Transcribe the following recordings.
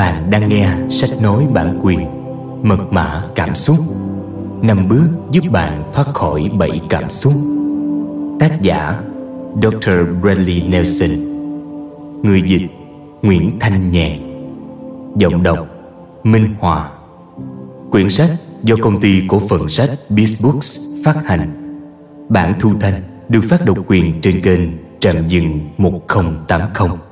Bạn đang nghe sách nói bản quyền, Mật mã cảm xúc. Năm bước giúp bạn thoát khỏi bảy cảm xúc. Tác giả Dr. Bradley Nelson. Người dịch, Nguyễn Thanh Nhàn Giọng đọc, Minh Hòa. Quyển sách do công ty cổ phần sách Beast phát hành. Bản thu thanh được phát độc quyền trên kênh Trạm Dừng 1080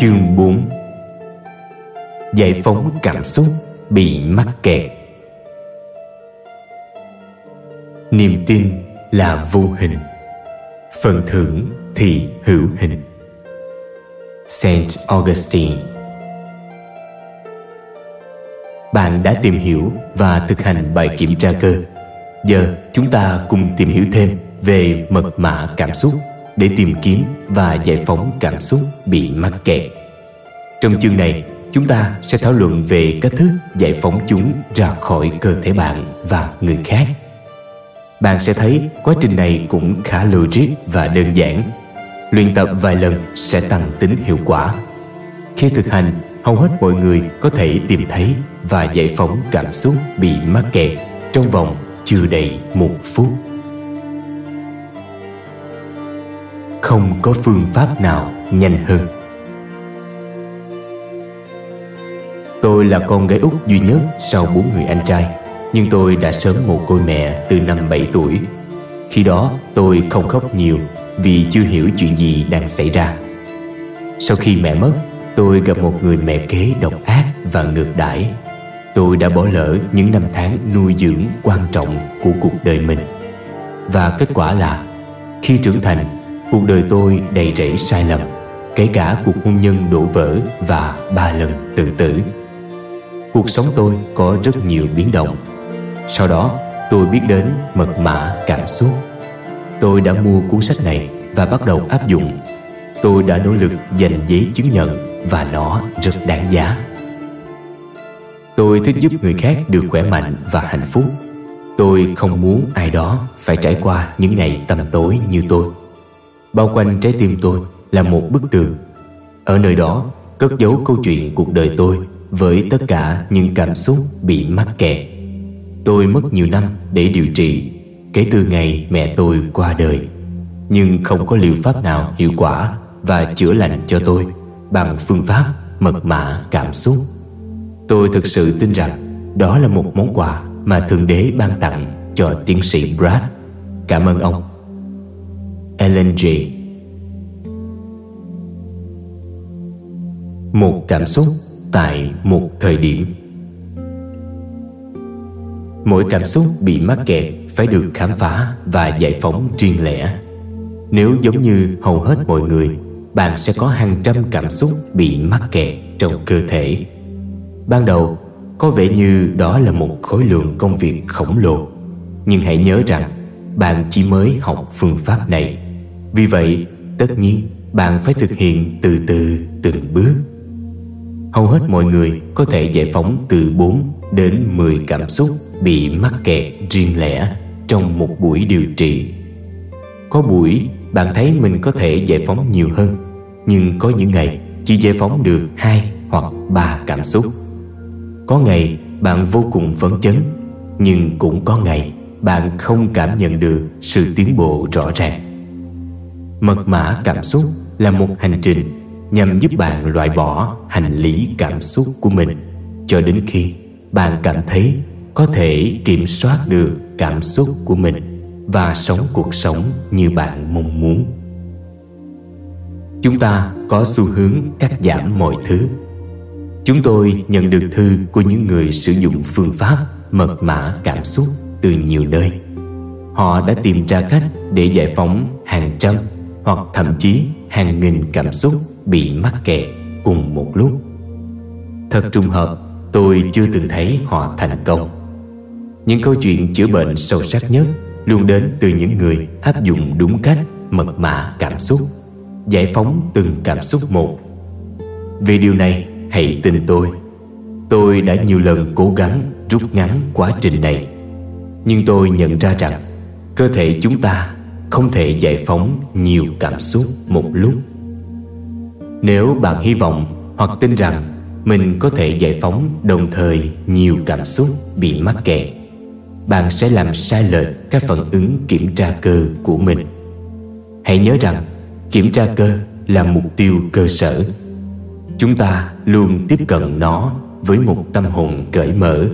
Chương 4 Giải phóng cảm xúc bị mắc kẹt. Niềm tin là vô hình. Phần thưởng thì hữu hình. Saint Augustine. Bạn đã tìm hiểu và thực hành bài kiểm tra cơ. Giờ chúng ta cùng tìm hiểu thêm về mật mã cảm xúc để tìm kiếm và giải phóng cảm xúc bị mắc kẹt. Trong chương này, chúng ta sẽ thảo luận về cách thức giải phóng chúng ra khỏi cơ thể bạn và người khác. Bạn sẽ thấy quá trình này cũng khá logic và đơn giản. Luyện tập vài lần sẽ tăng tính hiệu quả. Khi thực hành, hầu hết mọi người có thể tìm thấy và giải phóng cảm xúc bị mắc kẹt trong vòng chưa đầy một phút. Không có phương pháp nào nhanh hơn. Tôi là con gái út duy nhất sau bốn người anh trai, Nhưng tôi đã sớm một côi mẹ từ năm 7 tuổi. Khi đó, tôi không khóc nhiều vì chưa hiểu chuyện gì đang xảy ra. Sau khi mẹ mất, Tôi gặp một người mẹ kế độc ác và ngược đãi. Tôi đã bỏ lỡ những năm tháng nuôi dưỡng quan trọng của cuộc đời mình. Và kết quả là, Khi trưởng thành Cuộc đời tôi đầy rẫy sai lầm, Kể cả cuộc hôn nhân đổ vỡ Và ba lần tự tử. Cuộc sống tôi có rất nhiều biến động. Sau đó, tôi biết đến mật mã cảm xúc. Tôi đã mua cuốn sách này Và bắt đầu áp dụng. Tôi đã nỗ lực giành giấy chứng nhận Và nó rất đáng giá. Tôi thích giúp người khác được khỏe mạnh và hạnh phúc. Tôi không muốn ai đó phải trải qua những ngày tầm tối như tôi. Bao quanh trái tim tôi là một bức tường. Ở nơi đó, cất giấu câu chuyện cuộc đời tôi Với tất cả những cảm xúc bị mắc kẹt. Tôi mất nhiều năm để điều trị Kể từ ngày mẹ tôi qua đời. Nhưng không có liệu pháp nào hiệu quả Và chữa lành cho tôi Bằng phương pháp mật mã cảm xúc. Tôi thực sự tin rằng Đó là một món quà mà Thượng Đế ban tặng cho tiến sĩ Brad. Cảm ơn ông. Ellen G. Một cảm xúc tại một thời điểm. Mỗi cảm xúc bị mắc kẹt phải được khám phá và giải phóng riêng lẻ. Nếu giống như hầu hết mọi người, Bạn sẽ có hàng trăm cảm xúc bị mắc kẹt trong cơ thể. Ban đầu, có vẻ như đó là một khối lượng công việc khổng lồ. Nhưng hãy nhớ rằng, bạn chỉ mới học phương pháp này vì vậy, tất nhiên bạn phải thực hiện từ từ từng bước. Hầu hết mọi người có thể giải phóng từ 4 đến 10 cảm xúc bị mắc kẹt riêng lẻ trong một buổi điều trị. Có buổi bạn thấy mình có thể giải phóng nhiều hơn, nhưng có những ngày chỉ giải phóng được hai hoặc ba cảm xúc. Có ngày bạn vô cùng phấn chấn, nhưng cũng có ngày bạn không cảm nhận được sự tiến bộ rõ ràng. Mật mã cảm xúc là một hành trình nhằm giúp bạn loại bỏ hành lý cảm xúc của mình cho đến khi bạn cảm thấy có thể kiểm soát được cảm xúc của mình và sống cuộc sống như bạn mong muốn. Chúng ta có xu hướng cắt giảm mọi thứ. Chúng tôi nhận được thư của những người sử dụng phương pháp mật mã cảm xúc từ nhiều nơi. Họ đã tìm ra cách để giải phóng hàng trăm hoặc thậm chí hàng nghìn cảm xúc bị mắc kẹt cùng một lúc. Thật trùng hợp, tôi chưa từng thấy họ thành công. Những câu chuyện chữa bệnh sâu sắc nhất luôn đến từ những người áp dụng đúng cách mật mã cảm xúc, giải phóng từng cảm xúc một. Vì điều này, hãy tin tôi. Tôi đã nhiều lần cố gắng rút ngắn quá trình này, nhưng tôi nhận ra rằng cơ thể chúng ta không thể giải phóng nhiều cảm xúc một lúc. Nếu bạn hy vọng hoặc tin rằng mình có thể giải phóng đồng thời nhiều cảm xúc bị mắc kẹt, bạn sẽ làm sai lệch các phản ứng kiểm tra cơ của mình. Hãy nhớ rằng kiểm tra cơ là mục tiêu cơ sở. Chúng ta luôn tiếp cận nó với một tâm hồn cởi mở,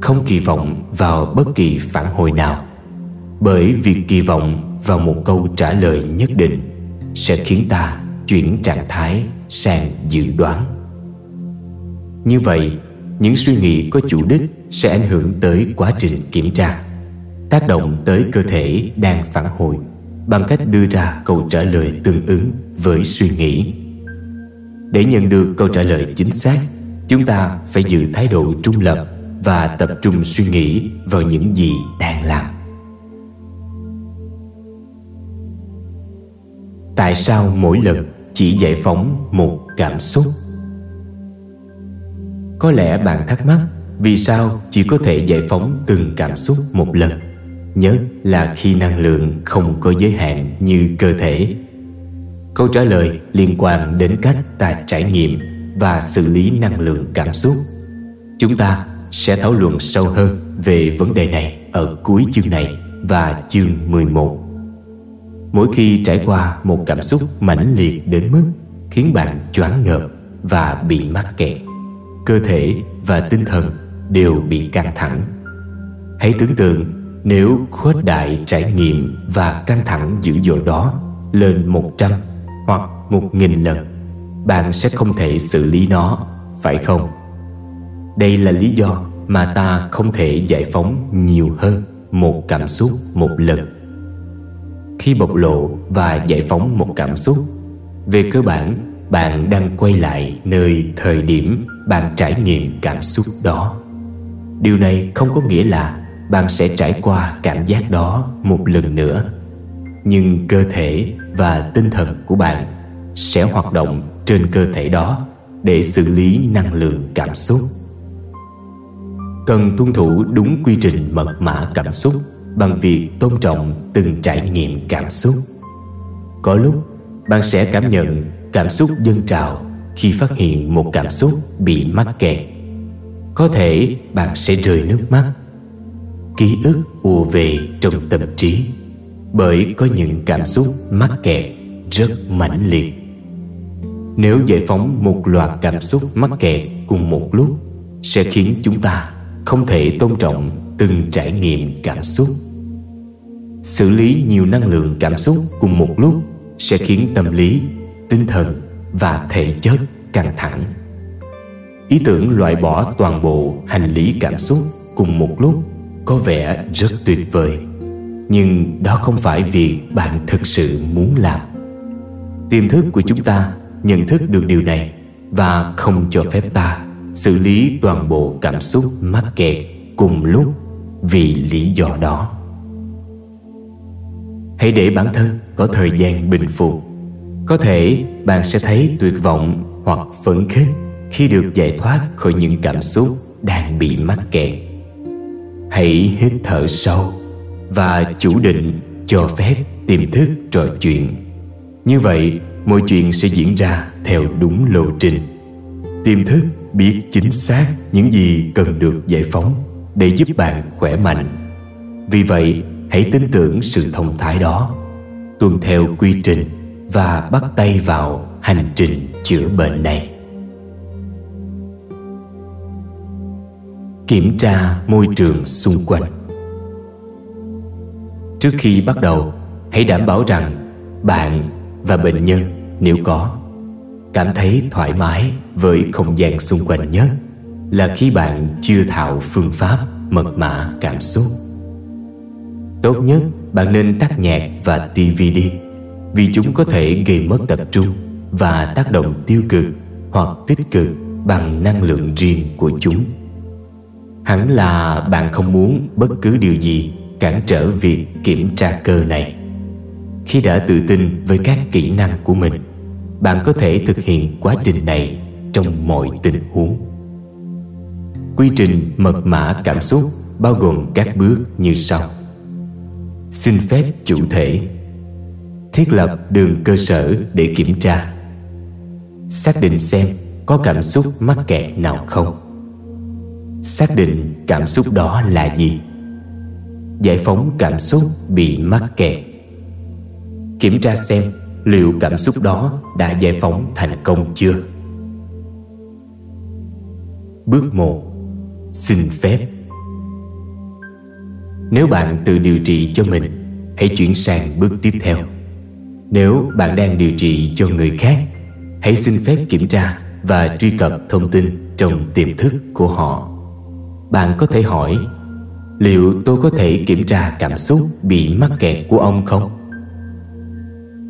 không kỳ vọng vào bất kỳ phản hồi nào. Bởi việc kỳ vọng vào một câu trả lời nhất định, sẽ khiến ta chuyển trạng thái sang dự đoán. Như vậy, những suy nghĩ có chủ đích sẽ ảnh hưởng tới quá trình kiểm tra, tác động tới cơ thể đang phản hồi bằng cách đưa ra câu trả lời tương ứng với suy nghĩ. Để nhận được câu trả lời chính xác, chúng ta phải giữ thái độ trung lập và tập trung suy nghĩ vào những gì đang làm. Tại sao mỗi lần chỉ giải phóng một cảm xúc? Có lẽ bạn thắc mắc vì sao chỉ có thể giải phóng từng cảm xúc một lần? Nhớ là khi năng lượng không có giới hạn như cơ thể. Câu trả lời liên quan đến cách ta trải nghiệm và xử lý năng lượng cảm xúc. Chúng ta sẽ thảo luận sâu hơn về vấn đề này ở cuối chương này và chương 11 Mỗi khi trải qua một cảm xúc mãnh liệt đến mức khiến bạn choáng ngợp và bị mắc kẹt Cơ thể và tinh thần đều bị căng thẳng Hãy tưởng tượng nếu khuếch đại trải nghiệm và căng thẳng dữ dội đó lên 100 hoặc 1.000 lần Bạn sẽ không thể xử lý nó, phải không? Đây là lý do mà ta không thể giải phóng nhiều hơn một cảm xúc một lần khi bộc lộ và giải phóng một cảm xúc Về cơ bản, bạn đang quay lại nơi thời điểm bạn trải nghiệm cảm xúc đó. Điều này không có nghĩa là bạn sẽ trải qua cảm giác đó một lần nữa nhưng cơ thể và tinh thần của bạn sẽ hoạt động trên cơ thể đó để xử lý năng lượng cảm xúc. Cần tuân thủ đúng quy trình mật mã cảm xúc bằng việc tôn trọng từng trải nghiệm cảm xúc. Có lúc, bạn sẽ cảm nhận cảm xúc dâng trào khi phát hiện một cảm xúc bị mắc kẹt. Có thể bạn sẽ rơi nước mắt. Ký ức ùa về trong tâm trí, bởi có những cảm xúc mắc kẹt rất mãnh liệt. Nếu giải phóng một loạt cảm xúc mắc kẹt cùng một lúc, sẽ khiến chúng ta không thể tôn trọng từng trải nghiệm cảm xúc xử lý nhiều năng lượng cảm xúc cùng một lúc sẽ khiến tâm lý, tinh thần và thể chất căng thẳng. Ý tưởng loại bỏ toàn bộ hành lý cảm xúc cùng một lúc có vẻ rất tuyệt vời, nhưng đó không phải việc bạn thực sự muốn làm. Tiềm thức của chúng ta nhận thức được điều này và không cho phép ta xử lý toàn bộ cảm xúc mắc kẹt cùng lúc vì lý do đó hãy để bản thân có thời gian bình phục. Có thể bạn sẽ thấy tuyệt vọng hoặc phấn khích khi được giải thoát khỏi những cảm xúc đang bị mắc kẹt. Hãy hít thở sâu và chủ định cho phép tiềm thức trò chuyện. Như vậy, mọi chuyện sẽ diễn ra theo đúng lộ trình. Tiềm thức biết chính xác những gì cần được giải phóng để giúp bạn khỏe mạnh. Vì vậy hãy tin tưởng sự thông thái đó. Tuân theo quy trình và bắt tay vào hành trình chữa bệnh này. Kiểm tra môi trường xung quanh. Trước khi bắt đầu, hãy đảm bảo rằng bạn và bệnh nhân, nếu có, cảm thấy thoải mái với không gian xung quanh nhất là khi bạn chưa thạo phương pháp mật mã cảm xúc tốt nhất, bạn nên tắt nhạc và TV đi, vì chúng có thể gây mất tập trung và tác động tiêu cực hoặc tích cực bằng năng lượng riêng của chúng. Hẳn là bạn không muốn bất cứ điều gì cản trở việc kiểm tra cơ này. Khi đã tự tin với các kỹ năng của mình, bạn có thể thực hiện quá trình này trong mọi tình huống. Quy trình mật mã cảm xúc bao gồm các bước như sau xin phép chủ thể Thiết lập đường cơ sở để kiểm tra. Xác định xem có cảm xúc mắc kẹt nào không. Xác định cảm xúc đó là gì. Giải phóng cảm xúc bị mắc kẹt. Kiểm tra xem liệu cảm xúc đó đã giải phóng thành công chưa. Bước một. Xin phép nếu bạn tự điều trị cho mình Hãy chuyển sang bước tiếp theo. Nếu bạn đang điều trị cho người khác Hãy xin phép kiểm tra và truy cập thông tin trong tiềm thức của họ. Bạn có thể hỏi Liệu tôi có thể kiểm tra cảm xúc bị mắc kẹt của ông không?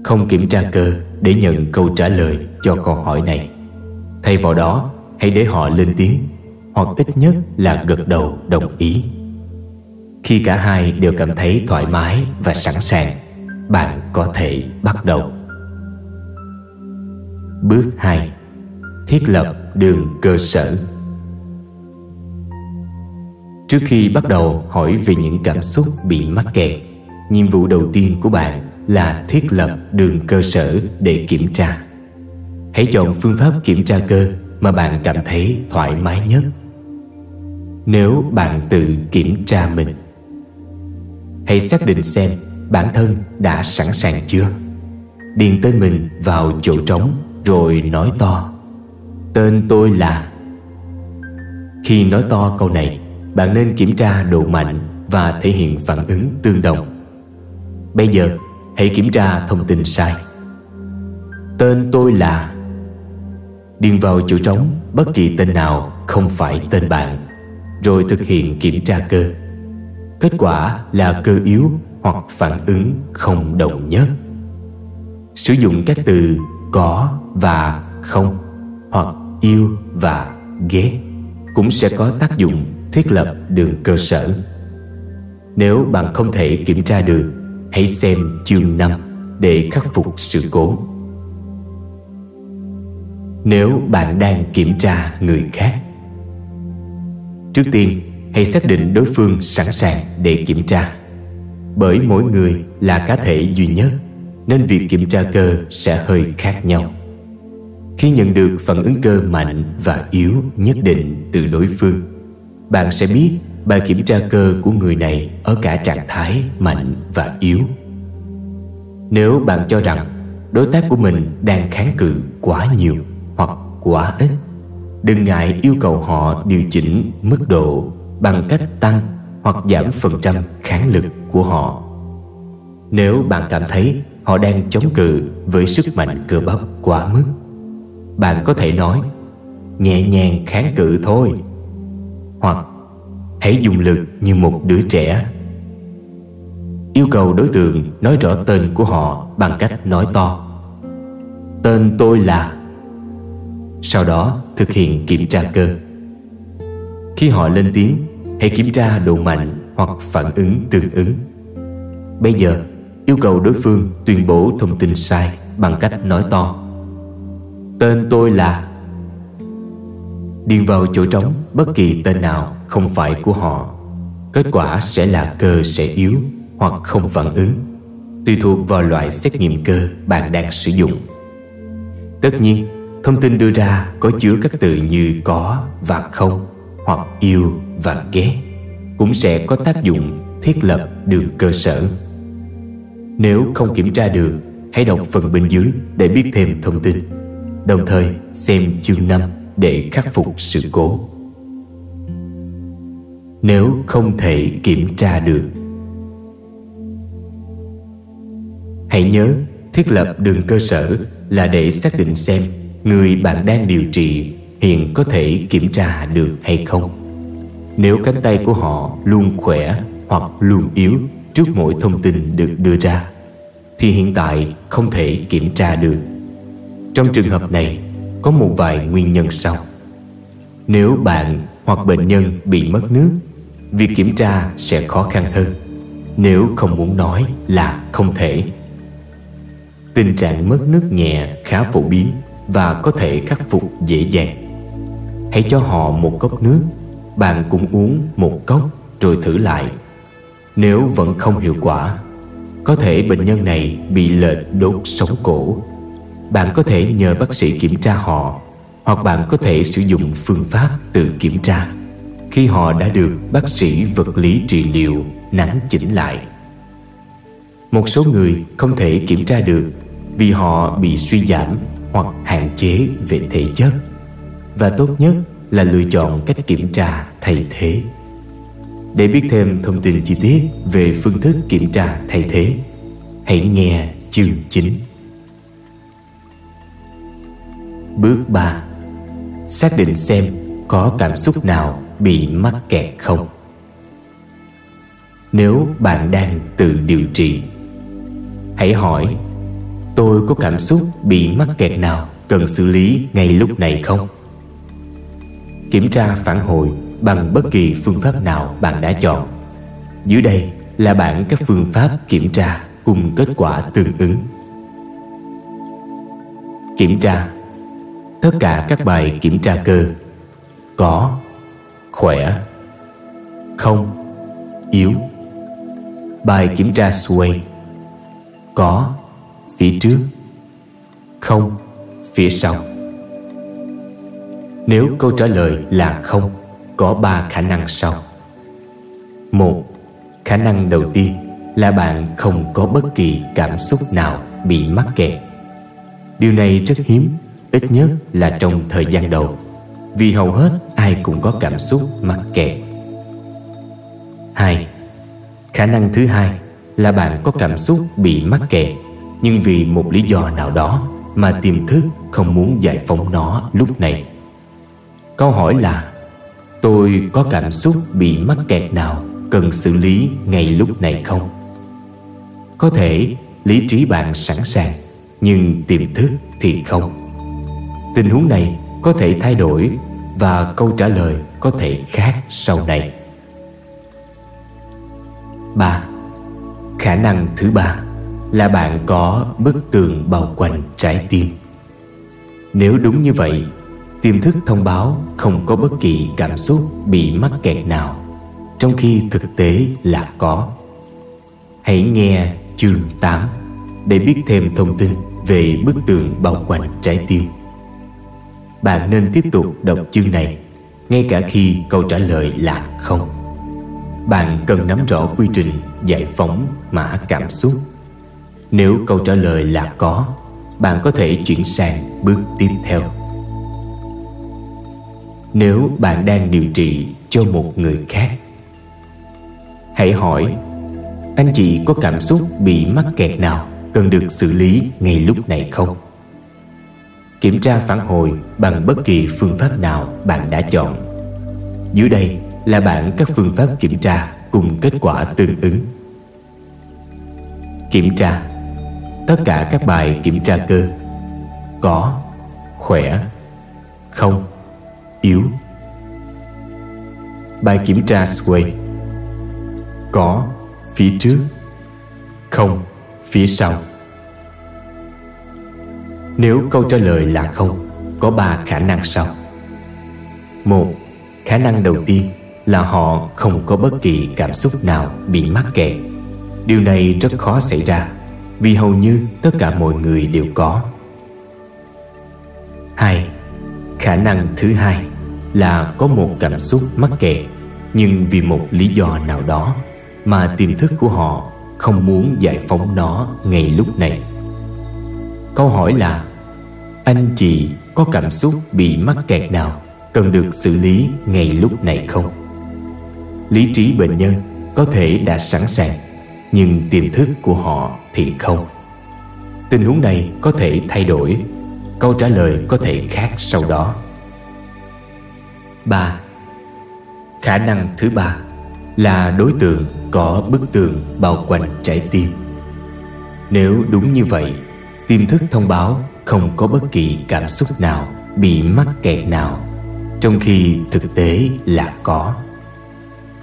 Không kiểm tra cơ để nhận câu trả lời cho câu hỏi này. Thay vào đó, hãy để họ lên tiếng Hoặc ít nhất là gật đầu đồng ý. Khi cả hai đều cảm thấy thoải mái và sẵn sàng, Bạn có thể bắt đầu. Bước 2 Thiết lập đường cơ sở. Trước khi bắt đầu hỏi về những cảm xúc bị mắc kẹt, Nhiệm vụ đầu tiên của bạn là thiết lập đường cơ sở để kiểm tra. Hãy chọn phương pháp kiểm tra cơ mà bạn cảm thấy thoải mái nhất. Nếu bạn tự kiểm tra mình Hãy xác định xem bản thân đã sẵn sàng chưa? Điền tên mình vào chỗ trống rồi nói to. Tên tôi là Khi nói to câu này, Bạn nên kiểm tra độ mạnh Và thể hiện phản ứng tương đồng. Bây giờ, hãy kiểm tra thông tin sai. Tên tôi là Điền vào chỗ trống, bất kỳ tên nào không phải tên bạn, Rồi thực hiện kiểm tra cơ. Kết quả là cơ yếu hoặc phản ứng không đồng nhất. Sử dụng các từ có và không Hoặc yêu và ghét Cũng sẽ có tác dụng thiết lập đường cơ sở. Nếu bạn không thể kiểm tra được Hãy xem chương 5 để khắc phục sự cố. Nếu bạn đang kiểm tra người khác Trước tiên, hãy xác định đối phương sẵn sàng để kiểm tra. Bởi mỗi người là cá thể duy nhất, Nên việc kiểm tra cơ sẽ hơi khác nhau. Khi nhận được phản ứng cơ mạnh và yếu nhất định từ đối phương, Bạn sẽ biết bài kiểm tra cơ của người này ở cả trạng thái mạnh và yếu. Nếu bạn cho rằng đối tác của mình đang kháng cự quá nhiều hoặc quá ít, đừng ngại yêu cầu họ điều chỉnh mức độ bằng cách tăng hoặc giảm phần trăm kháng lực của họ. Nếu bạn cảm thấy họ đang chống cự với sức mạnh cơ bắp quá mức bạn có thể nói nhẹ nhàng kháng cự thôi. Hoặc hãy dùng lực như một đứa trẻ. Yêu cầu đối tượng nói rõ tên của họ bằng cách nói to Tên tôi là. Sau đó thực hiện kiểm tra cơ khi họ lên tiếng Hãy kiểm tra độ mạnh hoặc phản ứng tương ứng. Bây giờ yêu cầu đối phương tuyên bố thông tin sai bằng cách nói to. Tên tôi là Điền vào chỗ trống bất kỳ tên nào không phải của họ. Kết quả sẽ là cơ sẽ yếu hoặc không phản ứng Tùy thuộc vào loại xét nghiệm cơ bạn đang sử dụng. Tất nhiên, thông tin đưa ra có chứa các từ như có và không. Hoặc yêu và ghét Cũng sẽ có tác dụng thiết lập đường cơ sở. Nếu không kiểm tra được, Hãy đọc phần bên dưới để biết thêm thông tin, Đồng thời xem chương 5 để khắc phục sự cố. Nếu không thể kiểm tra được, Hãy nhớ thiết lập đường cơ sở là để xác định xem người bạn đang điều trị hiện có thể kiểm tra được hay không. Nếu cánh tay của họ luôn khỏe hoặc luôn yếu trước mỗi thông tin được đưa ra, thì hiện tại không thể kiểm tra được. Trong trường hợp này, có một vài nguyên nhân sau. Nếu bạn hoặc bệnh nhân bị mất nước, việc kiểm tra sẽ khó khăn hơn. Nếu không muốn nói là không thể. Tình trạng mất nước nhẹ khá phổ biến và có thể khắc phục dễ dàng. Hãy cho họ một cốc nước, bạn cũng uống một cốc rồi thử lại. Nếu vẫn không hiệu quả, Có thể bệnh nhân này bị lệch đốt sống cổ. Bạn có thể nhờ bác sĩ kiểm tra họ Hoặc bạn có thể sử dụng phương pháp tự kiểm tra. Khi họ đã được bác sĩ vật lý trị liệu nắn chỉnh lại. Một số người không thể kiểm tra được Vì họ bị suy giảm hoặc hạn chế về thể chất. Và tốt nhất là lựa chọn cách kiểm tra thay thế để biết thêm thông tin chi tiết về phương thức kiểm tra thay thế, hãy nghe chương 9. Bước 3 Xác định xem có cảm xúc nào bị mắc kẹt không Nếu bạn đang tự điều trị Hãy hỏi Tôi có cảm xúc bị mắc kẹt nào cần xử lý ngay lúc này không? Kiểm tra phản hồi bằng bất kỳ phương pháp nào bạn đã chọn. Dưới đây là bảng các phương pháp kiểm tra cùng kết quả tương ứng. Kiểm tra. Tất cả các bài kiểm tra cơ. Có. Khỏe. Không. Yếu. Bài kiểm tra sway. Có. Phía trước. Không. Phía sau. Nếu câu trả lời là không, có ba khả năng sau. Một, khả năng đầu tiên là bạn không có bất kỳ cảm xúc nào bị mắc kẹt. Điều này rất hiếm, ít nhất là trong thời gian đầu, vì hầu hết ai cũng có cảm xúc mắc kẹt. Hai, khả năng thứ hai là bạn có cảm xúc bị mắc kẹt, nhưng vì một lý do nào đó mà tiềm thức không muốn giải phóng nó lúc này câu hỏi là, Tôi có cảm xúc bị mắc kẹt nào Cần xử lý ngay lúc này không? Có thể lý trí bạn sẵn sàng, Nhưng tiềm thức thì không. Tình huống này có thể thay đổi Và câu trả lời có thể khác sau này. 3. Khả năng thứ ba là bạn có bức tường bao quanh trái tim. Nếu đúng như vậy Tiềm thức thông báo không có bất kỳ cảm xúc bị mắc kẹt nào, Trong khi thực tế là có. Hãy nghe chương 8 Để biết thêm thông tin về bức tường bao quanh trái tim. Bạn nên tiếp tục đọc chương này, Ngay cả khi câu trả lời là không. Bạn cần nắm rõ quy trình giải phóng mã cảm xúc. Nếu câu trả lời là có, Bạn có thể chuyển sang bước tiếp theo nếu bạn đang điều trị cho một người khác? Hãy hỏi, anh chị có cảm xúc bị mắc kẹt nào? Cần được xử lý ngay lúc này không? Kiểm tra phản hồi bằng bất kỳ phương pháp nào bạn đã chọn. Dưới đây là bảng các phương pháp kiểm tra cùng kết quả tương ứng. Kiểm tra. Tất cả các bài kiểm tra cơ. Có, khỏe. Không yếu. Bài kiểm tra Sway. Có, phía trước. Không, phía sau. Nếu câu trả lời là không, Có ba khả năng sau. Một, Khả năng đầu tiên là họ không có bất kỳ cảm xúc nào bị mắc kẹt. Điều này rất khó xảy ra, Vì hầu như tất cả mọi người đều có. Hai, Khả năng thứ hai là có một cảm xúc mắc kẹt. Nhưng vì một lý do nào đó mà tiềm thức của họ không muốn giải phóng nó ngay lúc này. Câu hỏi là, anh chị có cảm xúc bị mắc kẹt nào cần được xử lý ngay lúc này không? Lý trí bệnh nhân có thể đã sẵn sàng, nhưng tiềm thức của họ thì không. Tình huống này có thể thay đổi. Câu trả lời có thể khác sau đó. 3. Khả năng thứ ba là đối tượng có bức tường bao quanh trái tim. Nếu đúng như vậy, tiềm thức thông báo không có bất kỳ cảm xúc nào bị mắc kẹt nào, trong khi thực tế là có.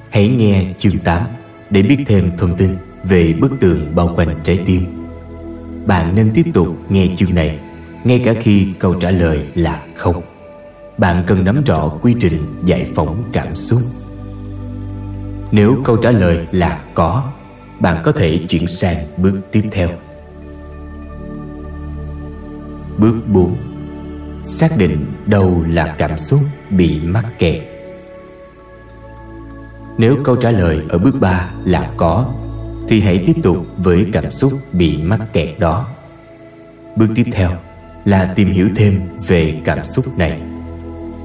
Hãy nghe chương 8 để biết thêm thông tin về bức tường bao quanh trái tim. Bạn nên tiếp tục nghe chương này ngay cả khi câu trả lời là không bạn cần nắm rõ quy trình giải phóng cảm xúc. Nếu câu trả lời là có, bạn có thể chuyển sang bước tiếp theo. Bước 4 Xác định đâu là cảm xúc bị mắc kẹt. Nếu câu trả lời ở bước 3 là có, Thì hãy tiếp tục với cảm xúc bị mắc kẹt đó. Bước tiếp theo là tìm hiểu thêm về cảm xúc này.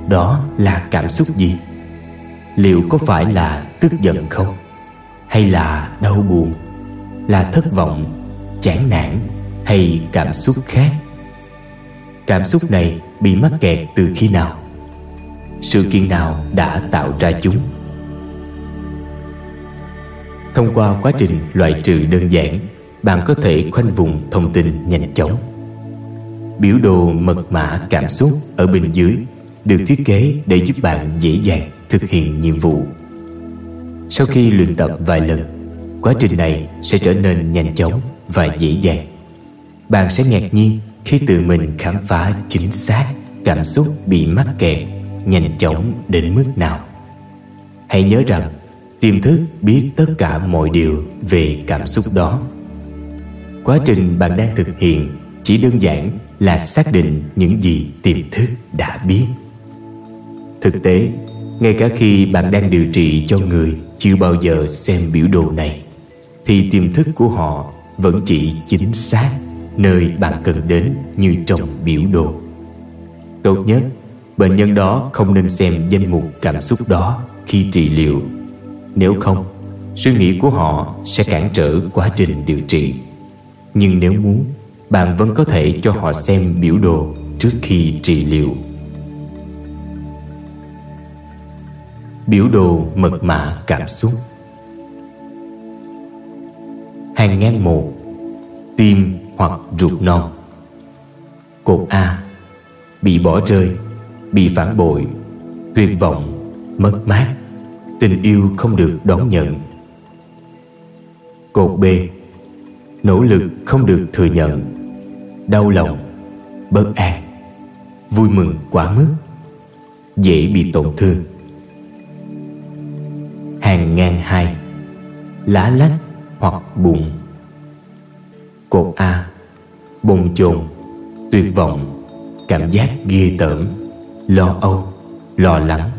Đó là cảm xúc gì? Liệu có phải là tức giận không? Hay là đau buồn? Là thất vọng, chán nản hay cảm xúc khác? Cảm xúc này bị mắc kẹt từ khi nào? Sự kiện nào đã tạo ra chúng? Thông qua quá trình loại trừ đơn giản Bạn có thể khoanh vùng thông tin nhanh chóng Biểu đồ mật mã cảm xúc ở bên dưới được thiết kế để giúp bạn dễ dàng thực hiện nhiệm vụ. Sau khi luyện tập vài lần, Quá trình này sẽ trở nên nhanh chóng và dễ dàng. Bạn sẽ ngạc nhiên khi tự mình khám phá chính xác cảm xúc bị mắc kẹt nhanh chóng đến mức nào. Hãy nhớ rằng, tiềm thức biết tất cả mọi điều về cảm xúc đó. Quá trình bạn đang thực hiện chỉ đơn giản là xác định những gì tiềm thức đã biết thực tế, ngay cả khi bạn đang điều trị cho người chưa bao giờ xem biểu đồ này, thì tiềm thức của họ vẫn chỉ chính xác nơi bạn cần đến như trong biểu đồ. Tốt nhất, bệnh nhân đó không nên xem danh mục cảm xúc đó khi trị liệu. Nếu không, suy nghĩ của họ sẽ cản trở quá trình điều trị. Nhưng nếu muốn, bạn vẫn có thể cho họ xem biểu đồ trước khi trị liệu. Biểu đồ mật mã cảm xúc. Hàng ngang một, tim hoặc ruột non Cột A, Bị bỏ rơi, Bị phản bội, Tuyệt vọng, Mất mát, Tình yêu không được đón nhận. Cột B, Nỗ lực không được thừa nhận, Đau lòng, Bất an, Vui mừng quá mức, Dễ bị tổn thương. Hàng ngang hai Lá lách hoặc bụng Cột A, Bồn chồn, Tuyệt vọng, Cảm giác ghê tởm, Lo âu, Lo lắng.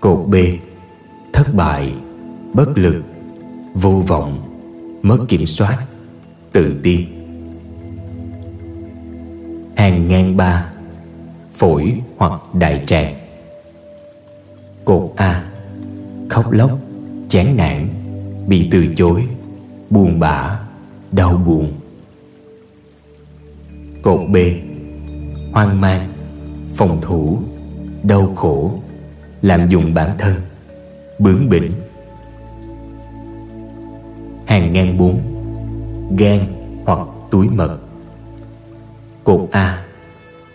Cột B, Thất bại, Bất lực, Vô vọng, Mất kiểm soát, Tự ti. Hàng ngang ba, Phổi hoặc đại tràng. Cột A Khóc lóc, Chán nản, Bị từ chối, Buồn bã, đau buồn. Cột B, Hoang mang, Phòng thủ, Đau khổ Làm dụng bản thân, Bướng bỉnh. Hàng ngang bốn, Gan hoặc túi mật. Cột A,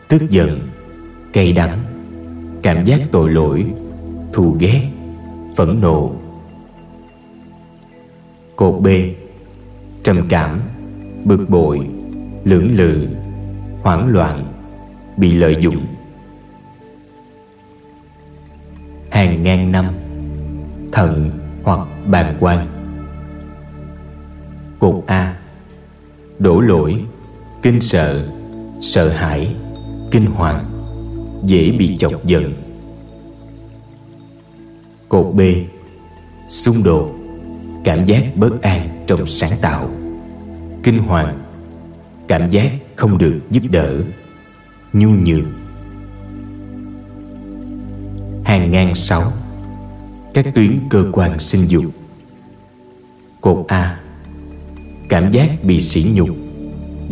Tức giận, Cay đắng, Cảm giác tội lỗi, Thù ghét. Phẫn nộ. Cột B trầm cảm, bực bội, lưỡng lự, hoảng loạn, bị lợi dụng. Hàng ngang năm, thận hoặc bàng quan. Cột a, đổ lỗi, kinh sợ sợ hãi, kinh hoàng, dễ bị chọc giận cột b. Xung đột, cảm giác bất an trong sáng tạo. Kinh hoàng, cảm giác không được giúp đỡ. Nhu nhược. Hàng ngang sáu. Các tuyến cơ quan sinh dục. Cột a. Cảm giác bị sỉ nhục,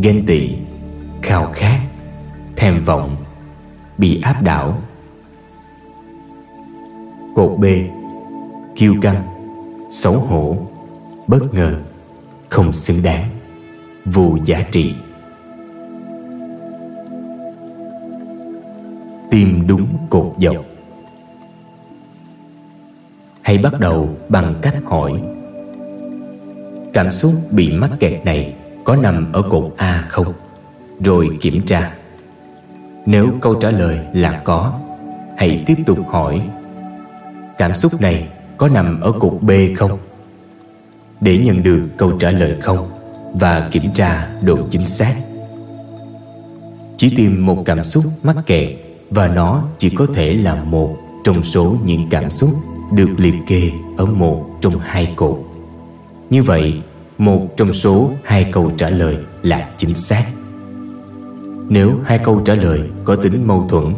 ghen tị, khao khát thèm vọng, bị áp đảo cột b, kiêu căng, xấu hổ, bất ngờ, không xứng đáng, vô giá trị. Tìm đúng cột dọc. Hãy bắt đầu bằng cách hỏi. Cảm xúc bị mắc kẹt này có nằm ở cột a không? Rồi kiểm tra. Nếu câu trả lời là có, hãy tiếp tục hỏi cảm xúc này có nằm ở cột b không để nhận được câu trả lời không và kiểm tra độ chính xác. Chỉ tìm một cảm xúc mắc kẹt và nó chỉ có thể là một trong số những cảm xúc được liệt kê ở một trong hai cột. Như vậy, một trong số hai câu trả lời là chính xác. Nếu hai câu trả lời có tính mâu thuẫn,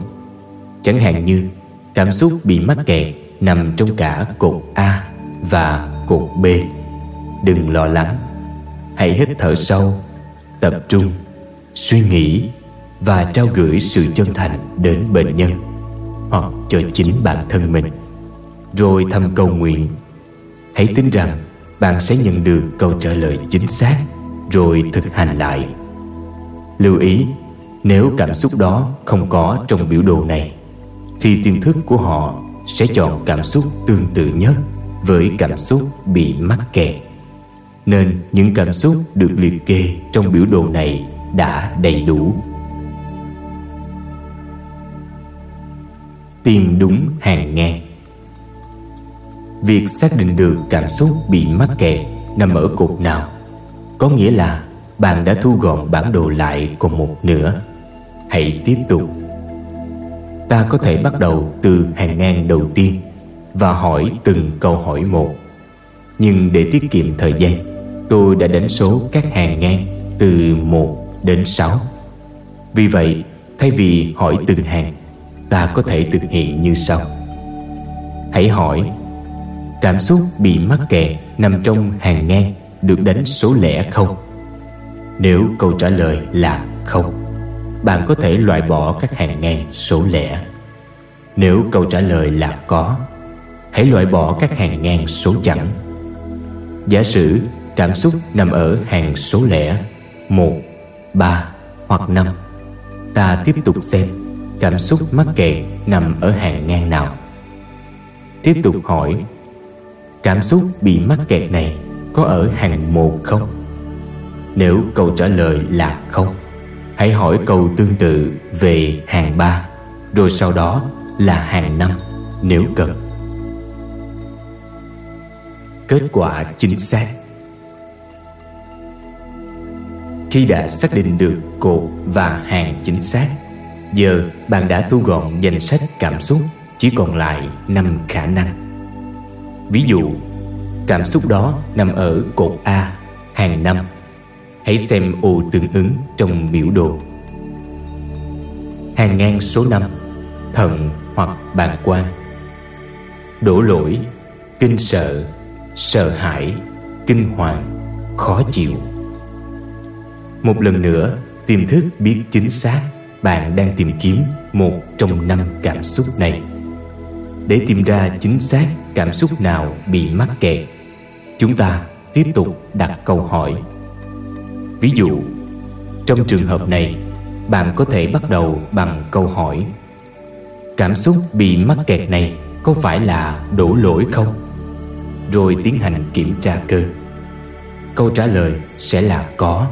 chẳng hạn như cảm xúc bị mắc kẹt nằm trong cả cột A và cột B, đừng lo lắng. Hãy hít thở sâu, tập trung, suy nghĩ và trao gửi sự chân thành đến bệnh nhân hoặc cho chính bản thân mình. Rồi thầm cầu nguyện. Hãy tin rằng bạn sẽ nhận được câu trả lời chính xác rồi thực hành lại. Lưu ý nếu cảm xúc đó không có trong biểu đồ này thì tiềm thức của họ sẽ chọn cảm xúc tương tự nhất với cảm xúc bị mắc kẹt. Nên những cảm xúc được liệt kê trong biểu đồ này đã đầy đủ. Tìm đúng hàng ngang. Việc xác định được cảm xúc bị mắc kẹt nằm ở cột nào, Có nghĩa là bạn đã thu gọn bản đồ lại còn một nửa. Hãy tiếp tục Ta có thể bắt đầu từ hàng ngang đầu tiên Và hỏi từng câu hỏi một. Nhưng để tiết kiệm thời gian Tôi đã đánh số các hàng ngang từ 1 đến 6 Vì vậy, thay vì hỏi từng hàng Ta có thể thực hiện như sau. Hãy hỏi Cảm xúc bị mắc kẹt nằm trong hàng ngang được đánh số lẻ không? Nếu câu trả lời là không bạn có thể loại bỏ các hàng ngang số lẻ. Nếu câu trả lời là có Hãy loại bỏ các hàng ngang số chẵn. Giả sử cảm xúc nằm ở hàng số lẻ 1, 3 hoặc 5 Ta tiếp tục xem cảm xúc mắc kẹt nằm ở hàng ngang nào. Tiếp tục hỏi Cảm xúc bị mắc kẹt này có ở hàng một không? Nếu câu trả lời là không Hãy hỏi câu tương tự về hàng ba, Rồi sau đó là hàng năm, nếu cần. Kết quả chính xác. Khi đã xác định được cột và hàng chính xác, Giờ bạn đã thu gọn danh sách cảm xúc Chỉ còn lại 5 khả năng. Ví dụ, Cảm xúc đó nằm ở cột A, hàng năm. Hãy xem ô tương ứng trong biểu đồ. Hàng ngang số 5 Thận hoặc bàn quan. Đổ lỗi, Kinh sợ Sợ hãi, Kinh hoàng, Khó chịu. Một lần nữa, Tiềm thức biết chính xác, Bạn đang tìm kiếm một trong năm cảm xúc này. Để tìm ra chính xác cảm xúc nào bị mắc kẹt, chúng ta tiếp tục đặt câu hỏi ví dụ, trong trường hợp này, bạn có thể bắt đầu bằng câu hỏi, cảm xúc bị mắc kẹt này có phải là đổ lỗi không? Rồi tiến hành kiểm tra cơ. Câu trả lời sẽ là có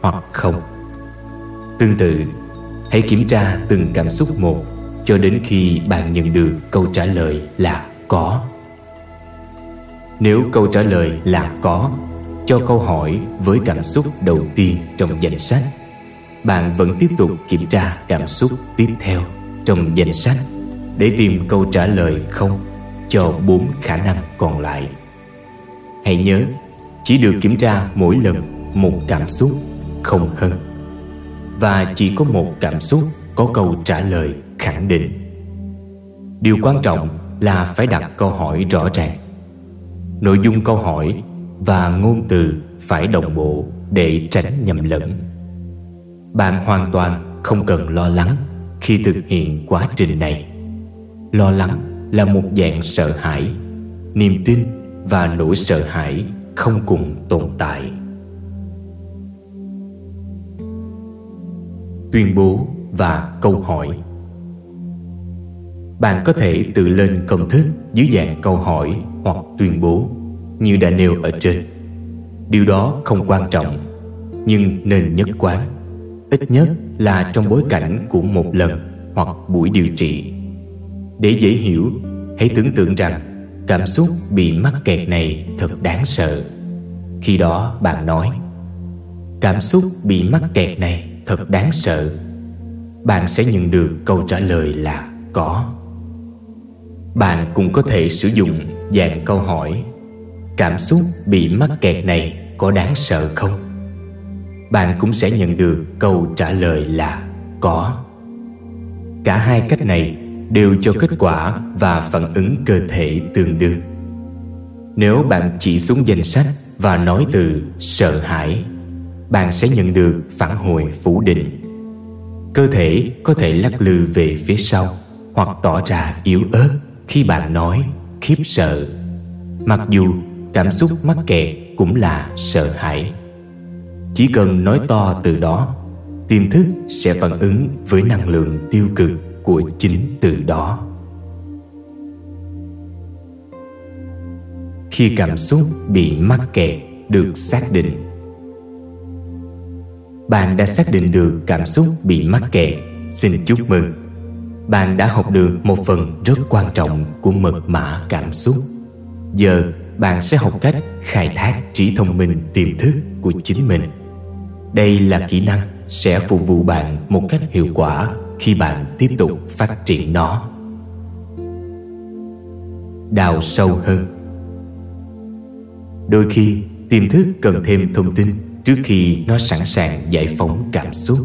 hoặc không. Tương tự, hãy kiểm tra từng cảm xúc một cho đến khi bạn nhận được câu trả lời là có. Nếu câu trả lời là có cho câu hỏi với cảm xúc đầu tiên trong danh sách. Bạn vẫn tiếp tục kiểm tra cảm xúc tiếp theo trong danh sách để tìm câu trả lời không cho bốn khả năng còn lại. Hãy nhớ, chỉ được kiểm tra mỗi lần một cảm xúc không hơn. Và chỉ có một cảm xúc có câu trả lời khẳng định. Điều quan trọng là phải đặt câu hỏi rõ ràng. Nội dung câu hỏi và ngôn từ phải đồng bộ để tránh nhầm lẫn. Bạn hoàn toàn không cần lo lắng khi thực hiện quá trình này. Lo lắng là một dạng sợ hãi, niềm tin và nỗi sợ hãi không cùng tồn tại. Tuyên bố và câu hỏi. Bạn có thể tự lên công thức dưới dạng câu hỏi hoặc tuyên bố như đã nêu ở trên. Điều đó không quan trọng, nhưng nên nhất quán, ít nhất là trong bối cảnh của một lần hoặc buổi điều trị. Để dễ hiểu, hãy tưởng tượng rằng cảm xúc bị mắc kẹt này thật đáng sợ Khi đó bạn nói Cảm xúc bị mắc kẹt này thật đáng sợ Bạn sẽ nhận được câu trả lời là có Bạn cũng có thể sử dụng dạng câu hỏi Cảm xúc bị mắc kẹt này có đáng sợ không? Bạn cũng sẽ nhận được câu trả lời là có. Cả hai cách này đều cho kết quả và phản ứng cơ thể tương đương. Nếu bạn chỉ xuống danh sách và nói từ sợ hãi, bạn sẽ nhận được phản hồi phủ định. Cơ thể có thể lắc lư về phía sau hoặc tỏ ra yếu ớt khi bạn nói khiếp sợ. Mặc dù cảm xúc mắc kẹt cũng là sợ hãi. Chỉ cần nói to từ đó, tiềm thức sẽ phản ứng với năng lượng tiêu cực của chính từ đó. Khi cảm xúc bị mắc kẹt được xác định, bạn đã xác định được cảm xúc bị mắc kẹt xin chúc mừng, bạn đã học được một phần rất quan trọng của mật mã cảm xúc. Giờ bạn sẽ học cách khai thác trí thông minh, tiềm thức của chính mình. Đây là kỹ năng sẽ phục vụ bạn một cách hiệu quả khi bạn tiếp tục phát triển nó. Đào sâu hơn. Đôi khi, tiềm thức cần thêm thông tin trước khi nó sẵn sàng giải phóng cảm xúc.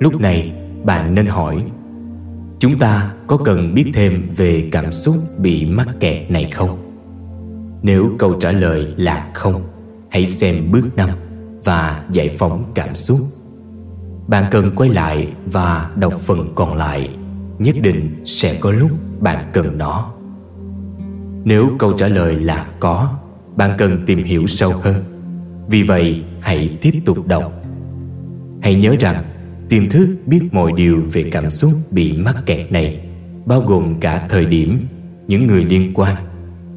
Lúc này, bạn nên hỏi, chúng ta có cần biết thêm về cảm xúc bị mắc kẹt này không? Nếu câu trả lời là không hãy xem bước năm và giải phóng cảm xúc. Bạn cần quay lại và đọc phần còn lại nhất định sẽ có lúc bạn cần nó. Nếu câu trả lời là có bạn cần tìm hiểu sâu hơn. Vì vậy hãy tiếp tục đọc. Hãy nhớ rằng tiềm thức biết mọi điều về cảm xúc bị mắc kẹt này Bao gồm cả thời điểm, những người liên quan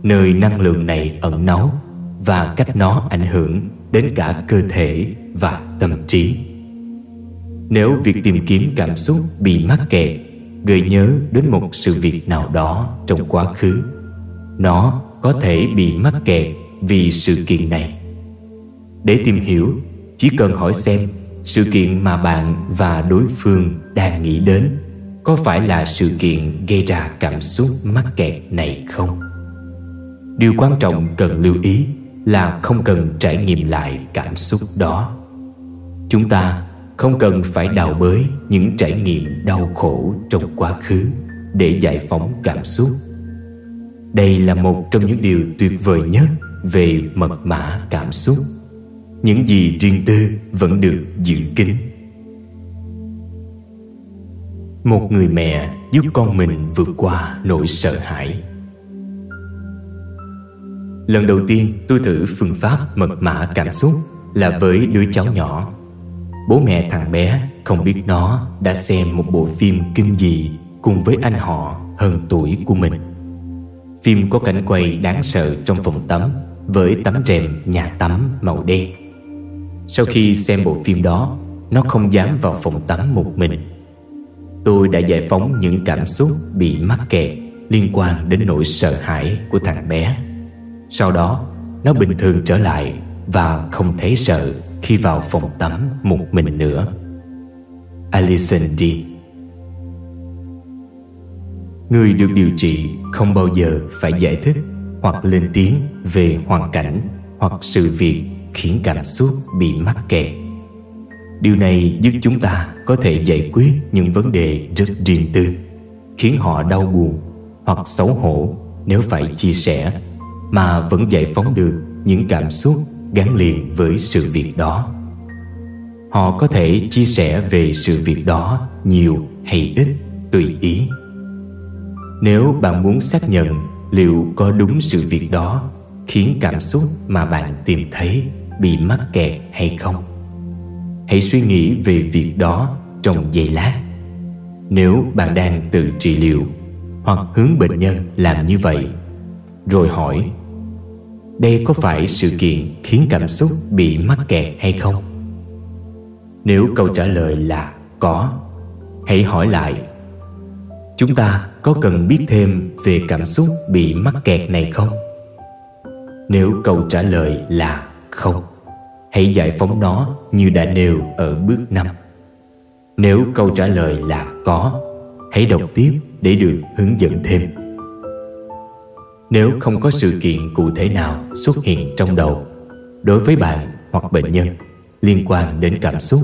Nơi năng lượng này ẩn náu Và cách nó ảnh hưởng đến cả cơ thể và tâm trí Nếu việc tìm kiếm cảm xúc bị mắc kẹt, Gợi nhớ đến một sự việc nào đó trong quá khứ, Nó có thể bị mắc kẹt vì sự kiện này để tìm hiểu, Chỉ cần hỏi xem Sự kiện mà bạn và đối phương đang nghĩ đến Có phải là sự kiện gây ra cảm xúc mắc kẹt này không? Điều quan trọng cần lưu ý là không cần trải nghiệm lại cảm xúc đó. Chúng ta không cần phải đào bới những trải nghiệm đau khổ trong quá khứ để giải phóng cảm xúc. Đây là một trong những điều tuyệt vời nhất về mật mã cảm xúc. Những gì riêng tư vẫn được giữ kín. Một người mẹ giúp con mình vượt qua nỗi sợ hãi lần đầu tiên tôi thử phương pháp mật mã cảm xúc là với đứa cháu nhỏ. Bố mẹ thằng bé không biết nó đã xem một bộ phim kinh dị cùng với anh họ hơn tuổi của mình. Phim có cảnh quay đáng sợ trong phòng tắm với tấm rèm nhà tắm màu đen. Sau khi xem bộ phim đó, Nó không dám vào phòng tắm một mình. Tôi đã giải phóng những cảm xúc bị mắc kẹt Liên quan đến nỗi sợ hãi của thằng bé. Sau đó, Nó bình thường trở lại Và không thấy sợ khi vào phòng tắm một mình nữa. Alison D. Người được điều trị không bao giờ phải giải thích hoặc lên tiếng về hoàn cảnh hoặc sự việc khiến cảm xúc bị mắc kẹt. Điều này giúp chúng ta có thể giải quyết những vấn đề rất riêng tư, khiến họ đau buồn hoặc xấu hổ nếu phải chia sẻ mà vẫn giải phóng được những cảm xúc gắn liền với sự việc đó. Họ có thể chia sẻ về sự việc đó nhiều hay ít, tùy ý. Nếu bạn muốn xác nhận liệu có đúng sự việc đó khiến cảm xúc mà bạn tìm thấy bị mắc kẹt hay không, hãy suy nghĩ về việc đó trong giây lát. Nếu bạn đang tự trị liệu hoặc hướng bệnh nhân làm như vậy, rồi hỏi đây có phải sự kiện khiến cảm xúc bị mắc kẹt hay không? Nếu câu trả lời là có, hãy hỏi lại. Chúng ta có cần biết thêm về cảm xúc bị mắc kẹt này không? Nếu câu trả lời là không, Hãy giải phóng nó như đã nêu ở bước 5 Nếu câu trả lời là có, Hãy đọc tiếp để được hướng dẫn thêm. Nếu không có sự kiện cụ thể nào xuất hiện trong đầu Đối với bạn hoặc bệnh nhân liên quan đến cảm xúc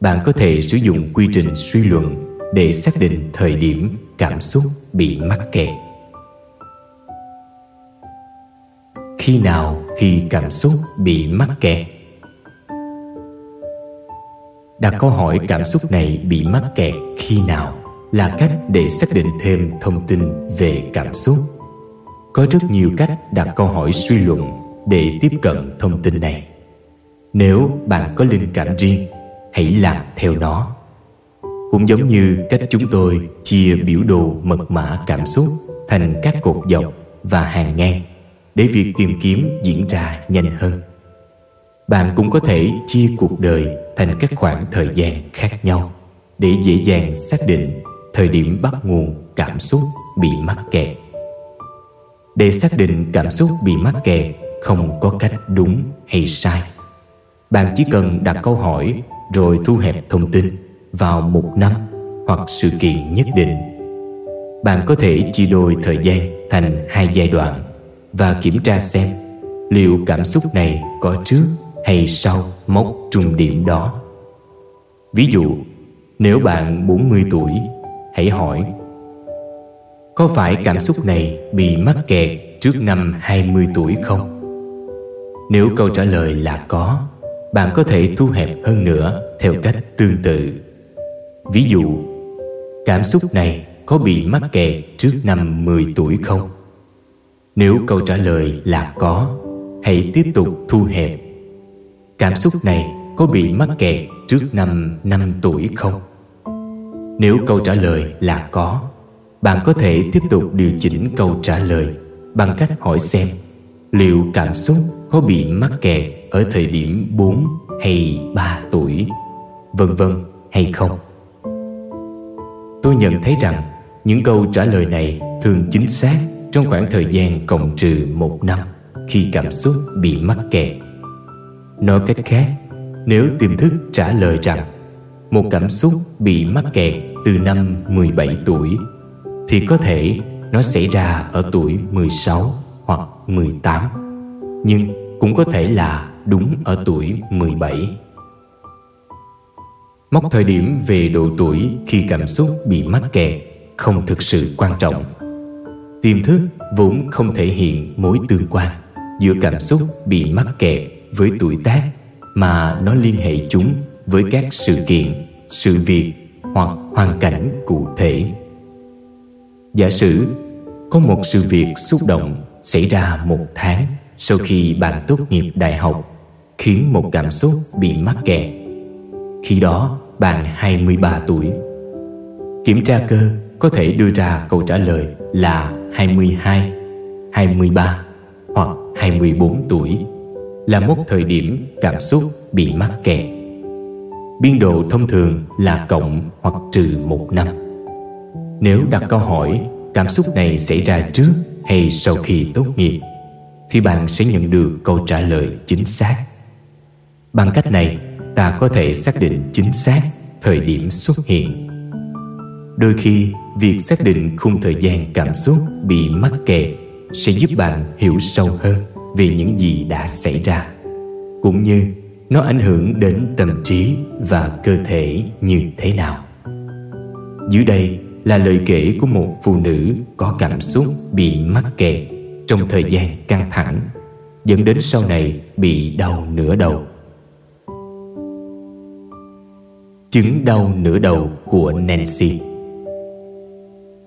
Bạn có thể sử dụng quy trình suy luận Để xác định thời điểm cảm xúc bị mắc kẹt. Khi nào thì cảm xúc bị mắc kẹt? Đặt câu hỏi cảm xúc này bị mắc kẹt khi nào? là cách để xác định thêm thông tin về cảm xúc. Có rất nhiều cách đặt câu hỏi suy luận để tiếp cận thông tin này. Nếu bạn có linh cảm riêng, hãy làm theo nó. Cũng giống như cách chúng tôi chia biểu đồ mật mã cảm xúc thành các cột dọc và hàng ngang để việc tìm kiếm diễn ra nhanh hơn. Bạn cũng có thể chia cuộc đời thành các khoảng thời gian khác nhau để dễ dàng xác định thời điểm bắt nguồn cảm xúc bị mắc kẹt. Để xác định cảm xúc bị mắc kẹt không có cách đúng hay sai. Bạn chỉ cần đặt câu hỏi rồi thu hẹp thông tin vào một năm hoặc sự kiện nhất định. Bạn có thể chia đôi thời gian thành hai giai đoạn và kiểm tra xem liệu cảm xúc này có trước hay sau mốc trung điểm đó. Ví dụ, nếu bạn 40 tuổi, hãy hỏi có phải cảm xúc này bị mắc kẹt trước năm 20 tuổi không? Nếu câu trả lời là có, bạn có thể thu hẹp hơn nữa theo cách tương tự. Ví dụ, cảm xúc này có bị mắc kẹt trước năm 10 tuổi không? Nếu câu trả lời là có, hãy tiếp tục thu hẹp. Cảm xúc này có bị mắc kẹt trước năm 5 tuổi không? Nếu câu trả lời là có, bạn có thể tiếp tục điều chỉnh câu trả lời bằng cách hỏi xem liệu cảm xúc có bị mắc kẹt ở thời điểm 4 hay 3 tuổi, vân vân hay không. Tôi nhận thấy rằng những câu trả lời này thường chính xác trong khoảng thời gian cộng trừ một năm khi cảm xúc bị mắc kẹt. Nói cách khác, nếu tiềm thức trả lời rằng một cảm xúc bị mắc kẹt từ năm 17 tuổi thì có thể nó xảy ra ở tuổi 16 hoặc 18 nhưng cũng có thể là đúng ở tuổi 17. Mốc thời điểm về độ tuổi khi cảm xúc bị mắc kẹt không thực sự quan trọng Tiềm thức vốn không thể hiện mối tương quan giữa cảm xúc bị mắc kẹt với tuổi tác mà nó liên hệ chúng với các sự kiện, sự việc hoặc hoàn cảnh cụ thể. Giả sử có một sự việc xúc động xảy ra một tháng sau khi bạn tốt nghiệp đại học khiến một cảm xúc bị mắc kẹt. Khi đó bạn 23 tuổi. Kiểm tra cơ có thể đưa ra câu trả lời là 22, 23 hoặc 24 tuổi là mốc thời điểm cảm xúc bị mắc kẹt. Biên độ thông thường là cộng hoặc trừ một năm. Nếu đặt câu hỏi cảm xúc này xảy ra trước hay sau khi tốt nghiệp thì bạn sẽ nhận được câu trả lời chính xác. Bằng cách này, ta có thể xác định chính xác thời điểm xuất hiện. Đôi khi việc xác định khung thời gian cảm xúc bị mắc kẹt sẽ giúp bạn hiểu sâu hơn về những gì đã xảy ra cũng như nó ảnh hưởng đến tâm trí và cơ thể như thế nào dưới đây là lời kể của một phụ nữ có cảm xúc bị mắc kẹt trong thời gian căng thẳng, dẫn đến sau này bị đau nửa đầu. Chứng đau nửa đầu của Nancy.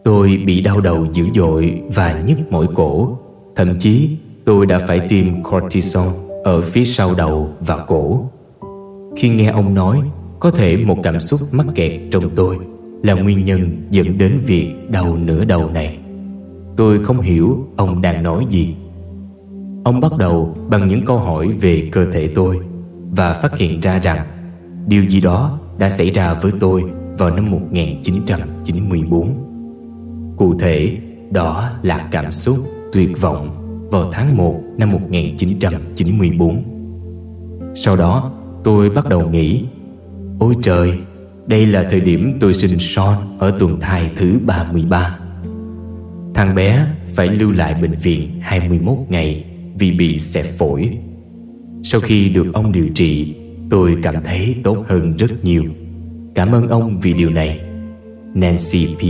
Tôi bị đau đầu dữ dội và nhức mỏi cổ, Thậm chí tôi đã phải tiêm cortisone ở phía sau đầu và cổ. Khi nghe ông nói, Có thể một cảm xúc mắc kẹt trong tôi. Là nguyên nhân dẫn đến việc đau nửa đầu này. Tôi không hiểu ông đang nói gì. Ông bắt đầu bằng những câu hỏi về cơ thể tôi Và phát hiện ra rằng Điều gì đó đã xảy ra với tôi vào năm 1994 Cụ thể, đó là cảm xúc tuyệt vọng vào tháng 1 năm 1994 Sau đó tôi bắt đầu nghĩ Ôi trời, đây là thời điểm tôi sinh son ở tuần thai thứ 33 Thằng bé phải lưu lại bệnh viện 21 ngày vì bị xẹp phổi. Sau khi được ông điều trị, Tôi cảm thấy tốt hơn rất nhiều. Cảm ơn ông vì điều này, Nancy P.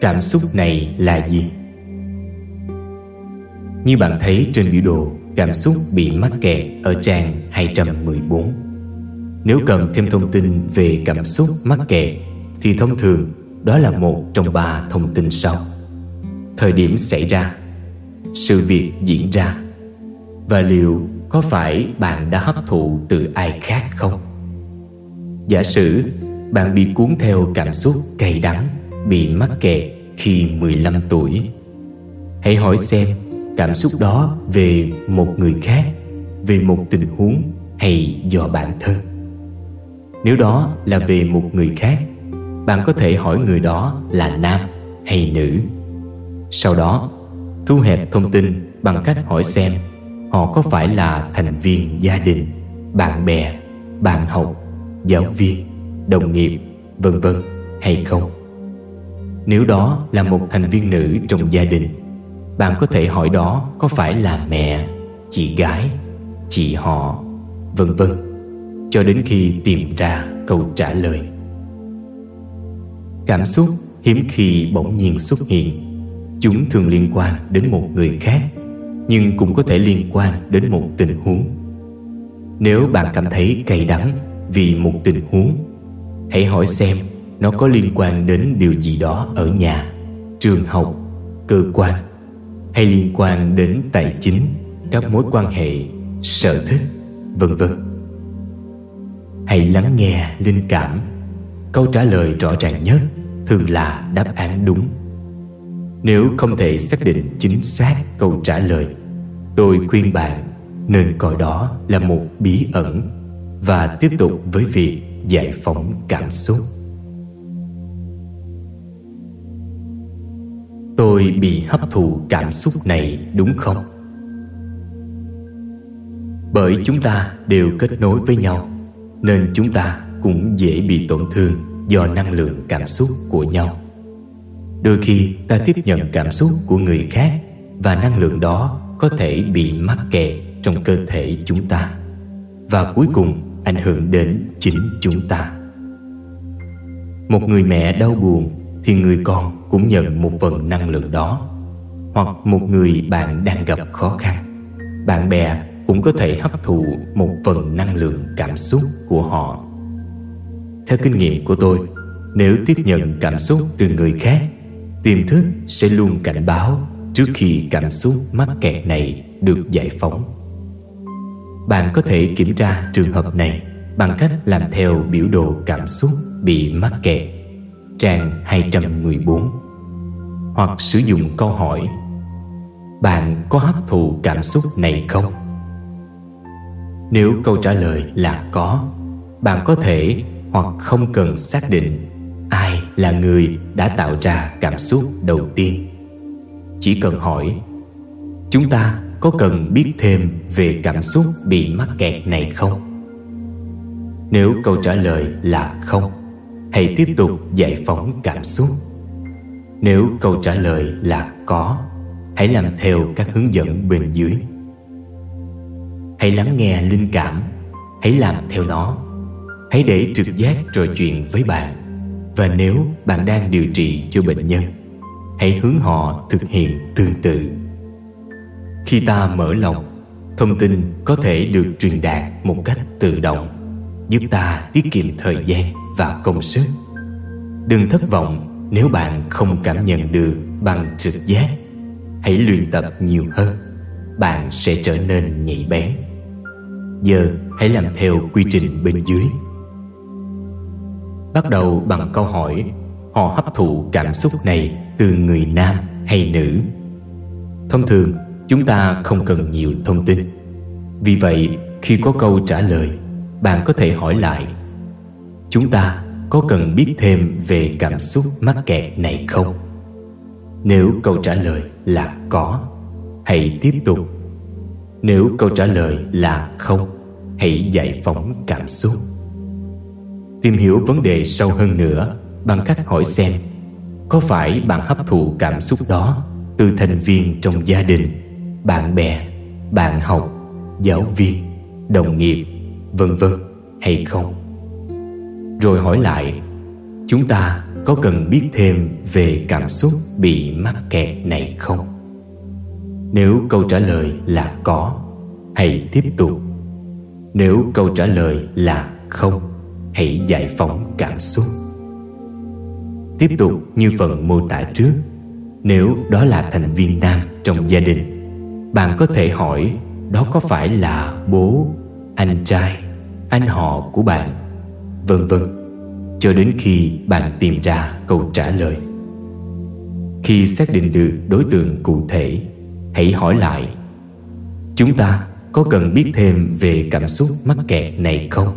Cảm xúc này là gì? Như bạn thấy trên biểu đồ Cảm xúc bị mắc kẹt ở trang 214 Nếu cần thêm thông tin về cảm xúc mắc kẹt, Thì thông thường đó là một trong ba thông tin sau Thời điểm xảy ra, Sự việc diễn ra, Và liệu có phải bạn đã hấp thụ từ ai khác không? Giả sử bạn bị cuốn theo cảm xúc cay đắng, Bị mắc kẹt khi 15 tuổi, Hãy hỏi xem cảm xúc đó về một người khác Về một tình huống hay do bản thân. Nếu đó là về một người khác Bạn có thể hỏi người đó là nam hay nữ. Sau đó thu hẹp thông tin bằng cách hỏi xem Họ có phải là thành viên gia đình, bạn bè, bạn học, giáo viên, đồng nghiệp, vân vân hay không. Nếu đó là một thành viên nữ trong gia đình bạn có thể hỏi đó có phải là mẹ, chị gái, chị họ, vân vân. Cho đến khi tìm ra câu trả lời. Cảm xúc hiếm khi bỗng nhiên xuất hiện. Chúng thường liên quan đến một người khác Nhưng cũng có thể liên quan đến một tình huống. Nếu bạn cảm thấy cay đắng vì một tình huống Hãy hỏi xem nó có liên quan đến điều gì đó ở nhà trường học cơ quan hay liên quan đến tài chính, các mối quan hệ, sở thích, vân vân. Hãy lắng nghe linh cảm. Câu trả lời rõ ràng nhất thường là đáp án đúng. Nếu không thể xác định chính xác câu trả lời, tôi khuyên bạn nên coi đó là một bí ẩn và tiếp tục với việc giải phóng cảm xúc. Tôi bị hấp thụ cảm xúc này, đúng không? Bởi chúng ta đều kết nối với nhau, Nên chúng ta cũng dễ bị tổn thương Do năng lượng cảm xúc của nhau Đôi khi ta tiếp nhận cảm xúc của người khác Và năng lượng đó có thể bị mắc kẹt trong cơ thể chúng ta Và cuối cùng ảnh hưởng đến chính chúng ta Một người mẹ đau buồn thì người con cũng nhận một phần năng lượng đó. Hoặc một người bạn đang gặp khó khăn, bạn bè cũng có thể hấp thụ một phần năng lượng cảm xúc của họ. Theo kinh nghiệm của tôi, nếu tiếp nhận cảm xúc từ người khác, tiềm thức sẽ luôn cảnh báo trước khi cảm xúc mắc kẹt này được giải phóng. Bạn có thể kiểm tra trường hợp này bằng cách làm theo biểu đồ cảm xúc bị mắc kẹt trang 214 hoặc sử dụng câu hỏi, Bạn có hấp thụ cảm xúc này không? Nếu câu trả lời là có, Bạn có thể hoặc không cần xác định Ai là người đã tạo ra cảm xúc đầu tiên Chỉ cần hỏi, Chúng ta có cần biết thêm về cảm xúc bị mắc kẹt này không? Nếu câu trả lời là không Hãy tiếp tục giải phóng cảm xúc. Nếu câu trả lời là có, Hãy làm theo các hướng dẫn bên dưới. Hãy lắng nghe linh cảm, Hãy làm theo nó. Hãy để trực giác trò chuyện với bạn. Và nếu bạn đang điều trị cho bệnh nhân, Hãy hướng họ thực hiện tương tự. Khi ta mở lòng, Thông tin có thể được truyền đạt một cách tự động, Giúp ta tiết kiệm thời gian và công sức. Đừng thất vọng nếu bạn không cảm nhận được bằng trực giác. Hãy luyện tập nhiều hơn, Bạn sẽ trở nên nhạy bén. Giờ hãy làm theo quy trình bên dưới. Bắt đầu bằng câu hỏi, Họ hấp thụ cảm xúc này từ người nam hay nữ? Thông thường, chúng ta không cần nhiều thông tin. Vì vậy, khi có câu trả lời, Bạn có thể hỏi lại Chúng ta có cần biết thêm về cảm xúc mắc kẹt này không? Nếu câu trả lời là có, Hãy tiếp tục. Nếu câu trả lời là không, Hãy giải phóng cảm xúc. Tìm hiểu vấn đề sâu hơn nữa, Bằng cách hỏi xem, Có phải bạn hấp thụ cảm xúc đó Từ thành viên trong gia đình, Bạn bè, Bạn học, Giáo viên, Đồng nghiệp, Vân vân, Hay không? Rồi hỏi lại Chúng ta có cần biết thêm về cảm xúc bị mắc kẹt này không? Nếu câu trả lời là có, hãy tiếp tục. Nếu câu trả lời là không, hãy giải phóng cảm xúc. Tiếp tục như phần mô tả trước, nếu đó là thành viên nam trong gia đình, bạn có thể hỏi đó có phải là bố, anh trai, anh họ của bạn, vân vân, cho đến khi bạn tìm ra câu trả lời. Khi xác định được đối tượng cụ thể, hãy hỏi lại, chúng ta có cần biết thêm về cảm xúc mắc kẹt này không?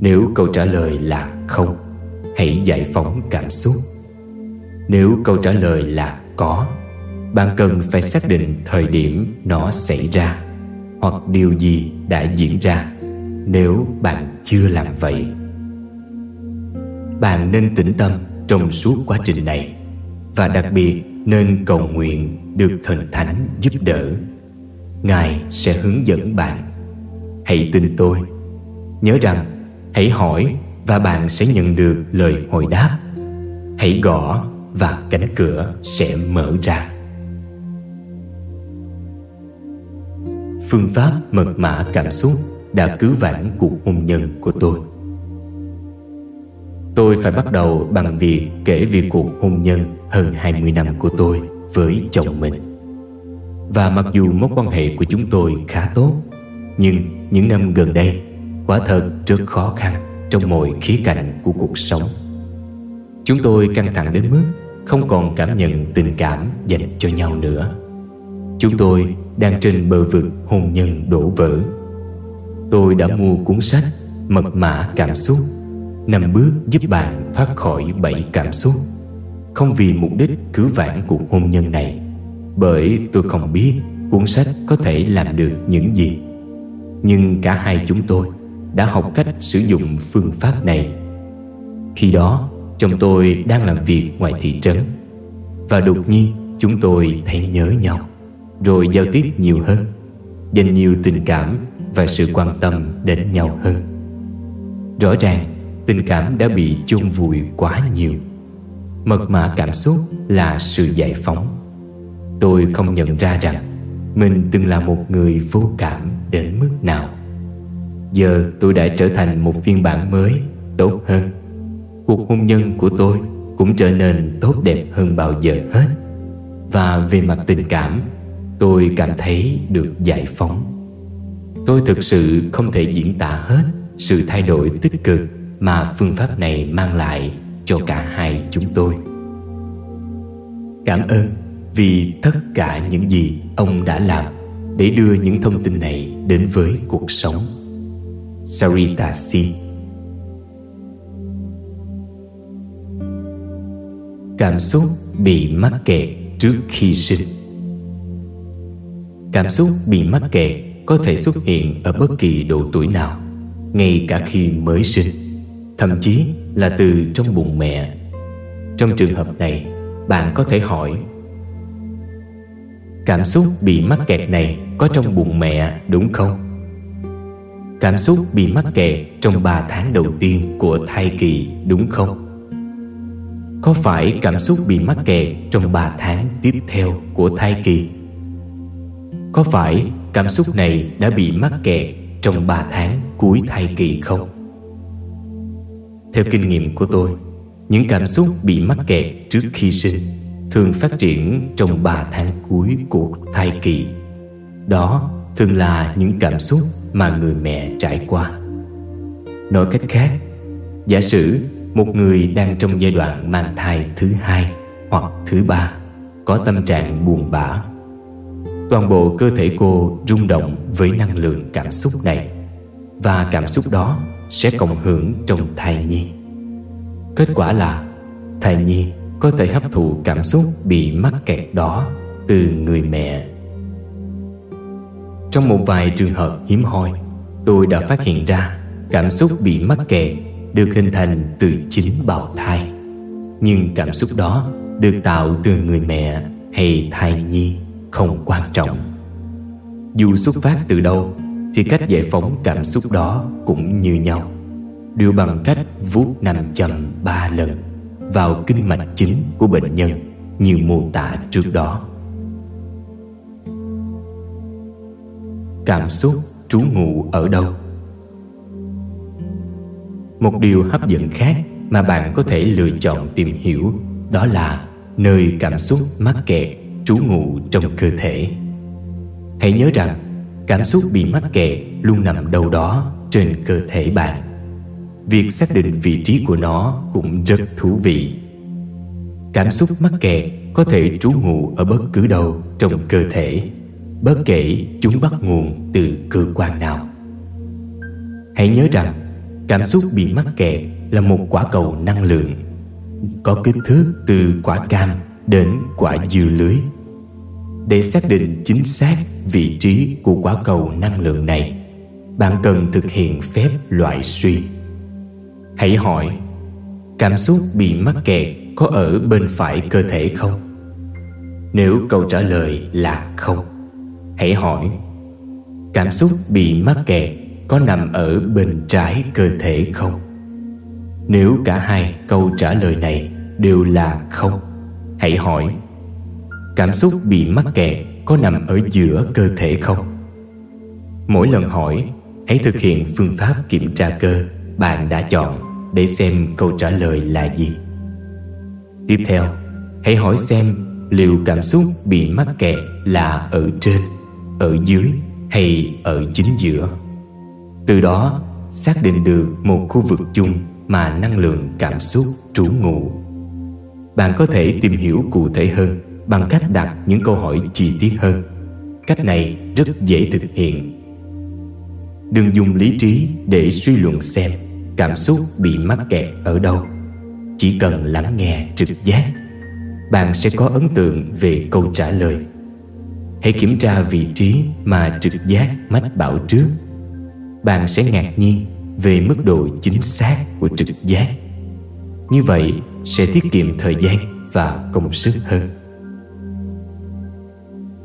Nếu câu trả lời là không, hãy giải phóng cảm xúc. Nếu câu trả lời là có, bạn cần phải xác định thời điểm nó xảy ra hoặc điều gì đã diễn ra. Nếu bạn chưa làm vậy. Bạn nên tĩnh tâm trong suốt quá trình này và đặc biệt nên cầu nguyện được thần thánh giúp đỡ. Ngài sẽ hướng dẫn bạn. Hãy tin tôi. Nhớ rằng, hãy hỏi và bạn sẽ nhận được lời hồi đáp. Hãy gõ và cánh cửa sẽ mở ra. Phương pháp mật mã cảm xúc đã cứu vãn cuộc hôn nhân của tôi Tôi phải bắt đầu bằng việc kể về cuộc hôn nhân hơn 20 năm của tôi với chồng mình. Và mặc dù mối quan hệ của chúng tôi khá tốt, nhưng những năm gần đây quả thật rất khó khăn trong mọi khía cạnh của cuộc sống. Chúng tôi căng thẳng đến mức không còn cảm nhận tình cảm dành cho nhau nữa. Chúng tôi đang trên bờ vực hôn nhân đổ vỡ. Tôi đã mua cuốn sách Mật mã cảm xúc. Năm bước giúp bạn thoát khỏi bảy cảm xúc. Không vì mục đích cứu vãn cuộc hôn nhân này, bởi tôi không biết cuốn sách có thể làm được những gì. Nhưng cả hai chúng tôi đã học cách sử dụng phương pháp này. Khi đó, chồng tôi đang làm việc ngoài thị trấn, và đột nhiên chúng tôi thấy nhớ nhau, rồi giao tiếp nhiều hơn, dành nhiều tình cảm và sự quan tâm đến nhau hơn. Rõ ràng, tình cảm đã bị chôn vùi quá nhiều. Mật mã cảm xúc là sự giải phóng. Tôi không nhận ra rằng mình từng là một người vô cảm đến mức nào. Giờ tôi đã trở thành một phiên bản mới, tốt hơn. Cuộc hôn nhân của tôi cũng trở nên tốt đẹp hơn bao giờ hết. Và về mặt tình cảm, tôi cảm thấy được giải phóng tôi thực sự không thể diễn tả hết sự thay đổi tích cực mà phương pháp này mang lại cho cả hai chúng tôi. Cảm ơn vì tất cả những gì ông đã làm để đưa những thông tin này đến với cuộc sống. Sarita sin cảm xúc bị mắc kẹt trước khi sinh. Cảm xúc bị mắc kẹt có thể xuất hiện ở bất kỳ độ tuổi nào, ngay cả khi mới sinh, thậm chí là từ trong bụng mẹ. Trong trường hợp này, bạn có thể hỏi, cảm xúc bị mắc kẹt này có trong bụng mẹ đúng không? Cảm xúc bị mắc kẹt trong 3 tháng đầu tiên của thai kỳ đúng không? Có phải cảm xúc bị mắc kẹt trong 3 tháng tiếp theo của thai kỳ? Có phải cảm xúc này đã bị mắc kẹt trong 3 tháng cuối thai kỳ không? Theo kinh nghiệm của tôi, Những cảm xúc bị mắc kẹt trước khi sinh Thường phát triển trong 3 tháng cuối của thai kỳ. Đó thường là những cảm xúc mà người mẹ trải qua. Nói cách khác, Giả sử một người đang trong giai đoạn mang thai thứ hai hoặc thứ ba, Có tâm trạng buồn bã Toàn bộ cơ thể cô rung động với năng lượng cảm xúc này, Và cảm xúc đó sẽ cộng hưởng trong thai nhi. Kết quả là, thai nhi có thể hấp thụ cảm xúc bị mắc kẹt đó từ người mẹ. Trong một vài trường hợp hiếm hoi, Tôi đã phát hiện ra Cảm xúc bị mắc kẹt Được hình thành từ chính bào thai. Nhưng cảm xúc đó Được tạo từ người mẹ Hay thai nhi. Không quan trọng. Dù xuất phát từ đâu, Thì cách giải phóng cảm xúc đó Cũng như nhau. Đều bằng cách vuốt nằm chậm ba lần Vào kinh mạch chính của bệnh nhân Như mô tả trước đó. Cảm xúc trú ngụ ở đâu? Một điều hấp dẫn khác Mà bạn có thể lựa chọn tìm hiểu Đó là nơi cảm xúc mắc kẹt trú ngụ trong cơ thể. Hãy nhớ rằng, Cảm xúc bị mắc kẹt luôn nằm đâu đó trên cơ thể bạn. Việc xác định vị trí của nó cũng rất thú vị. Cảm xúc mắc kẹt có thể trú ngụ ở bất cứ đâu trong cơ thể, Bất kể chúng bắt nguồn từ cơ quan nào. Hãy nhớ rằng, Cảm xúc bị mắc kẹt là một quả cầu năng lượng, Có kích thước từ quả cam đến quả dưa lưới. Để xác định chính xác vị trí của quả cầu năng lượng này Bạn cần thực hiện phép loại suy Hãy hỏi, Cảm xúc bị mắc kẹt có ở bên phải cơ thể không? Nếu câu trả lời là không, Hãy hỏi, Cảm xúc bị mắc kẹt có nằm ở bên trái cơ thể không? Nếu cả hai câu trả lời này đều là không, Hãy hỏi Cảm xúc bị mắc kẹt có nằm ở giữa cơ thể không? Mỗi lần hỏi Hãy thực hiện phương pháp kiểm tra cơ bạn đã chọn để xem câu trả lời là gì. Tiếp theo, hãy hỏi xem liệu cảm xúc bị mắc kẹt là ở trên ở dưới hay ở chính giữa từ đó xác định được một khu vực chung mà năng lượng cảm xúc trú ngụ bạn có thể tìm hiểu cụ thể hơn bằng cách đặt những câu hỏi chi tiết hơn. Cách này rất dễ thực hiện. Đừng dùng lý trí để suy luận xem cảm xúc bị mắc kẹt ở đâu. Chỉ cần lắng nghe trực giác, bạn sẽ có ấn tượng về câu trả lời. Hãy kiểm tra vị trí mà trực giác mách bảo trước. Bạn sẽ ngạc nhiên về mức độ chính xác của trực giác. Như vậy sẽ tiết kiệm thời gian và công sức hơn.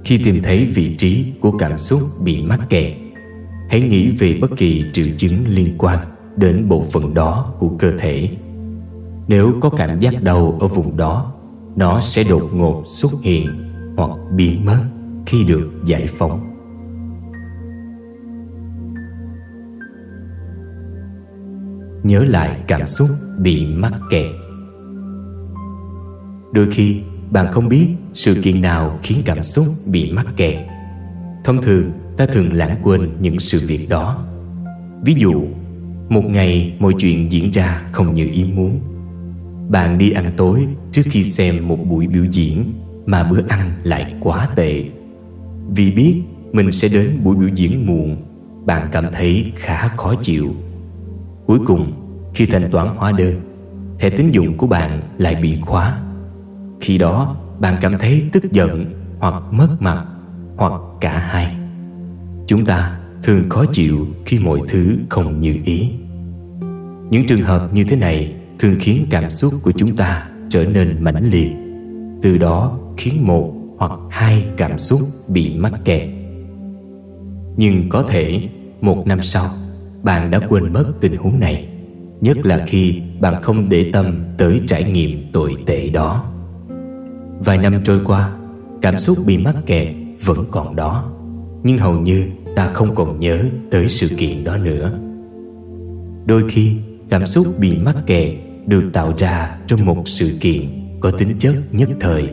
Khi tìm thấy vị trí của cảm xúc bị mắc kẹt, Hãy nghĩ về bất kỳ triệu chứng liên quan đến bộ phận đó của cơ thể. Nếu có cảm giác đau ở vùng đó, Nó sẽ đột ngột xuất hiện hoặc biến mất khi được giải phóng. Nhớ lại cảm xúc bị mắc kẹt. Đôi khi bạn không biết sự kiện nào khiến cảm xúc bị mắc kẹt. Thông thường, ta thường lãng quên những sự việc đó. Ví dụ, một ngày mọi chuyện diễn ra không như ý muốn. Bạn đi ăn tối trước khi xem một buổi biểu diễn mà bữa ăn lại quá tệ. Vì biết mình sẽ đến buổi biểu diễn muộn, Bạn cảm thấy khá khó chịu. Cuối cùng, khi thanh toán hóa đơn, Thẻ tín dụng của bạn lại bị khóa. Khi đó, bạn cảm thấy tức giận Hoặc mất mặt, Hoặc cả hai. Chúng ta thường khó chịu khi mọi thứ không như ý. Những trường hợp như thế này Thường khiến cảm xúc của chúng ta trở nên mãnh liệt. Từ đó khiến một hoặc hai cảm xúc bị mắc kẹt. Nhưng có thể, một năm sau, bạn đã quên mất tình huống này, nhất là khi bạn không để tâm tới trải nghiệm tồi tệ đó vài năm trôi qua, cảm xúc bị mắc kẹt vẫn còn đó. Nhưng hầu như ta không còn nhớ tới sự kiện đó nữa. Đôi khi, cảm xúc bị mắc kẹt được tạo ra trong một sự kiện có tính chất nhất thời.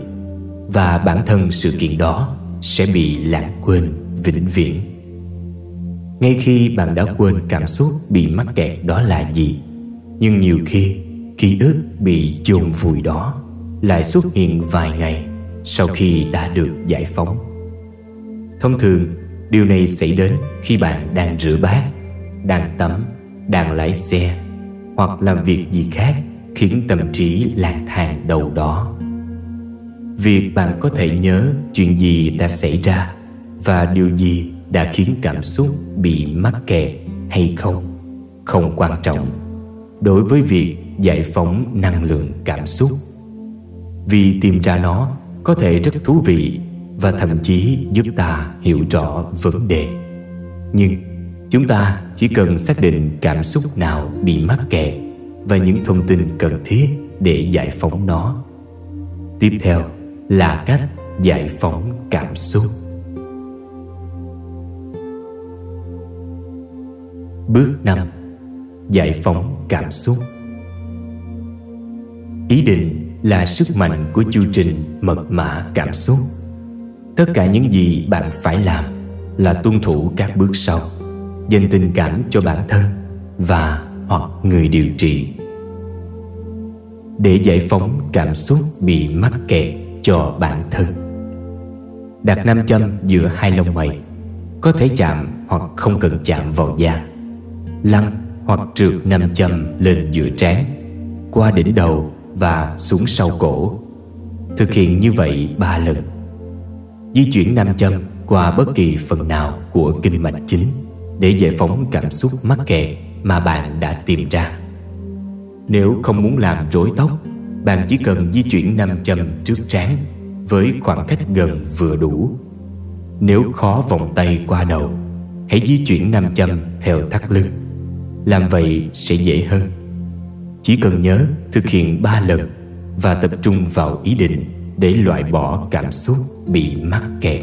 Và bản thân sự kiện đó sẽ bị lãng quên vĩnh viễn. Ngay khi bạn đã quên cảm xúc bị mắc kẹt đó là gì, nhưng nhiều khi ký ức bị chôn vùi đó lại xuất hiện vài ngày sau khi đã được giải phóng. Thông thường, điều này xảy đến khi bạn đang rửa bát, đang tắm, đang lái xe, hoặc làm việc gì khác khiến tâm trí lang thang đầu đó. Việc bạn có thể nhớ chuyện gì đã xảy ra và điều gì đã khiến cảm xúc bị mắc kẹt hay không không quan trọng. Đối với việc giải phóng năng lượng cảm xúc vì tìm ra nó có thể rất thú vị và thậm chí giúp ta hiểu rõ vấn đề. Nhưng chúng ta chỉ cần xác định cảm xúc nào bị mắc kẹt và những thông tin cần thiết để giải phóng nó. Tiếp theo là cách giải phóng cảm xúc. Bước 5 giải phóng cảm xúc. Ý định là sức mạnh của chu trình mật mã cảm xúc. Tất cả những gì bạn phải làm là tuân thủ các bước sau, dành tình cảm cho bản thân và hoặc người điều trị. Để giải phóng cảm xúc bị mắc kẹt cho bản thân. Đặt nam châm giữa hai lông mày, có thể chạm hoặc không cần chạm vào da. Lăn hoặc trượt nam châm lên giữa trán, qua đỉnh đầu và xuống sau cổ. Thực hiện như vậy ba lần. Di chuyển nam châm qua bất kỳ phần nào của kinh mạch chính để giải phóng cảm xúc mắc kẹt mà bạn đã tìm ra. Nếu không muốn làm rối tóc, bạn chỉ cần di chuyển nam châm trước trán với khoảng cách gần vừa đủ. Nếu khó vòng tay qua đầu, hãy di chuyển nam châm theo thắt lưng. Làm vậy sẽ dễ hơn chỉ cần nhớ thực hiện ba lần và tập trung vào ý định để loại bỏ cảm xúc bị mắc kẹt.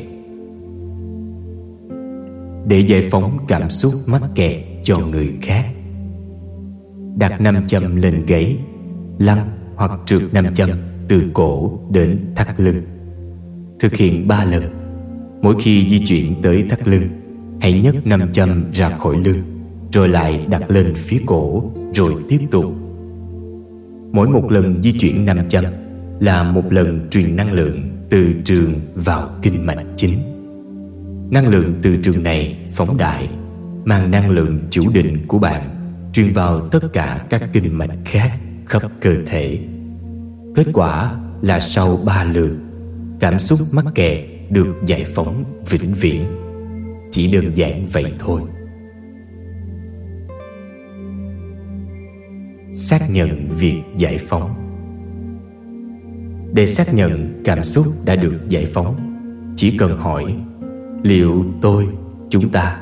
Để giải phóng cảm xúc mắc kẹt cho người khác. Đặt nam châm lên gáy lăn hoặc trượt nam châm từ cổ đến thắt lưng. Thực hiện ba lần. Mỗi khi di chuyển tới thắt lưng, hãy nhấc nam châm ra khỏi lưng, rồi lại đặt lên phía cổ, rồi tiếp tục mỗi một lần di chuyển năm chân là một lần truyền năng lượng từ trường vào kinh mạch chính. Năng lượng từ trường này phóng đại, mang năng lượng chủ định của bạn truyền vào tất cả các kinh mạch khác khắp cơ thể. Kết quả là sau ba lượt, cảm xúc mắc kẹt được giải phóng vĩnh viễn. Chỉ đơn giản vậy thôi. Xác nhận việc giải phóng. Để xác nhận cảm xúc đã được giải phóng, chỉ cần hỏi, liệu tôi, chúng ta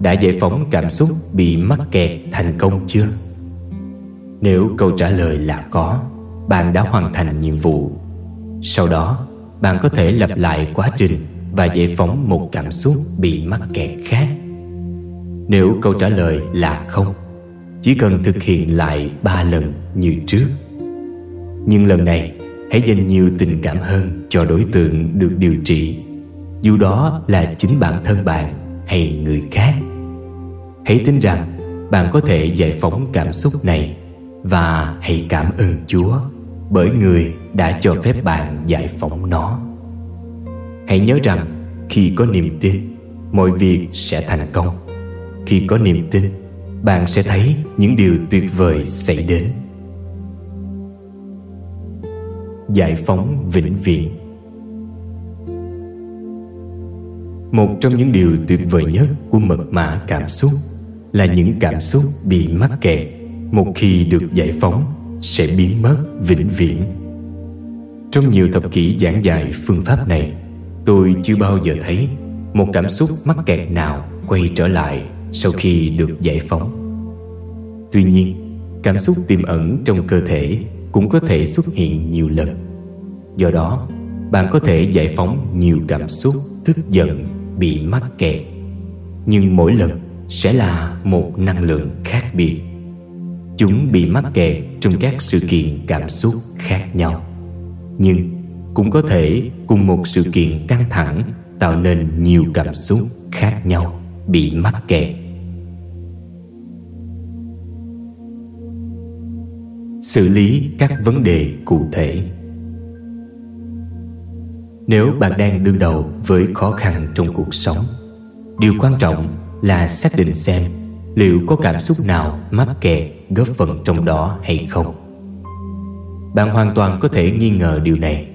đã giải phóng cảm xúc bị mắc kẹt thành công chưa? Nếu câu trả lời là có, bạn đã hoàn thành nhiệm vụ. Sau đó, bạn có thể lặp lại quá trình và giải phóng một cảm xúc bị mắc kẹt khác. Nếu câu trả lời là không chỉ cần thực hiện lại ba lần như trước. Nhưng lần này, hãy dành nhiều tình cảm hơn cho đối tượng được điều trị. Dù đó là chính bản thân bạn hay người khác. Hãy tin rằng bạn có thể giải phóng cảm xúc này và hãy cảm ơn chúa bởi người đã cho phép bạn giải phóng nó. Hãy nhớ rằng khi có niềm tin, mọi việc sẽ thành công. Khi có niềm tin bạn sẽ thấy những điều tuyệt vời xảy đến. Giải phóng vĩnh viễn. Một trong những điều tuyệt vời nhất của mật mã cảm xúc là những cảm xúc bị mắc kẹt. Một khi được giải phóng, sẽ biến mất vĩnh viễn. Trong nhiều thập kỷ giảng dạy phương pháp này, tôi chưa bao giờ thấy một cảm xúc mắc kẹt nào quay trở lại sau khi được giải phóng. Tuy nhiên, cảm xúc tiềm ẩn trong cơ thể cũng có thể xuất hiện nhiều lần. Do đó, bạn có thể giải phóng nhiều cảm xúc, tức giận, bị mắc kẹt. Nhưng mỗi lần sẽ là một năng lượng khác biệt. Chúng bị mắc kẹt trong các sự kiện cảm xúc khác nhau. Nhưng cũng có thể cùng một sự kiện căng thẳng tạo nên nhiều cảm xúc khác nhau, bị mắc kẹt. Xử lý các vấn đề cụ thể. Nếu bạn đang đương đầu với khó khăn trong cuộc sống, điều quan trọng là xác định xem liệu có cảm xúc nào mắc kẹt, góp phần trong đó hay không. Bạn hoàn toàn có thể nghi ngờ điều này,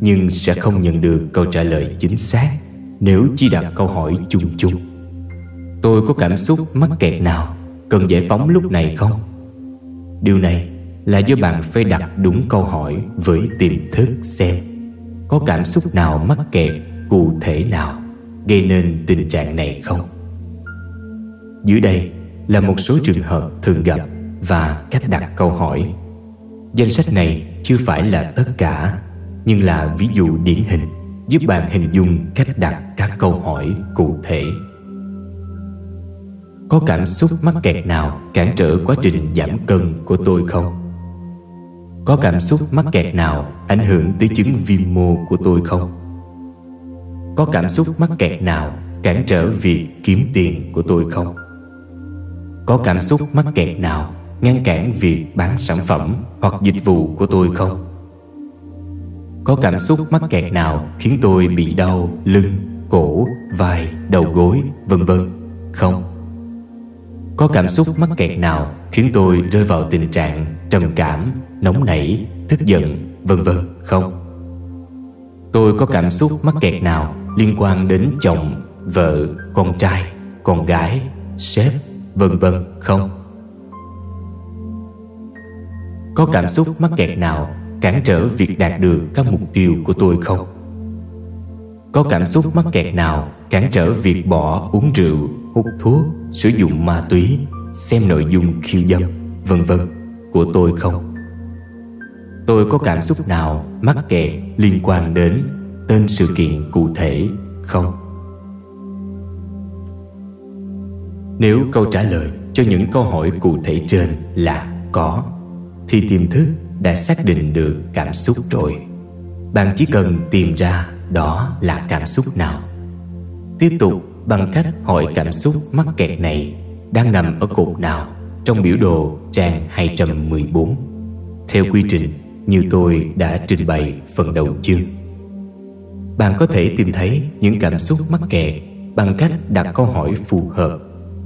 nhưng sẽ không nhận được câu trả lời chính xác nếu chỉ đặt câu hỏi chung chung. Tôi có cảm xúc mắc kẹt nào, Cần giải phóng lúc này không? Điều này là do bạn phải đặt đúng câu hỏi Với tiềm thức xem Có cảm xúc nào mắc kẹt Cụ thể nào Gây nên tình trạng này không? Dưới đây là một số trường hợp thường gặp Và cách đặt câu hỏi. Danh sách này chưa phải là tất cả, Nhưng là ví dụ điển hình Giúp bạn hình dung cách đặt các câu hỏi cụ thể. Có cảm xúc mắc kẹt nào cản trở quá trình giảm cân của tôi không? Có cảm xúc mắc kẹt nào ảnh hưởng tới chứng viêm mô của tôi không? Có cảm xúc mắc kẹt nào cản trở việc kiếm tiền của tôi không? Có cảm xúc mắc kẹt nào ngăn cản việc bán sản phẩm hoặc dịch vụ của tôi không? Có cảm xúc mắc kẹt nào khiến tôi bị đau lưng, cổ, vai, đầu gối, vân vân không? Có cảm xúc mắc kẹt nào khiến tôi rơi vào tình trạng trầm cảm, nóng nảy, tức giận, vân vân không? Tôi có cảm xúc mắc kẹt nào liên quan đến chồng, vợ, con trai, con gái, sếp, vân vân không? Có cảm xúc mắc kẹt nào cản trở việc đạt được các mục tiêu của tôi không? Có cảm xúc mắc kẹt nào cản trở việc bỏ uống rượu, hút thuốc, sử dụng ma túy, xem nội dung khiêu dâm, vân vân của tôi không? Tôi có cảm xúc nào mắc kẹt liên quan đến tên sự kiện cụ thể không? Nếu câu trả lời cho những câu hỏi cụ thể trên là có Thì tiềm thức đã xác định được cảm xúc rồi Bạn chỉ cần tìm ra đó là cảm xúc nào Tiếp tục bằng cách hỏi cảm xúc mắc kẹt này Đang nằm ở cột nào trong biểu đồ trang 214 Theo quy trình, như tôi đã trình bày phần đầu chương Bạn có thể tìm thấy những cảm xúc mắc kẹt Bằng cách đặt câu hỏi phù hợp,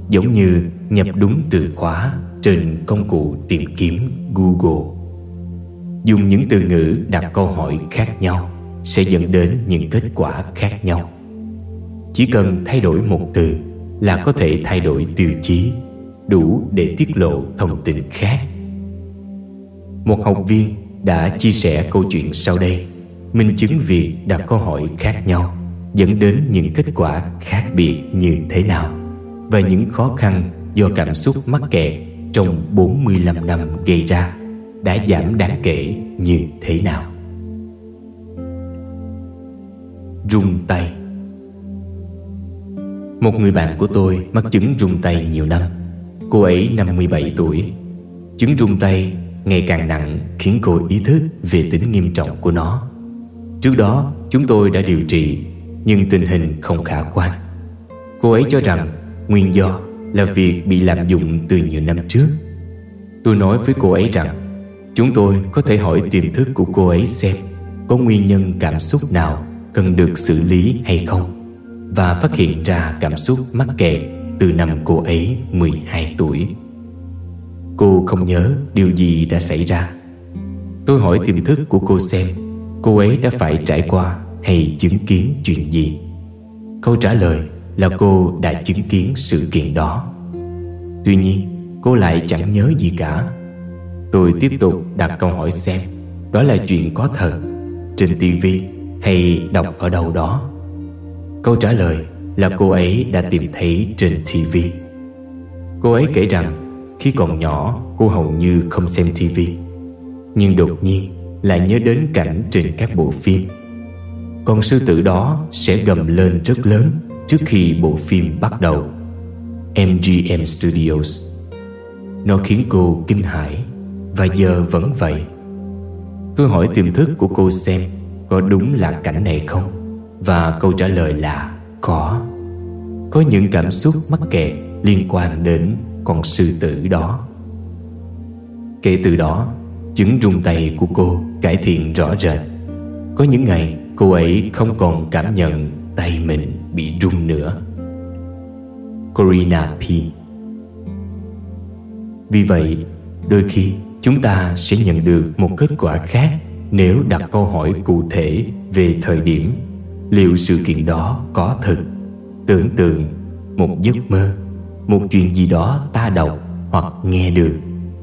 Giống như nhập đúng từ khóa trên công cụ tìm kiếm Google. Dùng những từ ngữ đặt câu hỏi khác nhau Sẽ dẫn đến những kết quả khác nhau. Chỉ cần thay đổi một từ Là có thể thay đổi tiêu chí, Đủ để tiết lộ thông tin khác. Một học viên đã chia sẻ câu chuyện sau đây, Minh chứng việc đặt câu hỏi khác nhau, Dẫn đến những kết quả khác biệt như thế nào, Và những khó khăn do cảm xúc mắc kẹt trong 45 năm gây ra đã giảm đáng kể như thế nào. Rung tay một người bạn của tôi mắc chứng rung tay nhiều năm. Cô ấy 57 tuổi. Chứng rung tay ngày càng nặng, khiến cô ý thức về tính nghiêm trọng của nó. Trước đó, chúng tôi đã điều trị, Nhưng tình hình không khả quan. Cô ấy cho rằng nguyên do là việc bị lạm dụng từ nhiều năm trước. Tôi nói với cô ấy rằng, Chúng tôi có thể hỏi tiềm thức của cô ấy xem Có nguyên nhân cảm xúc nào cần được xử lý hay không. Và phát hiện ra cảm xúc mắc kẹt từ năm cô ấy 12 tuổi. Cô không nhớ điều gì đã xảy ra. Tôi hỏi tiềm thức của cô xem Cô ấy đã phải trải qua hay chứng kiến chuyện gì. Câu trả lời là cô đã chứng kiến sự kiện đó. Tuy nhiên, cô lại chẳng nhớ gì cả. Tôi tiếp tục đặt câu hỏi xem Đó là chuyện có thật Trên tivi hay đọc ở đâu đó. Câu trả lời là cô ấy đã tìm thấy trên TV Cô ấy kể rằng, Khi còn nhỏ, cô hầu như không xem TV Nhưng đột nhiên lại nhớ đến cảnh trên các bộ phim. Con sư tử đó sẽ gầm lên rất lớn Trước khi bộ phim bắt đầu. MGM Studios. Nó khiến cô kinh hãi, Và giờ vẫn vậy. Tôi hỏi tiềm thức của cô xem Có đúng là cảnh này không? Và câu trả lời là Có. Có những cảm xúc mắc kẹt Liên quan đến con sư tử đó. Kể từ đó Chứng rung tay của cô cải thiện rõ rệt. Có những ngày cô ấy không còn cảm nhận tay mình bị rung nữa. Corina P. Vì vậy, đôi khi chúng ta sẽ nhận được một kết quả khác nếu đặt câu hỏi cụ thể về thời điểm liệu sự kiện đó có thật, tưởng tượng, một giấc mơ một chuyện gì đó ta đọc hoặc nghe được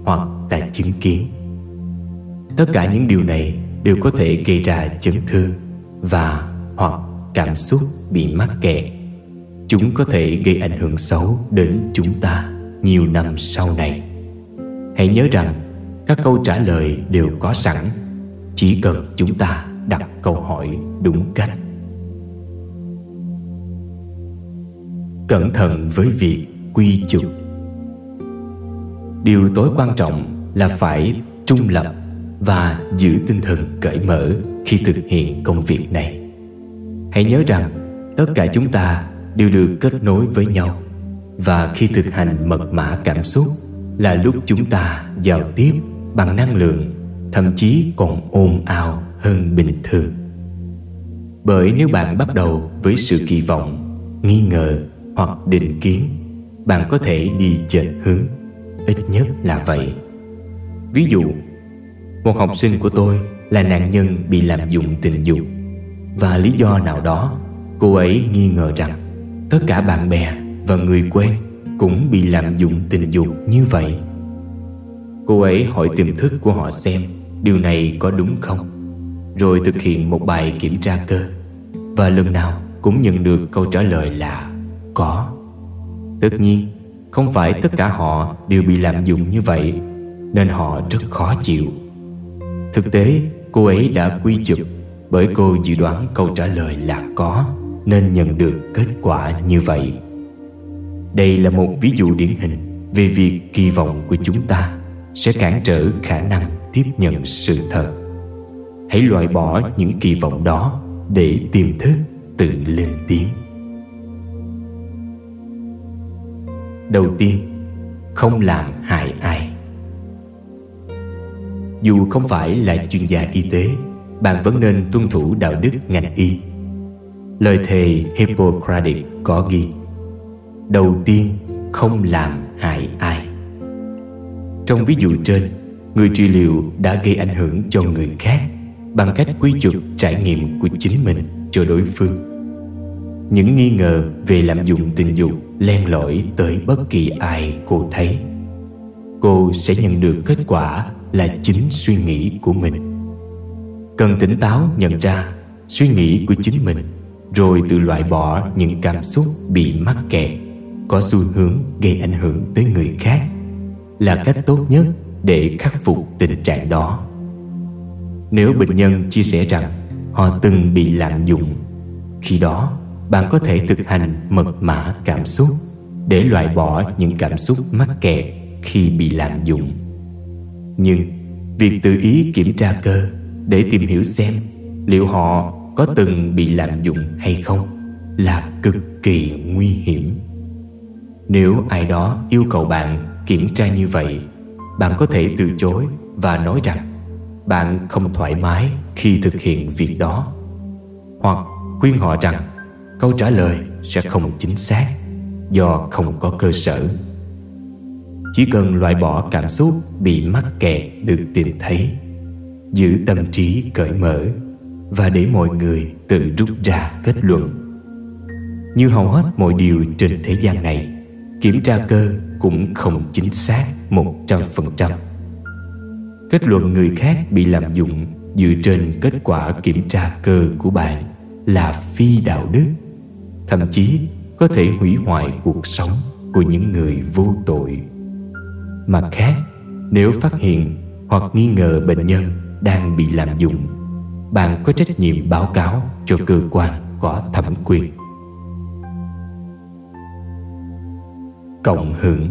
hoặc ta chứng kiến. Tất cả những điều này đều có thể gây ra chấn thương và hoặc cảm xúc bị mắc kẹt. Chúng có thể gây ảnh hưởng xấu đến chúng ta nhiều năm sau này. Hãy nhớ rằng các câu trả lời đều có sẵn. Chỉ cần chúng ta đặt câu hỏi đúng cách. Cẩn thận với việc quy chụp. Điều tối quan trọng là phải trung lập và giữ tinh thần cởi mở khi thực hiện công việc này. Hãy nhớ rằng, tất cả chúng ta đều được kết nối với nhau và khi thực hành mật mã cảm xúc là lúc chúng ta giao tiếp bằng năng lượng, thậm chí còn ồn ào hơn bình thường. Bởi nếu bạn bắt đầu với sự kỳ vọng, nghi ngờ hoặc định kiến, bạn có thể đi chệch hướng. Ít nhất là vậy. Ví dụ, một học sinh của tôi là nạn nhân bị lạm dụng tình dục. Và lý do nào đó, cô ấy nghi ngờ rằng tất cả bạn bè và người quen cũng bị lạm dụng tình dục như vậy. Cô ấy hỏi tiềm thức của họ xem điều này có đúng không? Rồi thực hiện một bài kiểm tra cơ. Và lần nào cũng nhận được câu trả lời là có. Tất nhiên, không phải tất cả họ đều bị lạm dụng như vậy, nên họ rất khó chịu. Thực tế, cô ấy đã quy chụp bởi cô dự đoán câu trả lời là có, nên nhận được kết quả như vậy. Đây là một ví dụ điển hình về việc kỳ vọng của chúng ta sẽ cản trở khả năng tiếp nhận sự thật. Hãy loại bỏ những kỳ vọng đó để tiềm thức tự lên tiếng. Đầu tiên, không làm hại ai. Dù không phải là chuyên gia y tế, bạn vẫn nên tuân thủ đạo đức ngành y. Lời thề hippocratic có ghi, đầu tiên, không làm hại ai. Trong ví dụ trên, người trị liệu đã gây ảnh hưởng cho người khác bằng cách quy chụp trải nghiệm của chính mình cho đối phương những nghi ngờ về lạm dụng tình dục len lỏi tới bất kỳ ai cô thấy. Cô sẽ nhận được kết quả là chính suy nghĩ của mình. Cần tỉnh táo nhận ra suy nghĩ của chính mình, rồi tự loại bỏ những cảm xúc bị mắc kẹt, có xu hướng gây ảnh hưởng tới người khác, là cách tốt nhất để khắc phục tình trạng đó. Nếu bệnh nhân chia sẻ rằng họ từng bị lạm dụng, khi đó bạn có thể thực hành mật mã cảm xúc để loại bỏ những cảm xúc mắc kẹt khi bị lạm dụng. Nhưng, việc tự ý kiểm tra cơ để tìm hiểu xem liệu họ có từng bị lạm dụng hay không là cực kỳ nguy hiểm. Nếu ai đó yêu cầu bạn kiểm tra như vậy, bạn có thể từ chối và nói rằng bạn không thoải mái khi thực hiện việc đó. Hoặc khuyên họ rằng câu trả lời sẽ không chính xác do không có cơ sở. Chỉ cần loại bỏ cảm xúc bị mắc kẹt được tìm thấy, giữ tâm trí cởi mở và để mọi người tự rút ra kết luận. Như hầu hết mọi điều trên thế gian này, kiểm tra cơ cũng không chính xác một trăm phần trăm. Kết luận người khác bị lạm dụng dựa trên kết quả kiểm tra cơ của bạn là phi đạo đức thậm chí có thể hủy hoại cuộc sống của những người vô tội. Mặt khác, nếu phát hiện hoặc nghi ngờ bệnh nhân đang bị lạm dụng, bạn có trách nhiệm báo cáo cho cơ quan có thẩm quyền. Cộng hưởng.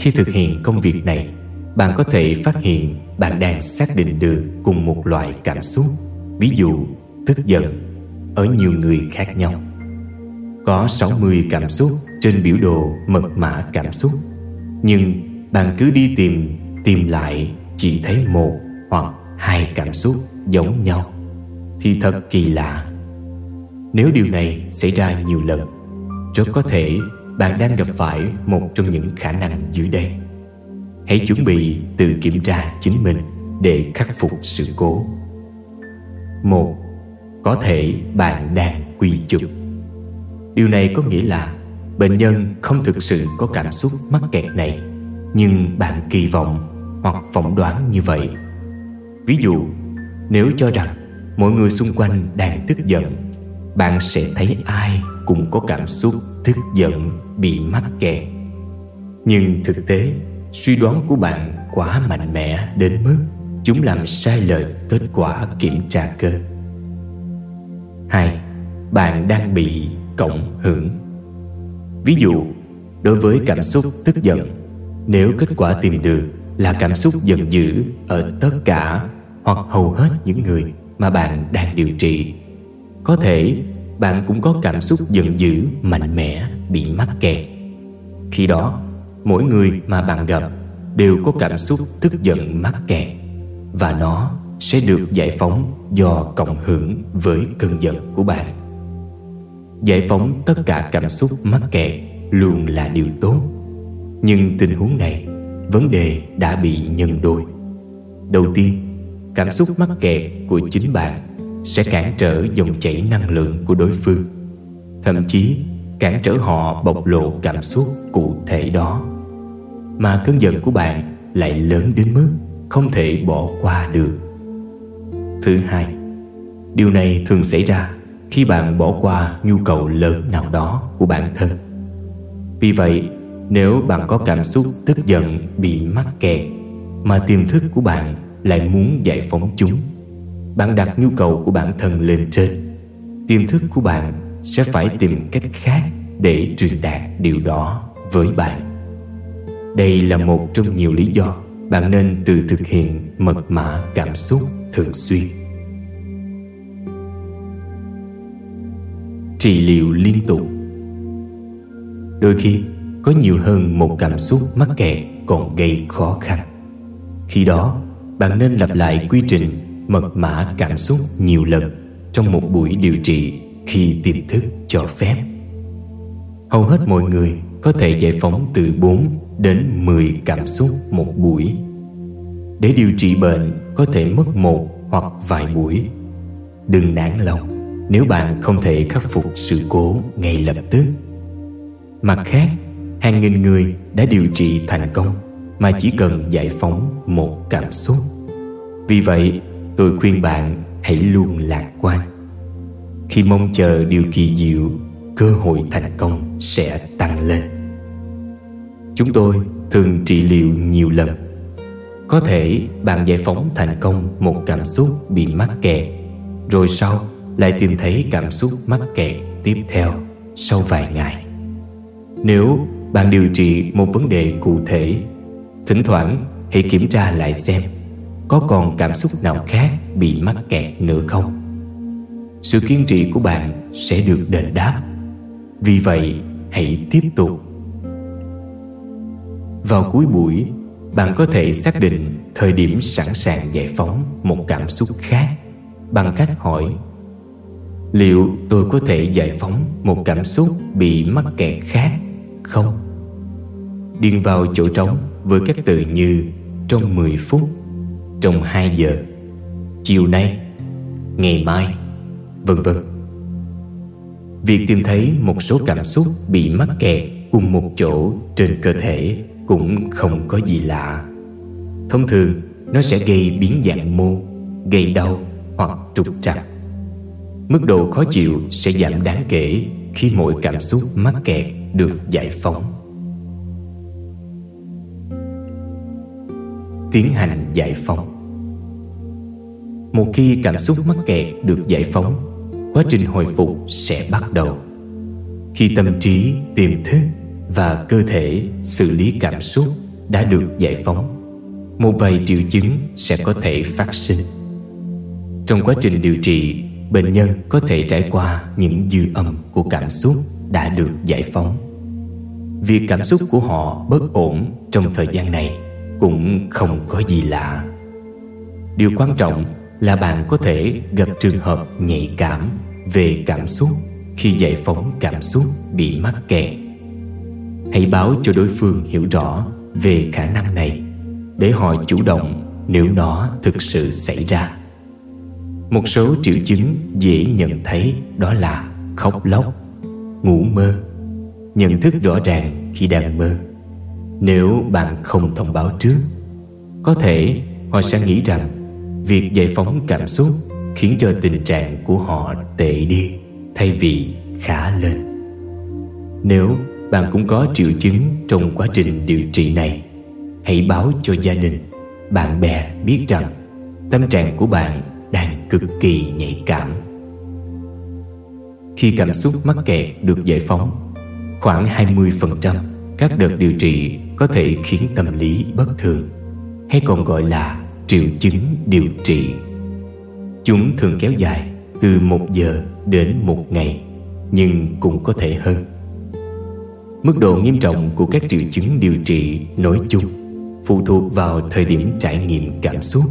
Khi thực hiện công việc này, bạn có thể phát hiện bạn đang xác định được cùng một loại cảm xúc. Ví dụ tức giận ở nhiều người khác nhau. Có 60 cảm xúc trên biểu đồ mật mã cảm xúc, nhưng bạn cứ đi tìm tìm lại chỉ thấy một hoặc hai cảm xúc giống nhau thì thật kỳ lạ. Nếu điều này xảy ra nhiều lần, rất có thể bạn đang gặp phải một trong những khả năng dưới đây. Hãy chuẩn bị tự kiểm tra chính mình để khắc phục sự cố. Một có thể bạn đang quy chụp. Điều này có nghĩa là bệnh nhân không thực sự có cảm xúc mắc kẹt này Nhưng bạn kỳ vọng hoặc phỏng đoán như vậy. Ví dụ, nếu cho rằng mọi người xung quanh đang tức giận Bạn sẽ thấy ai cũng có cảm xúc tức giận bị mắc kẹt. Nhưng thực tế, suy đoán của bạn quá mạnh mẽ đến mức Chúng làm sai lệch kết quả kiểm tra cơ hai Bạn đang bị cộng hưởng. Ví dụ, đối với cảm xúc tức giận Nếu kết quả tìm được là cảm xúc giận dữ ở tất cả hoặc hầu hết những người mà bạn đang điều trị Có thể bạn cũng có cảm xúc giận dữ mạnh mẽ bị mắc kẹt. Khi đó, mỗi người mà bạn gặp đều có cảm xúc tức giận mắc kẹt Và nó sẽ được giải phóng do cộng hưởng với cơn giận của bạn Giải phóng tất cả cảm xúc mắc kẹt luôn là điều tốt. Nhưng tình huống này, vấn đề đã bị nhân đôi. Đầu tiên, cảm xúc mắc kẹt của chính bạn sẽ cản trở dòng chảy năng lượng của đối phương. Thậm chí cản trở họ bộc lộ cảm xúc cụ thể đó. Mà cơn giận của bạn lại lớn đến mức không thể bỏ qua được. Thứ hai, điều này thường xảy ra khi bạn bỏ qua nhu cầu lớn nào đó của bản thân. Vì vậy nếu bạn có cảm xúc tức giận bị mắc kẹt mà tiềm thức của bạn lại muốn giải phóng chúng bạn đặt nhu cầu của bản thân lên trên tiềm thức của bạn sẽ phải tìm cách khác để truyền đạt điều đó với bạn. Đây là một trong nhiều lý do bạn nên tự thực hiện mật mã cảm xúc thường xuyên. Trị liệu liên tục. Đôi khi, có nhiều hơn một cảm xúc mắc kẹt còn gây khó khăn. Khi đó, bạn nên lặp lại quy trình mật mã cảm xúc nhiều lần trong một buổi điều trị khi tiềm thức cho phép. Hầu hết mọi người có thể giải phóng từ 4 đến 10 cảm xúc một buổi. Để điều trị bệnh có thể mất một hoặc vài buổi. Đừng nản lòng, nếu bạn không thể khắc phục sự cố ngay lập tức. Mặt khác, hàng nghìn người đã điều trị thành công mà chỉ cần giải phóng một cảm xúc. Vì vậy, tôi khuyên bạn hãy luôn lạc quan. Khi mong chờ điều kỳ diệu, cơ hội thành công sẽ tăng lên. Chúng tôi thường trị liệu nhiều lần có thể bạn giải phóng thành công một cảm xúc bị mắc kẹt, rồi sau lại tìm thấy cảm xúc mắc kẹt tiếp theo sau vài ngày. Nếu bạn điều trị một vấn đề cụ thể, thỉnh thoảng hãy kiểm tra lại xem có còn cảm xúc nào khác bị mắc kẹt nữa không. Sự kiên trì của bạn sẽ được đền đáp. Vì vậy, hãy tiếp tục. Vào cuối buổi bạn có thể xác định thời điểm sẵn sàng giải phóng một cảm xúc khác bằng cách hỏi, liệu tôi có thể giải phóng một cảm xúc bị mắc kẹt khác không? Điền vào chỗ trống với các từ như trong 10 phút trong 2 giờ chiều nay ngày mai vân vân. Việc tìm thấy một số cảm xúc bị mắc kẹt cùng một chỗ trên cơ thể cũng không có gì lạ. Thông thường, nó sẽ gây biến dạng mô, gây đau hoặc trục trặc. Mức độ khó chịu sẽ giảm đáng kể khi mỗi cảm xúc mắc kẹt được giải phóng. Tiến hành giải phóng. Một khi cảm xúc mắc kẹt được giải phóng, quá trình hồi phục sẽ bắt đầu. Khi tâm trí tiềm thức và cơ thể xử lý cảm xúc đã được giải phóng. Một vài triệu chứng sẽ có thể phát sinh. Trong quá trình điều trị, bệnh nhân có thể trải qua những dư âm của cảm xúc đã được giải phóng. Việc cảm xúc của họ bất ổn trong thời gian này cũng không có gì lạ. Điều quan trọng là bạn có thể gặp trường hợp nhạy cảm về cảm xúc khi giải phóng cảm xúc bị mắc kẹt hãy báo cho đối phương hiểu rõ về khả năng này để họ chủ động nếu nó thực sự xảy ra. Một số triệu chứng dễ nhận thấy đó là khóc lóc, ngủ mơ. Nhận thức rõ ràng khi đang mơ. Nếu bạn không thông báo trước, có thể họ sẽ nghĩ rằng việc giải phóng cảm xúc khiến cho tình trạng của họ tệ đi thay vì khá lên. Nếu bạn cũng có triệu chứng trong quá trình điều trị này. Hãy báo cho gia đình, bạn bè biết rằng tâm trạng của bạn đang cực kỳ nhạy cảm. Khi cảm xúc mắc kẹt được giải phóng, khoảng 20% các đợt điều trị có thể khiến tâm lý bất thường, hay còn gọi là triệu chứng điều trị. Chúng thường kéo dài từ một giờ đến một ngày, nhưng cũng có thể hơn mức độ nghiêm trọng của các triệu chứng điều trị nói chung phụ thuộc vào thời điểm trải nghiệm cảm xúc,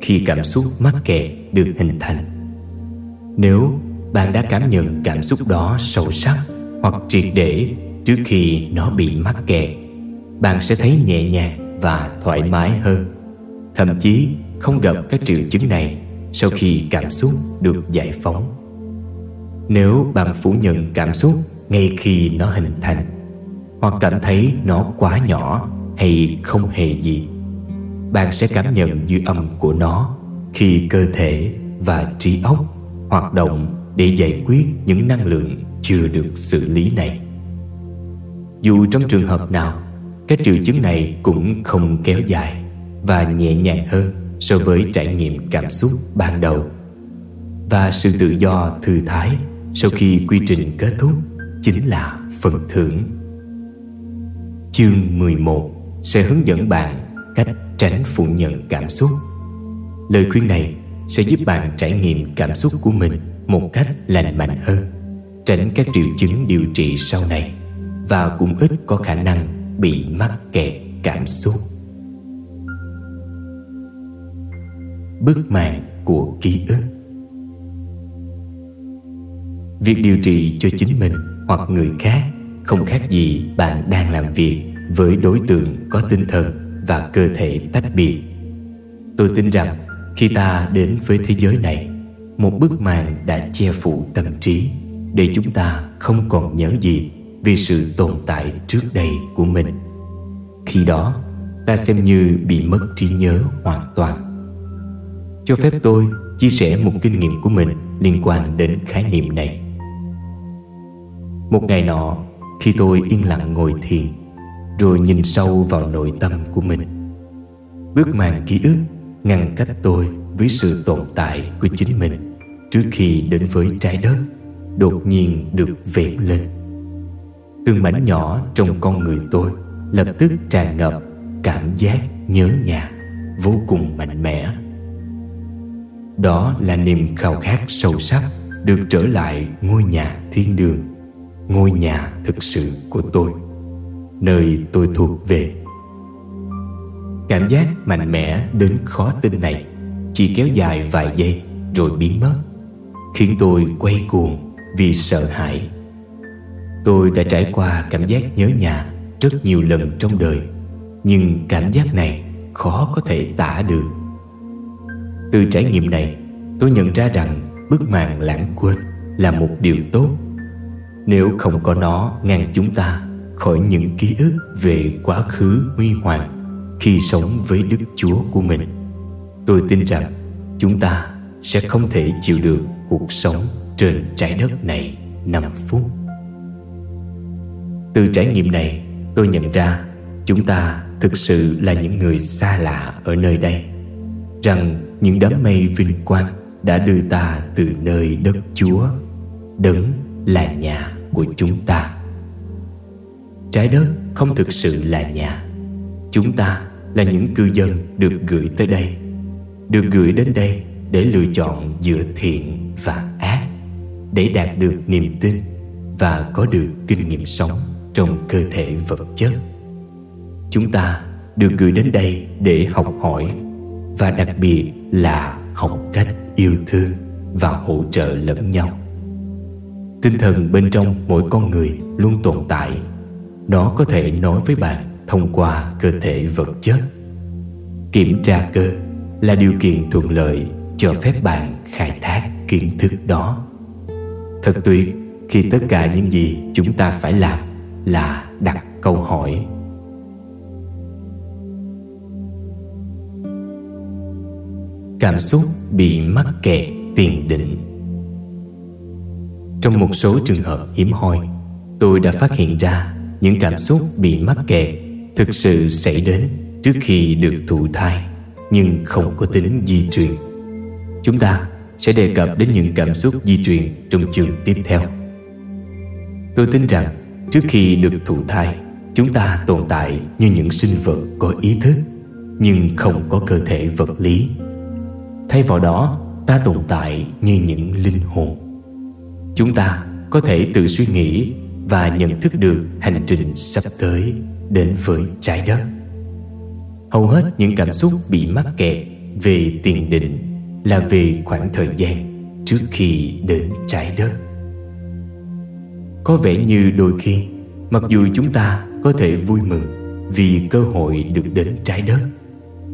khi cảm xúc mắc kẹt được hình thành. Nếu bạn đã cảm nhận cảm xúc đó sâu sắc hoặc triệt để trước khi nó bị mắc kẹt, bạn sẽ thấy nhẹ nhàng và thoải mái hơn. Thậm chí không gặp các triệu chứng này sau khi cảm xúc được giải phóng. Nếu bạn phủ nhận cảm xúc ngay khi nó hình thành hoặc cảm thấy nó quá nhỏ hay không hề gì. Bạn sẽ cảm nhận dư âm của nó khi cơ thể và trí óc hoạt động để giải quyết những năng lượng chưa được xử lý này. Dù trong trường hợp nào, các triệu chứng này cũng không kéo dài và nhẹ nhàng hơn so với trải nghiệm cảm xúc ban đầu. Và sự tự do thư thái sau khi quy trình kết thúc chính là phần thưởng chương 11 sẽ hướng dẫn bạn cách tránh phủ nhận cảm xúc. Lời khuyên này sẽ giúp bạn trải nghiệm cảm xúc của mình một cách lành mạnh hơn, tránh các triệu chứng điều trị sau này và cũng ít có khả năng bị mắc kẹt cảm xúc. Bức màn của ký ức. Việc điều trị cho chính mình hoặc người khác không khác gì bạn đang làm việc với đối tượng có tinh thần và cơ thể tách biệt. Tôi tin rằng khi ta đến với thế giới này, một bức màn đã che phủ tâm trí để chúng ta không còn nhớ gì vì sự tồn tại trước đây của mình. Khi đó, ta xem như bị mất trí nhớ hoàn toàn. Cho phép tôi chia sẻ một kinh nghiệm của mình liên quan đến khái niệm này. Một ngày nọ khi tôi yên lặng ngồi thiền rồi nhìn sâu vào nội tâm của mình. Bước màn ký ức ngăn cách tôi với sự tồn tại của chính mình trước khi đến với trái đất đột nhiên được vén lên. Từng mảnh nhỏ trong con người tôi lập tức tràn ngập cảm giác nhớ nhà vô cùng mạnh mẽ. Đó là niềm khao khát sâu sắc được trở lại ngôi nhà thiên đường ngôi nhà thực sự của tôi, nơi tôi thuộc về. Cảm giác mạnh mẽ đến khó tin này chỉ kéo dài vài giây rồi biến mất, khiến tôi quay cuồng vì sợ hãi. Tôi đã trải qua cảm giác nhớ nhà rất nhiều lần trong đời, nhưng cảm giác này khó có thể tả được. Từ trải nghiệm này, tôi nhận ra rằng bức màn lãng quên là một điều tốt nếu không có nó ngăn chúng ta khỏi những ký ức về quá khứ huy hoàng khi sống với Đức Chúa của mình. Tôi tin rằng chúng ta sẽ không thể chịu được cuộc sống trên trái đất này 5 phút. Từ trải nghiệm này, tôi nhận ra chúng ta thực sự là những người xa lạ ở nơi đây. Rằng những đám mây vinh quang đã đưa ta từ nơi đất Chúa, đấng là nhà của chúng ta. Trái đất không thực sự là nhà. Chúng ta là những cư dân được gửi tới đây, Được gửi đến đây để lựa chọn giữa thiện và ác, Để đạt được niềm tin và có được kinh nghiệm sống trong cơ thể vật chất. Chúng ta được gửi đến đây để học hỏi Và đặc biệt là học cách yêu thương và hỗ trợ lẫn nhau. Tinh thần bên trong mỗi con người luôn tồn tại. Nó có thể nói với bạn thông qua cơ thể vật chất. Kiểm tra cơ là điều kiện thuận lợi cho phép bạn khai thác kiến thức đó. Thật tuyệt, khi tất cả những gì chúng ta phải làm là đặt câu hỏi. Cảm xúc bị mắc kẹt tiền định trong một số trường hợp hiếm hoi, tôi đã phát hiện ra những cảm xúc bị mắc kẹt thực sự xảy đến trước khi được thụ thai, nhưng không có tính di truyền. Chúng ta sẽ đề cập đến những cảm xúc di truyền trong chương tiếp theo. Tôi tin rằng trước khi được thụ thai, chúng ta tồn tại như những sinh vật có ý thức, nhưng không có cơ thể vật lý. Thay vào đó, ta tồn tại như những linh hồn chúng ta có thể tự suy nghĩ và nhận thức được hành trình sắp tới đến với trái đất. Hầu hết những cảm xúc bị mắc kẹt về tiền định là về khoảng thời gian trước khi đến trái đất. Có vẻ như đôi khi, mặc dù chúng ta có thể vui mừng vì cơ hội được đến trái đất,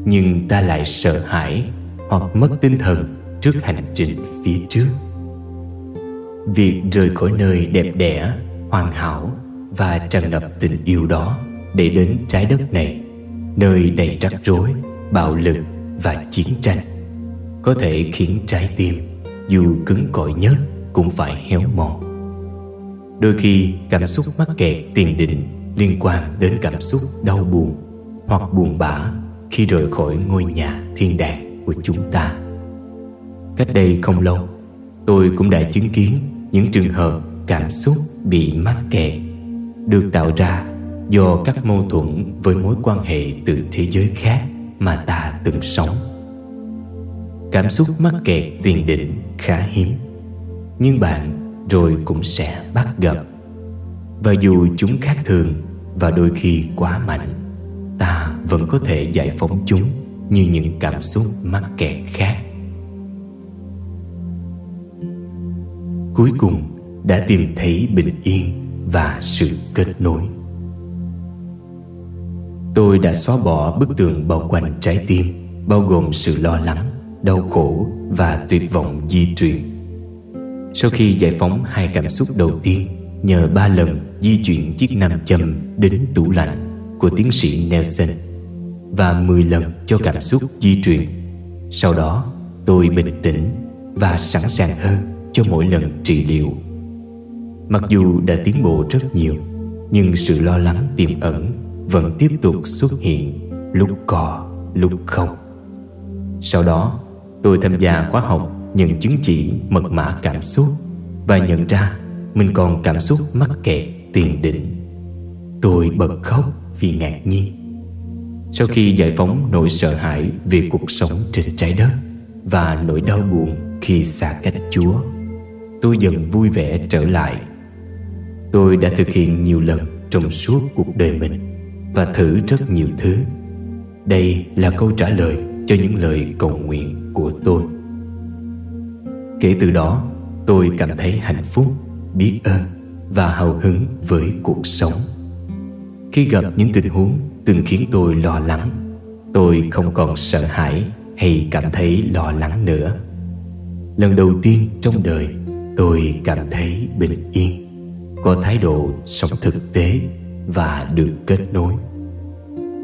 nhưng ta lại sợ hãi hoặc mất tinh thần trước hành trình phía trước việc rời khỏi nơi đẹp đẽ, hoàn hảo và tràn ngập tình yêu đó để đến trái đất này, nơi đầy rắc rối, bạo lực và chiến tranh, có thể khiến trái tim, dù cứng cỏi nhất, cũng phải héo mòn. Đôi khi, cảm xúc mắc kẹt tiền định liên quan đến cảm xúc đau buồn hoặc buồn bã khi rời khỏi ngôi nhà thiên đàng của chúng ta. Cách đây không lâu, tôi cũng đã chứng kiến những trường hợp cảm xúc bị mắc kẹt được tạo ra do các mâu thuẫn với mối quan hệ từ thế giới khác mà ta từng sống. Cảm xúc mắc kẹt tiền định khá hiếm, nhưng bạn rồi cũng sẽ bắt gặp. Và dù chúng khác thường và đôi khi quá mạnh, ta vẫn có thể giải phóng chúng như những cảm xúc mắc kẹt khác. Cuối cùng đã tìm thấy bình yên và sự kết nối. Tôi đã xóa bỏ bức tường bao quanh trái tim bao gồm sự lo lắng đau khổ và tuyệt vọng di truyền. Sau khi giải phóng hai cảm xúc đầu tiên nhờ ba lần di chuyển chiếc nam châm đến tủ lạnh của tiến sĩ Nelson và 10 lần cho cảm xúc di truyền. Sau đó, tôi bình tĩnh và sẵn sàng hơn cho mỗi lần trị liệu. Mặc dù đã tiến bộ rất nhiều, nhưng sự lo lắng tiềm ẩn vẫn tiếp tục xuất hiện lúc có, lúc không. Sau đó, tôi tham gia khóa học nhận chứng chỉ mật mã cảm xúc và nhận ra mình còn cảm xúc mắc kẹt tiền định tôi bật khóc vì ngạc nhiên sau khi giải phóng nỗi sợ hãi về cuộc sống trên trái đất và nỗi đau buồn khi xa cách chúa tôi dần vui vẻ trở lại. Tôi đã thực hiện nhiều lần trong suốt cuộc đời mình và thử rất nhiều thứ. Đây là câu trả lời cho những lời cầu nguyện của tôi. Kể từ đó, tôi cảm thấy hạnh phúc, biết ơn và hào hứng với cuộc sống. Khi gặp những tình huống từng khiến tôi lo lắng, tôi không còn sợ hãi hay cảm thấy lo lắng nữa. Lần đầu tiên trong đời tôi cảm thấy bình yên, có thái độ sống thực tế và được kết nối.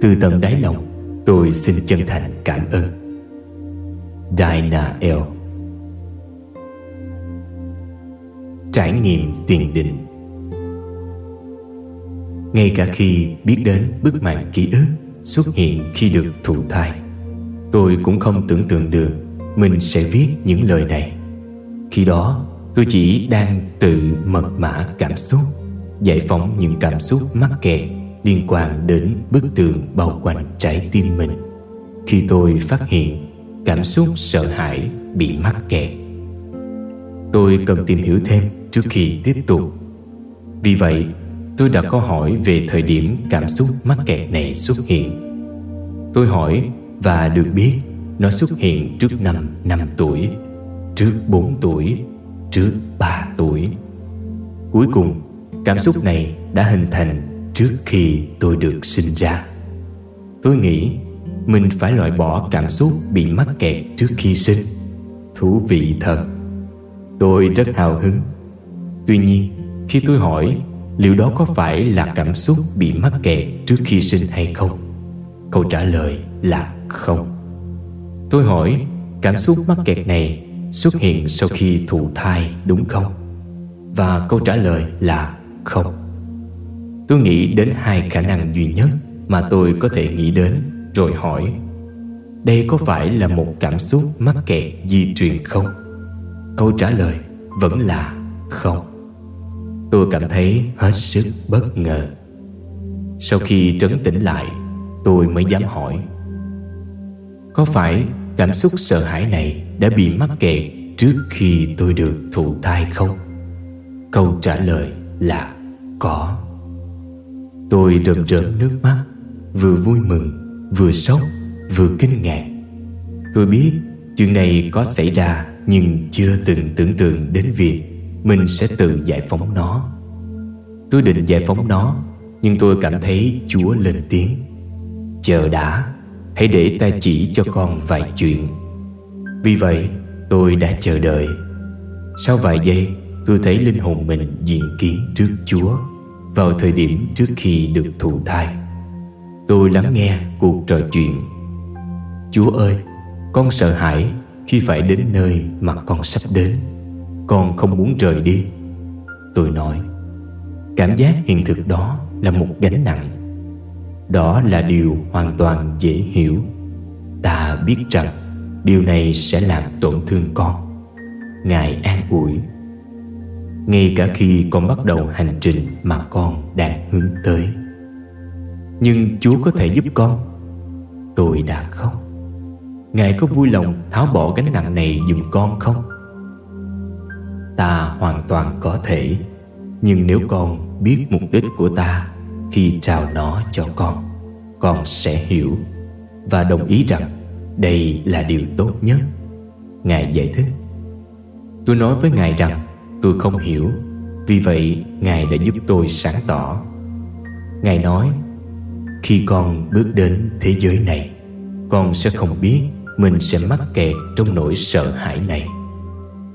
Từ tận đáy lòng, tôi xin chân thành cảm ơn. Dinah L. Trải nghiệm tiền định. Ngay cả khi biết đến bức màn ký ức xuất hiện khi được thụ thai, tôi cũng không tưởng tượng được mình sẽ viết những lời này. Khi đó tôi chỉ đang tự mật mã cảm xúc, giải phóng những cảm xúc mắc kẹt liên quan đến bức tường bao quanh trái tim mình. Khi tôi phát hiện cảm xúc sợ hãi bị mắc kẹt, tôi cần tìm hiểu thêm trước khi tiếp tục. Vì vậy, tôi đặt câu hỏi về thời điểm cảm xúc mắc kẹt này xuất hiện. Tôi hỏi, và được biết nó xuất hiện trước năm 5 tuổi, Trước 4 tuổi Trước 3 tuổi. Cuối cùng, cảm xúc này đã hình thành trước khi tôi được sinh ra. Tôi nghĩ mình phải loại bỏ cảm xúc bị mắc kẹt trước khi sinh. Thú vị thật, Tôi rất hào hứng. Tuy nhiên, khi tôi hỏi liệu đó có phải là cảm xúc bị mắc kẹt trước khi sinh hay không, câu trả lời là không. Tôi hỏi, cảm xúc mắc kẹt này xuất hiện sau khi thụ thai, đúng không? Và câu trả lời là không. Tôi nghĩ đến hai khả năng duy nhất mà tôi có thể nghĩ đến, rồi hỏi, đây có phải là một cảm xúc mắc kẹt di truyền không? Câu trả lời vẫn là không. Tôi cảm thấy hết sức bất ngờ. Sau khi trấn tĩnh lại, tôi mới dám hỏi, có phải cảm xúc sợ hãi này đã bị mắc kẹt trước khi tôi được thụ thai không? Câu trả lời là có. Tôi rơm rớm nước mắt, vừa vui mừng, vừa sốc, vừa kinh ngạc. Tôi biết chuyện này có xảy ra nhưng chưa từng tưởng tượng đến việc mình sẽ tự giải phóng nó. Tôi định giải phóng nó, nhưng tôi cảm thấy chúa lên tiếng. Chờ đã hãy để ta chỉ cho con vài chuyện. Vì vậy, tôi đã chờ đợi. Sau vài giây, tôi thấy linh hồn mình diện kiến trước chúa vào thời điểm trước khi được thụ thai. Tôi lắng nghe cuộc trò chuyện. Chúa ơi, con sợ hãi khi phải đến nơi mà con sắp đến. Con không muốn rời đi. Tôi nói, cảm giác hiện thực đó là một gánh nặng đó là điều hoàn toàn dễ hiểu. Ta biết rằng điều này sẽ làm tổn thương con. Ngài an ủi. Ngay cả khi con bắt đầu hành trình mà con đang hướng tới. Nhưng chúa có thể giúp con. Tôi đã khóc. Ngài có vui lòng tháo bỏ gánh nặng này giùm con không? Ta hoàn toàn có thể. Nhưng nếu con biết mục đích của ta khi trao nó cho con con sẽ hiểu và đồng ý rằng đây là điều tốt nhất. Ngài giải thích, tôi nói với ngài rằng tôi không hiểu, vì vậy ngài đã giúp tôi sáng tỏ. Ngài nói, khi con bước đến thế giới này, con sẽ không biết mình sẽ mắc kẹt trong nỗi sợ hãi này.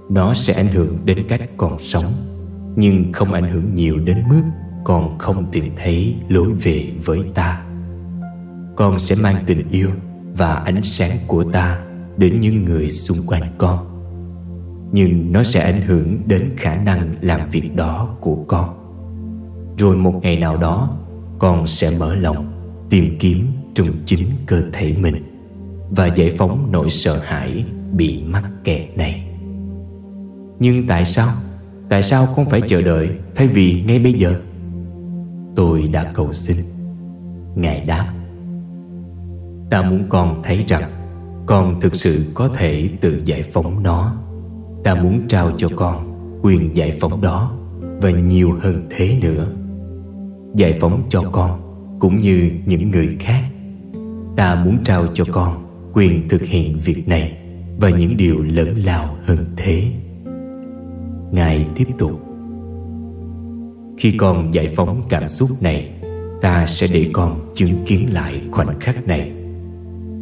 Nó sẽ ảnh hưởng đến cách con sống, nhưng không ảnh hưởng nhiều đến mức con không tìm thấy lối về với ta. Con sẽ mang tình yêu và ánh sáng của ta đến những người xung quanh con. Nhưng nó sẽ ảnh hưởng đến khả năng làm việc đó của con. Rồi một ngày nào đó, con sẽ mở lòng, tìm kiếm trong chính cơ thể mình và giải phóng nỗi sợ hãi bị mắc kẹt này. Nhưng tại sao? Tại sao con phải chờ đợi thay vì ngay bây giờ? Tôi đã cầu xin. Ngài đáp, ta muốn con thấy rằng con thực sự có thể tự giải phóng nó. Ta muốn trao cho con quyền giải phóng đó và nhiều hơn thế nữa. Giải phóng cho con cũng như những người khác. Ta muốn trao cho con quyền thực hiện việc này và những điều lớn lao hơn thế. Ngài tiếp tục khi con giải phóng cảm xúc này, ta sẽ để con chứng kiến lại khoảnh khắc này.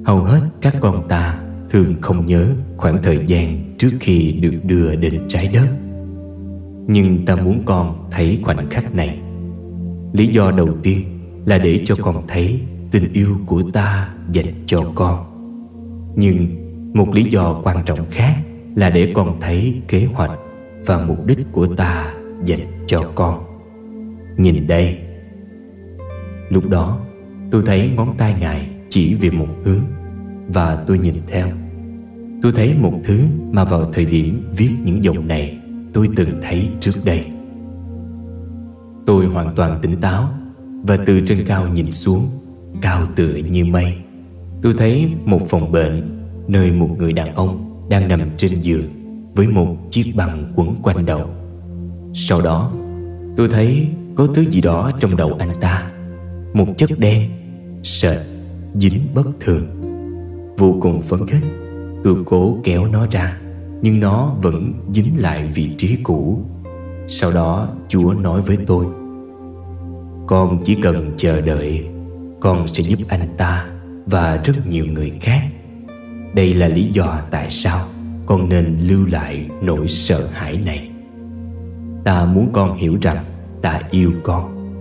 Hầu hết các con ta thường không nhớ khoảng thời gian trước khi được đưa đến trái đất. Nhưng ta muốn con thấy khoảnh khắc này. Lý do đầu tiên là để cho con thấy tình yêu của ta dành cho con. Nhưng một lý do quan trọng khác là để con thấy kế hoạch và mục đích của ta dành cho con nhìn đây. Lúc đó, tôi thấy ngón tay ngài chỉ về một hướng và tôi nhìn theo. Tôi thấy một thứ mà vào thời điểm viết những dòng này, Tôi từng thấy trước đây. Tôi hoàn toàn tỉnh táo Và từ trên cao nhìn xuống, Cao tựa như mây. Tôi thấy một phòng bệnh Nơi một người đàn ông đang nằm trên giường Với một chiếc băng quấn quanh đầu. Sau đó, tôi thấy có thứ gì đó trong đầu anh ta. Một chất đen, Sệt, Dính bất thường. Vô cùng phấn khích Tôi cố kéo nó ra, Nhưng nó vẫn dính lại vị trí cũ. Sau đó, Chúa nói với tôi, Con chỉ cần chờ đợi, Con sẽ giúp anh ta Và rất nhiều người khác. Đây là lý do tại sao Con nên lưu lại nỗi sợ hãi này. Ta muốn con hiểu rằng ta yêu con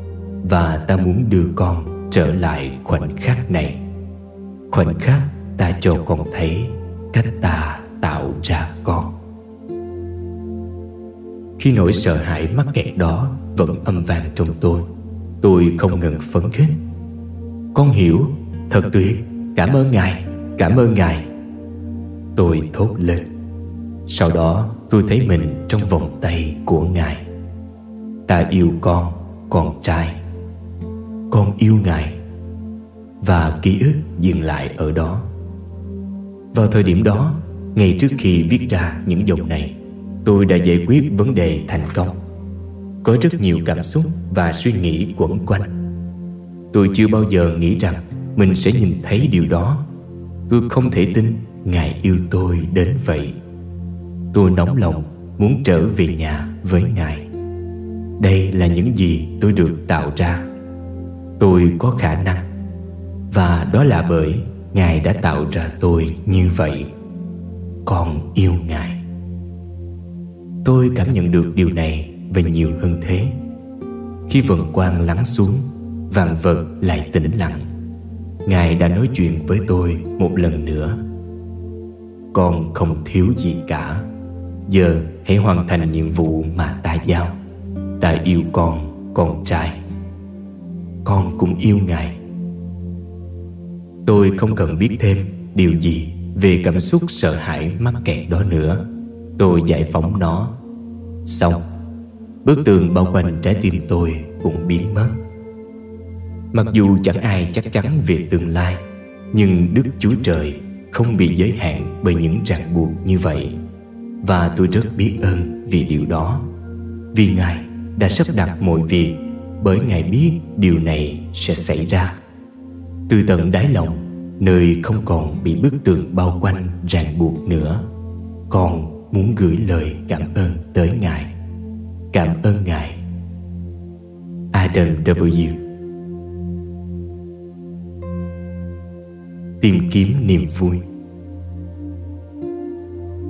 Và ta muốn đưa con trở lại khoảnh khắc này. Khoảnh khắc ta cho con thấy cách ta tạo ra con. Khi nỗi sợ hãi mắc kẹt đó vẫn âm vang trong tôi Tôi không ngừng phấn khích. Con hiểu, thật tuyệt, cảm ơn Ngài, cảm ơn Ngài. Tôi thốt lên. Sau đó tôi thấy mình trong vòng tay của Ngài. Ta yêu con, con trai. Con yêu Ngài Và ký ức dừng lại ở đó. Vào thời điểm đó Ngay trước khi viết ra những dòng này Tôi đã giải quyết vấn đề thành công. Có rất nhiều cảm xúc và suy nghĩ quẩn quanh. Tôi chưa bao giờ nghĩ rằng Mình sẽ nhìn thấy điều đó. Tôi không thể tin Ngài yêu tôi đến vậy. Tôi nóng lòng muốn trở về nhà với Ngài. Đây là những gì tôi được tạo ra. Tôi có khả năng. Và đó là bởi Ngài đã tạo ra tôi như vậy. Con yêu Ngài. Tôi cảm nhận được điều này và nhiều hơn thế. Khi vần quang lắng xuống, Vạn vật lại tĩnh lặng. Ngài đã nói chuyện với tôi một lần nữa. Con không thiếu gì cả. Giờ hãy hoàn thành nhiệm vụ mà ta giao. Ta yêu con, con trai. Con cũng yêu Ngài. Tôi không cần biết thêm điều gì Về cảm xúc sợ hãi mắc kẹt đó nữa. Tôi giải phóng nó. Xong Bức tường bao quanh trái tim tôi cũng biến mất. Mặc dù chẳng ai chắc chắn về tương lai Nhưng Đức Chúa Trời không bị giới hạn bởi những ràng buộc như vậy. Và tôi rất biết ơn vì điều đó. Vì Ngài đã sắp đặt mọi việc, Bởi Ngài biết điều này sẽ xảy ra. Từ tận đáy lòng, Nơi không còn bị bức tường bao quanh ràng buộc nữa Con muốn gửi lời cảm ơn tới Ngài. Cảm ơn Ngài. Adam W. Tìm kiếm niềm vui.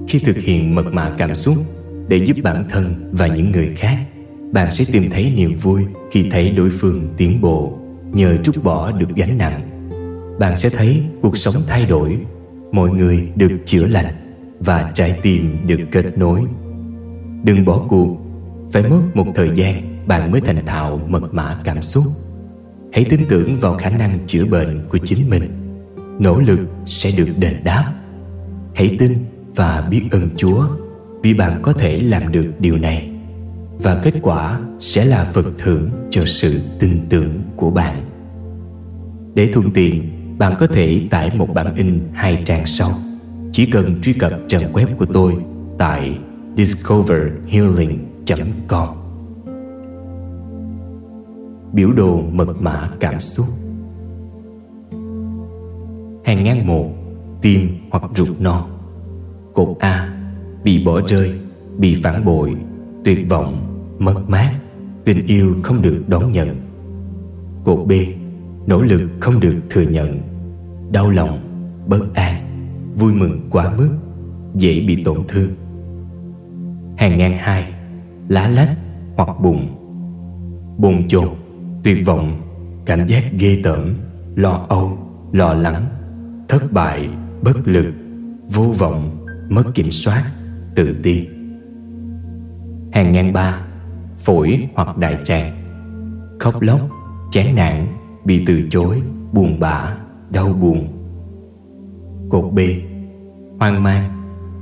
Khi thực hiện mật mã cảm xúc để giúp bản thân và những người khác bạn sẽ tìm thấy niềm vui khi thấy đối phương tiến bộ, nhờ trút bỏ được gánh nặng. Bạn sẽ thấy cuộc sống thay đổi, mọi người được chữa lành và trái tim được kết nối. Đừng bỏ cuộc, phải mất một thời gian bạn mới thành thạo mật mã cảm xúc. Hãy tin tưởng vào khả năng chữa bệnh của chính mình. Nỗ lực sẽ được đền đáp. Hãy tin và biết ơn Chúa vì bạn có thể làm được điều này và kết quả sẽ là phần thưởng cho sự tin tưởng của bạn. Để thuận tiện, bạn có thể tải một bản in hai trang sau. Chỉ cần truy cập trang web của tôi tại discoverhealing.com. Biểu đồ mật mã cảm xúc Hàng ngang một Tim hoặc ruột non Cột A Bị bỏ rơi Bị phản bội Tuyệt vọng Mất mát Tình yêu không được đón nhận. Cột B Nỗ lực không được thừa nhận. Đau lòng Bất an Vui mừng quá mức Dễ bị tổn thương. Hàng ngang hai Lá lách hoặc bùng, Bồn chồn Tuyệt vọng Cảm giác ghê tởm Lo âu Lo lắng Thất bại Bất lực Vô vọng mất kiểm soát, tự ti. Hàng ngang ba, phổi hoặc đại tràng, khóc lóc, chán nản, bị từ chối, buồn bã, đau buồn. Cột B, hoang mang,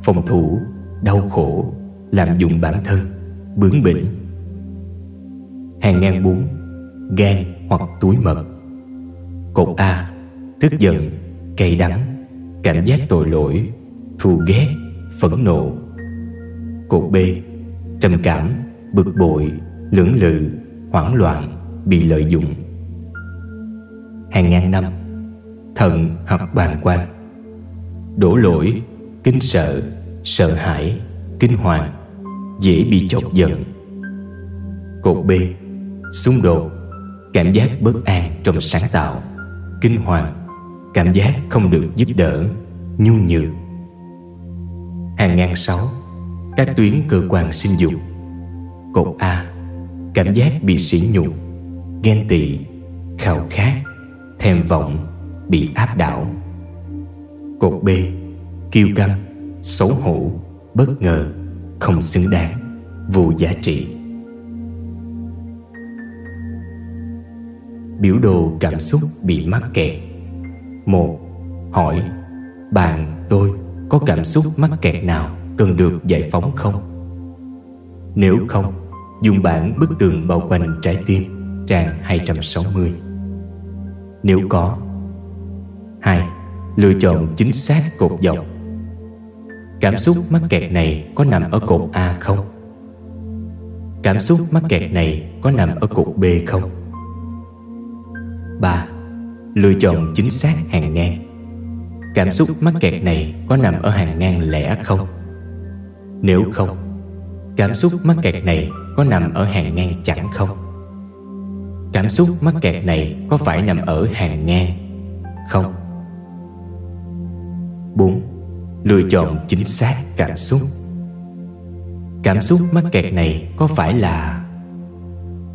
phòng thủ, đau khổ, làm dụng bản thân, bướng bỉnh. Hàng ngang bún gan hoặc túi mật. Cột A, tức giận, cay đắng, cảm giác tội lỗi, thù ghét, phẫn nộ Cột B Trầm cảm, bực bội, lưỡng lự, hoảng loạn, bị lợi dụng. Hàng ngàn năm Thận hoặc bàn quan. Đổ lỗi, kinh sợ, sợ hãi, kinh hoàng Dễ bị chọc giận. Cột B Xung đột Cảm giác bất an trong sáng tạo Kinh hoàng Cảm giác không được giúp đỡ Nhu nhược. Hàng ngàn sáu Các tuyến cơ quan sinh dục. Cột A Cảm giác bị sỉ nhục Ghen tị Khao khát Thèm vọng Bị áp đảo. Cột B Kiêu căng Xấu hổ Bất ngờ Không xứng đáng Vô giá trị. Biểu đồ cảm xúc bị mắc kẹt. Một Hỏi Bạn tôi có cảm xúc mắc kẹt nào cần được giải phóng không? Nếu không, dùng bản bức tường bao quanh trái tim, trang 260. Nếu có, hai, Lựa chọn chính xác cột dọc Cảm xúc mắc kẹt này có nằm ở cột A không? Cảm xúc mắc kẹt này có nằm ở cột B không? 3. Lựa chọn chính xác hàng ngang Cảm xúc mắc kẹt này có nằm ở hàng ngang lẻ không? Nếu không, Cảm xúc mắc kẹt này có nằm ở hàng ngang chẳng không? Cảm xúc mắc kẹt này có phải nằm ở hàng ngang không? 4. Lựa chọn chính xác cảm xúc Cảm xúc mắc kẹt này có phải là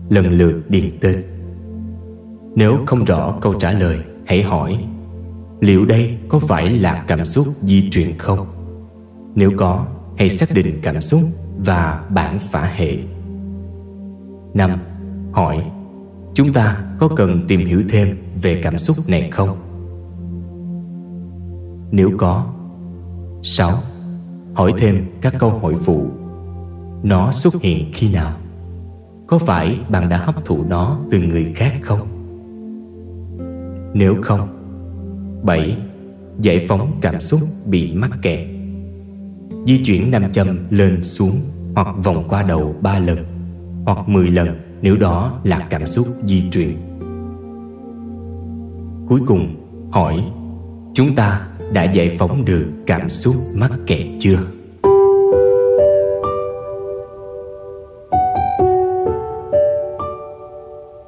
Lần lượt điền tên Nếu không rõ câu trả lời Hãy hỏi Liệu đây có phải là cảm xúc di truyền không? Nếu có, hãy xác định cảm xúc và bản phả hệ 5. Hỏi, Chúng ta có cần tìm hiểu thêm về cảm xúc này không? Nếu có 6. Hỏi thêm các câu hỏi phụ Nó xuất hiện khi nào? Có phải bạn đã hấp thụ nó từ người khác không? Nếu không 7. Giải phóng cảm xúc bị mắc kẹt Di chuyển nam châm lên xuống Hoặc vòng qua đầu 3 lần hoặc 10 lần nếu đó là cảm xúc di truyền. Cuối cùng, hỏi, Chúng ta đã giải phóng được cảm xúc mắc kẹt chưa?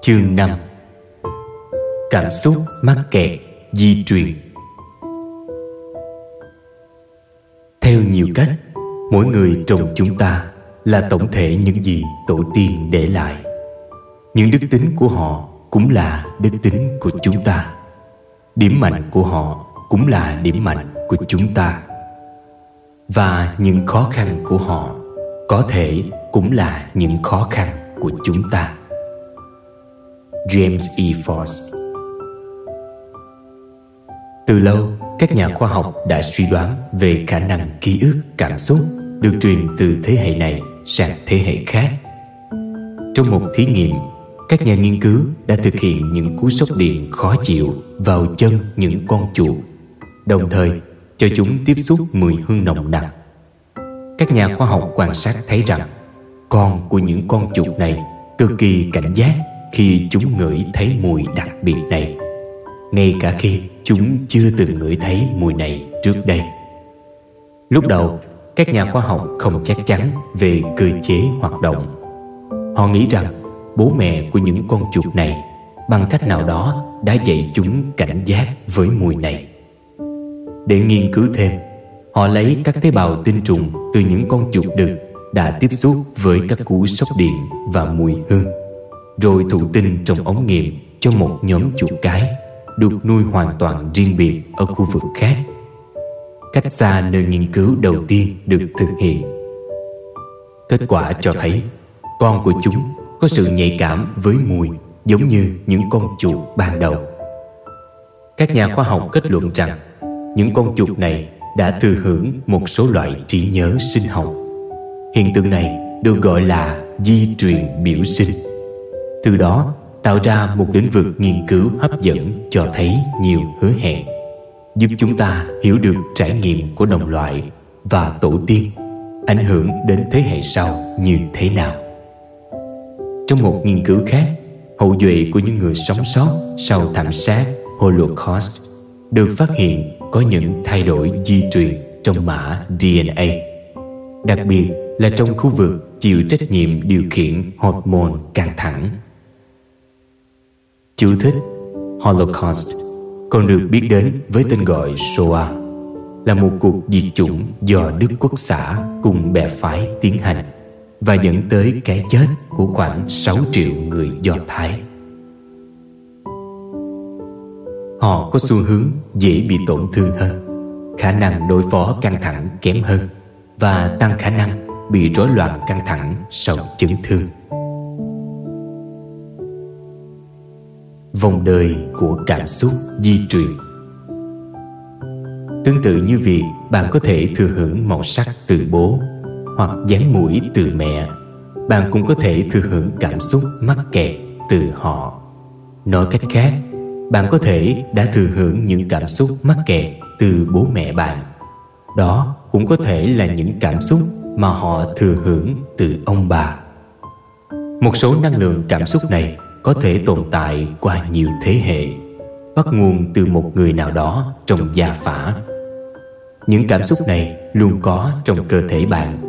Chương 5 Cảm xúc mắc kẹt di truyền. Theo nhiều cách, Mỗi người trong chúng ta là tổng thể những gì tổ tiên để lại. Những đức tính của họ Cũng là đức tính của chúng ta. Điểm mạnh của họ Cũng là điểm mạnh của chúng ta. Và những khó khăn của họ Có thể cũng là những khó khăn của chúng ta. James E. Force từ lâu, các nhà khoa học đã suy đoán về khả năng ký ức cảm xúc được truyền từ thế hệ này sang thế hệ khác. Trong một thí nghiệm, các nhà nghiên cứu đã thực hiện những cú sốc điện khó chịu vào chân những con chuột, đồng thời cho chúng tiếp xúc mùi hương nồng nặc. Các nhà khoa học quan sát thấy rằng con của những con chuột này cực kỳ cảnh giác khi chúng ngửi thấy mùi đặc biệt này ngay cả khi chúng chưa từng ngửi thấy mùi này trước đây lúc đầu các nhà khoa học không chắc chắn về cơ chế hoạt động. Họ nghĩ rằng bố mẹ của những con chuột này bằng cách nào đó đã dạy chúng cảnh giác với mùi này. Để nghiên cứu thêm, họ lấy các tế bào tinh trùng từ những con chuột đực đã tiếp xúc với các cú sốc điện và mùi hương, rồi thụ tinh trong ống nghiệm cho một nhóm chuột cái được nuôi hoàn toàn riêng biệt ở khu vực khác cách xa nơi nghiên cứu đầu tiên được thực hiện. Kết quả cho thấy, con của chúng có sự nhạy cảm với mùi giống như những con chuột ban đầu. Các nhà khoa học kết luận rằng, những con chuột này đã thừa hưởng một số loại trí nhớ sinh học. Hiện tượng này được gọi là di truyền biểu sinh. Từ đó, tạo ra một lĩnh vực nghiên cứu hấp dẫn cho thấy nhiều hứa hẹn giúp chúng ta hiểu được trải nghiệm của đồng loại và tổ tiên ảnh hưởng đến thế hệ sau như thế nào. Trong một nghiên cứu khác, hậu duệ của những người sống sót sau thảm sát holocaust được phát hiện có những thay đổi di truyền trong mã dna đặc biệt là trong khu vực chịu trách nhiệm điều khiển hormone căng thẳng. Chú thích Holocaust còn được biết đến với tên gọi Shoah là một cuộc diệt chủng do Đức Quốc xã cùng bè phái tiến hành và dẫn tới cái chết của khoảng 6 triệu người Do Thái. Họ có xu hướng dễ bị tổn thương hơn, khả năng đối phó căng thẳng kém hơn và tăng khả năng bị rối loạn căng thẳng sau chấn thương. Vòng đời của cảm xúc di truyền. Tương tự như việc bạn có thể thừa hưởng màu sắc từ bố hoặc dáng mũi từ mẹ, bạn cũng có thể thừa hưởng cảm xúc mắc kẹt từ họ. Nói cách khác, bạn có thể đã thừa hưởng những cảm xúc mắc kẹt từ bố mẹ bạn. Đó cũng có thể là những cảm xúc mà họ thừa hưởng từ ông bà. Một số năng lượng cảm xúc này có thể tồn tại qua nhiều thế hệ bắt nguồn từ một người nào đó trong gia phả. những cảm xúc này luôn có trong cơ thể bạn.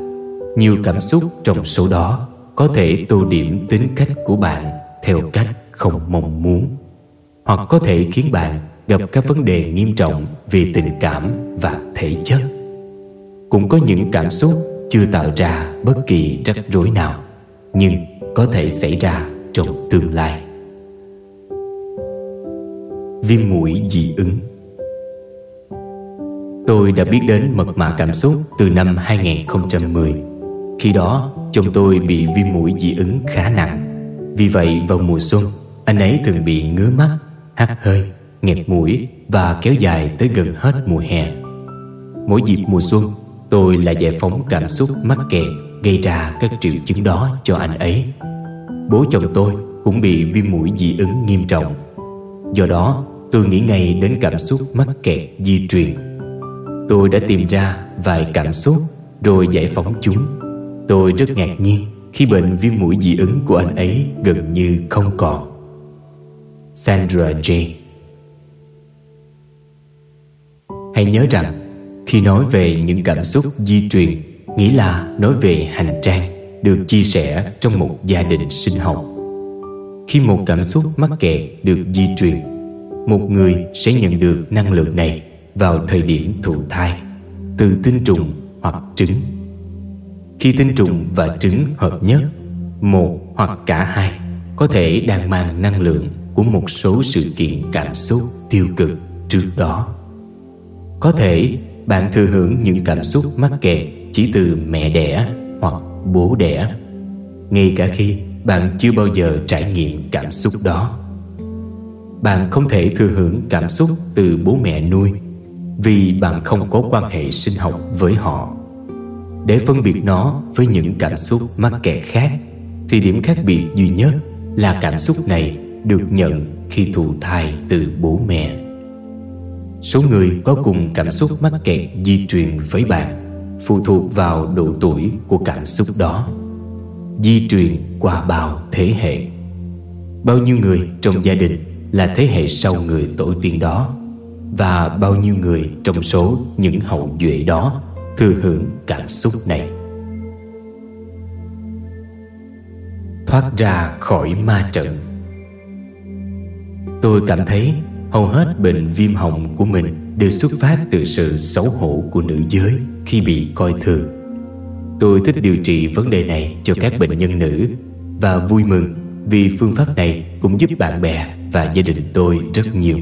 nhiều cảm xúc trong số đó có thể tô điểm tính cách của bạn theo cách không mong muốn. hoặc có thể khiến bạn gặp các vấn đề nghiêm trọng về tình cảm và thể chất. cũng có những cảm xúc chưa tạo ra bất kỳ rắc rối nào nhưng có thể xảy ra trong tương lai. Viêm mũi dị ứng. Tôi đã biết đến mật mã cảm xúc từ năm 2010 Khi đó chồng tôi bị viêm mũi dị ứng khá nặng. Vì vậy vào mùa xuân Anh ấy thường bị ngứa mắt, hắt hơi, nghẹt mũi Và kéo dài tới gần hết mùa hè. Mỗi dịp mùa xuân Tôi lại giải phóng cảm xúc mắc kẹt Gây ra các triệu chứng đó cho anh ấy. Bố chồng tôi cũng bị viêm mũi dị ứng nghiêm trọng. Do đó, tôi nghĩ ngay đến cảm xúc mắc kẹt di truyền. Tôi đã tìm ra vài cảm xúc Rồi giải phóng chúng. Tôi rất ngạc nhiên Khi bệnh viêm mũi dị ứng của anh ấy Gần như không còn. Sandra J Hãy nhớ rằng, Khi nói về những cảm xúc di truyền, Nghĩa là nói về hành trang. Được chia sẻ trong một gia đình sinh học Khi một cảm xúc mắc kẹt được di truyền Một người sẽ nhận được năng lượng này vào thời điểm thụ thai từ tinh trùng hoặc trứng. Khi tinh trùng và trứng hợp nhất, một hoặc cả hai có thể đang mang năng lượng của một số sự kiện cảm xúc tiêu cực trước đó. Có thể bạn thừa hưởng những cảm xúc mắc kẹt chỉ từ mẹ đẻ hoặc bố đẻ, ngay cả khi bạn chưa bao giờ trải nghiệm cảm xúc đó. Bạn không thể thừa hưởng cảm xúc từ bố mẹ nuôi vì bạn không có quan hệ sinh học với họ. Để phân biệt nó với những cảm xúc mắc kẹt khác thì điểm khác biệt duy nhất là cảm xúc này được nhận khi thụ thai từ bố mẹ. Số người có cùng cảm xúc mắc kẹt di truyền với bạn phụ thuộc vào độ tuổi của cảm xúc đó. Di truyền qua bao thế hệ. Bao nhiêu người trong gia đình là thế hệ sau người tổ tiên đó, và bao nhiêu người trong số những hậu duệ đó thừa hưởng cảm xúc này. Thoát ra khỏi ma trận. Tôi cảm thấy hầu hết bệnh viêm họng của mình đều xuất phát từ sự xấu hổ của nữ giới khi bị coi thường. Tôi thích điều trị vấn đề này cho các bệnh nhân nữ và vui mừng vì phương pháp này cũng giúp bạn bè và gia đình tôi rất nhiều.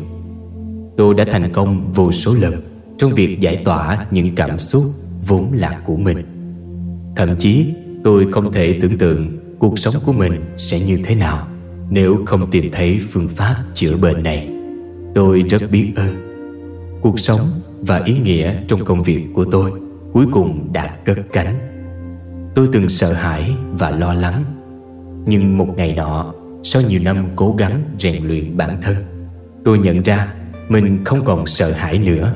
Tôi đã thành công vô số lần Trong việc giải tỏa những cảm xúc vốn là của mình. Thậm chí, tôi không thể tưởng tượng Cuộc sống của mình sẽ như thế nào Nếu không tìm thấy phương pháp chữa bệnh này. Tôi rất biết ơn. Cuộc sống và ý nghĩa trong công việc của tôi Cuối cùng đã cất cánh. Tôi từng sợ hãi và lo lắng Nhưng một ngày nọ Sau nhiều năm cố gắng rèn luyện bản thân Tôi nhận ra mình không còn sợ hãi nữa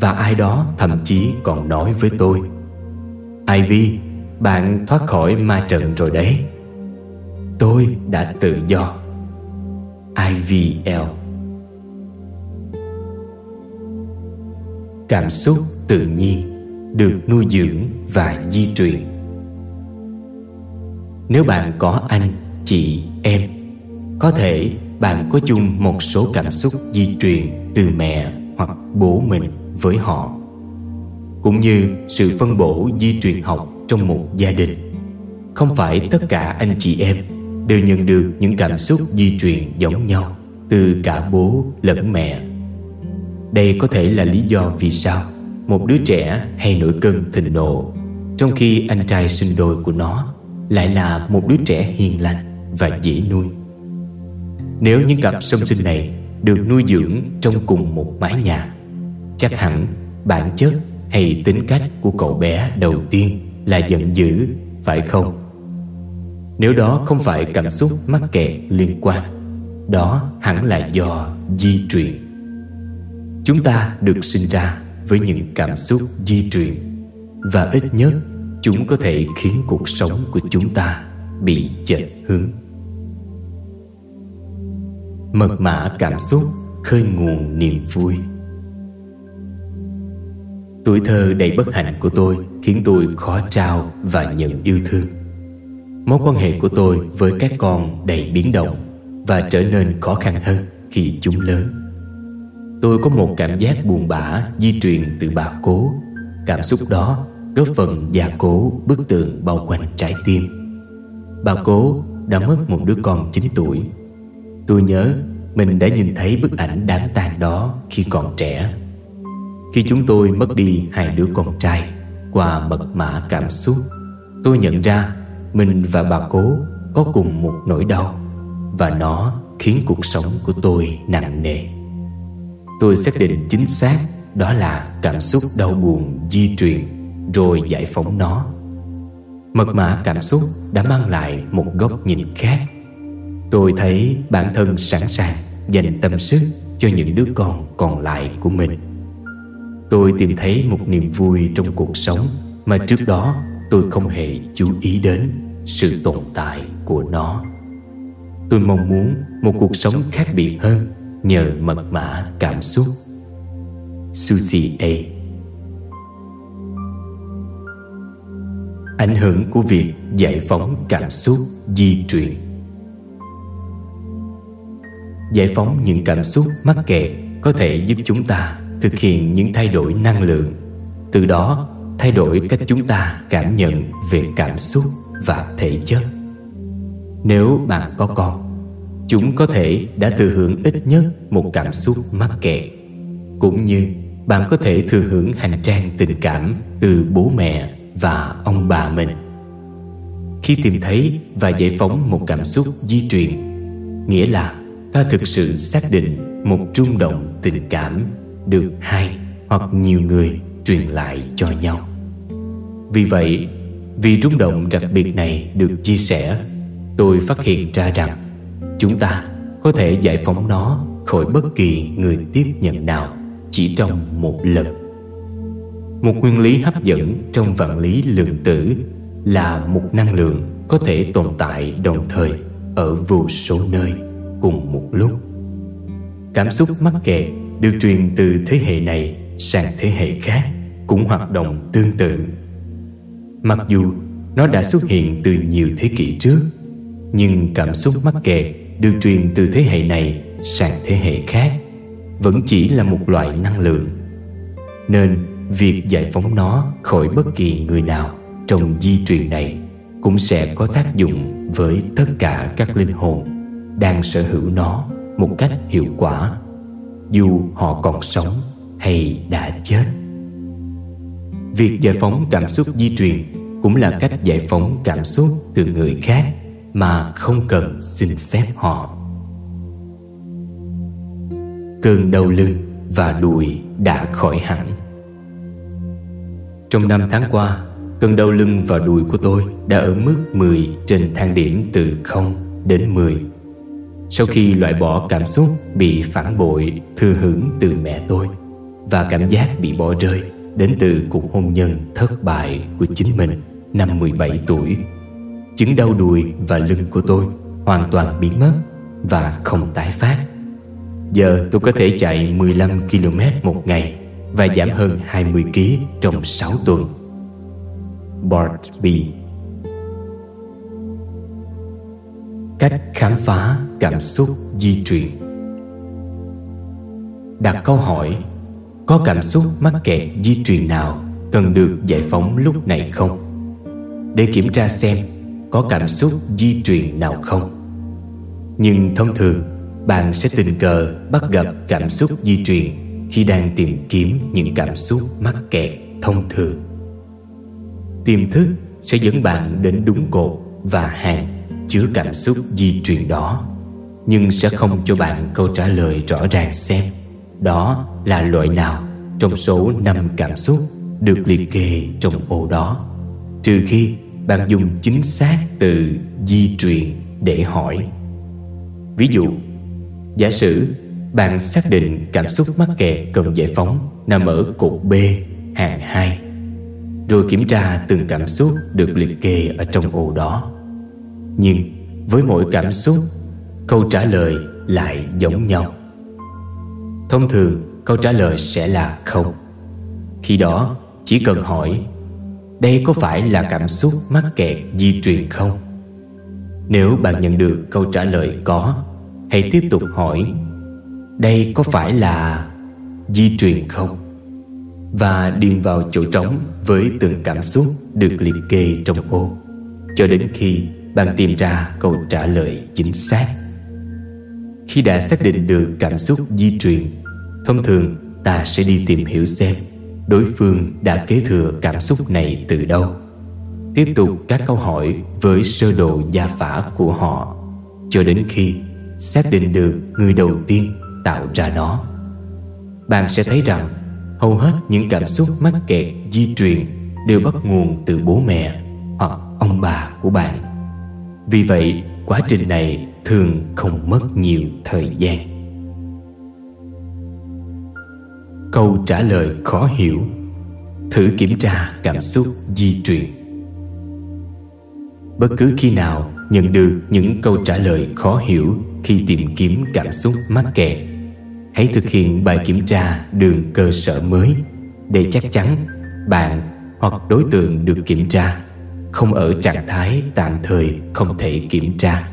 và ai đó thậm chí còn nói với tôi Ivy, bạn thoát khỏi ma trận rồi đấy. Tôi đã tự do. IVL Cảm xúc tự nhiên được nuôi dưỡng và di truyền Nếu bạn có anh, chị, em Có thể bạn có chung một số cảm xúc di truyền từ mẹ hoặc bố mình với họ cũng như sự phân bổ di truyền học trong một gia đình không phải tất cả anh chị em đều nhận được những cảm xúc di truyền giống nhau từ cả bố lẫn mẹ. Đây có thể là lý do vì sao một đứa trẻ hay nổi cơn thịnh nộ trong khi anh trai sinh đôi của nó lại là một đứa trẻ hiền lành và dễ nuôi. Nếu những cặp song sinh này được nuôi dưỡng trong cùng một mái nhà, chắc hẳn bản chất hay tính cách của cậu bé đầu tiên là giận dữ, phải không? Nếu đó không phải cảm xúc mắc kẹt liên quan Đó hẳn là do di truyền Chúng ta được sinh ra với những cảm xúc di truyền. Và ít nhất, chúng có thể khiến cuộc sống của chúng ta bị chệch hướng. Mật mã cảm xúc, khơi nguồn niềm vui. Tuổi thơ đầy bất hạnh của tôi khiến tôi khó trao và nhận yêu thương. Mối quan hệ của tôi với các con đầy biến động Và trở nên khó khăn hơn khi chúng lớn. Tôi có một cảm giác buồn bã di truyền từ bà cố. Cảm xúc đó góp phần gia cố bức tường bao quanh trái tim. Bà cố đã mất một đứa con 9 tuổi. Tôi nhớ mình đã nhìn thấy bức ảnh đám tang đó khi còn trẻ. Khi chúng tôi mất đi hai đứa con trai Qua mật mã cảm xúc, Tôi nhận ra mình và bà cố có cùng một nỗi đau Và nó khiến cuộc sống của tôi nặng nề. Tôi xác định chính xác đó là cảm xúc đau buồn di truyền Rồi giải phóng nó. Mật mã cảm xúc đã mang lại một góc nhìn khác. Tôi thấy bản thân sẵn sàng dành tâm sức cho những đứa con còn lại của mình. Tôi tìm thấy một niềm vui trong cuộc sống mà trước đó tôi không hề chú ý đến sự tồn tại của nó. Tôi mong muốn một cuộc sống khác biệt hơn nhờ mật mã cảm xúc. Susie A. Ảnh hưởng của việc giải phóng cảm xúc di truyền. Giải phóng những cảm xúc mắc kẹt có thể giúp chúng ta thực hiện những thay đổi năng lượng. Từ đó, thay đổi cách chúng ta cảm nhận về cảm xúc và thể chất. Nếu bạn có con Chúng có thể đã thừa hưởng ít nhất một cảm xúc mắc kẹt. Cũng như bạn có thể thừa hưởng hành trang tình cảm từ bố mẹ và ông bà mình. Khi tìm thấy và giải phóng một cảm xúc di truyền, Nghĩa là ta thực sự xác định một trung động tình cảm được hai hoặc nhiều người truyền lại cho nhau. Vì vậy, vì rung động đặc biệt này được chia sẻ, Tôi phát hiện ra rằng Chúng ta có thể giải phóng nó khỏi bất kỳ người tiếp nhận nào, Chỉ trong một lần. Một nguyên lý hấp dẫn trong vạn lý lượng tử Là một năng lượng có thể tồn tại đồng thời Ở vô số nơi cùng một lúc. Cảm xúc mắc kẹt được truyền từ thế hệ này sang thế hệ khác Cũng hoạt động tương tự. Mặc dù nó đã xuất hiện từ nhiều thế kỷ trước, Nhưng cảm xúc mắc kẹt được truyền từ thế hệ này sang thế hệ khác Vẫn chỉ là một loại năng lượng. Nên việc giải phóng nó khỏi bất kỳ người nào trong di truyền này Cũng sẽ có tác dụng với tất cả các linh hồn đang sở hữu nó một cách hiệu quả, dù họ còn sống hay đã chết. Việc giải phóng cảm xúc di truyền cũng là cách giải phóng cảm xúc từ người khác mà không cần xin phép họ. Cơn đau lưng và đùi đã khỏi hẳn. Trong năm tháng qua, cơn đau lưng và đùi của tôi đã ở mức 10 trên thang điểm từ 0 đến 10. Sau khi loại bỏ cảm xúc bị phản bội thừa hưởng từ mẹ tôi và cảm giác bị bỏ rơi đến từ cuộc hôn nhân thất bại của chính mình năm 17 tuổi Chứng đau đùi và lưng của tôi hoàn toàn biến mất và không tái phát. Giờ tôi có thể chạy 15 km một ngày và giảm hơn 20 kg trong 6 tuần. Bart B Cách khám phá cảm xúc di truyền. Đặt câu hỏi, Có cảm xúc mắc kẹt di truyền nào cần được giải phóng lúc này không? Để kiểm tra xem có cảm xúc di truyền nào không? Nhưng thông thường, bạn sẽ tình cờ bắt gặp cảm xúc di truyền khi đang tìm kiếm những cảm xúc mắc kẹt thông thường. Tiềm thức sẽ dẫn bạn đến đúng cột và hàng chứa cảm xúc di truyền đó, nhưng sẽ không cho bạn câu trả lời rõ ràng xem đó là loại nào trong số năm cảm xúc được liệt kê trong ô đó. Trừ khi bạn dùng chính xác từ di truyền để hỏi. Ví dụ giả sử bạn xác định cảm xúc mắc kẹt cần giải phóng nằm ở cột B hàng 2 rồi kiểm tra từng cảm xúc được liệt kê ở trong ô đó. Nhưng với mỗi cảm xúc câu trả lời lại giống nhau. Thông thường câu trả lời sẽ là không. Khi đó chỉ cần hỏi đây có phải là cảm xúc mắc kẹt di truyền không? nếu bạn nhận được câu trả lời có hãy tiếp tục hỏi đây có phải là di truyền không? và điền vào chỗ trống với từng cảm xúc được liệt kê trong ô. cho đến khi bạn tìm ra câu trả lời chính xác. khi đã xác định được cảm xúc di truyền thông thường ta sẽ đi tìm hiểu xem đối phương đã kế thừa cảm xúc này từ đâu? Tiếp tục các câu hỏi với sơ đồ gia phả của họ. Cho đến khi xác định được người đầu tiên tạo ra nó, bạn sẽ thấy rằng hầu hết những cảm xúc mắc kẹt di truyền đều bắt nguồn từ bố mẹ hoặc ông bà của bạn. Vì vậy, quá trình này thường không mất nhiều thời gian. Câu trả lời khó hiểu. Thử kiểm tra cảm xúc di truyền. Bất cứ khi nào nhận được những câu trả lời khó hiểu khi tìm kiếm cảm xúc mắc kẹt, hãy thực hiện bài kiểm tra đường cơ sở mới để chắc chắn bạn hoặc đối tượng được kiểm tra không ở trạng thái tạm thời không thể kiểm tra.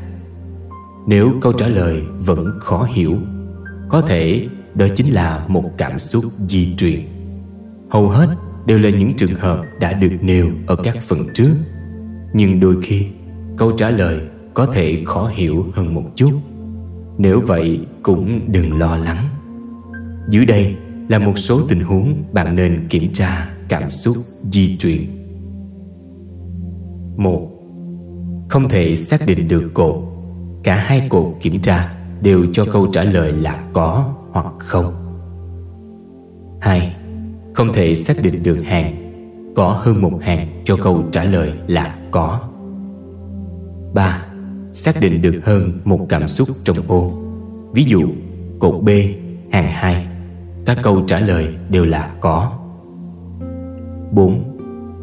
Nếu câu trả lời vẫn khó hiểu, có thể đó chính là một cảm xúc di truyền. Hầu hết đều là những trường hợp đã được nêu ở các phần trước. Nhưng đôi khi, câu trả lời có thể khó hiểu hơn một chút. Nếu vậy, cũng đừng lo lắng. Dưới đây là một số tình huống bạn nên kiểm tra cảm xúc di truyền. Một, Không thể xác định được cột. Cả hai cột kiểm tra đều cho câu trả lời là có hoặc không. Hai, Không thể xác định được hàng. Có hơn một hàng cho câu trả lời là có. 3. Xác định được hơn một cảm xúc trong ô. Ví dụ cột B hàng 2 Các câu trả lời đều là có. 4.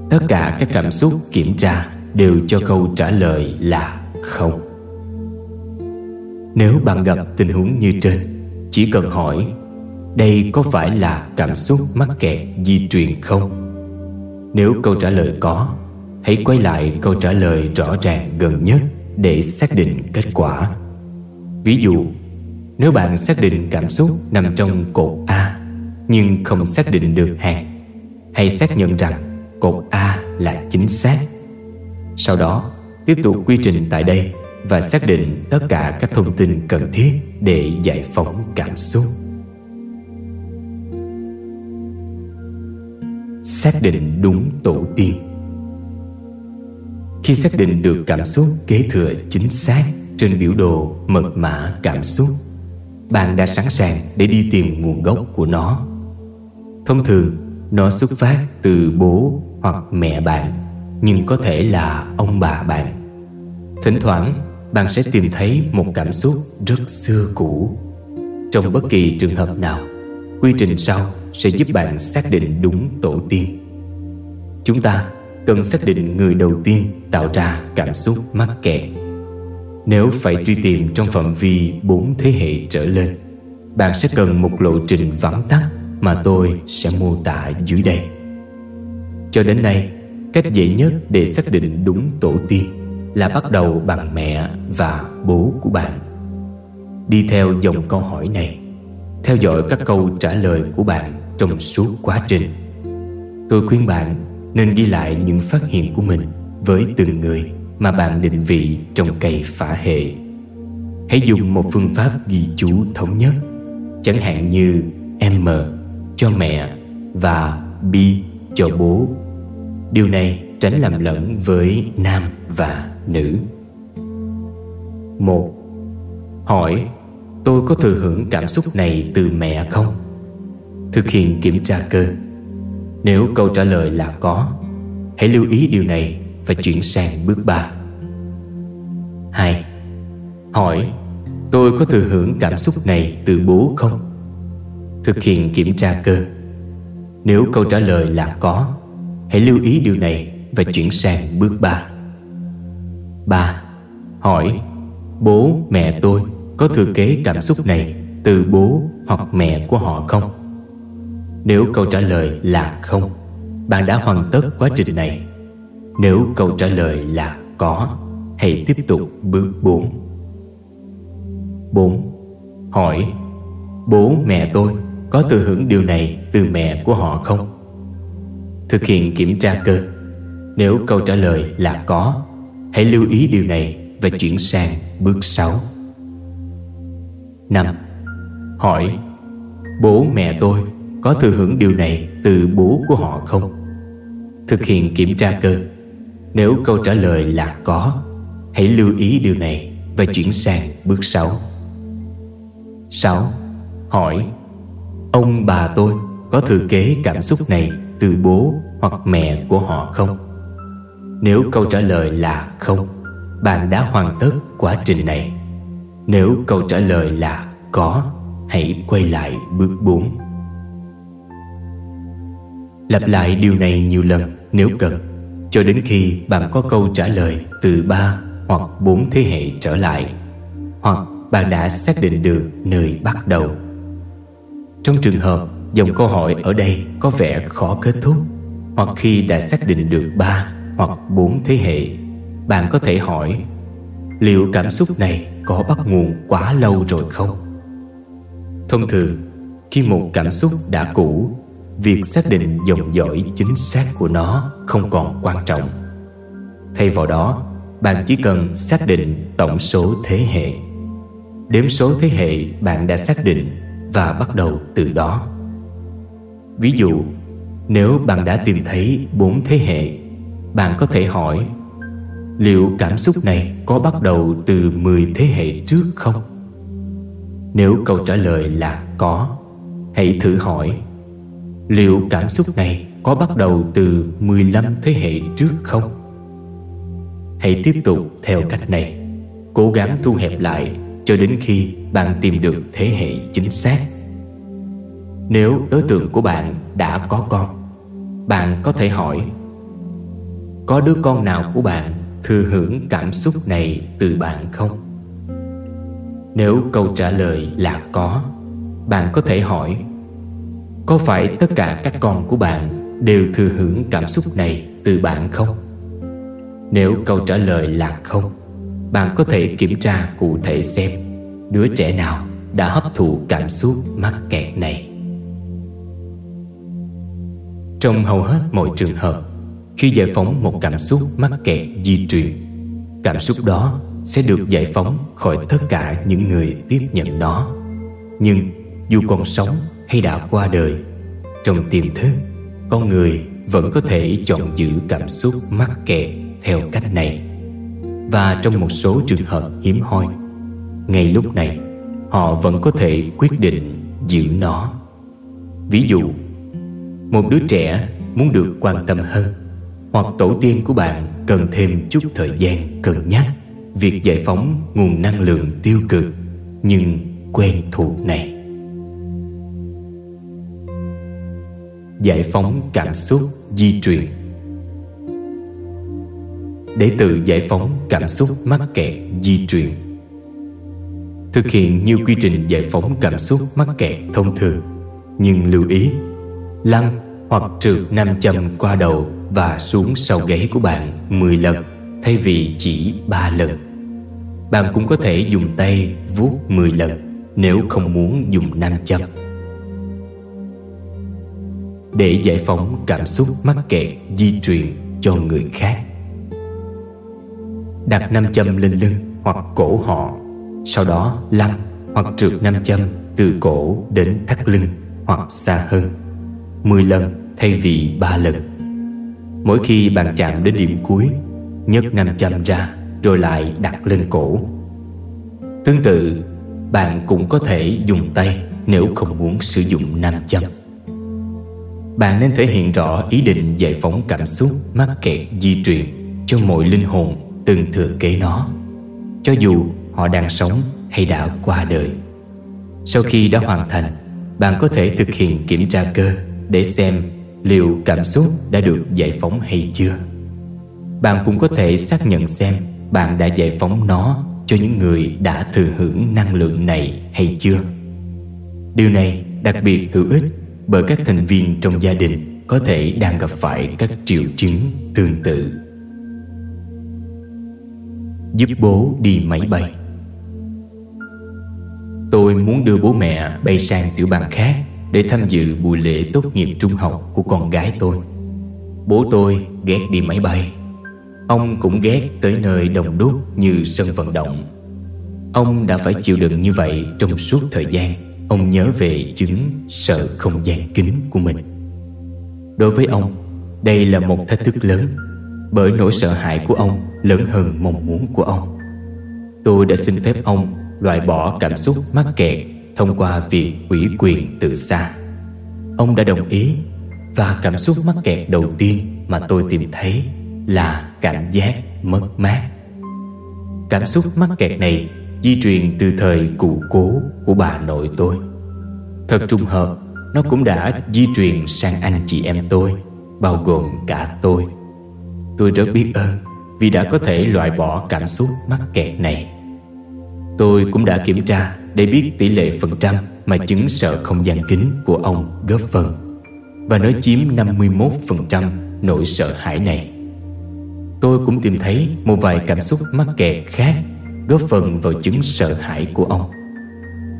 Tất cả các cảm xúc kiểm tra đều cho câu trả lời là không. Nếu bạn gặp tình huống như trên chỉ cần hỏi, Đây có phải là cảm xúc mắc kẹt di truyền không? Nếu câu trả lời có, Hãy quay lại câu trả lời rõ ràng gần nhất Để xác định kết quả. Ví dụ, Nếu bạn xác định cảm xúc nằm trong cột A Nhưng không xác định được hàng, Hãy xác nhận rằng cột A là chính xác. Sau đó, tiếp tục quy trình tại đây. Và xác định tất cả các thông tin cần thiết Để giải phóng cảm xúc. Xác định đúng tổ tiên. Khi xác định được cảm xúc kế thừa chính xác Trên biểu đồ mật mã cảm xúc, Bạn đã sẵn sàng để đi tìm nguồn gốc của nó. Thông thường, Nó xuất phát từ bố hoặc mẹ bạn, nhưng có thể là ông bà bạn. Thỉnh thoảng bạn sẽ tìm thấy một cảm xúc rất xưa cũ. Trong bất kỳ trường hợp nào, quy trình sau sẽ giúp bạn xác định đúng tổ tiên. Chúng ta cần xác định người đầu tiên tạo ra cảm xúc mắc kẹt. Nếu phải truy tìm trong phạm vi bốn thế hệ trở lên, bạn sẽ cần một lộ trình vắn tắt mà tôi sẽ mô tả dưới đây. Cho đến nay, Cách dễ nhất để xác định đúng tổ tiên là bắt đầu bằng mẹ và bố của bạn Đi theo dòng câu hỏi này Theo dõi các câu trả lời của bạn trong suốt quá trình Tôi khuyên bạn nên ghi lại những phát hiện của mình với từng người mà bạn định vị trong cây phả hệ. Hãy dùng một phương pháp ghi chú thống nhất, chẳng hạn như M cho mẹ và B cho bố. Điều này tránh làm lẫn với nam và nữ. Một, Hỏi, tôi có thừa hưởng cảm xúc này từ mẹ không? Thực hiện kiểm tra cơ Nếu câu trả lời là có, Hãy lưu ý điều này và chuyển sang bước 3 2. Hỏi, Tôi có thừa hưởng cảm xúc này từ bố không? Thực hiện kiểm tra cơ Nếu câu trả lời là có, Hãy lưu ý điều này và chuyển sang bước 3 3. Hỏi, Bố mẹ tôi có thừa kế cảm xúc này từ bố hoặc mẹ của họ không? Nếu câu trả lời là không, Bạn đã hoàn tất quá trình này Nếu câu trả lời là có, Hãy tiếp tục bước 4 4. Hỏi, Bố mẹ tôi có thừa hưởng điều này từ mẹ của họ không? Thực hiện kiểm tra cơ Nếu câu trả lời là có Hãy lưu ý điều này và chuyển sang bước 6 5. Hỏi, Bố mẹ tôi có thừa hưởng điều này từ bố của họ không? Thực hiện kiểm tra cơ Nếu câu trả lời là có, Hãy lưu ý điều này và chuyển sang bước 6 6. Hỏi, Ông bà tôi có thừa kế cảm xúc này từ bố hoặc mẹ của họ không? Nếu câu trả lời là không, Bạn đã hoàn tất quá trình này. Nếu câu trả lời là có, Hãy quay lại bước 4 Lặp lại điều này nhiều lần, nếu cần, Cho đến khi bạn có câu trả lời từ 3 hoặc 4 thế hệ trở lại, Hoặc bạn đã xác định được nơi bắt đầu. Trong trường hợp dòng câu hỏi ở đây có vẻ khó kết thúc, Hoặc khi đã xác định được 3 hoặc bốn thế hệ. Bạn có thể hỏi Liệu cảm xúc này có bắt nguồn quá lâu rồi không? Thông thường, khi một cảm xúc đã cũ Việc xác định dòng dõi chính xác của nó không còn quan trọng. Thay vào đó, bạn chỉ cần xác định tổng số thế hệ. Đếm số thế hệ bạn đã xác định và bắt đầu từ đó. Ví dụ, nếu bạn đã tìm thấy bốn thế hệ bạn có thể hỏi, Liệu cảm xúc này có bắt đầu từ 10 thế hệ trước không? Nếu câu trả lời là có, Hãy thử hỏi, Liệu cảm xúc này có bắt đầu từ 15 thế hệ trước không? Hãy tiếp tục theo cách này, Cố gắng thu hẹp lại cho đến khi bạn tìm được thế hệ chính xác Nếu đối tượng của bạn đã có con, Bạn có thể hỏi có đứa con nào của bạn thừa hưởng cảm xúc này từ bạn không? Nếu câu trả lời là có, Bạn có thể hỏi, Có phải tất cả các con của bạn Đều thừa hưởng cảm xúc này từ bạn không? Nếu câu trả lời là không, Bạn có thể kiểm tra cụ thể xem Đứa trẻ nào đã hấp thụ cảm xúc mắc kẹt này Trong hầu hết mọi trường hợp khi giải phóng một cảm xúc mắc kẹt di truyền, Cảm xúc đó sẽ được giải phóng khỏi tất cả những người tiếp nhận nó. Nhưng dù còn sống hay đã qua đời, trong tiềm thức, con người vẫn có thể chọn giữ cảm xúc mắc kẹt theo cách này. Và trong một số trường hợp hiếm hoi, ngay lúc này, họ vẫn có thể quyết định giữ nó. Ví dụ, một đứa trẻ muốn được quan tâm hơn hoặc tổ tiên của bạn cần thêm chút thời gian, cân nhắc. Việc giải phóng nguồn năng lượng tiêu cực, nhưng quen thuộc này. Giải phóng cảm xúc di truyền. Để tự giải phóng cảm xúc mắc kẹt di truyền. Thực hiện nhiều quy trình giải phóng cảm xúc mắc kẹt thông thường, nhưng lưu ý lăn hoặc trượt nam châm qua đầu và xuống sau gáy của bạn 10 lần, thay vì chỉ 3 lần. Bạn cũng có thể dùng tay vuốt 10 lần, Nếu không muốn dùng nam châm. Để giải phóng cảm xúc mắc kẹt di truyền cho người khác. Đặt nam châm lên lưng hoặc cổ họ, Sau đó lăn hoặc trượt nam châm từ cổ đến thắt lưng hoặc xa hơn. 10 lần thay vì 3 lần. Mỗi khi bạn chạm đến điểm cuối, nhấc nam châm ra, rồi lại đặt lên cổ. Tương tự, bạn cũng có thể dùng tay nếu không muốn sử dụng nam châm. Bạn nên thể hiện rõ ý định giải phóng cảm xúc mắc kẹt di truyền cho mọi linh hồn từng thừa kế nó, cho dù họ đang sống hay đã qua đời. Sau khi đã hoàn thành, bạn có thể thực hiện kiểm tra cơ để xem liệu cảm xúc đã được giải phóng hay chưa? Bạn cũng có thể xác nhận xem bạn đã giải phóng nó cho những người đã thừa hưởng năng lượng này hay chưa. Điều này đặc biệt hữu ích bởi các thành viên trong gia đình có thể đang gặp phải các triệu chứng tương tự. Giúp bố đi máy bay. Tôi muốn đưa bố mẹ bay sang tiểu bang khác để tham dự buổi lễ tốt nghiệp trung học của con gái tôi. Bố tôi ghét đi máy bay. Ông cũng ghét tới nơi đông đúc như sân vận động. Ông đã phải chịu đựng như vậy trong suốt thời gian. Ông nhớ về chứng sợ không gian kính của mình. Đối với ông, Đây là một thách thức lớn, Bởi nỗi sợ hãi của ông Lớn hơn mong muốn của ông. Tôi đã xin phép ông Loại bỏ cảm xúc mắc kẹt Thông qua việc ủy quyền từ xa, Ông đã đồng ý Và cảm xúc mắc kẹt đầu tiên Mà tôi tìm thấy Là cảm giác mất mát. Cảm xúc mắc kẹt này Di truyền từ thời cụ cố của bà nội tôi. Thật trùng hợp, Nó cũng đã di truyền sang anh chị em tôi, Bao gồm cả tôi. Tôi rất biết ơn Vì đã có thể loại bỏ cảm xúc mắc kẹt này. Tôi cũng đã kiểm tra để biết tỷ lệ phần trăm Mà chứng sợ không gian kính của ông góp phần Và nó chiếm 51% nỗi sợ hãi này. Tôi cũng tìm thấy một vài cảm xúc mắc kẹt khác góp phần vào chứng sợ hãi của ông.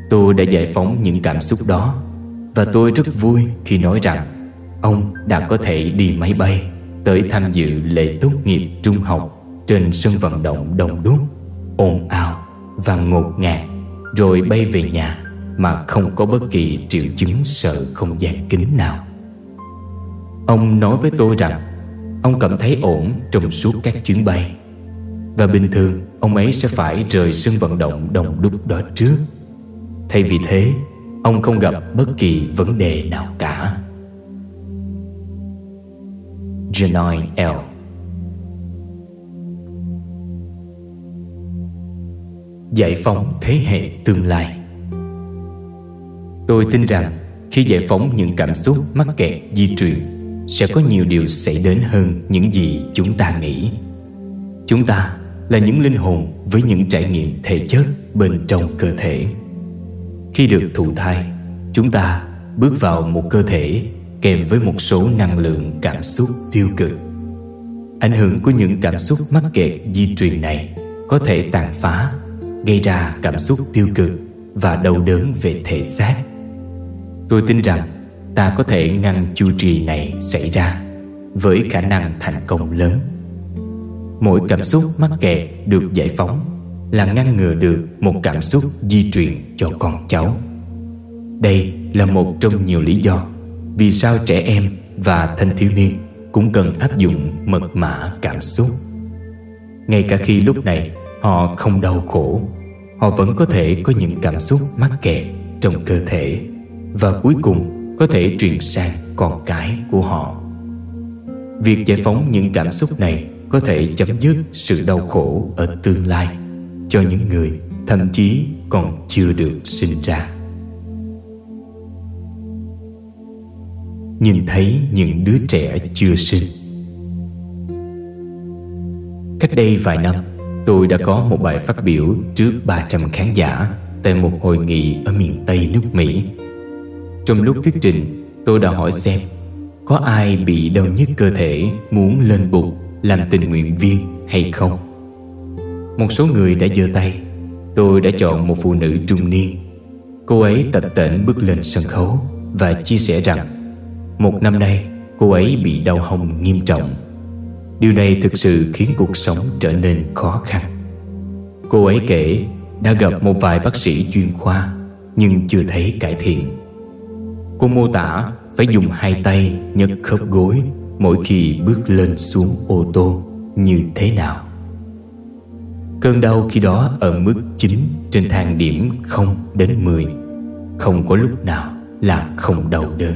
Tôi đã giải phóng những cảm xúc đó và tôi rất vui khi nói rằng ông đã có thể đi máy bay tới tham dự lễ tốt nghiệp trung học trên sân vận động đông đúc, ồn ào và ngột ngạt rồi bay về nhà mà không có bất kỳ triệu chứng sợ không gian kính nào. Ông nói với tôi rằng, ông cảm thấy ổn trong suốt các chuyến bay. Và bình thường, ông ấy sẽ phải rời sân vận động đông đúc đó trước. Thay vì thế, Ông không gặp bất kỳ vấn đề nào cả. Janine L. Giải phóng thế hệ tương lai. Tôi tin rằng khi giải phóng những cảm xúc mắc kẹt di truyền, Sẽ có nhiều điều xảy đến hơn những gì chúng ta nghĩ. Chúng ta là những linh hồn với những trải nghiệm thể chất bên trong cơ thể. Khi được thụ thai, chúng ta bước vào một cơ thể kèm với một số năng lượng cảm xúc tiêu cực. Ảnh hưởng của những cảm xúc mắc kẹt di truyền này có thể tàn phá gây ra cảm xúc tiêu cực và đau đớn về thể xác. Tôi tin rằng ta có thể ngăn chu trì này xảy ra với khả năng thành công lớn. Mỗi cảm xúc mắc kẹt được giải phóng là ngăn ngừa được một cảm xúc di truyền cho con cháu. Đây là một trong nhiều lý do vì sao trẻ em và thanh thiếu niên cũng cần áp dụng mật mã cảm xúc. Ngay cả khi lúc này họ không đau khổ họ vẫn có thể có những cảm xúc mắc kẹt trong cơ thể và cuối cùng có thể truyền sang con cái của họ. Việc giải phóng những cảm xúc này có thể chấm dứt sự đau khổ ở tương lai cho những người thậm chí còn chưa được sinh ra. Nhìn thấy những đứa trẻ chưa sinh. Cách đây vài năm tôi đã có một bài phát biểu trước 300 khán giả tại một hội nghị ở miền Tây nước Mỹ. Trong lúc thuyết trình, tôi đã hỏi xem có ai bị đau nhức cơ thể muốn lên bục làm tình nguyện viên hay không. Một số người đã giơ tay Tôi đã chọn một phụ nữ trung niên Cô ấy tập tễnh bước lên sân khấu Và chia sẻ rằng Một năm nay cô ấy bị đau hồng nghiêm trọng Điều này thực sự khiến cuộc sống trở nên khó khăn. Cô ấy kể, đã gặp một vài bác sĩ chuyên khoa, Nhưng chưa thấy cải thiện. Cô mô tả phải dùng hai tay nhấc khớp gối Mỗi khi bước lên xuống ô tô như thế nào. Cơn đau khi đó ở mức 9 trên thang điểm 0 đến 10 Không có lúc nào là không đau đớn.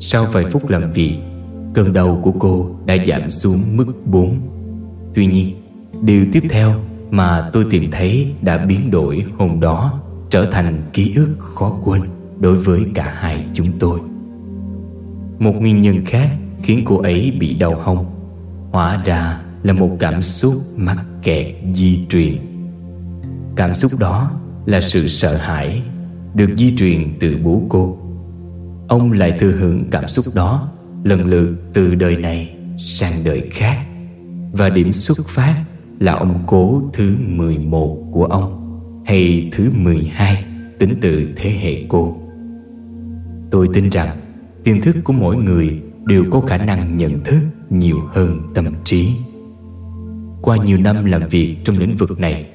Sau vài phút làm việc Cơn đau của cô đã giảm xuống mức 4 Tuy nhiên, Điều tiếp theo mà tôi tìm thấy đã biến đổi hôm đó, Trở thành ký ức khó quên đối với cả hai chúng tôi. Một nguyên nhân khác khiến cô ấy bị đau hông, Hóa ra là một cảm xúc mắc kẹt di truyền. Cảm xúc đó là sự sợ hãi Được di truyền từ bố cô. Ông lại thừa hưởng cảm xúc đó Lần lượt từ đời này sang đời khác. Và điểm xuất phát là ông cố thứ 11 của ông, Hay thứ 12 tính từ thế hệ cô. Tôi tin rằng tiềm thức của mỗi người đều có khả năng nhận thức nhiều hơn tâm trí. Qua nhiều năm làm việc trong lĩnh vực này,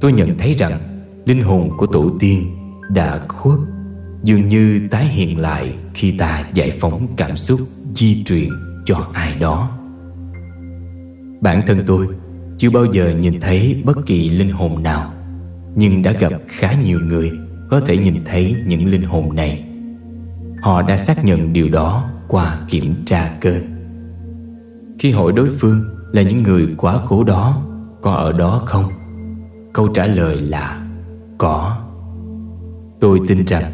Tôi nhận thấy rằng Linh hồn của tổ tiên đã khuất Dường như tái hiện lại khi ta giải phóng cảm xúc di truyền cho ai đó Bản thân tôi chưa bao giờ nhìn thấy bất kỳ linh hồn nào, Nhưng đã gặp khá nhiều người có thể nhìn thấy những linh hồn này Họ đã xác nhận điều đó qua kiểm tra cơ Khi hỏi đối phương là những người quá cố đó, có ở đó không? Câu trả lời là có. Tôi tin rằng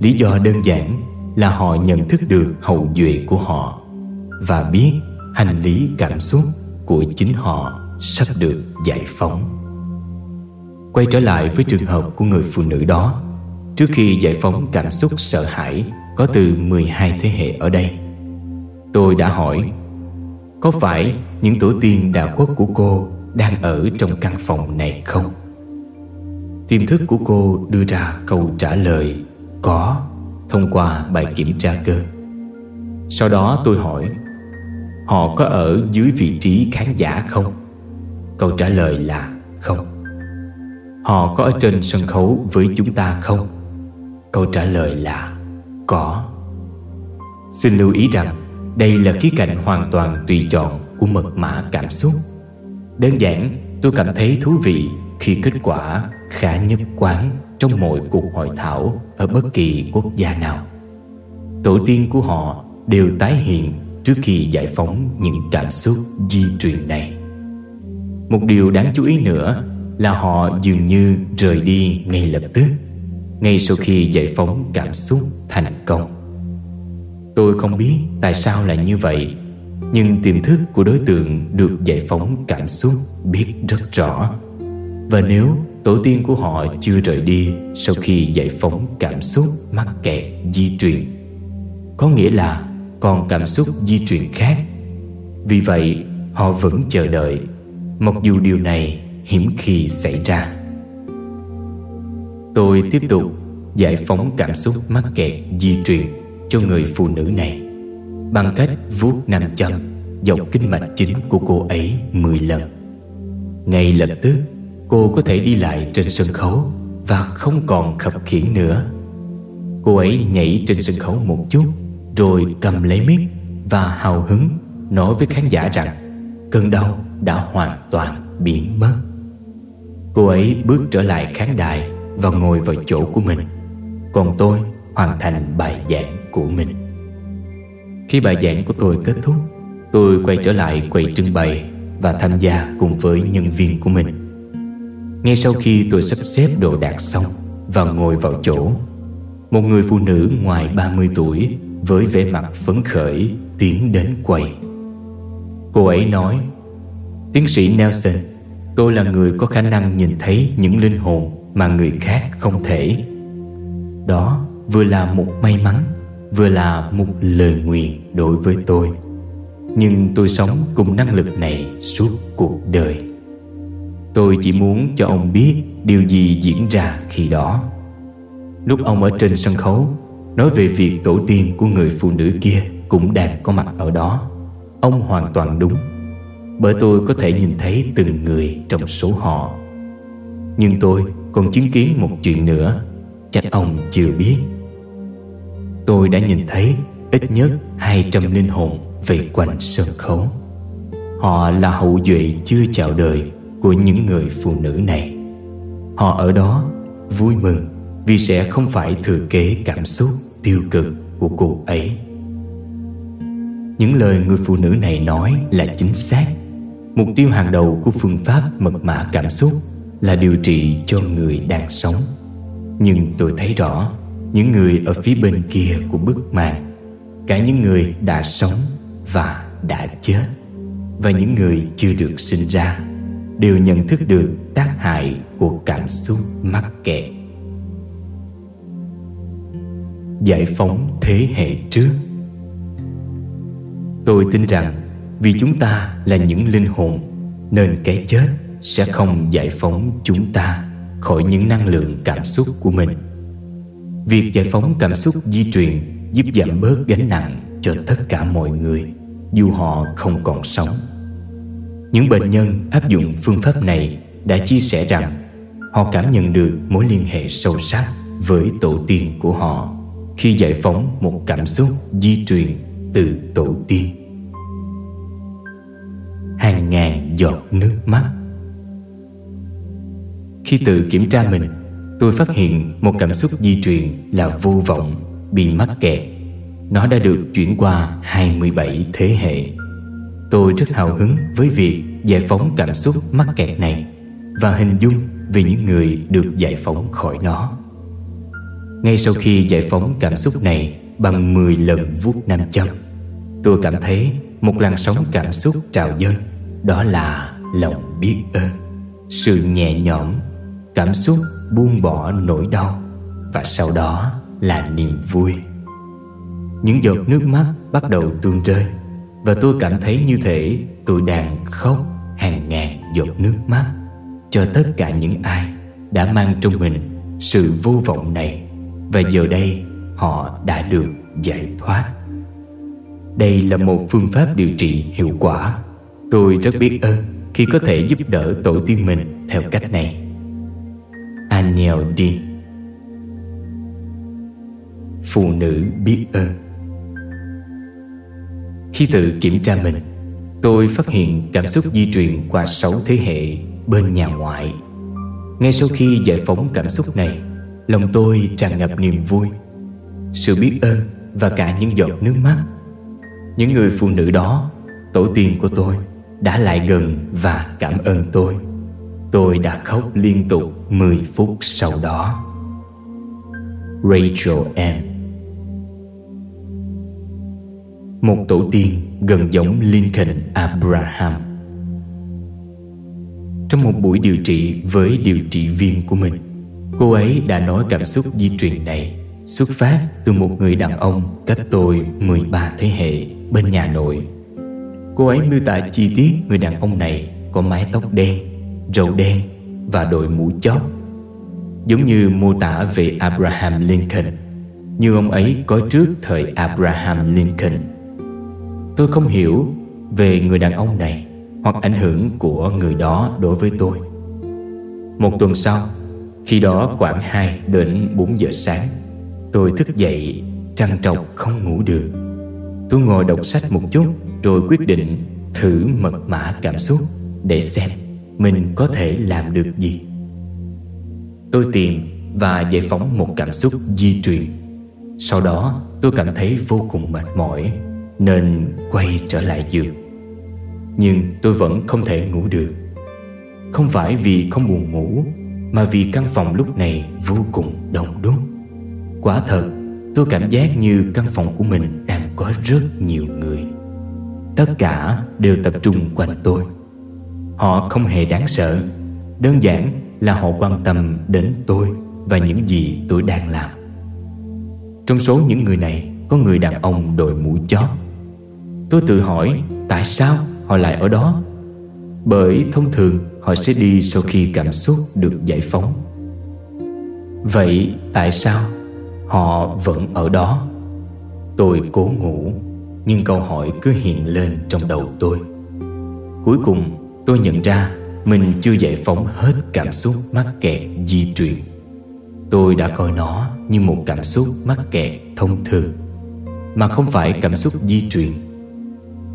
lý do đơn giản là họ nhận thức được hậu duệ của họ và biết hành lý cảm xúc của chính họ sắp được giải phóng. Quay trở lại với trường hợp của người phụ nữ đó, Trước khi giải phóng cảm xúc sợ hãi Có từ 12 thế hệ ở đây, Tôi đã hỏi, có phải những tổ tiên đã quốc của cô Đang ở trong căn phòng này không Tiềm thức của cô đưa ra câu trả lời có, Thông qua bài kiểm tra cơ. Sau đó tôi hỏi, Họ có ở dưới vị trí khán giả không? Câu trả lời là không. Họ có ở trên sân khấu với chúng ta không? Câu trả lời là có. Xin lưu ý rằng, đây là khía cạnh hoàn toàn tùy chọn của mật mã cảm xúc. Đơn giản, tôi cảm thấy thú vị khi kết quả khá nhất quán trong mọi cuộc hội thảo ở bất kỳ quốc gia nào. Tổ tiên của họ đều tái hiện trước khi giải phóng những cảm xúc di truyền này. Một điều đáng chú ý nữa là họ dường như rời đi ngay lập tức, Ngay sau khi giải phóng cảm xúc thành công. Tôi không biết tại sao lại như vậy, Nhưng tiềm thức của đối tượng được giải phóng cảm xúc biết rất rõ. Và nếu tổ tiên của họ chưa rời đi Sau khi giải phóng cảm xúc mắc kẹt di truyền Có nghĩa là còn cảm xúc di truyền khác Vì vậy họ vẫn chờ đợi Mặc dù điều này hiếm khi xảy ra Tôi tiếp tục giải phóng cảm xúc mắc kẹt di truyền cho người phụ nữ này bằng cách vuốt nam châm dọc kinh mạch chính của cô ấy 10 lần. Ngay lập tức, cô có thể đi lại trên sân khấu và không còn khập khiễng nữa. Cô ấy nhảy trên sân khấu một chút, rồi cầm lấy mic và hào hứng nói với khán giả rằng cơn đau đã hoàn toàn biến mất. Cô ấy bước trở lại khán đài và ngồi vào chỗ của mình. Còn tôi hoàn thành bài giảng của mình Khi bài giảng của tôi kết thúc, Tôi quay trở lại quầy trưng bày Và tham gia cùng với nhân viên của mình ngay sau khi tôi sắp xếp đồ đạc xong Và ngồi vào chỗ, Một người phụ nữ ngoài 30 tuổi Với vẻ mặt phấn khởi Tiến đến quầy. Cô ấy nói, Tiến sĩ Nelson, Tôi là người có khả năng nhìn thấy những linh hồn Mà người khác không thể. Đó vừa là một may mắn, vừa là một lời nguyện đối với tôi. Nhưng tôi sống cùng năng lực này suốt cuộc đời tôi chỉ muốn cho ông biết điều gì diễn ra khi đó. Lúc ông ở trên sân khấu, nói về việc tổ tiên của người phụ nữ kia cũng đang có mặt ở đó. Ông hoàn toàn đúng, Bởi tôi có thể nhìn thấy từng người trong số họ. Nhưng tôi còn chứng kiến một chuyện nữa, Chắc ông chưa biết. Tôi đã nhìn thấy ít nhất 200 linh hồn về quanh sân khấu. Họ là hậu duệ chưa chào đời của những người phụ nữ này. Họ ở đó vui mừng vì sẽ không phải thừa kế cảm xúc tiêu cực của cô ấy. Những lời người phụ nữ này nói là chính xác. Mục tiêu hàng đầu của phương pháp mật mã cảm xúc Là điều trị cho người đang sống. Nhưng tôi thấy rõ, Những người ở phía bên kia của bức màn, Cả những người đã sống và đã chết, Và những người chưa được sinh ra Đều nhận thức được tác hại của cảm xúc mắc kẹt. Giải phóng thế hệ trước. Tôi tin rằng vì chúng ta là những linh hồn, Nên cái chết sẽ không giải phóng chúng ta Khỏi những năng lượng cảm xúc của mình. Việc giải phóng cảm xúc di truyền Giúp giảm bớt gánh nặng cho tất cả mọi người, Dù họ không còn sống. Những bệnh nhân áp dụng phương pháp này Đã chia sẻ rằng Họ cảm nhận được mối liên hệ sâu sắc Với tổ tiên của họ Khi giải phóng một cảm xúc di truyền từ tổ tiên. Hàng ngàn giọt nước mắt. Khi tự kiểm tra mình, tôi phát hiện một cảm xúc di truyền là vô vọng, bị mắc kẹt. Nó đã được chuyển qua 27 thế hệ tôi rất hào hứng với việc giải phóng cảm xúc mắc kẹt này và hình dung về những người được giải phóng khỏi nó. Ngay sau khi giải phóng cảm xúc này bằng 10 lần vuốt nam châm, Tôi cảm thấy một làn sóng cảm xúc trào dâng, Đó là lòng biết ơn, Sự nhẹ nhõm, Cảm xúc buông bỏ nỗi đau Và sau đó là niềm vui. Những giọt nước mắt bắt đầu tuôn rơi. Và tôi cảm thấy như thể tôi đang khóc hàng ngàn giọt nước mắt. Cho tất cả những ai đã mang trong mình sự vô vọng này. Và giờ đây họ đã được giải thoát. đây là một phương pháp điều trị hiệu quả. Tôi rất biết ơn khi có thể giúp đỡ tổ tiên mình theo cách này. Aniel D Phụ nữ biết ơn khi tự kiểm tra mình, Tôi phát hiện cảm xúc di truyền qua 6 thế hệ bên nhà ngoại. Ngay sau khi giải phóng cảm xúc này, Lòng tôi tràn ngập niềm vui, Sự biết ơn và cả những giọt nước mắt. Những người phụ nữ đó, Tổ tiên của tôi, Đã lại gần và cảm ơn tôi. Tôi đã khóc liên tục 10 phút sau đó. Rachel M. Một tổ tiên gần giống Lincoln Abraham. Trong một buổi điều trị với điều trị viên của mình Cô ấy đã nói cảm xúc di truyền này Xuất phát từ một người đàn ông cách tôi 13 thế hệ bên nhà nội. Cô ấy miêu tả chi tiết người đàn ông này có mái tóc đen, râu đen và đội mũ chóp Giống như mô tả về Abraham Lincoln Như ông ấy có trước thời Abraham Lincoln. Tôi không hiểu về người đàn ông này Hoặc ảnh hưởng của người đó đối với tôi. Một tuần sau, Khi đó khoảng 2 đến 4 giờ sáng, Tôi thức dậy trằn trọc không ngủ được. Tôi ngồi đọc sách một chút Rồi quyết định thử mật mã cảm xúc Để xem mình có thể làm được gì. Tôi tìm và giải phóng một cảm xúc di truyền. Sau đó, tôi cảm thấy vô cùng mệt mỏi. Nên quay trở lại giường. Nhưng tôi vẫn không thể ngủ được. Không phải vì không buồn ngủ, Mà vì căn phòng lúc này vô cùng đông đúc. Quả thật, tôi cảm giác như căn phòng của mình đang có rất nhiều người. Tất cả đều tập trung quanh tôi. Họ không hề đáng sợ. Đơn giản là họ quan tâm đến tôi Và những gì tôi đang làm. Trong số những người này, Có người đàn ông đội mũ chót. Tôi tự hỏi, Tại sao họ lại ở đó? Bởi thông thường họ sẽ đi Sau khi cảm xúc được giải phóng. Vậy tại sao Họ vẫn ở đó? Tôi cố ngủ, Nhưng câu hỏi cứ hiện lên trong đầu tôi. Cuối cùng, tôi nhận ra Mình chưa giải phóng hết cảm xúc mắc kẹt di truyền. Tôi đã coi nó như một cảm xúc mắc kẹt thông thường, Mà không phải cảm xúc di truyền.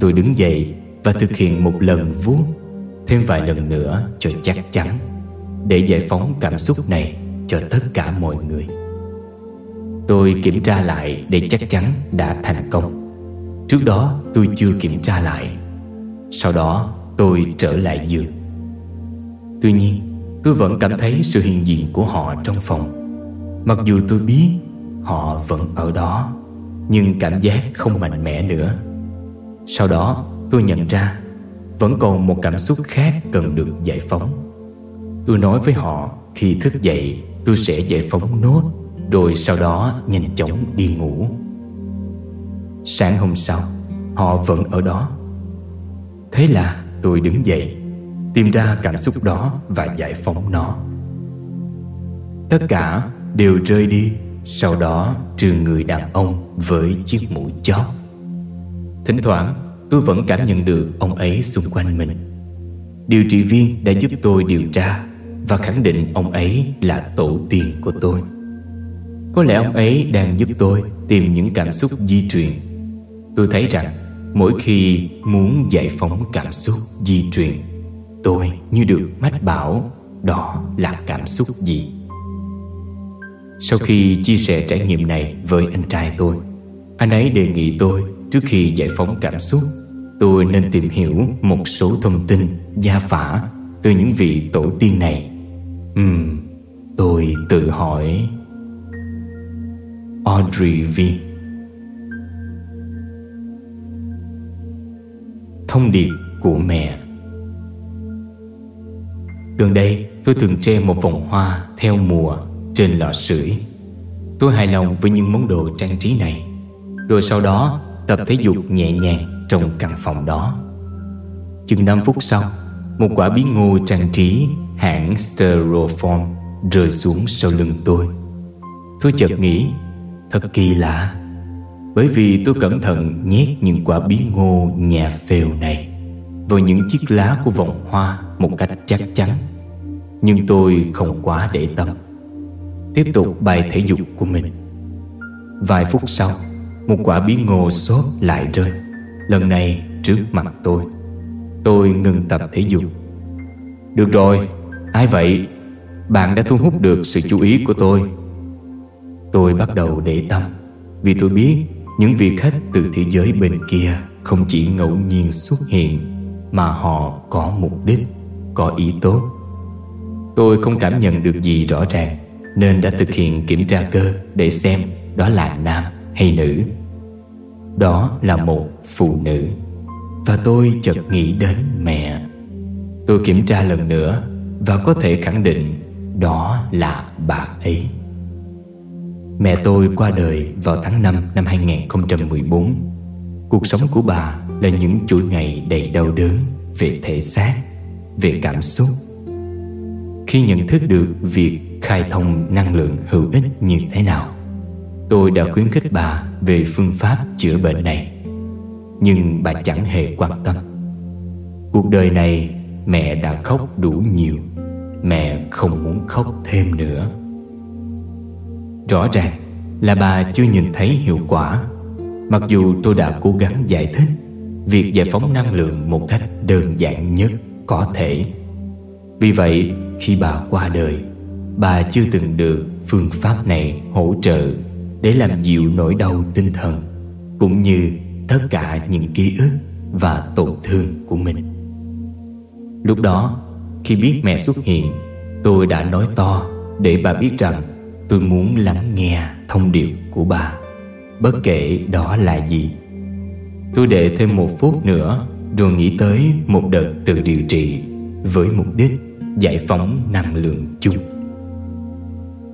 Tôi đứng dậy và thực hiện một lần vuốt Thêm vài lần nữa cho chắc chắn, Để giải phóng cảm xúc này cho tất cả mọi người. Tôi kiểm tra lại để chắc chắn đã thành công. Trước đó, tôi chưa kiểm tra lại. Sau đó, tôi trở lại giường. Tuy nhiên, tôi vẫn cảm thấy sự hiện diện của họ trong phòng. Mặc dù tôi biết họ vẫn ở đó, Nhưng cảm giác không mạnh mẽ nữa. Sau đó tôi nhận ra Vẫn còn một cảm xúc khác cần được giải phóng. Tôi nói với họ, khi thức dậy, tôi sẽ giải phóng nốt, Rồi sau đó nhanh chóng đi ngủ. Sáng hôm sau, Họ vẫn ở đó. Thế là tôi đứng dậy, Tìm ra cảm xúc đó và giải phóng nó. Tất cả đều rơi đi, Sau đó trừ người đàn ông với chiếc mũi chóp Thỉnh thoảng, tôi vẫn cảm nhận được ông ấy xung quanh mình. Điều trị viên đã giúp tôi điều tra Và khẳng định ông ấy là tổ tiên của tôi. Có lẽ ông ấy đang giúp tôi tìm những cảm xúc di truyền. Tôi thấy rằng, mỗi khi muốn giải phóng cảm xúc di truyền, Tôi như được mách bảo đó là cảm xúc gì. Sau khi chia sẻ trải nghiệm này với anh trai tôi, Anh ấy đề nghị tôi trước khi giải phóng cảm xúc Tôi nên tìm hiểu một số thông tin gia phả từ những vị tổ tiên này. Ừm, tôi tự hỏi. Audrey V. Thông điệp của mẹ. Gần đây tôi thường treo một vòng hoa theo mùa trên lọ sưởi. Tôi hài lòng với những món đồ trang trí này. Rồi sau đó tập thể dục nhẹ nhàng trong căn phòng đó. Chừng 5 phút sau, Một quả bí ngô trang trí hãng Styrofoam rơi xuống sau lưng tôi. Tôi chợt nghĩ, Thật kỳ lạ, Bởi vì tôi cẩn thận nhét những quả bí ngô nhà phèo này Vào những chiếc lá của vòng hoa một cách chắc chắn. Nhưng tôi không quá để tâm. Tiếp tục bài thể dục của mình. Vài phút sau một quả bí ngô xốp lại rơi. Lần này trước mặt tôi Tôi ngừng tập thể dục. Được rồi, Ai vậy? Bạn đã thu hút được sự chú ý của tôi. Tôi bắt đầu để tâm, Vì tôi biết Những vị khách từ thế giới bên kia Không chỉ ngẫu nhiên xuất hiện, Mà họ có mục đích, Có ý tốt. Tôi không cảm nhận được gì rõ ràng, nên đã thực hiện kiểm tra cơ để xem đó là nam hay nữ. Đó là một phụ nữ và tôi chợt nghĩ đến mẹ. Tôi kiểm tra lần nữa và có thể khẳng định đó là bà ấy. Mẹ tôi qua đời vào tháng 5 năm 2014. Cuộc sống của bà là những chuỗi ngày đầy đau đớn về thể xác, về cảm xúc. Khi nhận thức được việc khai thông năng lượng hữu ích như thế nào Tôi đã khuyến khích bà về phương pháp chữa bệnh này, Nhưng bà chẳng hề quan tâm. Cuộc đời này, mẹ đã khóc đủ nhiều, Mẹ không muốn khóc thêm nữa. Rõ ràng là bà chưa nhìn thấy hiệu quả. Mặc dù tôi đã cố gắng giải thích, Việc giải phóng năng lượng một cách đơn giản nhất có thể. Vì vậy, khi bà qua đời, Bà chưa từng được phương pháp này hỗ trợ. Để làm dịu nỗi đau tinh thần, Cũng như tất cả những ký ức và tổn thương của mình. Lúc đó, khi biết mẹ xuất hiện, Tôi đã nói to để bà biết rằng Tôi muốn lắng nghe thông điệp của bà. Bất kể đó là gì, Tôi để thêm một phút nữa Rồi nghĩ tới một đợt tự điều trị Với mục đích giải phóng năng lượng chung.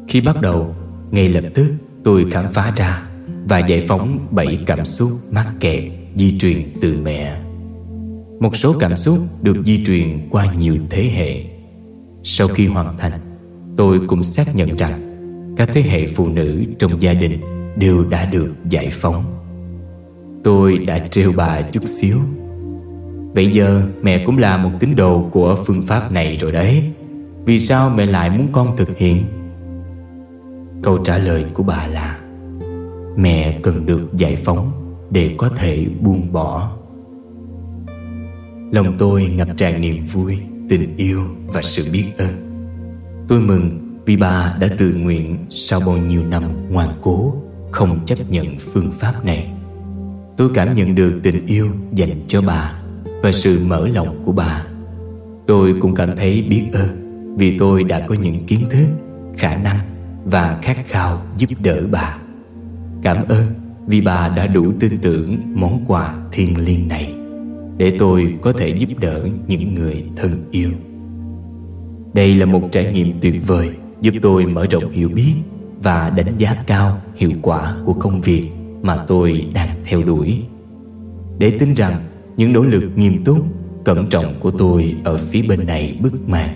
Khi bắt đầu, Ngay lập tức tôi khám phá ra Và giải phóng bảy cảm xúc mắc kẹt Di truyền từ mẹ. Một số cảm xúc được di truyền qua nhiều thế hệ. Sau khi hoàn thành Tôi cũng xác nhận rằng Các thế hệ phụ nữ trong gia đình Đều đã được giải phóng. Tôi đã trêu bà chút xíu. Vậy giờ mẹ cũng là một tín đồ của phương pháp này rồi đấy. Vì sao mẹ lại muốn con thực hiện? Câu trả lời của bà là Mẹ cần được giải phóng để có thể buông bỏ. Lòng tôi ngập tràn niềm vui, tình yêu và sự biết ơn. Tôi mừng vì bà đã tự nguyện sau bao nhiêu năm ngoan cố Không chấp nhận phương pháp này. Tôi cảm nhận được tình yêu dành cho bà Và sự mở lòng của bà. Tôi cũng cảm thấy biết ơn Vì tôi đã có những kiến thức, khả năng và khát khao giúp đỡ bà. Cảm ơn vì bà đã đủ tin tưởng món quà thiêng liêng này Để tôi có thể giúp đỡ những người thân yêu. Đây là một trải nghiệm tuyệt vời Giúp tôi mở rộng hiểu biết Và đánh giá cao hiệu quả của công việc mà tôi đang theo đuổi. Để tin rằng những nỗ lực nghiêm túc, cẩn trọng của tôi ở phía bên này bức màn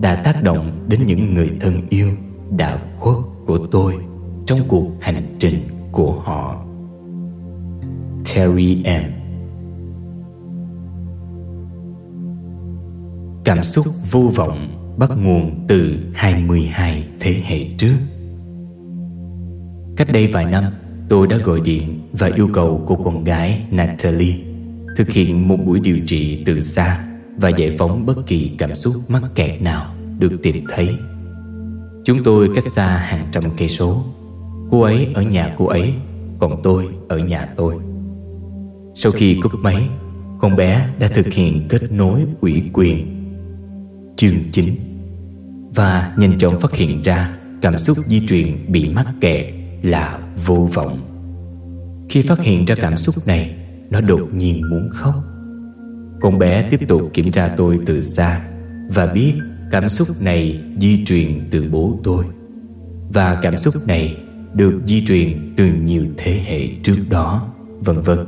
Đã tác động đến những người thân yêu đã khuất của tôi Trong cuộc hành trình của họ. Terry M. Cảm xúc vô vọng bắt nguồn từ 22 thế hệ trước. Cách đây vài năm, Tôi đã gọi điện và yêu cầu cô con gái Natalie thực hiện một buổi điều trị từ xa và giải phóng bất kỳ cảm xúc mắc kẹt nào được tìm thấy. Chúng tôi cách xa hàng trăm cây số. Cô ấy ở nhà cô ấy, còn tôi ở nhà tôi. Sau khi cúp máy, con bé đã thực hiện kết nối ủy quyền chương 9 và nhanh chóng phát hiện ra cảm xúc di truyền bị mắc kẹt là vô vọng Khi phát hiện ra cảm xúc này Nó đột nhiên muốn khóc Con bé tiếp tục kiểm tra tôi từ xa Và biết cảm xúc này di truyền từ bố tôi Và cảm xúc này được di truyền từ nhiều thế hệ trước đó Vân vân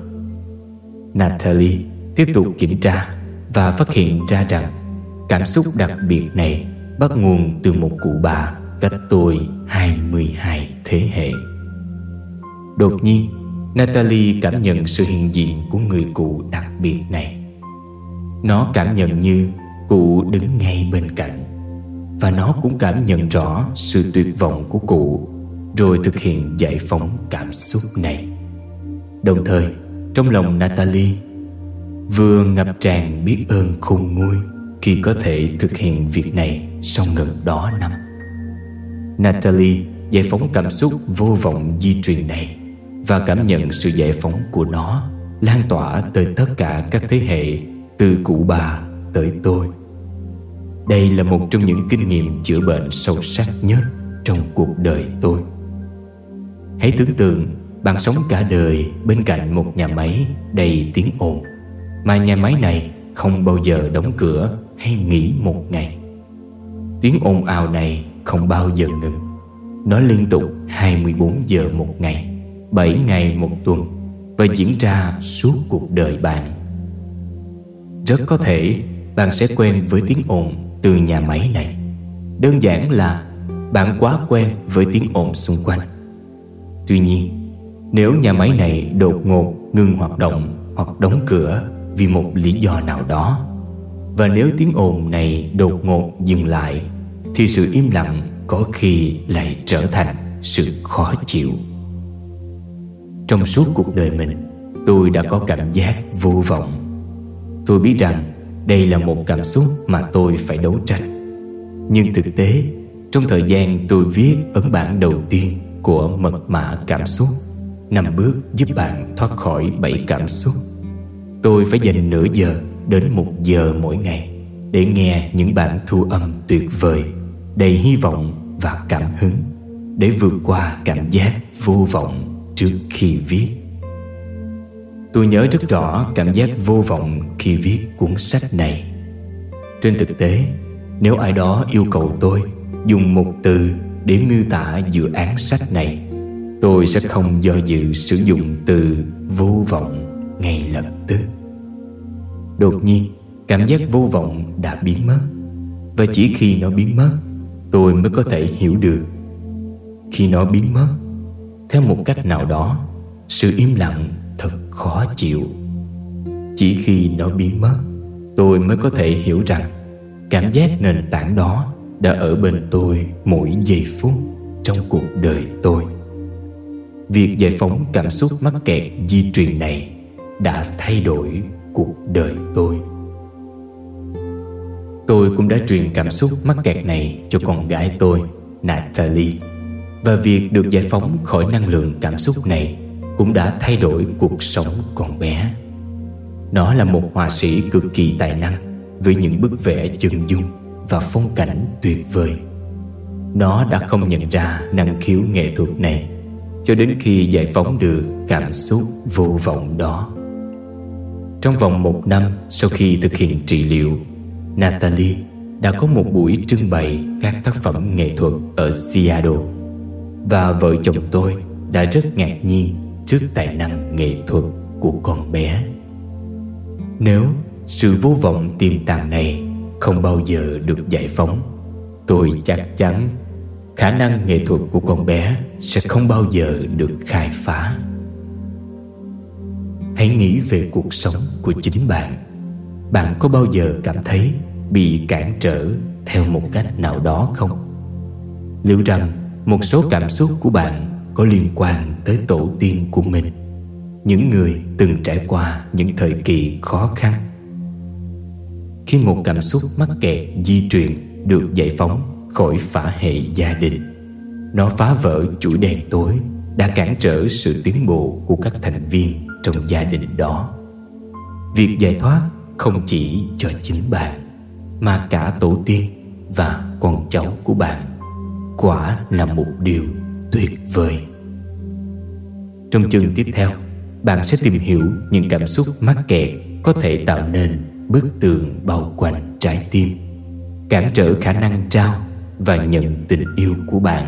Natalie tiếp tục kiểm tra Và phát hiện ra rằng Cảm xúc đặc biệt này bắt nguồn từ một cụ bà cách tôi 22 thế hệ. Đột nhiên, Natalie cảm nhận sự hiện diện của người cụ đặc biệt này. Nó cảm nhận như cụ đứng ngay bên cạnh và nó cũng cảm nhận rõ sự tuyệt vọng của cụ rồi thực hiện giải phóng cảm xúc này. Đồng thời, trong lòng Natalie vừa ngập tràn biết ơn khôn nguôi khi có thể thực hiện việc này sau gần đó năm. Natalie giải phóng cảm xúc vô vọng di truyền này và cảm nhận sự giải phóng của nó lan tỏa tới tất cả các thế hệ từ cụ bà tới tôi. Đây là một trong những kinh nghiệm chữa bệnh sâu sắc nhất trong cuộc đời tôi. Hãy tưởng tượng, bạn sống cả đời bên cạnh một nhà máy đầy tiếng ồn, mà nhà máy này không bao giờ đóng cửa hay nghỉ một ngày. Tiếng ồn ào này không bao giờ ngừng Nó liên tục 24 giờ một ngày 7 ngày một tuần Và diễn ra suốt cuộc đời bạn Rất có thể bạn sẽ quen với tiếng ồn từ nhà máy này. Đơn giản là bạn quá quen với tiếng ồn xung quanh. Tuy nhiên, Nếu nhà máy này đột ngột ngừng hoạt động hoặc đóng cửa vì một lý do nào đó, Và nếu tiếng ồn này đột ngột dừng lại, thì sự im lặng có khi lại trở thành sự khó chịu. Trong suốt cuộc đời mình, tôi đã có cảm giác vô vọng. Tôi biết rằng đây là một cảm xúc mà tôi phải đấu tranh. Nhưng thực tế, trong thời gian tôi viết ấn bản đầu tiên của mật mã cảm xúc, năm bước giúp bạn thoát khỏi bảy cảm xúc. Tôi phải dành nửa giờ đến một giờ mỗi ngày để nghe những bản thu âm tuyệt vời, đầy hy vọng và cảm hứng để vượt qua cảm giác vô vọng trước khi viết tôi nhớ rất rõ cảm giác vô vọng khi viết cuốn sách này. Trên thực tế, nếu ai đó yêu cầu tôi dùng một từ để miêu tả dự án sách này, tôi sẽ không do dự sử dụng từ vô vọng ngay lập tức. Đột nhiên, cảm giác vô vọng đã biến mất. Và chỉ khi nó biến mất, tôi mới có thể hiểu được. Khi nó biến mất, theo một cách nào đó, sự im lặng thật khó chịu. Chỉ khi nó biến mất Tôi mới có thể hiểu rằng Cảm giác nền tảng đó Đã ở bên tôi mỗi giây phút Trong cuộc đời tôi. Việc giải phóng cảm xúc mắc kẹt di truyền này Đã thay đổi cuộc đời tôi. Tôi cũng đã truyền cảm xúc mắc kẹt này cho con gái tôi, Natalie. Và việc được giải phóng khỏi năng lượng cảm xúc này cũng đã thay đổi cuộc sống còn bé. Nó là một họa sĩ cực kỳ tài năng, Với những bức vẽ chân dung và phong cảnh tuyệt vời. Nó đã không nhận ra năng khiếu nghệ thuật này, Cho đến khi giải phóng được cảm xúc vô vọng đó. Trong vòng một năm sau khi thực hiện trị liệu, Natalie đã có một buổi trưng bày các tác phẩm nghệ thuật ở Seattle, và vợ chồng tôi đã rất ngạc nhiên trước tài năng nghệ thuật của con bé. Nếu sự vô vọng tiềm tàng này không bao giờ được giải phóng, tôi chắc chắn khả năng nghệ thuật của con bé sẽ không bao giờ được khai phá. Hãy nghĩ về cuộc sống của chính bạn bạn có bao giờ cảm thấy bị cản trở theo một cách nào đó không liệu rằng một số cảm xúc của bạn có liên quan tới tổ tiên của mình. Những người từng trải qua những thời kỳ khó khăn. Khi một cảm xúc mắc kẹt di truyền được giải phóng khỏi phả hệ gia đình, nó phá vỡ chuỗi đen tối đã cản trở sự tiến bộ của các thành viên trong gia đình đó. Việc giải thoát không chỉ cho chính bạn, mà cả tổ tiên và con cháu của bạn quả là một điều tuyệt vời. Trong chương tiếp theo bạn sẽ tìm hiểu những cảm xúc mắc kẹt có thể tạo nên bức tường bao quanh trái tim cản trở khả năng trao và nhận tình yêu của bạn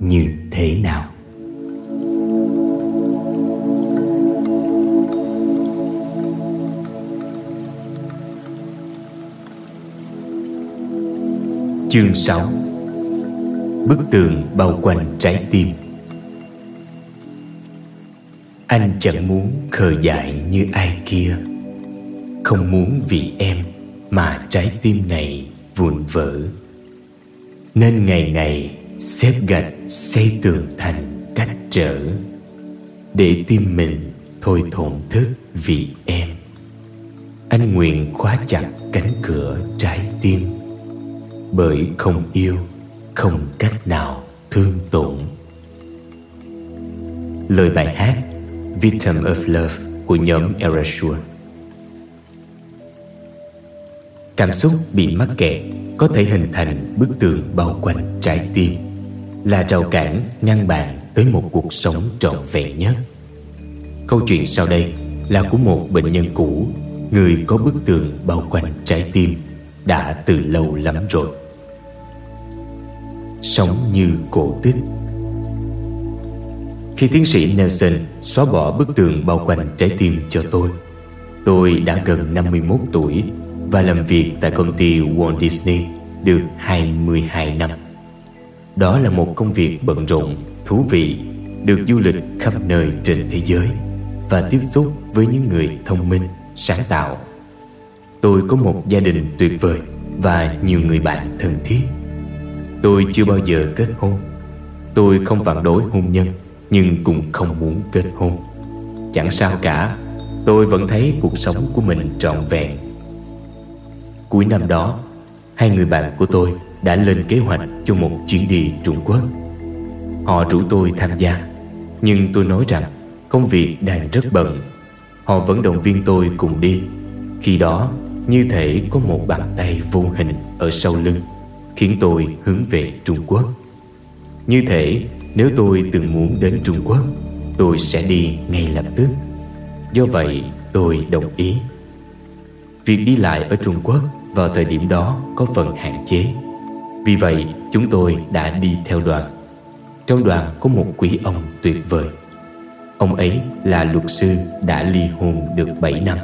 như thế nào. Chương 6 Bức tường bao quanh trái tim. Anh chẳng muốn khờ dại như ai kia. Không muốn vì em mà trái tim này vụn vỡ. Nên ngày ngày xếp gạch xây tường thành cách trở. Để tim mình thôi thổn thức vì em. Anh nguyện khóa chặt cánh cửa trái tim. Bởi không yêu không cách nào thương tổn. Lời bài hát Victim of Love của nhóm Erasure. Cảm xúc bị mắc kẹt có thể hình thành bức tường bao quanh trái tim là rào cản ngăn bạn tới một cuộc sống trọn vẹn nhất. Câu chuyện sau đây là của một bệnh nhân cũ, người có bức tường bao quanh trái tim đã từ lâu lắm rồi sống như cổ tích. Khi tiến sĩ Nelson xóa bỏ bức tường bao quanh trái tim cho tôi Tôi đã gần 51 tuổi và làm việc tại công ty Walt Disney được 22 năm. Đó là một công việc bận rộn, thú vị Được du lịch khắp nơi trên thế giới Và tiếp xúc với những người thông minh, sáng tạo. Tôi có một gia đình tuyệt vời Và nhiều người bạn thân thiết. Tôi chưa bao giờ kết hôn. Tôi không phản đối hôn nhân, Nhưng cũng không muốn kết hôn. Chẳng sao cả, Tôi vẫn thấy cuộc sống của mình trọn vẹn. Cuối năm đó, Hai người bạn của tôi đã lên kế hoạch cho một chuyến đi Trung Quốc. Họ rủ tôi tham gia, Nhưng tôi nói rằng công việc đang rất bận. Họ vẫn động viên tôi cùng đi. Khi đó, như thể có một bàn tay vô hình ở sau lưng khiến tôi hướng về Trung Quốc. Như thể nếu tôi từng muốn đến Trung Quốc, tôi sẽ đi ngay lập tức. Do vậy, tôi đồng ý. Việc đi lại ở Trung Quốc vào thời điểm đó có phần hạn chế. Vì vậy, chúng tôi đã đi theo đoàn. Trong đoàn có một quý ông tuyệt vời. Ông ấy là luật sư đã ly hôn được 7 năm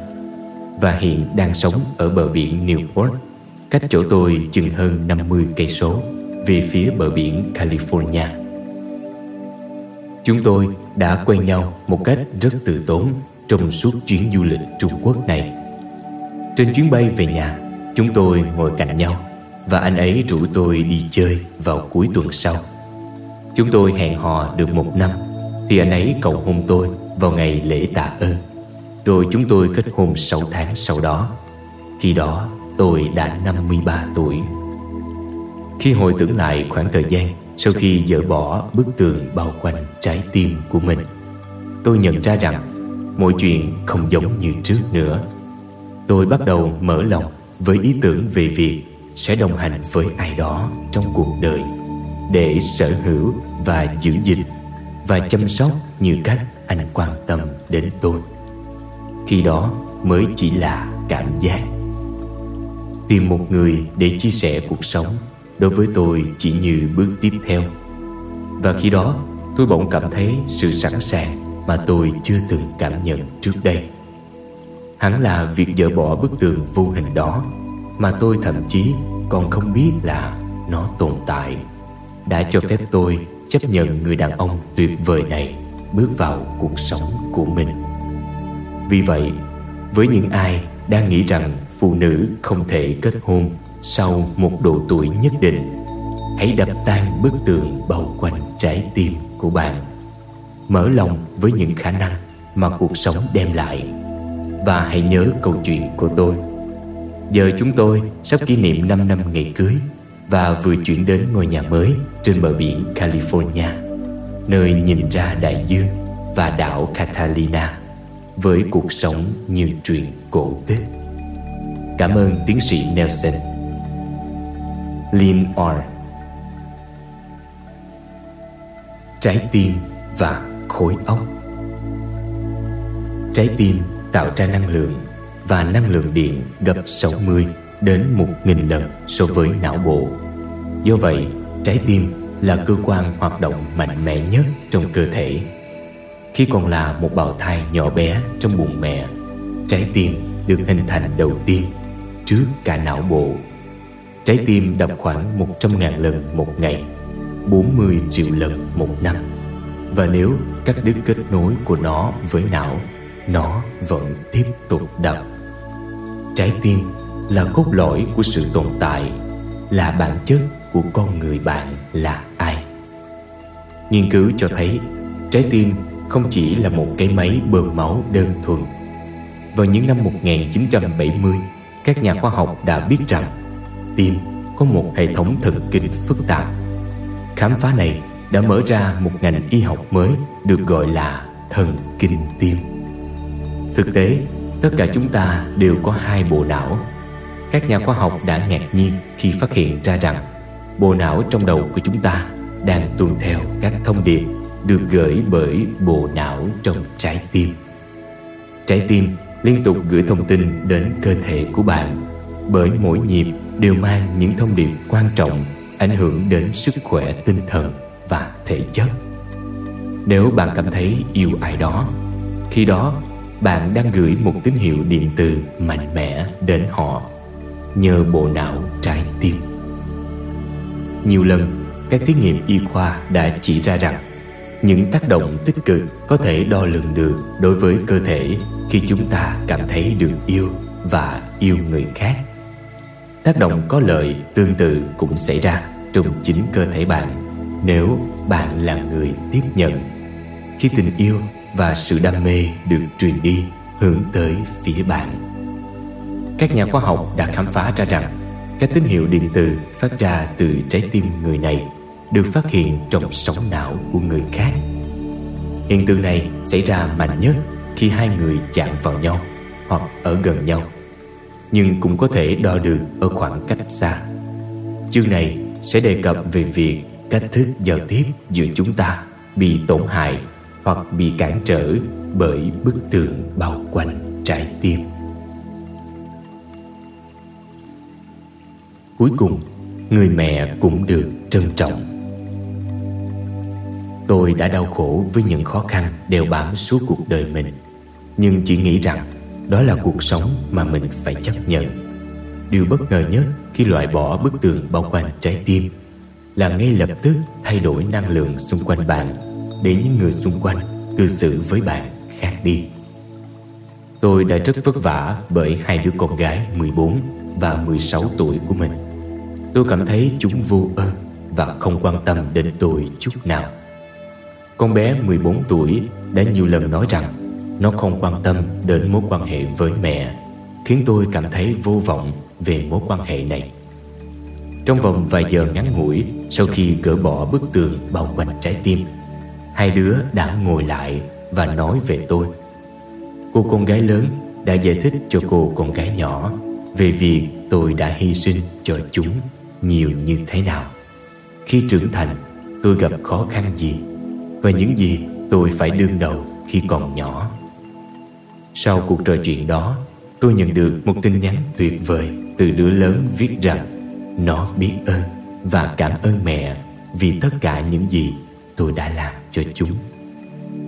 và hiện đang sống ở bờ biển Newport cách chỗ tôi chừng hơn 50 cây số về phía bờ biển California. Chúng tôi đã quen nhau một cách rất từ tốn trong suốt chuyến du lịch Trung Quốc này. Trên chuyến bay về nhà, chúng tôi ngồi cạnh nhau và anh ấy rủ tôi đi chơi vào cuối tuần sau. Chúng tôi hẹn hò được một năm thì anh ấy cầu hôn tôi vào ngày lễ tạ ơn. Rồi chúng tôi kết hôn 6 tháng sau đó. Khi đó tôi đã 53 tuổi. Khi hồi tưởng lại khoảng thời gian sau khi dỡ bỏ bức tường bao quanh trái tim của mình, tôi nhận ra rằng mọi chuyện không giống như trước nữa. Tôi bắt đầu mở lòng với ý tưởng về việc sẽ đồng hành với ai đó trong cuộc đời để sở hữu và giữ gìn và chăm sóc như cách anh quan tâm đến tôi. Khi đó mới chỉ là cảm giác. Tìm một người để chia sẻ cuộc sống đối với tôi chỉ như bước tiếp theo. Và khi đó tôi bỗng cảm thấy sự sẵn sàng mà tôi chưa từng cảm nhận trước đây. Hẳn là việc dỡ bỏ bức tường vô hình đó mà tôi thậm chí còn không biết là nó tồn tại đã cho phép tôi chấp nhận người đàn ông tuyệt vời này bước vào cuộc sống của mình. Vì vậy, với những ai đang nghĩ rằng phụ nữ không thể kết hôn sau một độ tuổi nhất định, hãy đập tan bức tường bao quanh trái tim của bạn. Mở lòng với những khả năng mà cuộc sống đem lại và hãy nhớ câu chuyện của tôi. Giờ chúng tôi sắp kỷ niệm 5 năm ngày cưới và vừa chuyển đến ngôi nhà mới trên bờ biển California, nơi nhìn ra đại dương và đảo Catalina với cuộc sống như truyện cổ tích. Cảm ơn tiến sĩ Nelson. Lynn R. Trái tim và khối óc Trái tim tạo ra năng lượng và năng lượng điện gấp 60 đến 1.000 lần so với não bộ. Do vậy, trái tim là cơ quan hoạt động mạnh mẽ nhất trong cơ thể. Khi còn là một bào thai nhỏ bé trong bụng mẹ, trái tim được hình thành đầu tiên trước cả não bộ. Trái tim đập khoảng 100.000 lần một ngày, 40 triệu lần một năm. Và nếu cắt đứt kết nối của nó với não, nó vẫn tiếp tục đập. Trái tim là cốt lõi của sự tồn tại, là bản chất của con người bạn là ai. Nghiên cứu cho thấy trái tim không chỉ là một cái máy bơm máu đơn thuần. Vào những năm 1970, các nhà khoa học đã biết rằng tim có một hệ thống thần kinh phức tạp. Khám phá này đã mở ra một ngành y học mới được gọi là thần kinh tim. Thực tế, tất cả chúng ta đều có hai bộ não. Các nhà khoa học đã ngạc nhiên khi phát hiện ra rằng bộ não trong đầu của chúng ta đang tuân theo các thông điệp được gửi bởi bộ não trong trái tim. Trái tim liên tục gửi thông tin đến cơ thể của bạn bởi mỗi nhịp đều mang những thông điệp quan trọng ảnh hưởng đến sức khỏe tinh thần và thể chất. Nếu bạn cảm thấy yêu ai đó, khi đó bạn đang gửi một tín hiệu điện từ mạnh mẽ đến họ nhờ bộ não trái tim. Nhiều lần, các thí nghiệm y khoa đã chỉ ra rằng những tác động tích cực có thể đo lường được đối với cơ thể khi chúng ta cảm thấy được yêu và yêu người khác. Tác động có lợi tương tự cũng xảy ra trong chính cơ thể bạn nếu bạn là người tiếp nhận. Khi tình yêu và sự đam mê được truyền đi hướng tới phía bạn. Các nhà khoa học đã khám phá ra rằng các tín hiệu điện từ phát ra từ trái tim người này được phát hiện trong sóng não của người khác. Hiện tượng này xảy ra mạnh nhất khi hai người chạm vào nhau hoặc ở gần nhau, nhưng cũng có thể đo được ở khoảng cách xa. Chương này sẽ đề cập về việc cách thức giao tiếp giữa chúng ta bị tổn hại hoặc bị cản trở bởi bức tường bao quanh trái tim. Cuối cùng, người mẹ cũng được trân trọng. Tôi đã đau khổ với những khó khăn đều bám suốt cuộc đời mình, nhưng chỉ nghĩ rằng đó là cuộc sống mà mình phải chấp nhận. Điều bất ngờ nhất khi loại bỏ bức tường bao quanh trái tim là ngay lập tức thay đổi năng lượng xung quanh bạn để những người xung quanh cư xử với bạn khác đi. Tôi đã rất vất vả bởi hai đứa con gái 14 và 16 tuổi của mình Tôi cảm thấy chúng vô ơn và không quan tâm đến tôi chút nào Con bé 14 tuổi đã nhiều lần nói rằng nó không quan tâm đến mối quan hệ với mẹ, Khiến tôi cảm thấy vô vọng về mối quan hệ này. Trong vòng vài giờ ngắn ngủi, Sau khi gỡ bỏ bức tường bao quanh trái tim, Hai đứa đã ngồi lại và nói về tôi. Cô con gái lớn đã giải thích cho cô con gái nhỏ Về việc tôi đã hy sinh cho chúng nhiều như thế nào. Khi trưởng thành, tôi gặp khó khăn gì Và những gì tôi phải đương đầu khi còn nhỏ. Sau cuộc trò chuyện đó, Tôi nhận được một tin nhắn tuyệt vời Từ đứa lớn viết rằng, Nó biết ơn và cảm ơn mẹ Vì tất cả những gì tôi đã làm cho chúng.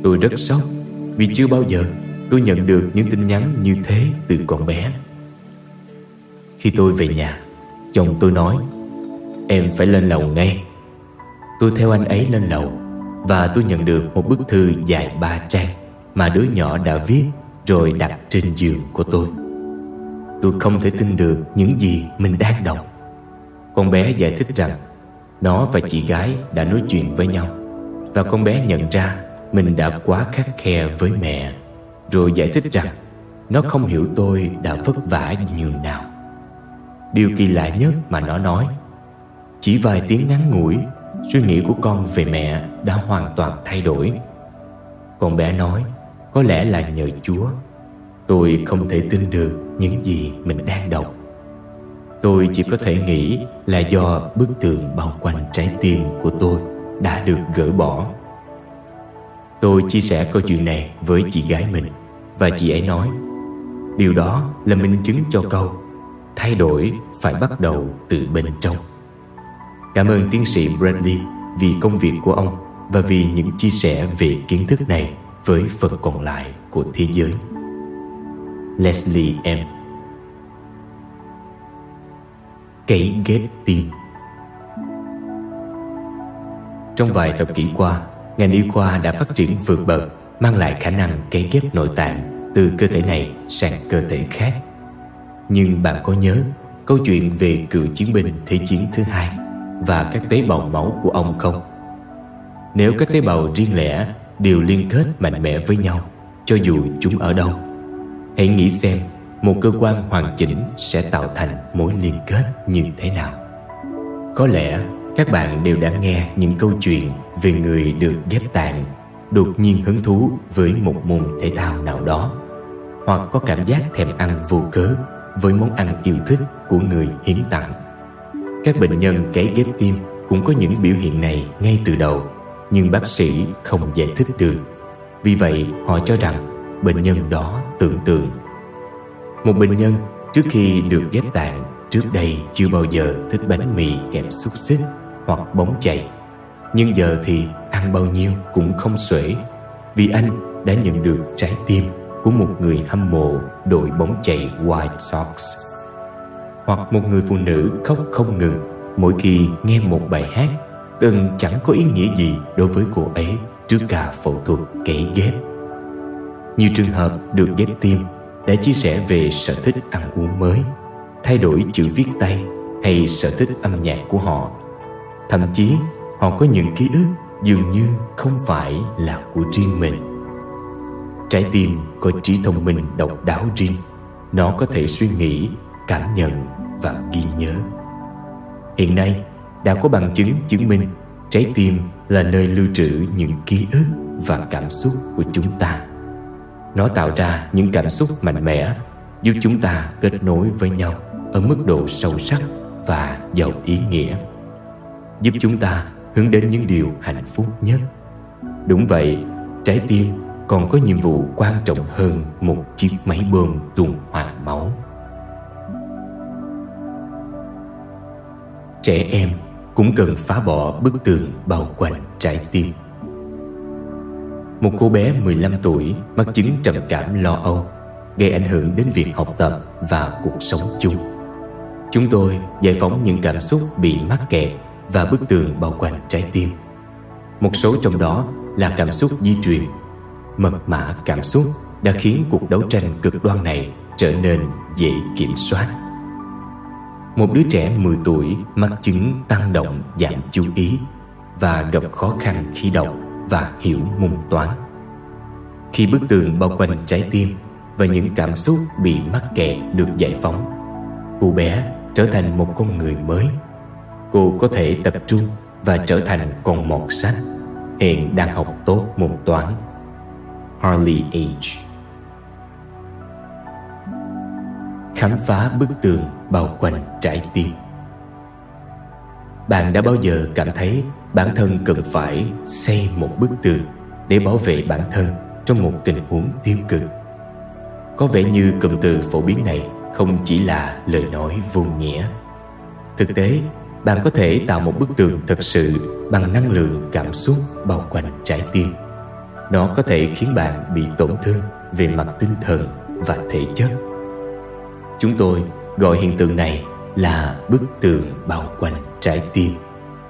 Tôi rất sốc Vì chưa bao giờ tôi nhận được những tin nhắn như thế từ con bé. Khi tôi về nhà, Chồng tôi nói, Em phải lên lầu ngay. Tôi theo anh ấy lên lầu Và tôi nhận được một bức thư dài ba trang Mà đứa nhỏ đã viết rồi đặt trên giường của tôi. Tôi không thể tin được những gì mình đang đọc. Con bé giải thích rằng Nó và chị gái đã nói chuyện với nhau Và con bé nhận ra Mình đã quá khắc khe với mẹ, Rồi giải thích rằng Nó không hiểu tôi đã vất vả nhường nào. Điều kỳ lạ nhất mà nó nói, Chỉ vài tiếng ngắn ngủi, Suy nghĩ của con về mẹ đã hoàn toàn thay đổi. Con bé nói có lẽ là nhờ Chúa. Tôi không thể tin được những gì mình đang đọc. Tôi chỉ có thể nghĩ là do bức tường bao quanh trái tim của tôi đã được gỡ bỏ. Tôi chia sẻ câu chuyện này với chị gái mình Và chị ấy nói, Điều đó là minh chứng cho câu, Thay đổi phải bắt đầu từ bên trong. Cảm ơn tiến sĩ Bradley vì công việc của ông Và vì những chia sẻ về kiến thức này với phần còn lại của thế giới Leslie M. Cấy ghép tim Trong vài thập kỷ qua, ngành y khoa đã phát triển vượt bậc mang lại khả năng cấy ghép nội tạng từ cơ thể này sang cơ thể khác. Nhưng bạn có nhớ câu chuyện về cựu chiến binh Thế chiến thứ hai và các tế bào máu của ông không? Nếu các tế bào riêng lẻ đều liên kết mạnh mẽ với nhau, cho dù chúng ở đâu Hãy nghĩ xem, một cơ quan hoàn chỉnh sẽ tạo thành mối liên kết như thế nào. Có lẽ các bạn đều đã nghe những câu chuyện về người được ghép tạng, đột nhiên hứng thú với một môn thể thao nào đó, hoặc có cảm giác thèm ăn vô cớ với món ăn yêu thích của người hiến tặng. Các bệnh nhân cấy ghép tim cũng có những biểu hiện này ngay từ đầu nhưng bác sĩ không giải thích được. Vì vậy, họ cho rằng bệnh nhân đó tưởng tượng Một bệnh nhân trước khi được ghép tạng, Trước đây chưa bao giờ thích bánh mì kèm xúc xích hoặc bóng chày. Nhưng giờ thì ăn bao nhiêu cũng không xuể, Vì anh đã nhận được trái tim của một người hâm mộ đội bóng chày White Sox. Hoặc một người phụ nữ khóc không ngừng mỗi khi nghe một bài hát từng chẳng có ý nghĩa gì đối với cô ấy trước cả phẫu thuật cấy ghép nhiều trường hợp được ghép tim đã chia sẻ về sở thích ăn uống mới, thay đổi chữ viết tay hay sở thích âm nhạc của họ. Thậm chí họ có những ký ức dường như không phải là của riêng mình. Trái tim có trí thông minh độc đáo riêng, nó có thể suy nghĩ, cảm nhận và ghi nhớ. Hiện nay, đã có bằng chứng chứng minh trái tim là nơi lưu trữ những ký ức và cảm xúc của chúng ta. Nó tạo ra những cảm xúc mạnh mẽ Giúp chúng ta kết nối với nhau Ở mức độ sâu sắc và giàu ý nghĩa Giúp chúng ta hướng đến những điều hạnh phúc nhất Đúng vậy, trái tim còn có nhiệm vụ quan trọng hơn một chiếc máy bơm tuần hoàn máu Trẻ em cũng cần phá bỏ bức tường bao quanh trái tim một cô bé 15 tuổi mắc chứng trầm cảm lo âu gây ảnh hưởng đến việc học tập và cuộc sống chung. Chúng tôi giải phóng những cảm xúc bị mắc kẹt và bức tường bao quanh trái tim. Một số trong đó là cảm xúc di truyền, mật mã cảm xúc đã khiến cuộc đấu tranh cực đoan này trở nên dễ kiểm soát. Một đứa trẻ 10 tuổi mắc chứng tăng động giảm chú ý và gặp khó khăn khi đọc và hiểu môn toán. Khi bức tường bao quanh trái tim và những cảm xúc bị mắc kẹt được giải phóng, cô bé trở thành một con người mới. Cô có thể tập trung và trở thành con mọt sách hiện đang học tốt môn toán. Harley H. Khám phá bức tường bao quanh trái tim Bạn đã bao giờ cảm thấy bản thân cần phải xây một bức tường để bảo vệ bản thân trong một tình huống tiêu cực? Có vẻ như cụm từ phổ biến này không chỉ là lời nói vô nghĩa. Thực tế, bạn có thể tạo một bức tường thật sự bằng năng lượng cảm xúc bao quanh trái tim. Nó có thể khiến bạn bị tổn thương về mặt tinh thần và thể chất. Chúng tôi gọi hiện tượng này là bức tường bao quanh trái tim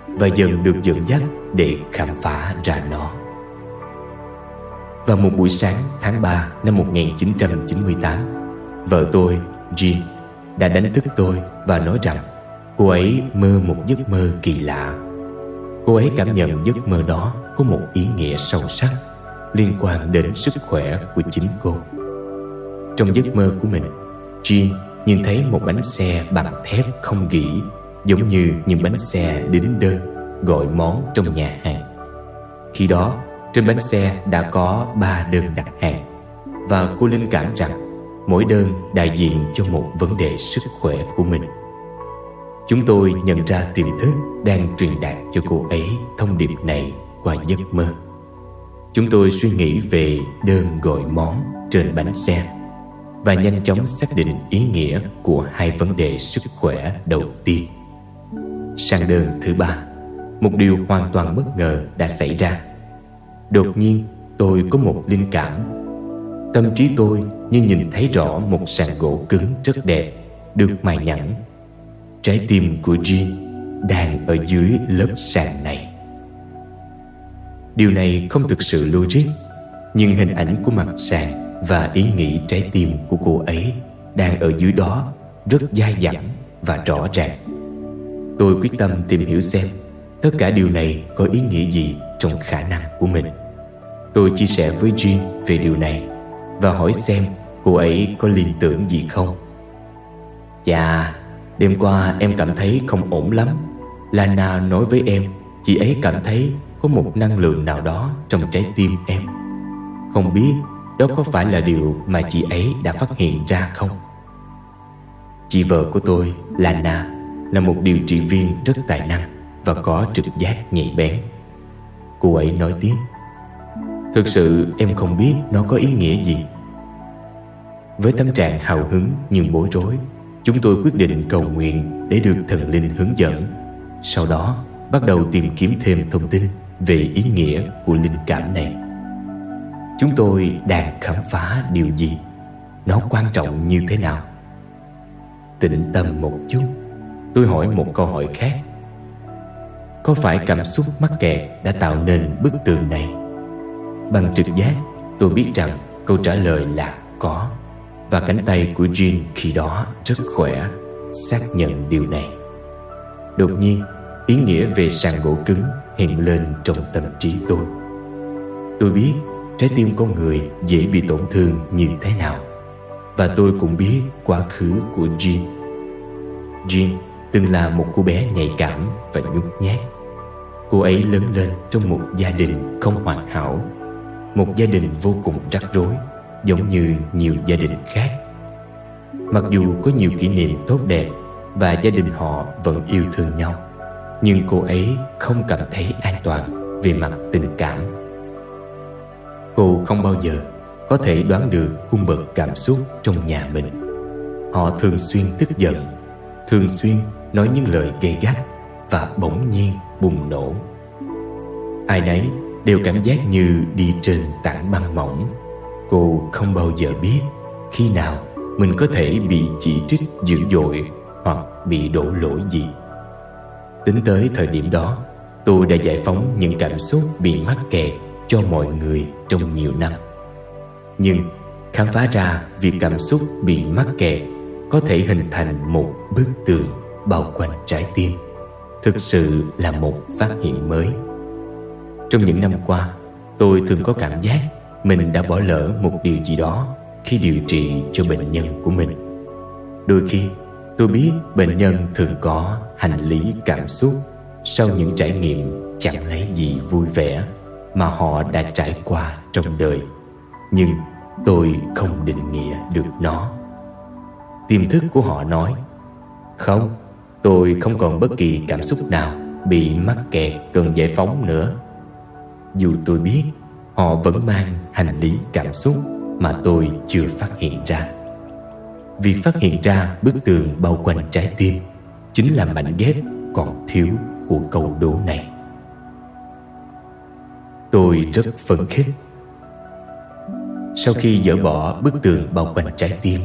và dần được dẫn dắt để khám phá ra nó. Vào một buổi sáng tháng 3 năm 1998, vợ tôi, Jean, đã đánh thức tôi và nói rằng cô ấy mơ một giấc mơ kỳ lạ. Cô ấy cảm nhận giấc mơ đó có một ý nghĩa sâu sắc liên quan đến sức khỏe của chính cô. Trong giấc mơ của mình, Jean nhìn thấy một bánh xe bằng thép không gỉ giống như những bánh xe đính đơn gọi món trong nhà hàng. Khi đó, trên bánh xe đã có ba đơn đặt hàng và cô linh cảm rằng mỗi đơn đại diện cho một vấn đề sức khỏe của mình. Chúng tôi nhận ra tiềm thức đang truyền đạt cho cô ấy thông điệp này qua giấc mơ. Chúng tôi suy nghĩ về đơn gọi món trên bánh xe và nhanh chóng xác định ý nghĩa của hai vấn đề sức khỏe đầu tiên. Sang đơn thứ ba, một điều hoàn toàn bất ngờ đã xảy ra. Đột nhiên, tôi có một linh cảm. Tâm trí tôi như nhìn thấy rõ một sàn gỗ cứng rất đẹp, được mài nhẵn. Trái tim của Jean đang ở dưới lớp sàn này. Điều này không thực sự logic, nhưng hình ảnh của mặt sàn và ý nghĩ trái tim của cô ấy đang ở dưới đó rất dai dẳng và rõ ràng. Tôi quyết tâm tìm hiểu xem tất cả điều này có ý nghĩa gì trong khả năng của mình. Tôi chia sẻ với Jean về điều này và hỏi xem cô ấy có liên tưởng gì không. Dạ, đêm qua em cảm thấy không ổn lắm. Lana nói với em chị ấy cảm thấy có một năng lượng nào đó trong trái tim em. Không biết đó có phải là điều mà chị ấy đã phát hiện ra không? Chị vợ của tôi, Lana, là một điều trị viên rất tài năng và có trực giác nhạy bén. Cô ấy nói tiếp Thực sự em không biết nó có ý nghĩa gì Với tâm trạng hào hứng nhưng bối rối Chúng tôi quyết định cầu nguyện để được thần linh hướng dẫn Sau đó bắt đầu tìm kiếm thêm thông tin về ý nghĩa của linh cảm này Chúng tôi đang khám phá điều gì? Nó quan trọng như thế nào? Tĩnh tâm một chút. Tôi hỏi một câu hỏi khác. Có phải cảm xúc mắc kẹt đã tạo nên bức tường này? Bằng trực giác, tôi biết rằng câu trả lời là có. Và cánh tay của Jean khi đó rất khỏe, Xác nhận điều này. Đột nhiên, ý nghĩa về sàn gỗ cứng hiện lên trong tâm trí tôi. Tôi biết trái tim con người dễ bị tổn thương như thế nào và tôi cũng biết quá khứ của Jean. Jean từng là một cô bé nhạy cảm và nhút nhát. Cô ấy lớn lên trong một gia đình không hoàn hảo, một gia đình vô cùng rắc rối, giống như nhiều gia đình khác. Mặc dù có nhiều kỷ niệm tốt đẹp và gia đình họ vẫn yêu thương nhau, nhưng cô ấy không cảm thấy an toàn về mặt tình cảm Cô không bao giờ có thể đoán được cung bậc cảm xúc trong nhà mình. Họ thường xuyên tức giận Thường xuyên nói những lời gây gắt Và bỗng nhiên bùng nổ. Ai nấy đều cảm giác như đi trên tảng băng mỏng. Cô không bao giờ biết khi nào mình có thể bị chỉ trích dữ dội hoặc bị đổ lỗi gì. Tính tới thời điểm đó, tôi đã giải phóng những cảm xúc bị mắc kẹt cho mọi người trong nhiều năm. Nhưng khám phá ra việc cảm xúc bị mắc kẹt có thể hình thành một bức tường bao quanh trái tim. Thực sự là một phát hiện mới. Trong những năm qua, tôi thường có cảm giác mình đã bỏ lỡ một điều gì đó khi điều trị cho bệnh nhân của mình. Đôi khi, tôi biết bệnh nhân thường có hành lý cảm xúc sau những trải nghiệm chẳng lấy gì vui vẻ mà họ đã trải qua trong đời. Nhưng tôi không định nghĩa được nó. Tiềm thức của họ nói, không, tôi không còn bất kỳ cảm xúc nào bị mắc kẹt cần giải phóng nữa. Dù tôi biết, họ vẫn mang hành lý cảm xúc mà tôi chưa phát hiện ra. Việc phát hiện ra bức tường bao quanh trái tim chính là mảnh ghép còn thiếu của câu đố này tôi rất phấn khích. Sau khi dỡ bỏ bức tường bao quanh trái tim,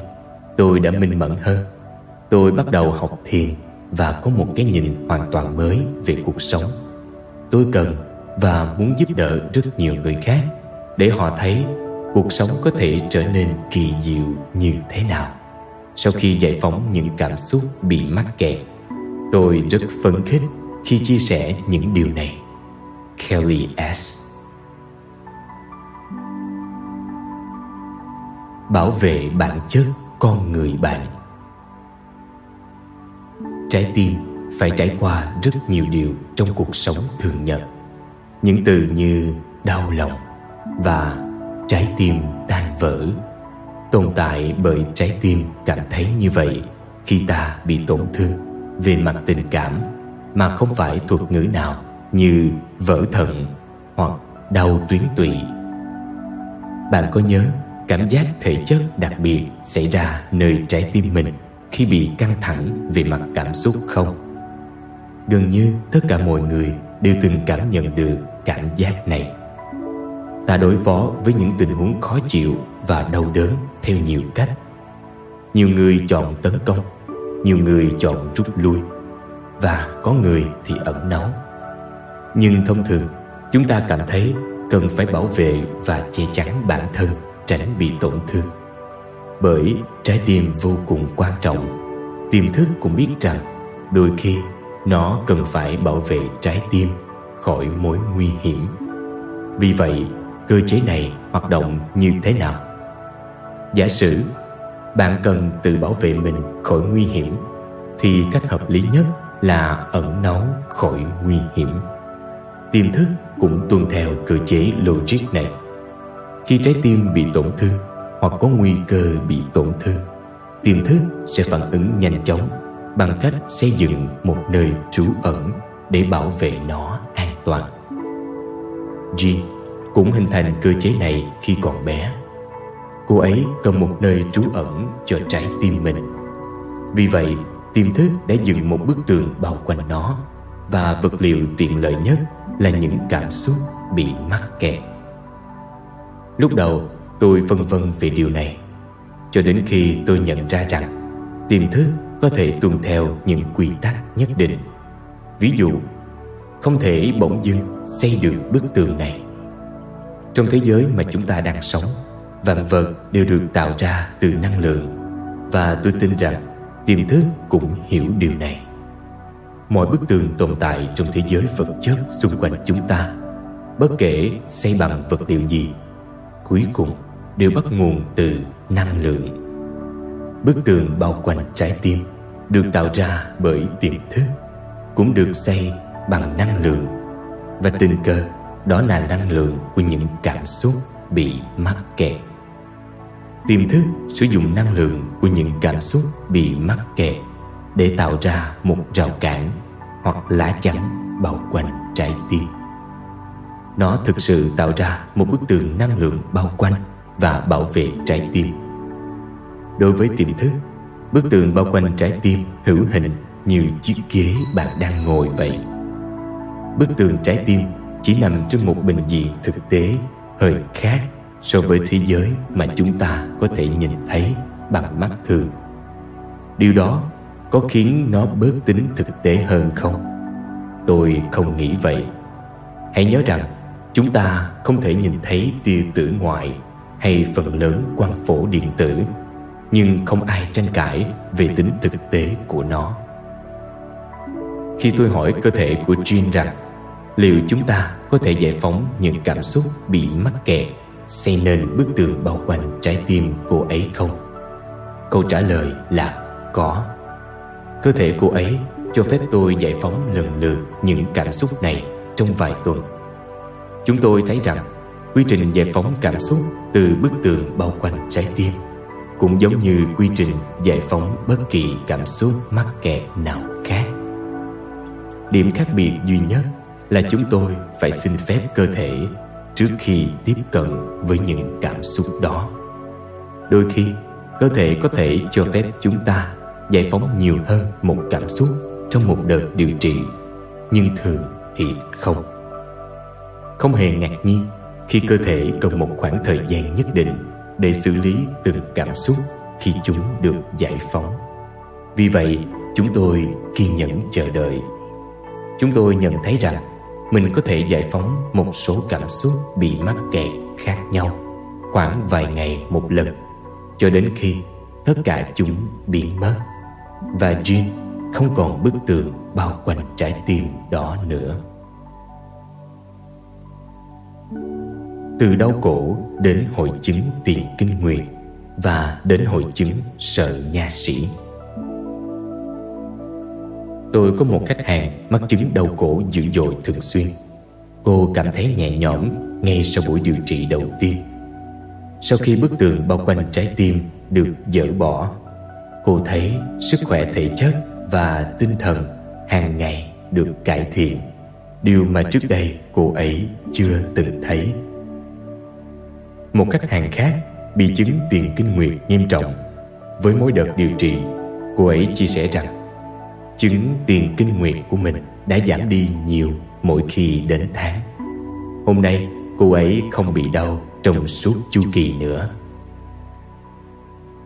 tôi đã minh mẫn hơn. Tôi bắt đầu học thiền và có một cái nhìn hoàn toàn mới về cuộc sống. Tôi cần và muốn giúp đỡ rất nhiều người khác để họ thấy cuộc sống có thể trở nên kỳ diệu như thế nào. Sau khi giải phóng những cảm xúc bị mắc kẹt, tôi rất phấn khích khi chia sẻ những điều này. Kelly s. bảo vệ bản chất con người bạn. Trái tim phải trải qua rất nhiều điều trong cuộc sống thường nhật. Những từ như đau lòng và trái tim tan vỡ tồn tại bởi trái tim cảm thấy như vậy khi ta bị tổn thương về mặt tình cảm mà không phải thuật ngữ nào như vỡ thận hoặc đau tuyến tụy. Bạn có nhớ cảm giác thể chất đặc biệt xảy ra nơi trái tim mình khi bị căng thẳng về mặt cảm xúc không? Gần như tất cả mọi người đều từng cảm nhận được cảm giác này. Ta đối phó với những tình huống khó chịu và đau đớn theo nhiều cách. Nhiều người chọn tấn công, nhiều người chọn rút lui, và có người thì ẩn náu. Nhưng thông thường, chúng ta cảm thấy cần phải bảo vệ và che chắn bản thân tránh bị tổn thương. Bởi trái tim vô cùng quan trọng. Tiềm thức cũng biết rằng, đôi khi nó cần phải bảo vệ trái tim khỏi mối nguy hiểm. Vì vậy, cơ chế này hoạt động như thế nào? Giả sử, bạn cần tự bảo vệ mình khỏi nguy hiểm, thì cách hợp lý nhất là ẩn náu khỏi nguy hiểm. Tiềm thức cũng tuân theo cơ chế logic này khi trái tim bị tổn thương hoặc có nguy cơ bị tổn thương, tiềm thức sẽ phản ứng nhanh chóng bằng cách xây dựng một nơi trú ẩn để bảo vệ nó an toàn. G cũng hình thành cơ chế này khi còn bé. Cô ấy cần một nơi trú ẩn cho trái tim mình. Vì vậy, tiềm thức đã dựng một bức tường bao quanh nó và vật liệu tiện lợi nhất là những cảm xúc bị mắc kẹt lúc đầu, tôi phân vân về điều này. Cho đến khi tôi nhận ra rằng, tiềm thức có thể tuân theo những quy tắc nhất định. Ví dụ, không thể bỗng dưng xây được bức tường này. Trong thế giới mà chúng ta đang sống, vạn vật đều được tạo ra từ năng lượng. Và tôi tin rằng, tiềm thức cũng hiểu điều này. Mọi bức tường tồn tại trong thế giới vật chất xung quanh chúng ta, bất kể xây bằng vật liệu gì cuối cùng đều bắt nguồn từ năng lượng. Bức tường bao quanh trái tim được tạo ra bởi tiềm thức, cũng được xây bằng năng lượng. Và tình cờ, đó là năng lượng của những cảm xúc bị mắc kẹt. Tiềm thức sử dụng năng lượng của những cảm xúc bị mắc kẹt để tạo ra một rào cản hoặc lá chắn bao quanh trái tim nó thực sự tạo ra một bức tường năng lượng bao quanh và bảo vệ trái tim. Đối với tiềm thức, bức tường bao quanh trái tim hữu hình như chiếc ghế bạn đang ngồi vậy. Bức tường trái tim chỉ nằm trong một bệnh viện thực tế, hơi khác so với thế giới mà chúng ta có thể nhìn thấy bằng mắt thường. Điều đó có khiến nó bớt tính thực tế hơn không? Tôi không nghĩ vậy. Hãy nhớ rằng chúng ta không thể nhìn thấy tia tử ngoại hay phần lớn quang phổ điện tử, nhưng không ai tranh cãi về tính thực tế của nó. Khi tôi hỏi cơ thể của Jean rằng, liệu chúng ta có thể giải phóng những cảm xúc bị mắc kẹt xây nên bức tường bao quanh trái tim cô ấy không? Câu trả lời là có. Cơ thể cô ấy cho phép tôi giải phóng lần lượt những cảm xúc này trong vài tuần chúng tôi thấy rằng quy trình giải phóng cảm xúc từ bức tường bao quanh trái tim cũng giống như quy trình giải phóng bất kỳ cảm xúc mắc kẹt nào khác. Điểm khác biệt duy nhất là chúng tôi phải xin phép cơ thể trước khi tiếp cận với những cảm xúc đó. Đôi khi, cơ thể có thể cho phép chúng ta giải phóng nhiều hơn một cảm xúc trong một đợt điều trị, nhưng thường thì không không hề ngạc nhiên khi cơ thể cần một khoảng thời gian nhất định để xử lý từng cảm xúc khi chúng được giải phóng vì vậy, chúng tôi kiên nhẫn chờ đợi. Chúng tôi nhận thấy rằng mình có thể giải phóng một số cảm xúc bị mắc kẹt khác nhau khoảng vài ngày một lần, cho đến khi tất cả chúng biến mất và Jean không còn bức tường bao quanh trái tim đó nữa. Từ đau cổ đến hội chứng tiền kinh nguyệt và đến hội chứng sợ nha sĩ. Tôi có một khách hàng mắc chứng đau cổ dữ dội thường xuyên. Cô cảm thấy nhẹ nhõm ngay sau buổi điều trị đầu tiên. Sau khi bức tường bao quanh trái tim được dỡ bỏ, Cô thấy sức khỏe thể chất và tinh thần hàng ngày được cải thiện. Điều mà trước đây cô ấy chưa từng thấy. Một khách hàng khác bị chứng tiền kinh nguyệt nghiêm trọng. Với mỗi đợt điều trị, Cô ấy chia sẻ rằng, Chứng tiền kinh nguyệt của mình đã giảm đi nhiều mỗi khi đến tháng. Hôm nay, cô ấy không bị đau trong suốt chu kỳ nữa.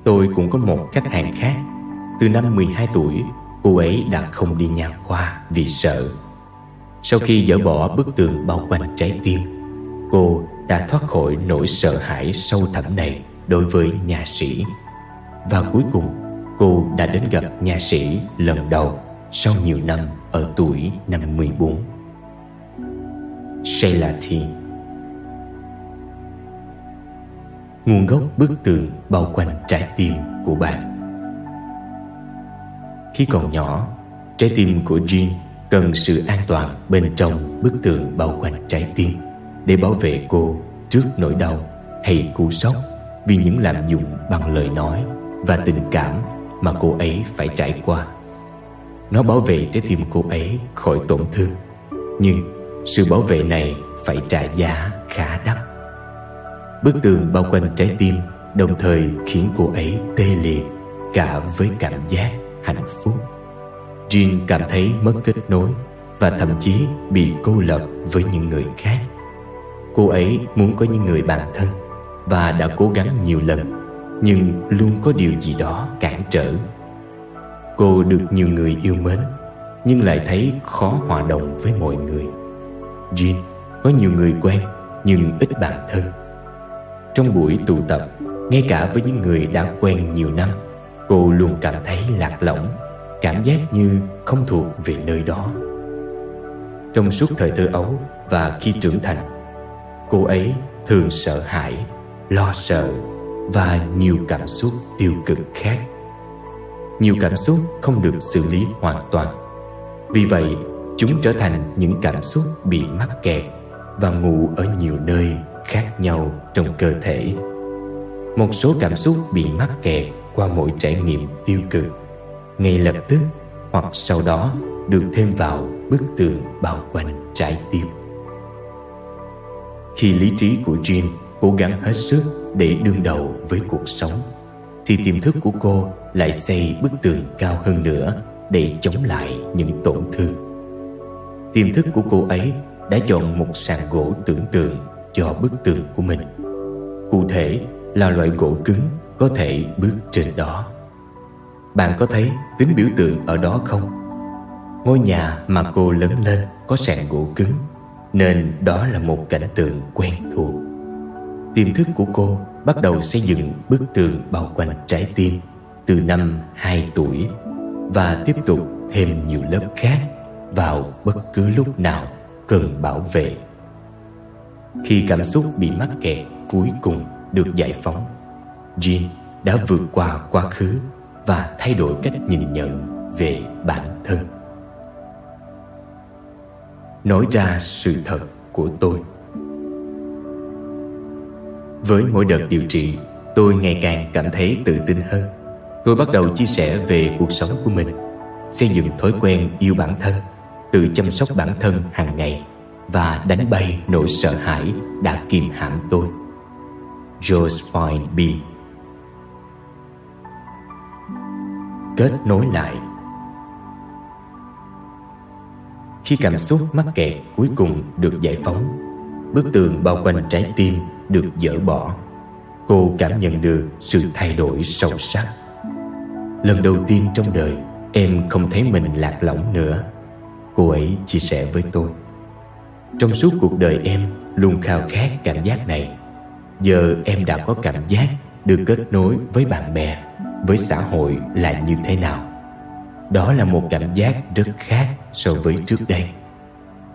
Tôi cũng có một khách hàng khác. Từ năm 12 tuổi, Cô ấy đã không đi nha khoa vì sợ. Sau khi dỡ bỏ bức tường bao quanh trái tim, Cô đã thoát khỏi nỗi sợ hãi sâu thẳm này đối với nhà sĩ. Và cuối cùng cô đã đến gặp nhà sĩ lần đầu sau nhiều năm ở tuổi năm 14 Sheila T Nguồn gốc bức tường bao quanh trái tim của bạn. Khi còn nhỏ, trái tim của Jean cần sự an toàn bên trong bức tường bao quanh trái tim để bảo vệ cô trước nỗi đau hay cú sốc vì những lạm dụng bằng lời nói và tình cảm mà cô ấy phải trải qua. Nó bảo vệ trái tim cô ấy khỏi tổn thương, Nhưng sự bảo vệ này phải trả giá khá đắt. Bức tường bao quanh trái tim Đồng thời khiến cô ấy tê liệt Cả với cảm giác hạnh phúc. Jean cảm thấy mất kết nối Và thậm chí bị cô lập với những người khác. Cô ấy muốn có những người bạn thân Và đã cố gắng nhiều lần, Nhưng luôn có điều gì đó cản trở. Cô được nhiều người yêu mến, Nhưng lại thấy khó hòa đồng với mọi người. Jean có nhiều người quen, Nhưng ít bạn thân. Trong buổi tụ tập, Ngay cả với những người đã quen nhiều năm, Cô luôn cảm thấy lạc lõng, Cảm giác như không thuộc về nơi đó. Trong suốt thời thơ ấu Và khi trưởng thành Cô ấy thường sợ hãi, Lo sợ Và nhiều cảm xúc tiêu cực khác. Nhiều cảm xúc không được xử lý hoàn toàn. Vì vậy, chúng trở thành những cảm xúc bị mắc kẹt và ngủ ở nhiều nơi khác nhau trong cơ thể. Một số cảm xúc bị mắc kẹt qua mỗi trải nghiệm tiêu cực, ngay lập tức hoặc sau đó được thêm vào bức tường bao quanh trái tim khi lý trí của Jean cố gắng hết sức để đương đầu với cuộc sống, thì tiềm thức của cô lại xây bức tường cao hơn nữa để chống lại những tổn thương. Tiềm thức của cô ấy đã chọn một sàn gỗ tưởng tượng cho bức tường của mình. Cụ thể là loại gỗ cứng có thể bước trên đó. Bạn có thấy tính biểu tượng ở đó không? Ngôi nhà mà cô lớn lên có sàn gỗ cứng nên đó là một cảnh tượng quen thuộc Tiềm thức của cô bắt đầu xây dựng bức tường bao quanh trái tim từ năm 2 tuổi và tiếp tục thêm nhiều lớp khác vào bất cứ lúc nào cần bảo vệ. Khi cảm xúc bị mắc kẹt cuối cùng được giải phóng, Jean đã vượt qua quá khứ và thay đổi cách nhìn nhận về bản thân. Nói ra sự thật của tôi Với mỗi đợt điều trị, tôi ngày càng cảm thấy tự tin hơn. Tôi bắt đầu chia sẻ về cuộc sống của mình, xây dựng thói quen yêu bản thân, tự chăm sóc bản thân hàng ngày và đánh bay nỗi sợ hãi đã kìm hãm tôi. Josephine B. Kết nối lại Khi cảm xúc mắc kẹt cuối cùng được giải phóng, Bức tường bao quanh trái tim được dỡ bỏ. Cô cảm nhận được sự thay đổi sâu sắc. Lần đầu tiên trong đời, Em không thấy mình lạc lõng nữa. Cô ấy chia sẻ với tôi. Trong suốt cuộc đời em, Luôn khao khát cảm giác này. Giờ em đã có cảm giác Được kết nối với bạn bè, Với xã hội là như thế nào. Đó là một cảm giác rất khác So với trước đây.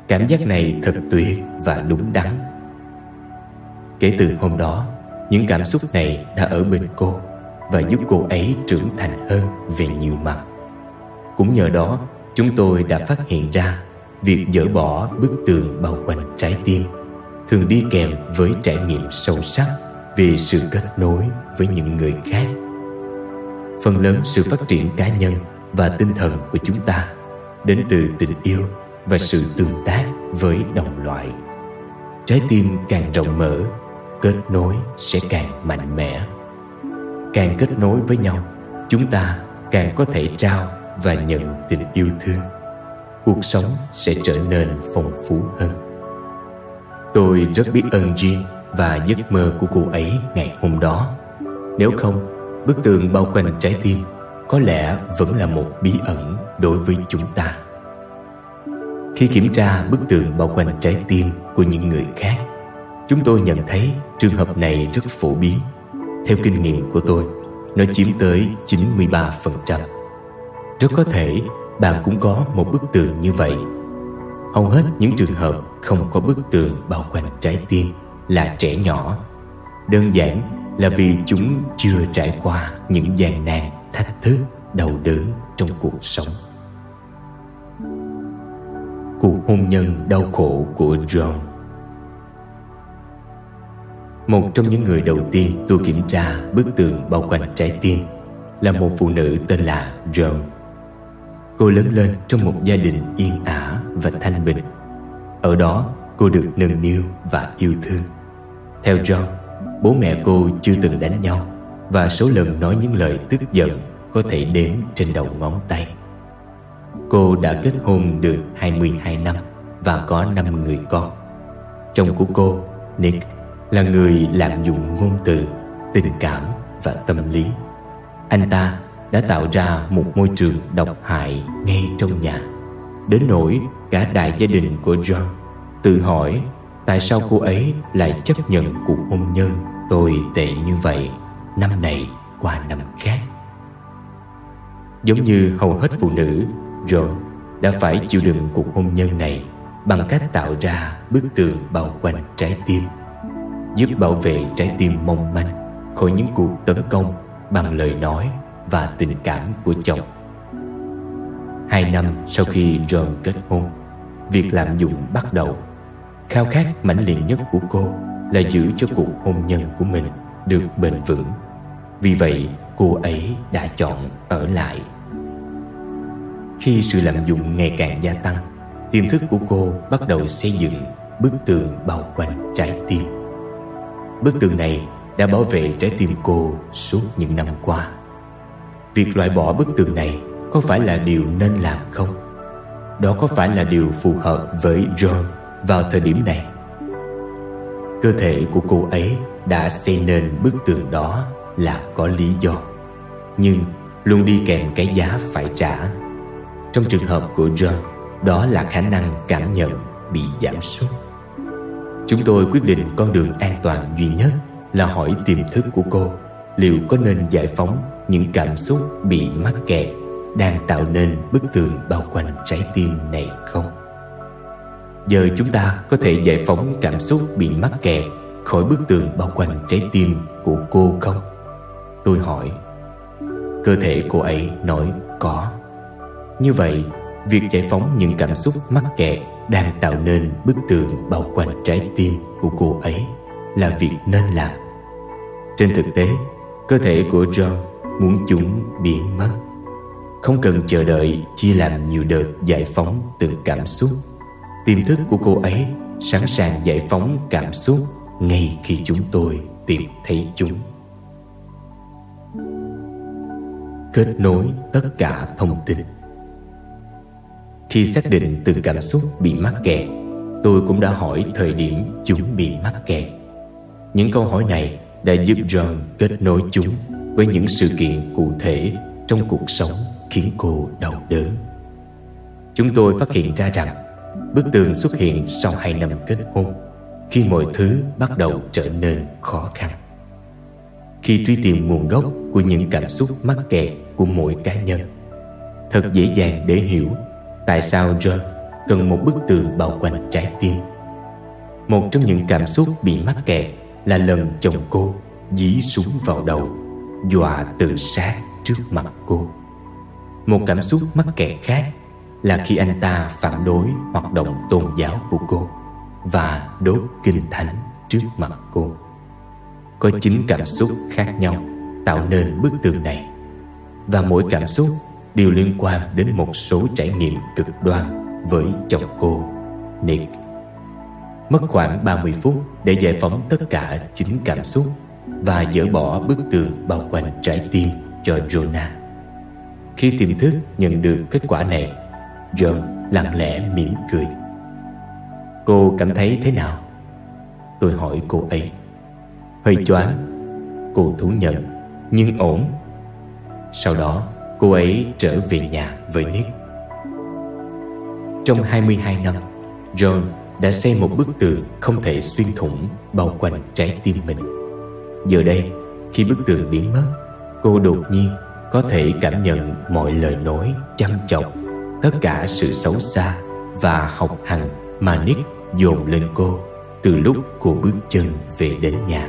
Cảm giác này thật tuyệt và đúng đắn. Kể từ hôm đó, Những cảm xúc này đã ở bên cô Và giúp cô ấy trưởng thành hơn về nhiều mặt. Cũng nhờ đó, Chúng tôi đã phát hiện ra Việc dỡ bỏ bức tường bao quanh trái tim Thường đi kèm với trải nghiệm sâu sắc Về sự kết nối với những người khác. Phần lớn sự phát triển cá nhân và tinh thần của chúng ta Đến từ tình yêu và sự tương tác với đồng loại. Trái tim càng rộng mở, Kết nối sẽ càng mạnh mẽ. Càng kết nối với nhau, Chúng ta càng có thể trao và nhận tình yêu thương. Cuộc sống sẽ trở nên phong phú hơn. Tôi rất biết ơn Jean và giấc mơ của cô ấy ngày hôm đó. Nếu không, bức tường bao quanh trái tim có lẽ vẫn là một bí ẩn đối với chúng ta. Khi kiểm tra bức tường bao quanh trái tim của những người khác chúng tôi nhận thấy trường hợp này rất phổ biến. Theo kinh nghiệm của tôi nó chiếm tới 93% rất có thể bạn cũng có một bức tường như vậy. Hầu hết những trường hợp không có bức tường bao quanh trái tim là trẻ nhỏ. Đơn giản là vì chúng chưa trải qua những gian nan, thách thức, đau đớn trong cuộc sống. Cuộc hôn nhân đau khổ của John. Một trong những người đầu tiên tôi kiểm tra bức tường bao quanh trái tim Là một phụ nữ tên là Joan. Cô lớn lên trong một gia đình yên ả và thanh bình. Ở đó cô được nâng niu và yêu thương. Theo John, bố mẹ cô chưa từng đánh nhau Và số lần nói những lời tức giận có thể đếm trên đầu ngón tay. Cô đã kết hôn được 22 năm và có 5 người con. Chồng của cô, Nick, là người lạm dụng ngôn từ, tình cảm và tâm lý. Anh ta đã tạo ra một môi trường độc hại ngay trong nhà. Đến nỗi cả đại gia đình của John tự hỏi tại sao cô ấy lại chấp nhận cuộc hôn nhân tồi tệ như vậy năm này qua năm khác. Giống như hầu hết phụ nữ, rồi đã phải chịu đựng cuộc hôn nhân này bằng cách tạo ra bức tường bao quanh trái tim, giúp bảo vệ trái tim mong manh khỏi những cuộc tấn công bằng lời nói và tình cảm của chồng. Hai năm sau khi John kết hôn Việc lạm dụng bắt đầu. Khao khát mãnh liệt nhất của cô Là giữ cho cuộc hôn nhân của mình Được bền vững. Vì vậy cô ấy đã chọn ở lại. Khi sự lạm dụng ngày càng gia tăng, Tiềm thức của cô bắt đầu xây dựng Bức tường bao quanh trái tim Bức tường này đã bảo vệ trái tim cô suốt những năm qua Việc loại bỏ bức tường này có phải là điều nên làm không? Đó có phải là điều phù hợp với John vào thời điểm này? Cơ thể của cô ấy đã xây nên bức tường đó là có lý do Nhưng luôn đi kèm cái giá phải trả trong trường hợp của John, Đó là khả năng cảm nhận bị giảm sút Chúng tôi quyết định con đường an toàn duy nhất là hỏi tiềm thức của cô, liệu có nên giải phóng những cảm xúc bị mắc kẹt đang tạo nên bức tường bao quanh trái tim này không? Giờ chúng ta có thể giải phóng cảm xúc bị mắc kẹt khỏi bức tường bao quanh trái tim của cô không? Tôi hỏi Cơ thể cô ấy nói có như vậy, việc giải phóng những cảm xúc mắc kẹt đang tạo nên bức tường bao quanh trái tim của cô ấy là việc nên làm. Trên thực tế, cơ thể của John muốn chúng biến mất. Không cần chờ đợi chia làm nhiều đợt giải phóng từng cảm xúc. Tiềm thức của cô ấy sẵn sàng giải phóng cảm xúc ngay khi chúng tôi tìm thấy chúng. Kết nối tất cả thông tin khi xác định từng cảm xúc bị mắc kẹt Tôi cũng đã hỏi thời điểm chúng bị mắc kẹt Những câu hỏi này đã giúp John kết nối chúng với những sự kiện cụ thể trong cuộc sống khiến cô đau đớn. Chúng tôi phát hiện ra rằng bức tường xuất hiện sau hai năm kết hôn khi mọi thứ bắt đầu trở nên khó khăn. Khi truy tìm nguồn gốc của những cảm xúc mắc kẹt của mỗi cá nhân, thật dễ dàng để hiểu tại sao John cần một bức tường bao quanh trái tim. Một trong những cảm xúc bị mắc kẹt là lần chồng cô dí súng vào đầu, dọa tự sát trước mặt cô một cảm xúc mắc kẹt khác là khi anh ta phản đối hoạt động tôn giáo của cô và đốt kinh thánh trước mặt cô có chín cảm xúc khác nhau tạo nên bức tường này, và mỗi cảm xúc đều liên quan đến một số trải nghiệm cực đoan với chồng cô Nick mất khoảng 30 phút để giải phóng tất cả chính cảm xúc và dỡ bỏ bức tường bao quanh trái tim cho Jonah. Khi tiềm thức nhận được kết quả này, John lặng lẽ mỉm cười. Cô cảm thấy thế nào? Tôi hỏi cô ấy. Hơi choáng, cô thú nhận, nhưng ổn. Sau đó, cô ấy trở về nhà với Nick. Trong 22 năm, John đã xây một bức tường không thể xuyên thủng bao quanh trái tim mình. Giờ đây, khi bức tường biến mất, cô đột nhiên có thể cảm nhận mọi lời nói chăm chọc, tất cả sự xấu xa và học hành mà Nick dồn lên cô từ lúc cô bước chân về đến nhà.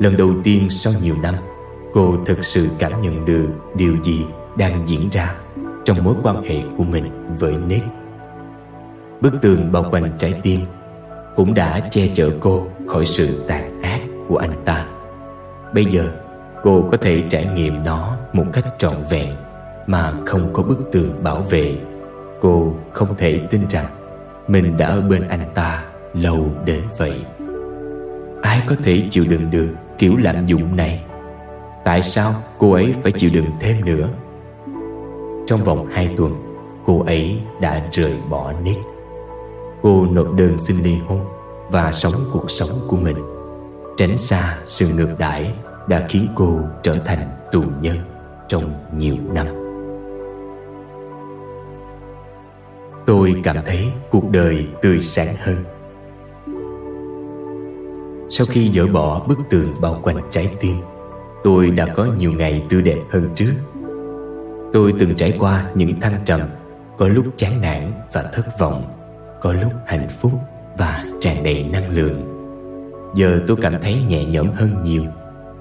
Lần đầu tiên sau nhiều năm, cô thực sự cảm nhận được điều gì đang diễn ra trong mối quan hệ của mình với Nick. Bức tường bao quanh trái tim cũng đã che chở cô khỏi sự tàn ác của anh ta. Bây giờ, cô có thể trải nghiệm nó một cách trọn vẹn Mà không có bức tường bảo vệ. Cô không thể tin rằng Mình đã ở bên anh ta lâu đến vậy. Ai có thể chịu đựng được kiểu lạm dụng này? Tại sao cô ấy phải chịu đựng thêm nữa Trong vòng 2 tuần Cô ấy đã rời bỏ Nick Cô nộp đơn xin ly hôn Và sống cuộc sống của mình Tránh xa sự ngược đãi đã khiến cô trở thành tù nhân trong nhiều năm. Tôi cảm thấy cuộc đời tươi sáng hơn. Sau khi dỡ bỏ bức tường bao quanh trái tim, tôi đã có nhiều ngày tươi đẹp hơn trước. Tôi từng trải qua những thăng trầm, có lúc chán nản và thất vọng, có lúc hạnh phúc và tràn đầy năng lượng. Giờ tôi cảm thấy nhẹ nhõm hơn nhiều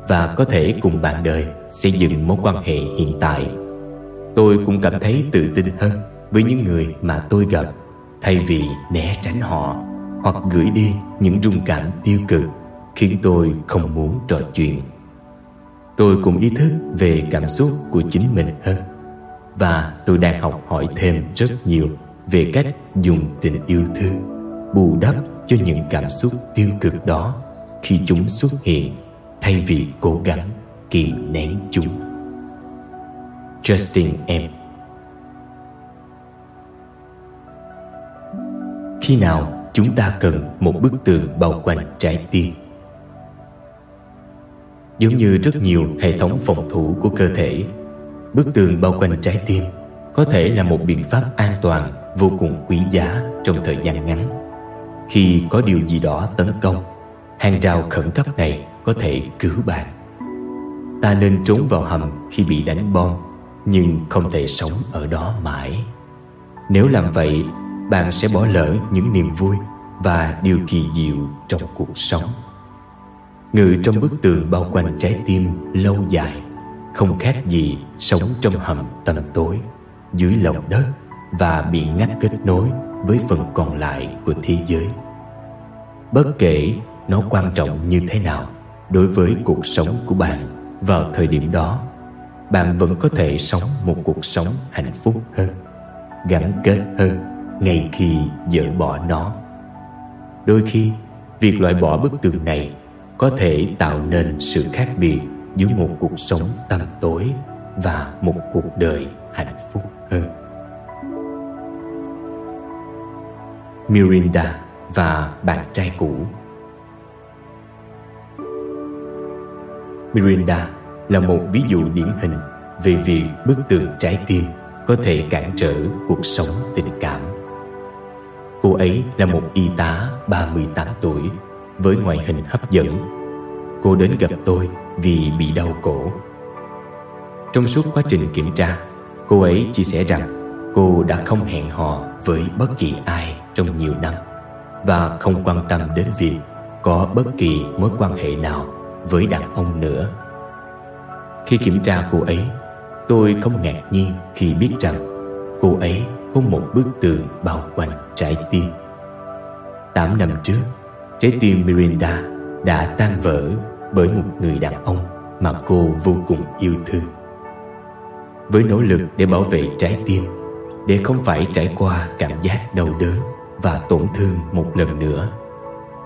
Và có thể cùng bạn đời xây dựng mối quan hệ hiện tại. Tôi cũng cảm thấy tự tin hơn với những người mà tôi gặp Thay vì né tránh họ Hoặc gửi đi những rung cảm tiêu cực Khiến tôi không muốn trò chuyện. Tôi cũng ý thức về cảm xúc của chính mình hơn Và tôi đang học hỏi thêm rất nhiều Về cách dùng tình yêu thương, Bù đắp cho những cảm xúc tiêu cực đó khi chúng xuất hiện thay vì cố gắng kìm nén chúng. Justin M. Khi nào chúng ta cần một bức tường bao quanh trái tim? Giống như rất nhiều hệ thống phòng thủ của cơ thể, bức tường bao quanh trái tim có thể là một biện pháp an toàn vô cùng quý giá trong thời gian ngắn. Khi có điều gì đó tấn công Hàng rào khẩn cấp này có thể cứu bạn. Ta nên trốn vào hầm khi bị đánh bom Nhưng không thể sống ở đó mãi. Nếu làm vậy Bạn sẽ bỏ lỡ những niềm vui Và điều kỳ diệu trong cuộc sống. Ngự trong bức tường bao quanh trái tim lâu dài, Không khác gì sống trong hầm tầm tối, Dưới lòng đất Và bị ngắt kết nối với phần còn lại của thế giới. Bất kể nó quan trọng như thế nào Đối với cuộc sống của bạn vào thời điểm đó, Bạn vẫn có thể sống một cuộc sống hạnh phúc hơn, Gắn kết hơn ngay khi dỡ bỏ nó. Đôi khi, Việc loại bỏ bức tường này có thể tạo nên sự khác biệt Giữa một cuộc sống tăm tối Và một cuộc đời hạnh phúc hơn Mirinda và bạn trai cũ Mirinda là một ví dụ điển hình về việc bức tường trái tim có thể cản trở cuộc sống tình cảm. Cô ấy là một y tá 38 tuổi với ngoại hình hấp dẫn. Cô đến gặp tôi vì bị đau cổ. Trong suốt quá trình kiểm tra, cô ấy chia sẻ rằng cô đã không hẹn hò với bất kỳ ai trong nhiều năm và không quan tâm đến việc có bất kỳ mối quan hệ nào với đàn ông nữa. Khi kiểm tra cô ấy, tôi không ngạc nhiên khi biết rằng cô ấy có một bức tường bao quanh trái tim. Tám năm trước, trái tim Miranda đã tan vỡ bởi một người đàn ông mà cô vô cùng yêu thương. Với nỗ lực để bảo vệ trái tim, để không phải trải qua cảm giác đau đớn và tổn thương một lần nữa,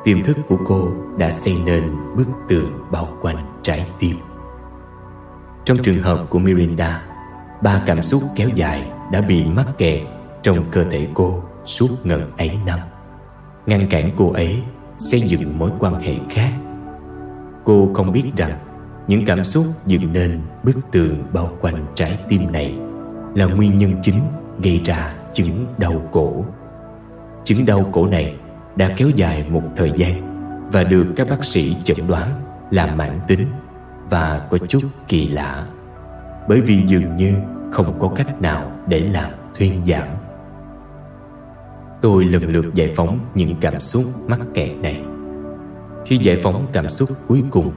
tiềm thức của cô đã xây nên bức tường bao quanh trái tim. Trong trường hợp của Miranda, ba cảm xúc kéo dài đã bị mắc kẹt trong cơ thể cô suốt ngần ấy năm, ngăn cản cô ấy xây dựng mối quan hệ khác. Cô không biết rằng những cảm xúc dựng nên bức tường bao quanh trái tim này là nguyên nhân chính gây ra chứng đau cổ. Chứng đau cổ này đã kéo dài một thời gian và được các bác sĩ chẩn đoán là mãn tính và có chút kỳ lạ bởi vì dường như không có cách nào để làm thuyên giảm tôi lần lượt giải phóng những cảm xúc mắc kẹt này. Khi giải phóng cảm xúc cuối cùng,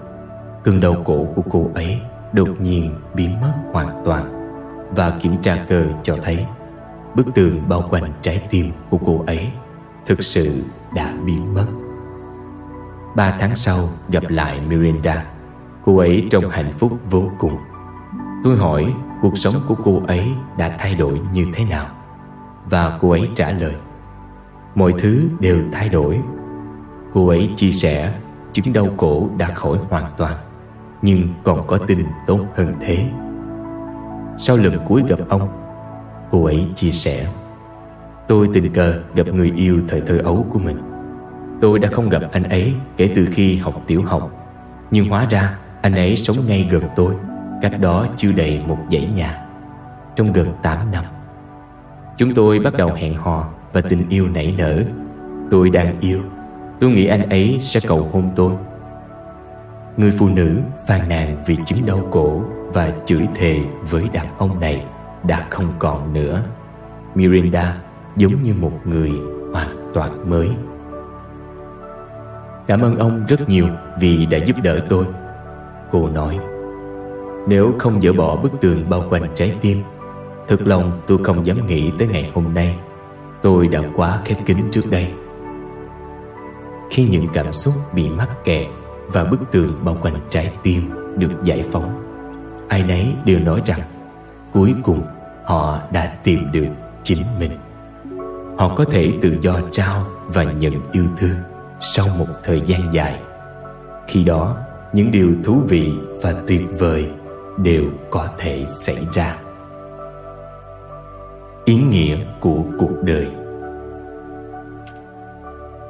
cơn đau cổ của cô ấy đột nhiên biến mất hoàn toàn và kiểm tra cơ cho thấy bức tường bao quanh trái tim của cô ấy thực sự đã biến mất. Ba tháng sau gặp lại Miranda, Cô ấy trông hạnh phúc vô cùng. Tôi hỏi cuộc sống của cô ấy đã thay đổi như thế nào? Và cô ấy trả lời Mọi thứ đều thay đổi. Cô ấy chia sẻ, chứng đau cổ đã khỏi hoàn toàn, Nhưng còn có tin tốt hơn thế. Sau lần cuối gặp ông, Cô ấy chia sẻ, Tôi tình cờ gặp người yêu thời thơ ấu của mình. Tôi đã không gặp anh ấy kể từ khi học tiểu học, Nhưng hóa ra anh ấy sống ngay gần tôi, Cách đó chưa đầy một dãy nhà, Trong gần 8 năm. Chúng tôi bắt đầu hẹn hò và tình yêu nảy nở. Tôi đang yêu. Tôi nghĩ anh ấy sẽ cầu hôn tôi. Người phụ nữ phàn nàn vì chứng đau cổ Và chửi thề với đàn ông này Đã không còn nữa. Mirinda giống như một người hoàn toàn mới. Cảm ơn ông rất nhiều vì đã giúp đỡ tôi, Cô nói. Nếu không dỡ bỏ bức tường bao quanh trái tim Thực lòng tôi không dám nghĩ tới ngày hôm nay. Tôi đã quá khép kín trước đây. Khi những cảm xúc bị mắc kẹt Và bức tường bao quanh trái tim được giải phóng, Ai nấy đều nói rằng Cuối cùng họ đã tìm được chính mình. Họ có thể tự do trao và nhận yêu thương Sau một thời gian dài. Khi đó, những điều thú vị và tuyệt vời đều có thể xảy ra ý nghĩa của cuộc đời.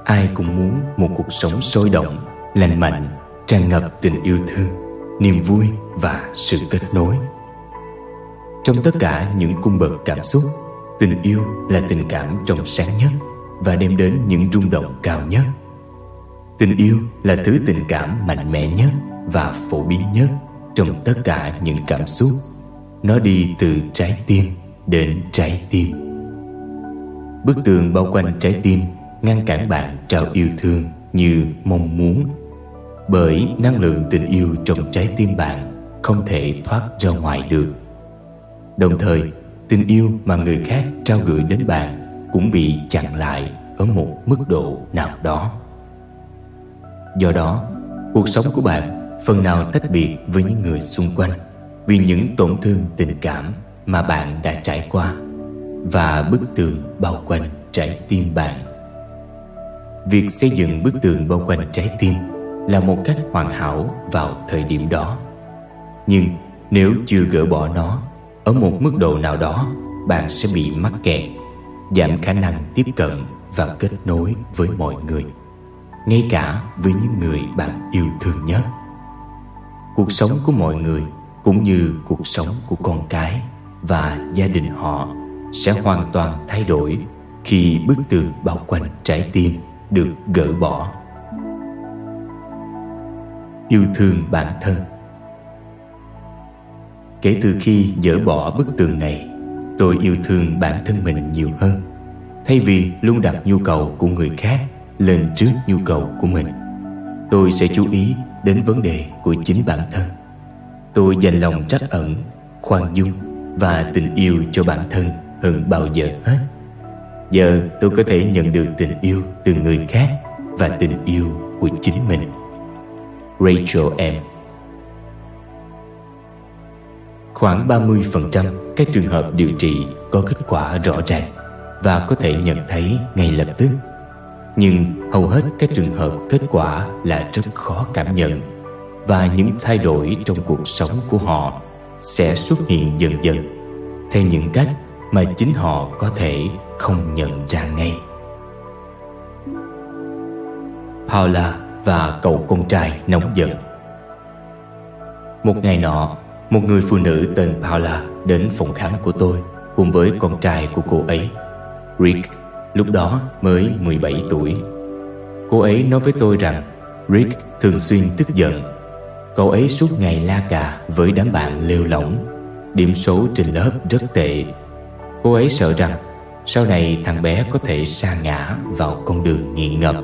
Ai cũng muốn một cuộc sống sôi động, lành mạnh, tràn ngập tình yêu thương, niềm vui và sự kết nối. Trong tất cả những cung bậc cảm xúc, tình yêu là tình cảm trong sáng nhất và đem đến những rung động cao nhất. Tình yêu là thứ tình cảm mạnh mẽ nhất và phổ biến nhất trong tất cả những cảm xúc. Nó đi từ trái tim đến trái tim. Bức tường bao quanh trái tim ngăn cản bạn trao yêu thương như mong muốn bởi năng lượng tình yêu trong trái tim bạn không thể thoát ra ngoài được. Đồng thời, tình yêu mà người khác trao gửi đến bạn cũng bị chặn lại ở một mức độ nào đó. Do đó, cuộc sống của bạn phần nào tách biệt với những người xung quanh vì những tổn thương tình cảm mà bạn đã trải qua và bức tường bao quanh trái tim bạn. Việc xây dựng bức tường bao quanh trái tim là một cách hoàn hảo vào thời điểm đó. Nhưng nếu chưa gỡ bỏ nó, ở một mức độ nào đó, bạn sẽ bị mắc kẹt, giảm khả năng tiếp cận và kết nối với mọi người, ngay cả với những người bạn yêu thương nhất. Cuộc sống của mọi người cũng như cuộc sống của con cái và gia đình họ sẽ hoàn toàn thay đổi khi bức tường bao quanh trái tim được gỡ bỏ. Yêu thương bản thân. Kể từ khi dỡ bỏ bức tường này, tôi yêu thương bản thân mình nhiều hơn, thay vì luôn đặt nhu cầu của người khác lên trước nhu cầu của mình. Tôi sẽ chú ý đến vấn đề của chính bản thân. Tôi dành lòng trách ẩn, khoan dung và tình yêu cho bản thân hơn bao giờ hết giờ tôi có thể nhận được tình yêu từ người khác và tình yêu của chính mình Rachel M. Khoảng 30% các trường hợp điều trị có kết quả rõ ràng và có thể nhận thấy ngay lập tức. Nhưng hầu hết các trường hợp kết quả là rất khó cảm nhận và những thay đổi trong cuộc sống của họ sẽ xuất hiện dần dần theo những cách mà chính họ có thể không nhận ra ngay. Paula và cậu con trai nóng giận. Một ngày nọ, một người phụ nữ tên Paula đến phòng khám của tôi cùng với con trai của cô ấy, Rick, lúc đó mới 17 tuổi. Cô ấy nói với tôi rằng Rick thường xuyên tức giận. Cậu ấy suốt ngày la cà với đám bạn lêu lỏng, điểm số trên lớp rất tệ. Cô ấy sợ rằng sau này thằng bé có thể sa ngã vào con đường nghiện ngập.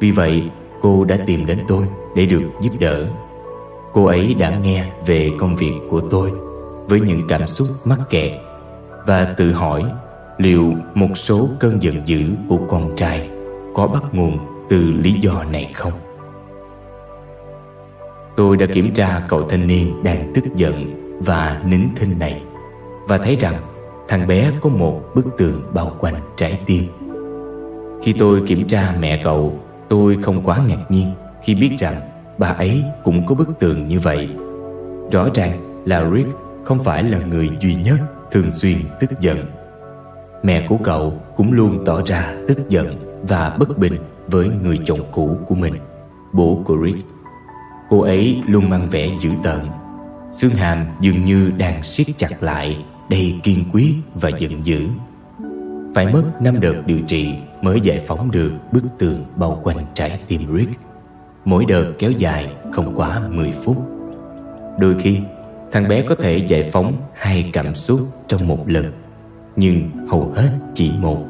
Vì vậy, cô đã tìm đến tôi để được giúp đỡ cô ấy đã nghe về công việc của tôi với những cảm xúc mắc kẹt và tự hỏi liệu một số cơn giận dữ của con trai có bắt nguồn từ lý do này không tôi đã kiểm tra cậu thanh niên đang tức giận và nín thinh này và thấy rằng thằng bé có một bức tường bao quanh trái tim khi tôi kiểm tra mẹ cậu Tôi không quá ngạc nhiên khi biết rằng bà ấy cũng có bức tường như vậy. Rõ ràng là Rick không phải là người duy nhất thường xuyên tức giận. Mẹ của cậu cũng luôn tỏ ra tức giận và bất bình với người chồng cũ của mình, bố của Rick. Cô ấy luôn mang vẻ dữ tợn, xương hàm dường như đang siết chặt lại, đầy kiên quyết và giận dữ. Phải mất năm đợt điều trị mới giải phóng được bức tường bao quanh trái tim Rick. Mỗi đợt kéo dài không quá 10 phút. Đôi khi, thằng bé có thể giải phóng hai cảm xúc trong một lần, nhưng hầu hết chỉ một.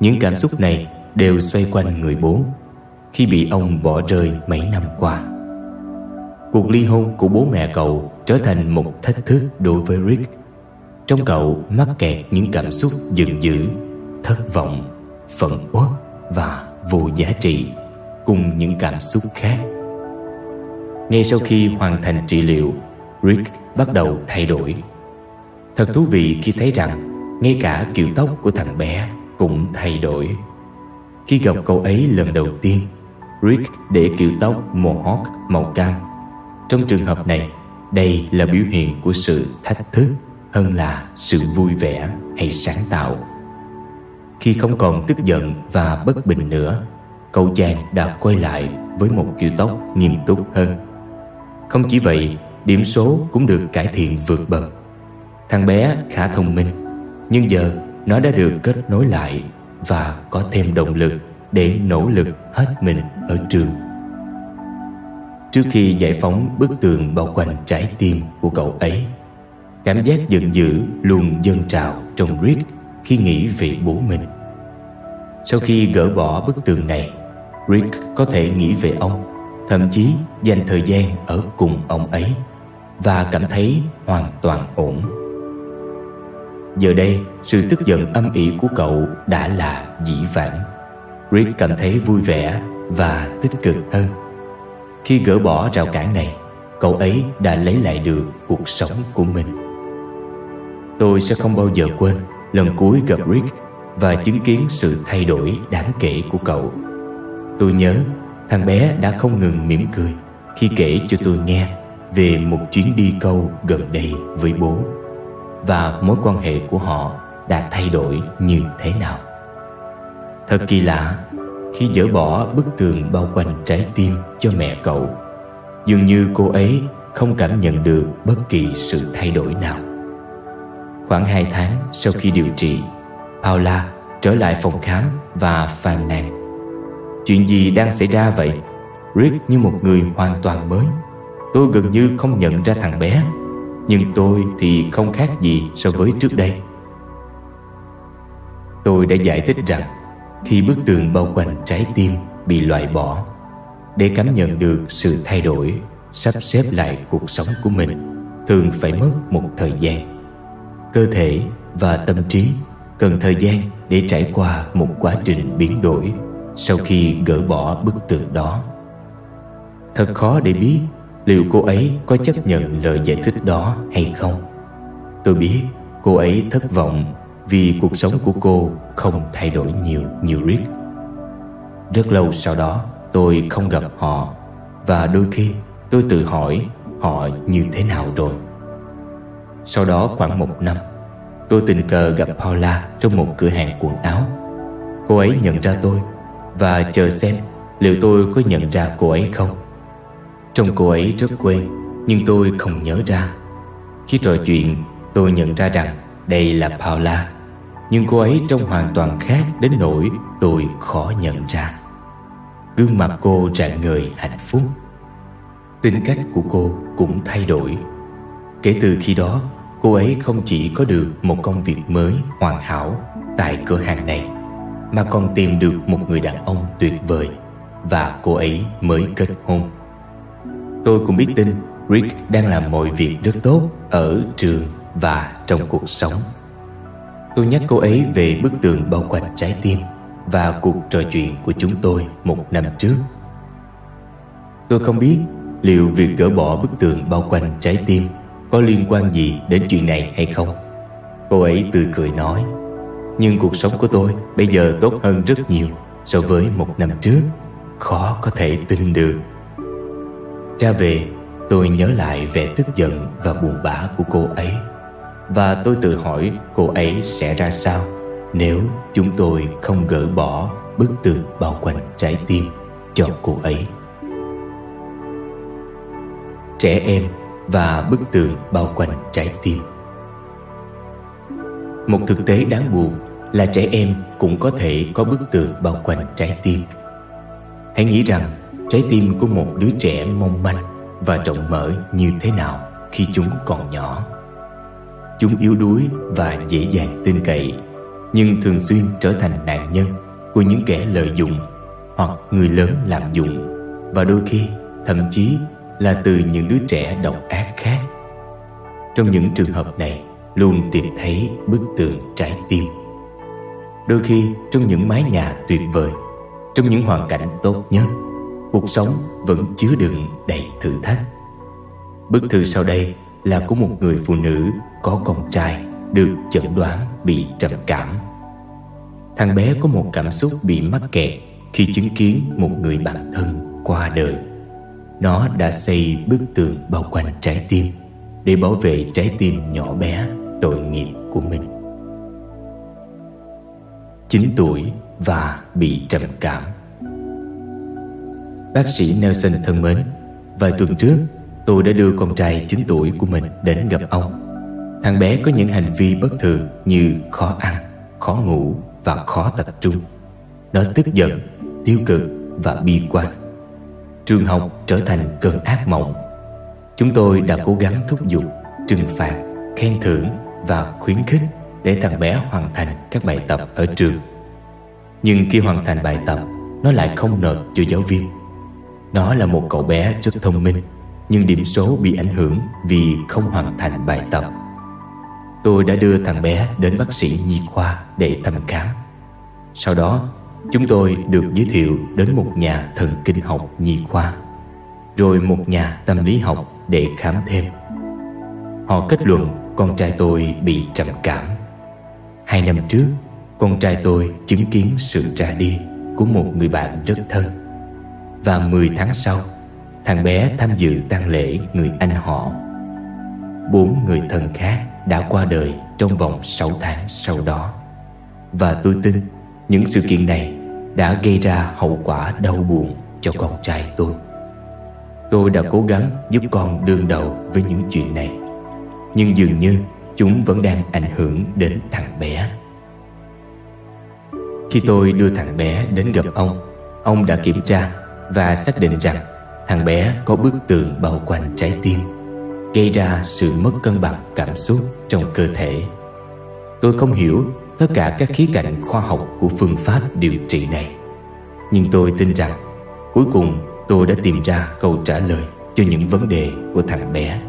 Những cảm xúc này đều xoay quanh người bố khi bị ông bỏ rơi mấy năm qua. Cuộc ly hôn của bố mẹ cậu trở thành một thách thức đối với Rick. Trong cậu mắc kẹt những cảm xúc giận dữ, thất vọng phẫn uất và vô giá trị cùng những cảm xúc khác. Ngay sau khi hoàn thành trị liệu, Rick bắt đầu thay đổi. Thật thú vị khi thấy rằng ngay cả kiểu tóc của thằng bé cũng thay đổi. Khi gặp cậu ấy lần đầu tiên, Rick để kiểu tóc mohawk màu cam. Trong trường hợp này, đây là biểu hiện của sự thách thức hơn là sự vui vẻ hay sáng tạo. Khi không còn tức giận và bất bình nữa Cậu chàng đã quay lại với một kiểu tóc nghiêm túc hơn Không chỉ vậy, điểm số cũng được cải thiện vượt bậc Thằng bé khá thông minh Nhưng giờ nó đã được kết nối lại Và có thêm động lực để nỗ lực hết mình ở trường. Trước khi giải phóng bức tường bao quanh trái tim của cậu ấy, cảm giác giận dữ luôn dâng trào trong Rick khi nghĩ về bố mình. Sau khi gỡ bỏ bức tường này, Rick có thể nghĩ về ông, thậm chí dành thời gian ở cùng ông ấy và cảm thấy hoàn toàn ổn. Giờ đây, sự tức giận âm ỉ của cậu đã là dĩ vãng. Rick cảm thấy vui vẻ và tích cực hơn. Khi gỡ bỏ rào cản này, cậu ấy đã lấy lại được cuộc sống của mình. Tôi sẽ không bao giờ quên lần cuối gặp Rick và chứng kiến sự thay đổi đáng kể của cậu. Tôi nhớ thằng bé đã không ngừng mỉm cười khi kể cho tôi nghe về một chuyến đi câu gần đây với bố và mối quan hệ của họ đã thay đổi như thế nào. Thật kỳ lạ, khi dỡ bỏ bức tường bao quanh trái tim cho mẹ cậu, dường như cô ấy không cảm nhận được bất kỳ sự thay đổi nào. Khoảng hai tháng sau khi điều trị, Paula trở lại phòng khám và phàn nàn. Chuyện gì đang xảy ra vậy? Rick như một người hoàn toàn mới. Tôi gần như không nhận ra thằng bé nhưng tôi thì không khác gì so với trước đây Tôi đã giải thích rằng khi bức tường bao quanh trái tim bị loại bỏ. Để cảm nhận được sự thay đổi, Sắp xếp lại cuộc sống của mình, Thường phải mất một thời gian. Cơ thể và tâm trí Cần thời gian để trải qua một quá trình biến đổi Sau khi gỡ bỏ bức tường đó. Thật khó để biết Liệu cô ấy có chấp nhận lời giải thích đó hay không. Tôi biết cô ấy thất vọng vì cuộc sống của cô không thay đổi nhiều như Rick. Rất lâu sau đó, tôi không gặp họ Và đôi khi tôi tự hỏi họ như thế nào rồi. Sau đó khoảng một năm, Tôi tình cờ gặp Paula trong một cửa hàng quần áo. Cô ấy nhận ra tôi Và chờ xem liệu tôi có nhận ra cô ấy không. Trông cô ấy rất quen Nhưng tôi không nhớ ra. Khi trò chuyện, tôi nhận ra rằng Đây là Paula. Nhưng cô ấy trông hoàn toàn khác Đến nỗi tôi khó nhận ra. Gương mặt cô rạng người hạnh phúc. Tính cách của cô cũng thay đổi. Kể từ khi đó, Cô ấy không chỉ có được một công việc mới hoàn hảo Tại cửa hàng này, Mà còn tìm được một người đàn ông tuyệt vời Và cô ấy mới kết hôn. Tôi cũng biết tin Rick đang làm mọi việc rất tốt Ở trường và trong cuộc sống. Tôi nhắc cô ấy về bức tường bao quanh trái tim Và cuộc trò chuyện của chúng tôi một năm trước. Tôi không biết liệu việc gỡ bỏ bức tường bao quanh trái tim Có liên quan gì đến chuyện này hay không. Cô ấy tươi cười nói, Nhưng cuộc sống của tôi bây giờ tốt hơn rất nhiều So với một năm trước. Khó có thể tin được. Ra về, tôi nhớ lại vẻ tức giận và buồn bã của cô ấy. Và tôi tự hỏi cô ấy sẽ ra sao. Nếu chúng tôi không gỡ bỏ bức tường bao quanh trái tim cho cô ấy. Trẻ em và bức tường bao quanh trái tim. Một thực tế đáng buồn là trẻ em cũng có thể có bức tường bao quanh trái tim. Hãy nghĩ rằng Trái tim của một đứa trẻ mong manh và rộng mở như thế nào khi chúng còn nhỏ. Chúng yếu đuối và dễ dàng tin cậy, nhưng thường xuyên trở thành nạn nhân của những kẻ lợi dụng hoặc người lớn làm dụng và đôi khi thậm chí là từ những đứa trẻ độc ác khác. Trong những trường hợp này luôn tìm thấy bức tường trái tim. Đôi khi trong những mái nhà tuyệt vời, trong những hoàn cảnh tốt nhất cuộc sống vẫn chứa đựng đầy thử thách. Bức thư sau đây là của một người phụ nữ có con trai được chẩn đoán bị trầm cảm. Thằng bé có một cảm xúc bị mắc kẹt khi chứng kiến một người bạn thân qua đời. Nó đã xây bức tường bao quanh trái tim để bảo vệ trái tim nhỏ bé tội nghiệp của mình. 9 tuổi và bị trầm cảm Bác sĩ Nelson thân mến, Vài tuần trước tôi đã đưa con trai 9 tuổi của mình đến gặp ông. Thằng bé có những hành vi bất thường như khó ăn, khó ngủ và khó tập trung. Nó tức giận tiêu cực và bi quan. Trường học trở thành cơn ác mộng. Chúng tôi đã cố gắng thúc giục, trừng phạt, khen thưởng và khuyến khích để thằng bé hoàn thành các bài tập ở trường. Nhưng khi hoàn thành bài tập, nó lại không nộp cho giáo viên. Nó là một cậu bé rất thông minh, nhưng điểm số bị ảnh hưởng vì không hoàn thành bài tập. Tôi đã đưa thằng bé đến bác sĩ nhi khoa để thăm khám. Sau đó, chúng tôi được giới thiệu đến một nhà thần kinh học nhi khoa, rồi một nhà tâm lý học để khám thêm. Họ kết luận con trai tôi bị trầm cảm. Hai năm trước, con trai tôi chứng kiến sự ra đi của một người bạn rất thân. Và 10 tháng sau, thằng bé tham dự tang lễ người anh họ. Bốn người thân khác đã qua đời trong vòng 6 tháng sau đó. Và tôi tin những sự kiện này đã gây ra hậu quả đau buồn cho con trai tôi. Tôi đã cố gắng giúp con đương đầu với những chuyện này Nhưng dường như chúng vẫn đang ảnh hưởng đến thằng bé Khi tôi đưa thằng bé đến gặp ông Ông đã kiểm tra và xác định rằng Thằng bé có bức tường bao quanh trái tim Gây ra sự mất cân bằng cảm xúc trong cơ thể Tôi không hiểu tất cả các khía cạnh khoa học của phương pháp điều trị này Nhưng tôi tin rằng Cuối cùng tôi đã tìm ra câu trả lời cho những vấn đề của thằng bé.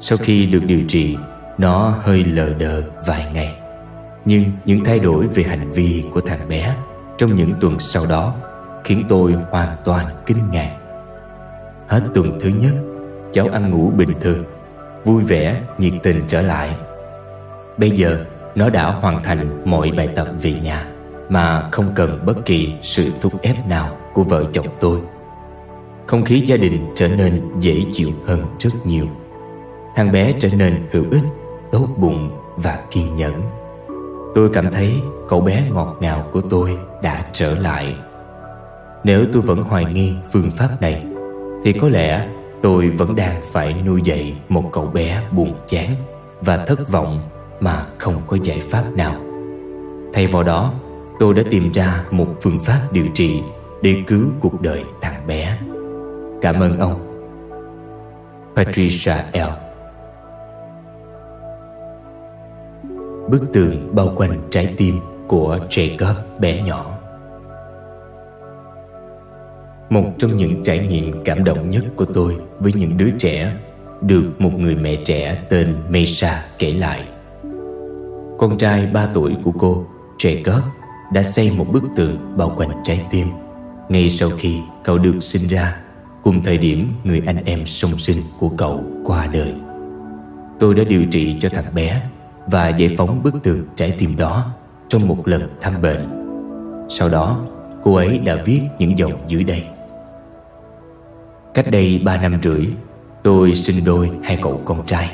Sau khi được điều trị, nó hơi lờ đờ vài ngày. Nhưng những thay đổi về hành vi của thằng bé trong những tuần sau đó khiến tôi hoàn toàn kinh ngạc. Hết tuần thứ nhất, cháu ăn ngủ bình thường, vui vẻ, nhiệt tình trở lại. Bây giờ, nó đã hoàn thành mọi bài tập về nhà mà không cần bất kỳ sự thúc ép nào của vợ chồng tôi. Không khí gia đình trở nên dễ chịu hơn rất nhiều Thằng bé trở nên hữu ích, tốt bụng và kiên nhẫn Tôi cảm thấy cậu bé ngọt ngào của tôi đã trở lại Nếu tôi vẫn hoài nghi phương pháp này thì có lẽ tôi vẫn đang phải nuôi dạy một cậu bé buồn chán Và thất vọng mà không có giải pháp nào. Thay vào đó, tôi đã tìm ra một phương pháp điều trị để cứu cuộc đời thằng bé. Cảm ơn ông. Patricia L. Bức tường bao quanh trái tim của Jacob bé nhỏ. Một trong những trải nghiệm cảm động nhất của tôi với những đứa trẻ được một người mẹ trẻ tên Mesa kể lại. Con trai 3 tuổi của cô, Jacob, đã xây một bức tượng bao quanh trái tim ngay sau khi cậu được sinh ra cùng thời điểm người anh em song sinh của cậu qua đời. Tôi đã điều trị cho thằng bé và giải phóng bức tường trái tim đó trong một lần thăm bệnh. Sau đó, cô ấy đã viết những dòng dưới đây. Cách đây ba năm rưỡi, tôi sinh đôi hai cậu con trai.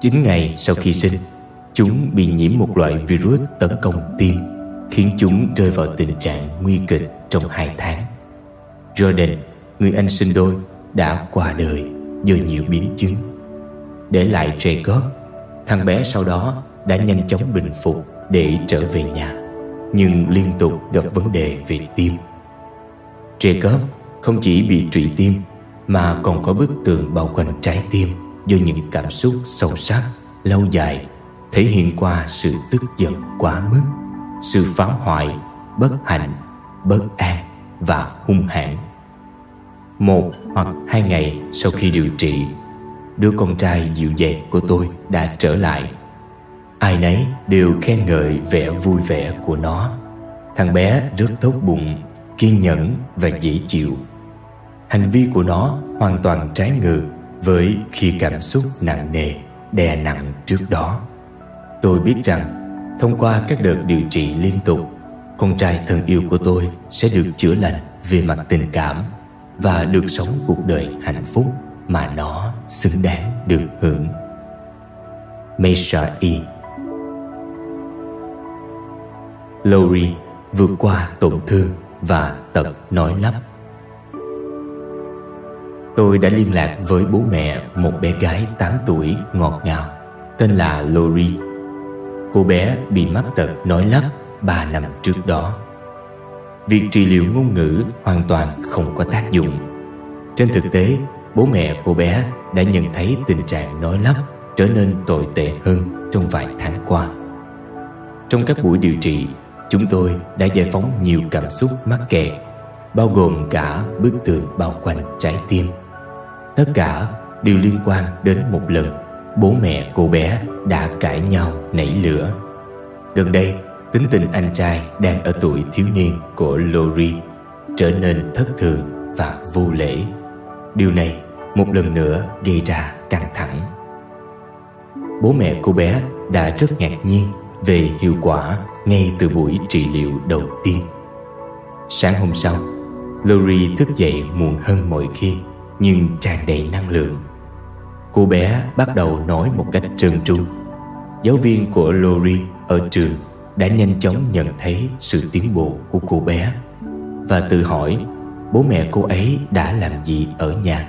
Chín ngày sau khi sinh, chúng bị nhiễm một loại virus tấn công tim khiến chúng rơi vào tình trạng nguy kịch trong hai tháng. Jordan người anh sinh đôi đã qua đời do nhiều biến chứng. Để lại Jacob, thằng bé sau đó đã nhanh chóng bình phục để trở về nhà, nhưng liên tục gặp vấn đề về tim. Jacob không chỉ bị trụy tim mà còn có bức tường bao quanh trái tim do những cảm xúc sâu sắc, lâu dài thể hiện qua sự tức giận quá mức, sự phá hoại, bất hạnh, bất an và hung hãn. Một hoặc hai ngày sau khi điều trị Đứa con trai dịu dàng của tôi đã trở lại. Ai nấy đều khen ngợi vẻ vui vẻ của nó. Thằng bé rất tốt bụng, kiên nhẫn và dễ chịu. Hành vi của nó hoàn toàn trái ngược với khi cảm xúc nặng nề, đè nặng trước đó. Tôi biết rằng thông qua các đợt điều trị liên tục Con trai thân yêu của tôi sẽ được chữa lành về mặt tình cảm và được sống cuộc đời hạnh phúc mà nó xứng đáng được hưởng. Mesha E Lowry vượt qua tổn thương và tập nói lắp. Tôi đã liên lạc với bố mẹ một bé gái 8 tuổi ngọt ngào tên là Lori. Cô bé bị mắc tật nói lắp 3 năm trước đó. việc trị liệu ngôn ngữ hoàn toàn không có tác dụng. Trên thực tế, bố mẹ cô bé đã nhận thấy tình trạng nói lắp trở nên tồi tệ hơn trong vài tháng qua. Trong các buổi điều trị, chúng tôi đã giải phóng nhiều cảm xúc mắc kẹt, bao gồm cả bức tường bao quanh trái tim. Tất cả đều liên quan đến một lần bố mẹ cô bé đã cãi nhau nảy lửa. Gần đây, tính tình anh trai đang ở tuổi thiếu niên của Lori trở nên thất thường và vô lễ. Điều này một lần nữa gây ra căng thẳng. Bố mẹ cô bé đã rất ngạc nhiên về hiệu quả ngay từ buổi trị liệu đầu tiên. Sáng hôm sau, Lori thức dậy muộn hơn mọi khi nhưng tràn đầy năng lượng. Cô bé bắt đầu nói một cách trơn tru. Giáo viên của Lori ở trường đã nhanh chóng nhận thấy sự tiến bộ của cô bé và tự hỏi bố mẹ cô ấy đã làm gì ở nhà.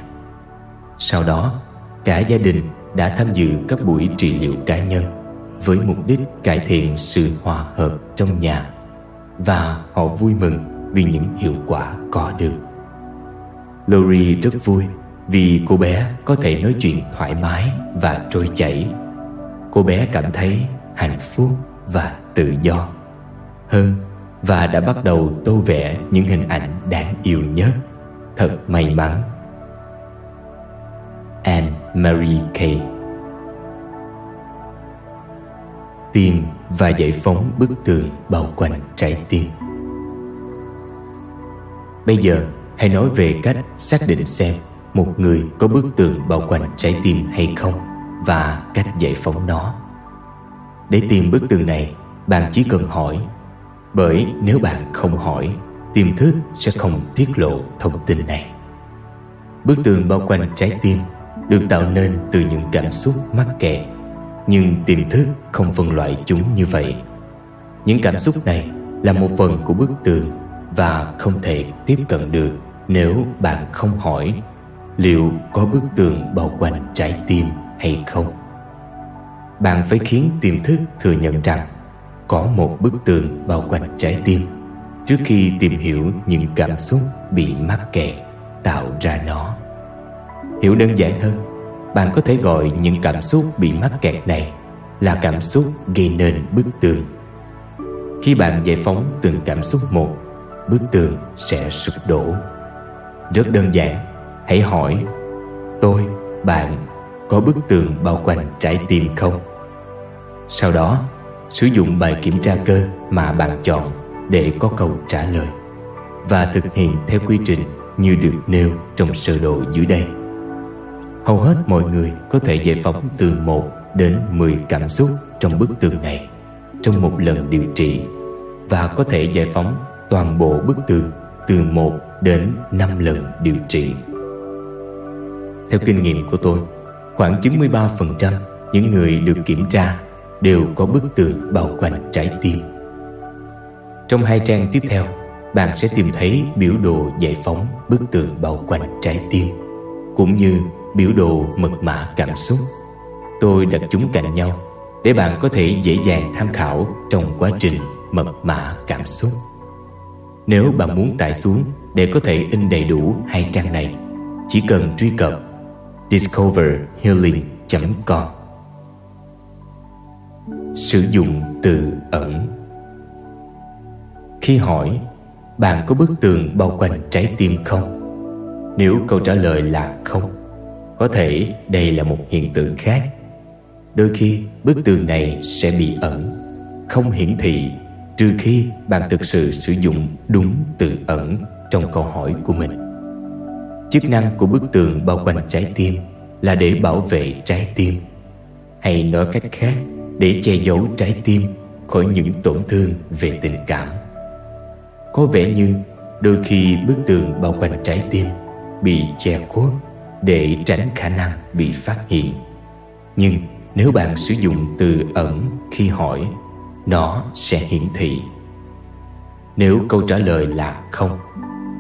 Sau đó, cả gia đình đã tham dự các buổi trị liệu cá nhân với mục đích cải thiện sự hòa hợp trong nhà và họ vui mừng vì những hiệu quả có được. Lori rất vui vì cô bé có thể nói chuyện thoải mái và trôi chảy. Cô bé cảm thấy hạnh phúc và tự do hơn và đã bắt đầu tô vẽ những hình ảnh đáng yêu nhất. Thật may mắn. Anne Marie Kay tìm và giải phóng bức tường bao quanh trái tim Bây giờ hãy nói về cách xác định xem một người có bức tường bao quanh trái tim hay không và cách giải phóng nó. Để tìm bức tường này, bạn chỉ cần hỏi. Bởi nếu bạn không hỏi, tiềm thức sẽ không tiết lộ thông tin này. Bức tường bao quanh trái tim được tạo nên từ những cảm xúc mắc kẹt, nhưng tiềm thức không phân loại chúng như vậy. Những cảm xúc này là một phần của bức tường và không thể tiếp cận được nếu bạn không hỏi, liệu có bức tường bao quanh trái tim hay không? Bạn phải khiến tiềm thức thừa nhận rằng có một bức tường bao quanh trái tim trước khi tìm hiểu những cảm xúc bị mắc kẹt tạo ra nó. Hiểu đơn giản hơn, bạn có thể gọi những cảm xúc bị mắc kẹt này là cảm xúc gây nên bức tường. Khi bạn giải phóng từng cảm xúc một, bức tường sẽ sụp đổ rất đơn giản Hãy hỏi Tôi, bạn có bức tường bao quanh trái tim không? Sau đó Sử dụng bài kiểm tra cơ mà bạn chọn Để có câu trả lời Và thực hiện theo quy trình Như được nêu trong sơ đồ dưới đây Hầu hết mọi người có thể giải phóng từ 1 đến 10 cảm xúc trong bức tường này trong một lần điều trị và có thể giải phóng toàn bộ bức tường từ 1 đến 5 lần điều trị. Theo kinh nghiệm của tôi, khoảng 93% những người được kiểm tra đều có bức tường bao quanh trái tim. Trong hai trang tiếp theo, bạn sẽ tìm thấy biểu đồ giải phóng bức tường bao quanh trái tim, cũng như biểu đồ mật mã cảm xúc. Tôi đặt chúng cạnh nhau để bạn có thể dễ dàng tham khảo trong quá trình mật mã cảm xúc. Nếu bạn muốn tải xuống để có thể in đầy đủ hai trang này, chỉ cần truy cập discoverhealing.com Sử dụng từ ẩn. Khi hỏi Bạn có bức tường bao quanh trái tim không? Nếu câu trả lời là không Có thể đây là một hiện tượng khác. Đôi khi bức tường này sẽ bị ẩn. Không hiển thị Trừ khi bạn thực sự sử dụng đúng từ ẩn. Trong câu hỏi của mình. Chức năng của bức tường bao quanh trái tim là để bảo vệ trái tim. Hay nói cách khác, để che giấu trái tim khỏi những tổn thương về tình cảm. Có vẻ như đôi khi bức tường bao quanh trái tim bị che khuất để tránh khả năng bị phát hiện. Nhưng nếu bạn sử dụng từ ẩn khi hỏi, Nó sẽ hiển thị. Nếu câu trả lời là không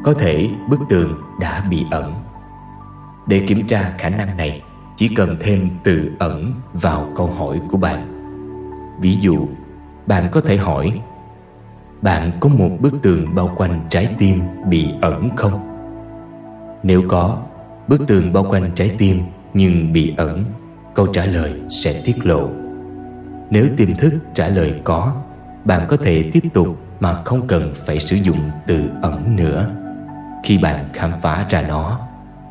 có thể bức tường đã bị ẩn Để kiểm tra khả năng này Chỉ cần thêm từ ẩn vào câu hỏi của bạn Ví dụ, bạn có thể hỏi bạn có một bức tường bao quanh trái tim bị ẩn không? Nếu có, bức tường bao quanh trái tim nhưng bị ẩn, câu trả lời sẽ tiết lộ. Nếu tiềm thức trả lời có, bạn có thể tiếp tục mà không cần phải sử dụng từ ẩn nữa. Khi bạn khám phá ra nó,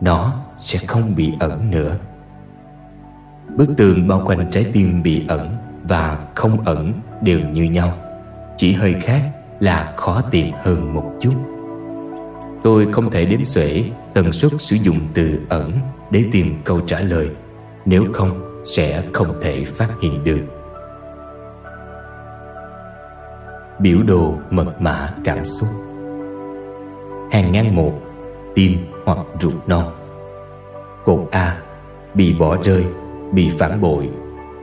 nó sẽ không bị ẩn nữa. Bức tường bao quanh trái tim bị ẩn và không ẩn đều như nhau. Chỉ hơi khác là khó tìm hơn một chút. Tôi không thể đếm xuể tần suất sử dụng từ ẩn để tìm câu trả lời. Nếu không sẽ không thể phát hiện được. Biểu đồ mật mã cảm xúc. Hàng ngang một Tim hoặc ruột non Cột A Bị bỏ rơi, Bị phản bội,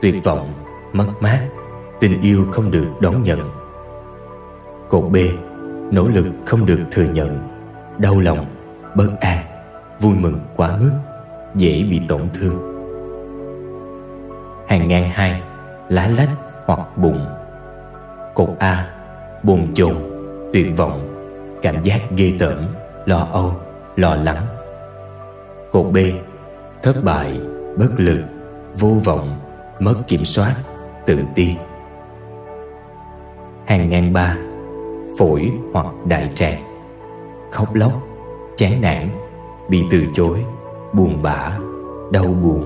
Tuyệt vọng, Mất mát, Tình yêu không được đón nhận. Cột B Nỗ lực không được thừa nhận, Đau lòng, Bất an, Vui mừng quá mức, Dễ bị tổn thương. Hàng ngang hai, Lá lách hoặc bụng. Cột A Bồn chồn, Tuyệt vọng Cảm giác ghê tởm, Lo âu, Lo lắng. Cột B, Thất bại, Bất lực, Vô vọng, Mất kiểm soát, Tự ti. Hàng ngang ba, Phổi hoặc đại tràng. Khóc lóc, Chán nản, Bị từ chối, Buồn bã, Đau buồn.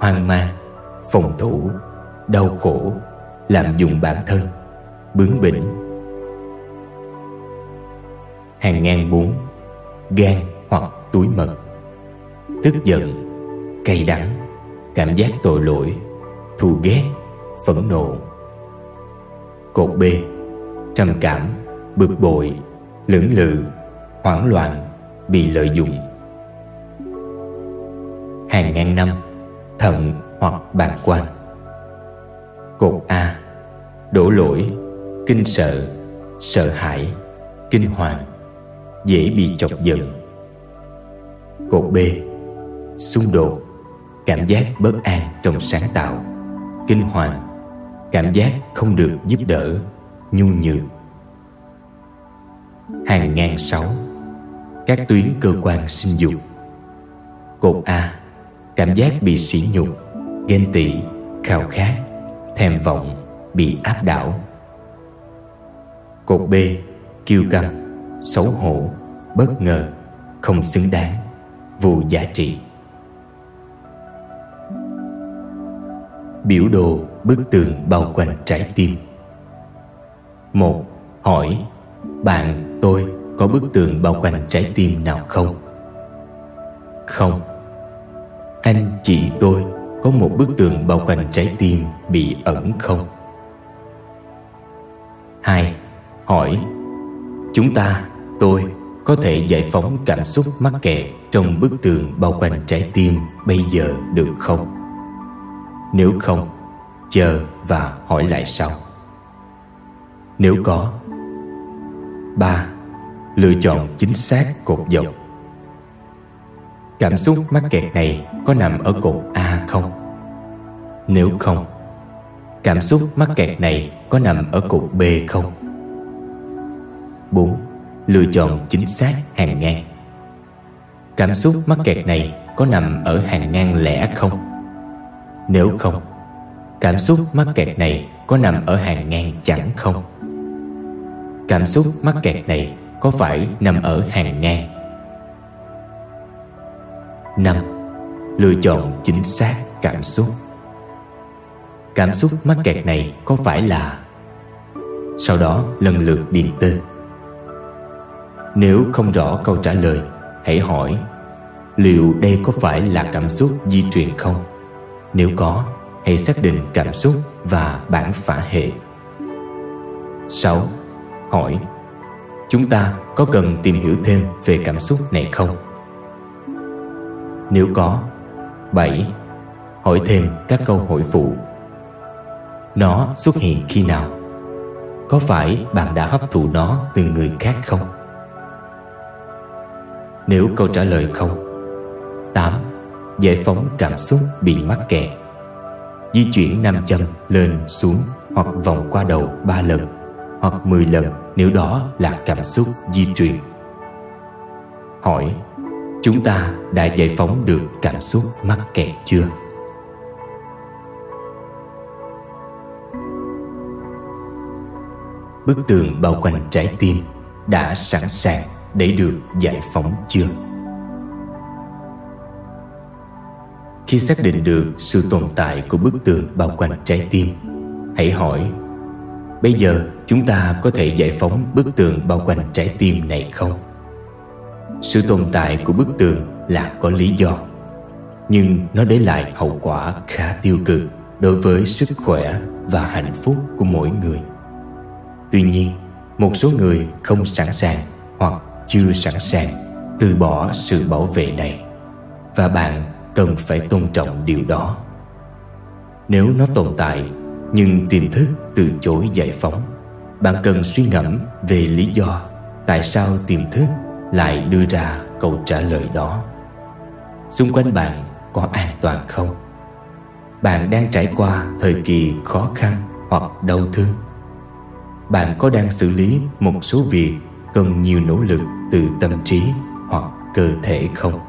Hoang mang Phòng thủ, Đau khổ Làm dùng bản thân, Bướng bỉnh. Hàng ngang bốn Gan hoặc túi mật. Tức giận, Cay đắng, Cảm giác tội lỗi, Thù ghét, Phẫn nộ. Cột B, Trầm cảm, Bực bội, Lưỡng lự, Hoảng loạn, Bị lợi dụng. Hàng ngàn năm, Thận hoặc bàn quan. Cột A, Đổ lỗi, Kinh sợ Sợ hãi, Kinh hoàng. Dễ bị chọc giận. Cột B, Xung đột, Cảm giác bất an trong sáng tạo, Kinh hoàng, Cảm giác không được giúp đỡ, Nhu nhược. Hàng ngàn sáu, Các tuyến cơ quan sinh dục. Cột A, Cảm giác bị sỉ nhục, Ghen tị, Khao khát Thèm vọng, Bị áp đảo. Cột B, Kiêu căng. Xấu hổ Bất ngờ Không xứng đáng Vô giá trị Biểu đồ bức tường bao quanh trái tim một Hỏi Bạn tôi có bức tường bao quanh trái tim nào không? Không Anh chị tôi có một bức tường bao quanh trái tim bị ẩn không? Hai Hỏi Chúng ta, tôi có thể giải phóng cảm xúc mắc kẹt trong bức tường bao quanh trái tim bây giờ được không? Nếu không, chờ và hỏi lại sau. Nếu có ba Lựa chọn chính xác cột dọc Cảm xúc mắc kẹt này có nằm ở cột A không? Nếu không Cảm xúc mắc kẹt này có nằm ở cột B không? 4. Lựa chọn chính xác hàng ngang Cảm xúc mắc kẹt này có nằm ở hàng ngang lẻ không? Nếu không, Cảm xúc mắc kẹt này có nằm ở hàng ngang chẳng không? Cảm xúc mắc kẹt này có phải nằm ở hàng ngang? 5. Lựa chọn chính xác cảm xúc Cảm xúc mắc kẹt này có phải là Sau đó lần lượt điền tên nếu không rõ câu trả lời Hãy hỏi Liệu đây có phải là cảm xúc di truyền không? Nếu có, hãy xác định cảm xúc và bản phả hệ 6. Hỏi Chúng ta có cần tìm hiểu thêm về cảm xúc này không? Nếu có 7. Hỏi thêm các câu hỏi phụ Nó xuất hiện khi nào? Có phải bạn đã hấp thụ nó từ người khác không? Nếu câu trả lời không 8. Giải phóng cảm xúc bị mắc kẹt Di chuyển nam châm lên xuống hoặc vòng qua đầu ba lần hoặc 10 lần nếu đó là cảm xúc di truyền. Hỏi, chúng ta đã giải phóng được cảm xúc mắc kẹt chưa? Bức tường bao quanh trái tim đã sẵn sàng để được giải phóng chưa? Khi xác định được sự tồn tại của bức tường bao quanh trái tim Hãy hỏi Bây giờ chúng ta có thể giải phóng bức tường bao quanh trái tim này không? Sự tồn tại của bức tường là có lý do Nhưng nó để lại hậu quả khá tiêu cực Đối với sức khỏe và hạnh phúc của mỗi người Tuy nhiên, một số người không sẵn sàng hoặc chưa sẵn sàng từ bỏ sự bảo vệ này. Và bạn cần phải tôn trọng điều đó. Nếu nó tồn tại, nhưng tiềm thức từ chối giải phóng, bạn cần suy ngẫm về lý do tại sao tiềm thức lại đưa ra câu trả lời đó. Xung quanh bạn có an toàn không? Bạn đang trải qua thời kỳ khó khăn hoặc đau thương. Bạn có đang xử lý một số việc cần nhiều nỗ lực từ tâm trí hoặc cơ thể không?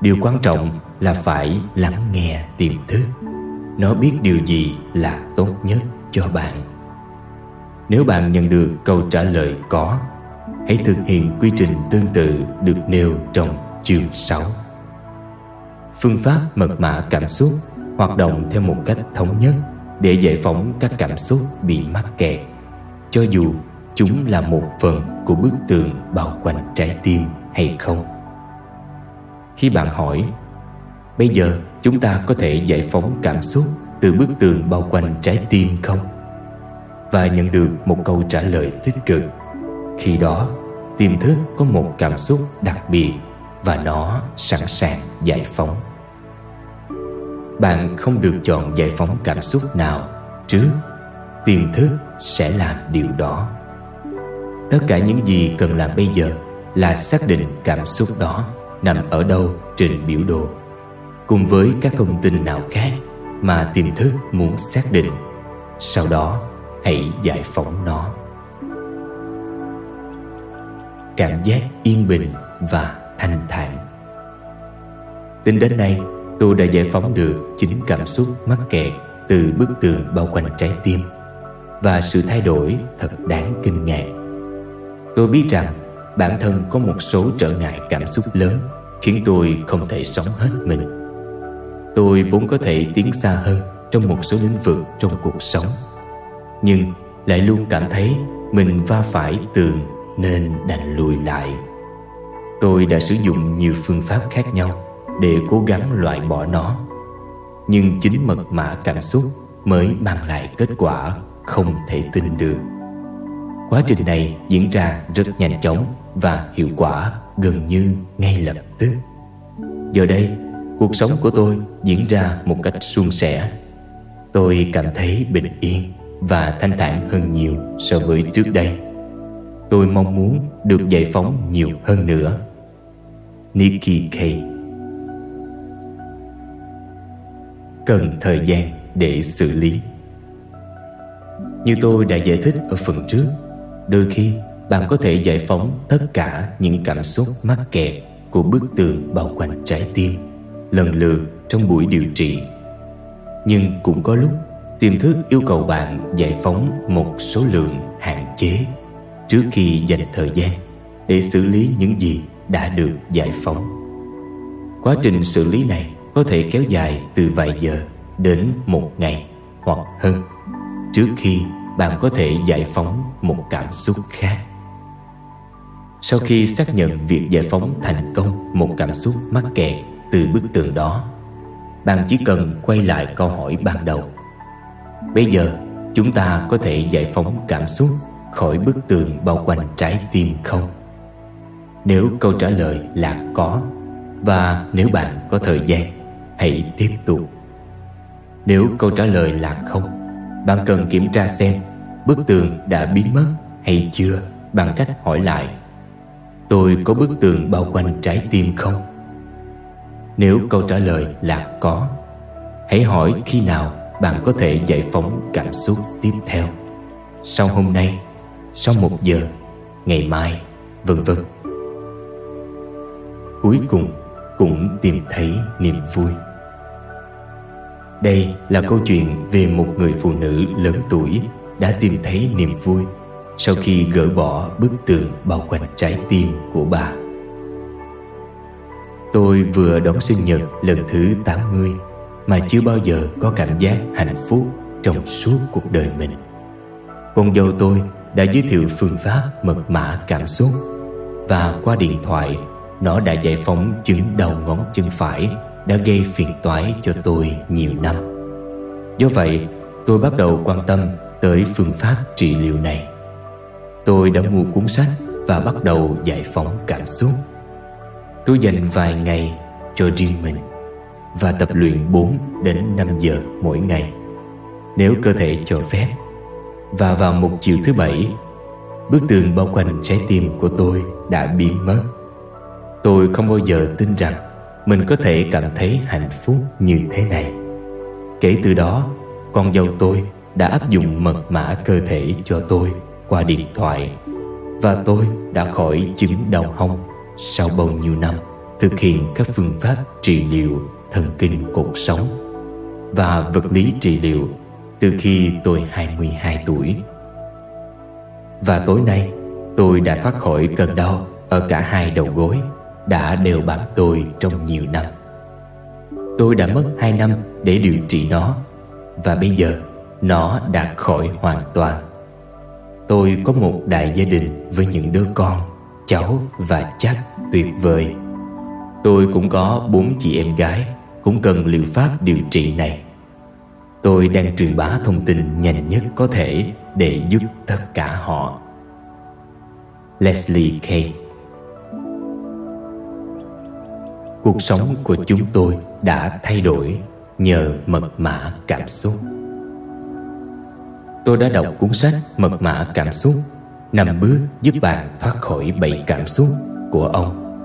Điều quan trọng là phải lắng nghe, tiềm thức. Nó biết điều gì là tốt nhất cho bạn. Nếu bạn nhận được câu trả lời có, hãy thực hiện quy trình tương tự được nêu trong chương 6 phương pháp mật mã cảm xúc hoạt động theo một cách thống nhất để giải phóng các cảm xúc bị mắc kẹt. Cho dù chúng là một phần của bức tường bao quanh trái tim, hay không? Khi bạn hỏi, bây giờ chúng ta có thể giải phóng cảm xúc từ bức tường bao quanh trái tim không? Và nhận được một câu trả lời tích cực. Khi đó, tiềm thức có một cảm xúc đặc biệt và nó sẵn sàng giải phóng. Bạn không được chọn giải phóng cảm xúc nào trước, tiềm thức sẽ làm điều đó tất cả những gì cần làm bây giờ là xác định cảm xúc đó nằm ở đâu trên biểu đồ. Cùng với các thông tin nào khác mà tiềm thức muốn xác định, sau đó hãy giải phóng nó. Cảm giác yên bình và thanh thản. Tính đến nay, tôi đã giải phóng được chính cảm xúc mắc kẹt từ bức tường bao quanh trái tim và sự thay đổi thật đáng kinh ngạc tôi biết rằng bản thân có một số trở ngại cảm xúc lớn, khiến tôi không thể sống hết mình. Tôi vốn có thể tiến xa hơn trong một số lĩnh vực trong cuộc sống, nhưng lại luôn cảm thấy mình va phải tường nên đành lùi lại. Tôi đã sử dụng nhiều phương pháp khác nhau để cố gắng loại bỏ nó, nhưng chính mật mã cảm xúc mới mang lại kết quả không thể tin được. Quá trình này diễn ra rất nhanh chóng và hiệu quả gần như ngay lập tức. Giờ đây, cuộc sống của tôi diễn ra một cách suôn sẻ. Tôi cảm thấy bình yên và thanh thản hơn nhiều so với trước đây. Tôi mong muốn được giải phóng nhiều hơn nữa. Nikki K. Cần thời gian để xử lý. Như tôi đã giải thích ở phần trước Đôi khi bạn có thể giải phóng tất cả những cảm xúc mắc kẹt của bức tường bao quanh trái tim lần lượt trong buổi điều trị. Nhưng cũng có lúc tiềm thức yêu cầu bạn giải phóng một số lượng hạn chế trước khi dành thời gian để xử lý những gì đã được giải phóng. Quá trình xử lý này có thể kéo dài từ vài giờ đến một ngày hoặc hơn trước khi bạn có thể giải phóng một cảm xúc khác. Sau khi xác nhận việc giải phóng thành công một cảm xúc mắc kẹt từ bức tường đó, bạn chỉ cần quay lại câu hỏi ban đầu. Bây giờ, chúng ta có thể giải phóng cảm xúc khỏi bức tường bao quanh trái tim không? Nếu câu trả lời là có, và nếu bạn có thời gian, hãy tiếp tục. Nếu câu trả lời là không bạn cần kiểm tra xem bức tường đã biến mất hay chưa bằng cách hỏi lại. Tôi có bức tường bao quanh trái tim không? Nếu câu trả lời là có, Hãy hỏi khi nào bạn có thể giải phóng cảm xúc tiếp theo. Sau hôm nay, sau một giờ, ngày mai, vân vân. Cuối cùng cũng tìm thấy niềm vui đây là câu chuyện về một người phụ nữ lớn tuổi đã tìm thấy niềm vui sau khi gỡ bỏ bức tường bao quanh trái tim của bà. Tôi vừa đón sinh nhật lần thứ 80 mà chưa bao giờ có cảm giác hạnh phúc trong suốt cuộc đời mình. Con dâu tôi đã giới thiệu phương pháp mật mã cảm xúc và qua điện thoại, nó đã giải phóng chứng đầu ngón chân phải đã gây phiền toái cho tôi nhiều năm. Do vậy, tôi bắt đầu quan tâm tới phương pháp trị liệu này. Tôi đã mua cuốn sách và bắt đầu giải phóng cảm xúc. Tôi dành vài ngày cho riêng mình và tập luyện 4 đến 5 giờ mỗi ngày nếu cơ thể cho phép. Và vào một chiều thứ bảy, bức tường bao quanh trái tim của tôi đã biến mất. Tôi không bao giờ tin rằng mình có thể cảm thấy hạnh phúc như thế này. Kể từ đó, con dâu tôi đã áp dụng mật mã cơ thể cho tôi qua điện thoại và tôi đã khỏi chứng đau hông sau bao nhiêu năm thực hiện các phương pháp trị liệu thần kinh cột sống và vật lý trị liệu từ khi tôi 22 tuổi. Và tối nay, tôi đã thoát khỏi cơn đau ở cả hai đầu gối đã đều bám tôi trong nhiều năm. Tôi đã mất 2 năm để điều trị nó và bây giờ nó đã khỏi hoàn toàn. Tôi có một đại gia đình với những đứa con, cháu và chắc tuyệt vời. Tôi cũng có bốn chị em gái cũng cần liệu pháp điều trị này. Tôi đang truyền bá thông tin nhanh nhất có thể để giúp tất cả họ. Leslie Kay Cuộc sống của chúng tôi đã thay đổi nhờ mật mã cảm xúc. Tôi đã đọc cuốn sách Mật mã cảm xúc Năm bước giúp bạn thoát khỏi bảy cảm xúc của ông.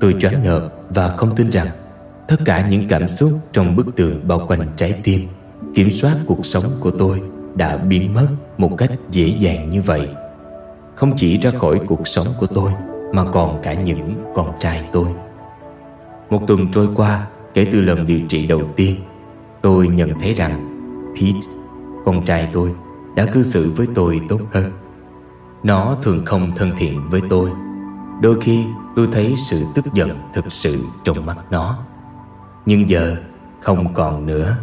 Tôi choáng ngợp và không tin rằng Tất cả những cảm xúc trong bức tường bao quanh trái tim, Kiểm soát cuộc sống của tôi đã biến mất một cách dễ dàng như vậy. Không chỉ ra khỏi cuộc sống của tôi, Mà còn cả những con trai tôi. Một tuần trôi qua kể từ lần điều trị đầu tiên Tôi nhận thấy rằng Pete, con trai tôi đã cư xử với tôi tốt hơn. Nó thường không thân thiện với tôi. Đôi khi tôi thấy sự tức giận thực sự trong mắt nó. Nhưng giờ không còn nữa.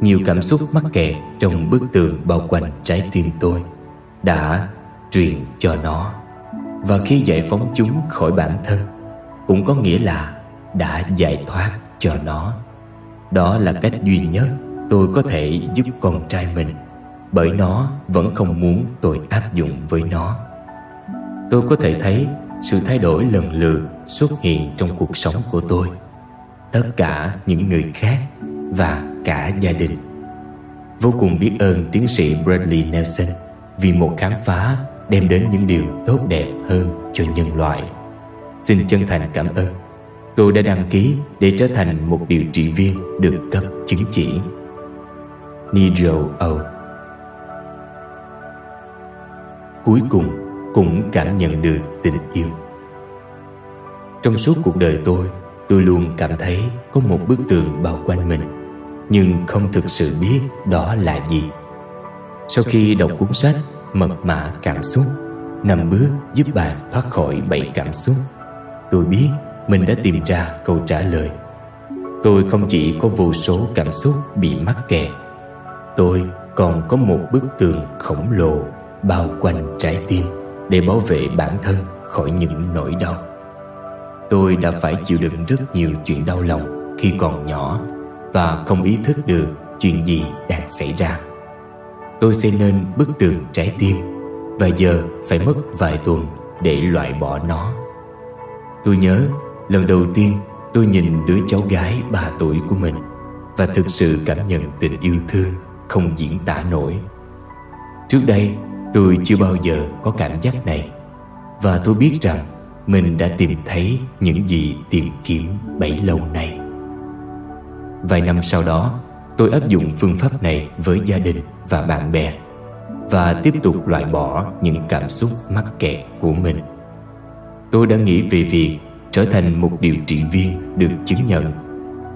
Nhiều cảm xúc mắc kẹt trong bức tường bao quanh trái tim tôi Đã truyền cho nó. Và khi giải phóng chúng khỏi bản thân Cũng có nghĩa là đã giải thoát cho nó. Đó là cách duy nhất tôi có thể giúp con trai mình, bởi nó vẫn không muốn tôi áp dụng với nó. Tôi có thể thấy sự thay đổi lần lượt xuất hiện trong cuộc sống của tôi, Tất cả những người khác và cả gia đình. Vô cùng biết ơn tiến sĩ Bradley Nelson Vì một khám phá đem đến những điều tốt đẹp hơn cho nhân loại. Xin chân thành cảm ơn. Tôi đã đăng ký để trở thành một điều trị viên được cấp chứng chỉ. Nigel O cuối cùng cũng cảm nhận được tình yêu. Trong suốt cuộc đời tôi tôi luôn cảm thấy có một bức tường bao quanh mình, nhưng không thực sự biết đó là gì. Sau khi đọc cuốn sách mật mã cảm xúc, năm bước giúp bạn thoát khỏi bảy cảm xúc, tôi biết mình đã tìm ra câu trả lời tôi không chỉ có vô số cảm xúc bị mắc kẹt tôi còn có một bức tường khổng lồ bao quanh trái tim để bảo vệ bản thân khỏi những nỗi đau. Tôi đã phải chịu đựng rất nhiều chuyện đau lòng khi còn nhỏ và không ý thức được chuyện gì đang xảy ra. Tôi xây nên bức tường trái tim và giờ phải mất vài tuần để loại bỏ nó. Tôi nhớ lần đầu tiên tôi nhìn đứa cháu gái 3 tuổi của mình và thực sự cảm nhận tình yêu thương không diễn tả nổi. Trước đây, Tôi chưa bao giờ có cảm giác này Và tôi biết rằng Mình đã tìm thấy những gì tìm kiếm bấy lâu nay Vài năm sau đó, Tôi áp dụng phương pháp này với gia đình và bạn bè và tiếp tục loại bỏ những cảm xúc mắc kẹt của mình. Tôi đã nghĩ về việc trở thành một điều trị viên được chứng nhận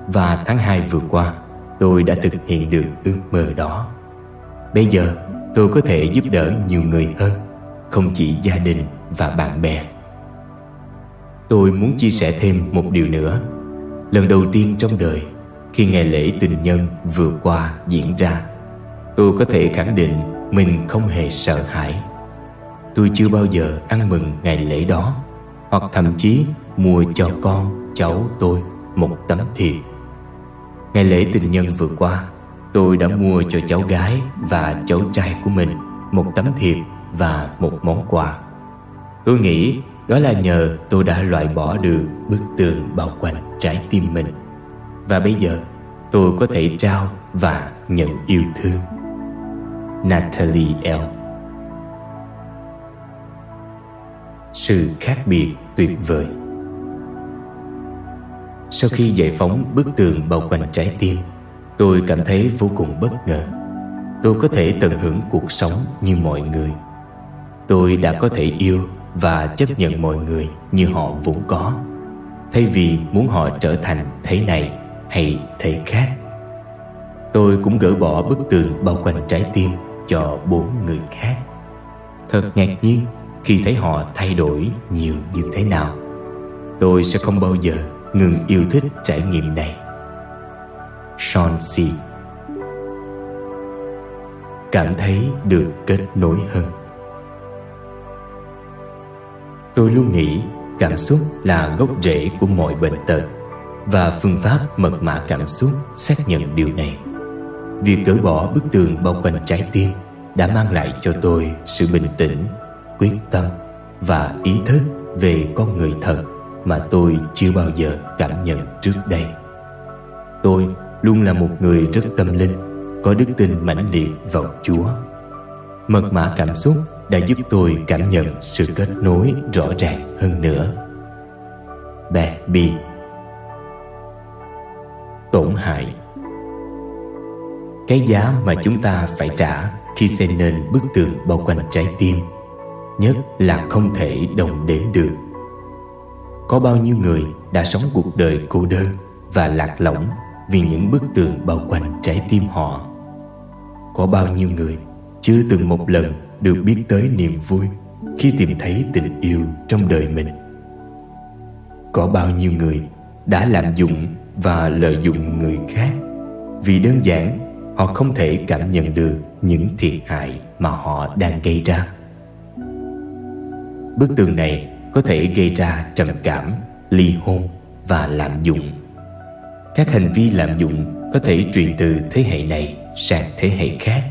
và tháng 2 vừa qua tôi đã thực hiện được ước mơ đó. Bây giờ tôi có thể giúp đỡ nhiều người hơn, không chỉ gia đình và bạn bè. Tôi muốn chia sẻ thêm một điều nữa. Lần đầu tiên trong đời, khi ngày lễ tình nhân vừa qua diễn ra, tôi có thể khẳng định mình không hề sợ hãi. Tôi chưa bao giờ ăn mừng ngày lễ đó, hoặc thậm chí mua cho con, cháu tôi một tấm thiệp. Ngày lễ tình nhân vừa qua, tôi đã mua cho cháu gái và cháu trai của mình một tấm thiệp và một món quà. Tôi nghĩ đó là nhờ tôi đã loại bỏ được bức tường bao quanh trái tim mình Và bây giờ tôi có thể trao và nhận yêu thương Natalie L Sự khác biệt tuyệt vời sau khi giải phóng bức tường bao quanh trái tim, Tôi cảm thấy vô cùng bất ngờ. Tôi có thể tận hưởng cuộc sống như mọi người. Tôi đã có thể yêu và chấp nhận mọi người như họ vốn có. Thay vì muốn họ trở thành thế này hay thế khác, tôi cũng gỡ bỏ bức tường bao quanh trái tim cho bốn người khác. Thật ngạc nhiên khi thấy họ thay đổi nhiều như thế nào. Tôi sẽ không bao giờ ngừng yêu thích trải nghiệm này. Sean C. Cảm thấy được kết nối hơn. Tôi luôn nghĩ cảm xúc là gốc rễ của mọi bệnh tật và phương pháp mật mã cảm xúc xác nhận điều này. Việc gỡ bỏ bức tường bao quanh trái tim đã mang lại cho tôi sự bình tĩnh, quyết tâm và ý thức về con người thật mà tôi chưa bao giờ cảm nhận trước đây. Tôi luôn là một người rất tâm linh, có đức tin mãnh liệt vào Chúa. Mật mã cảm xúc đã giúp tôi cảm nhận sự kết nối rõ ràng hơn nữa. Beth B Tổn hại Cái giá mà chúng ta phải trả khi xây nên bức tường bao quanh trái tim Nhất là không thể đồng đếm được có bao nhiêu người đã sống cuộc đời cô đơn và lạc lõng Vì những bức tường bao quanh trái tim họ? Có bao nhiêu người chưa từng một lần được biết tới niềm vui khi tìm thấy tình yêu trong đời mình? Có bao nhiêu người đã lạm dụng và lợi dụng người khác vì đơn giản họ không thể cảm nhận được những thiệt hại mà họ đang gây ra? Bức tường này có thể gây ra trầm cảm ly hôn và lạm dụng các hành vi lạm dụng có thể truyền từ thế hệ này sang thế hệ khác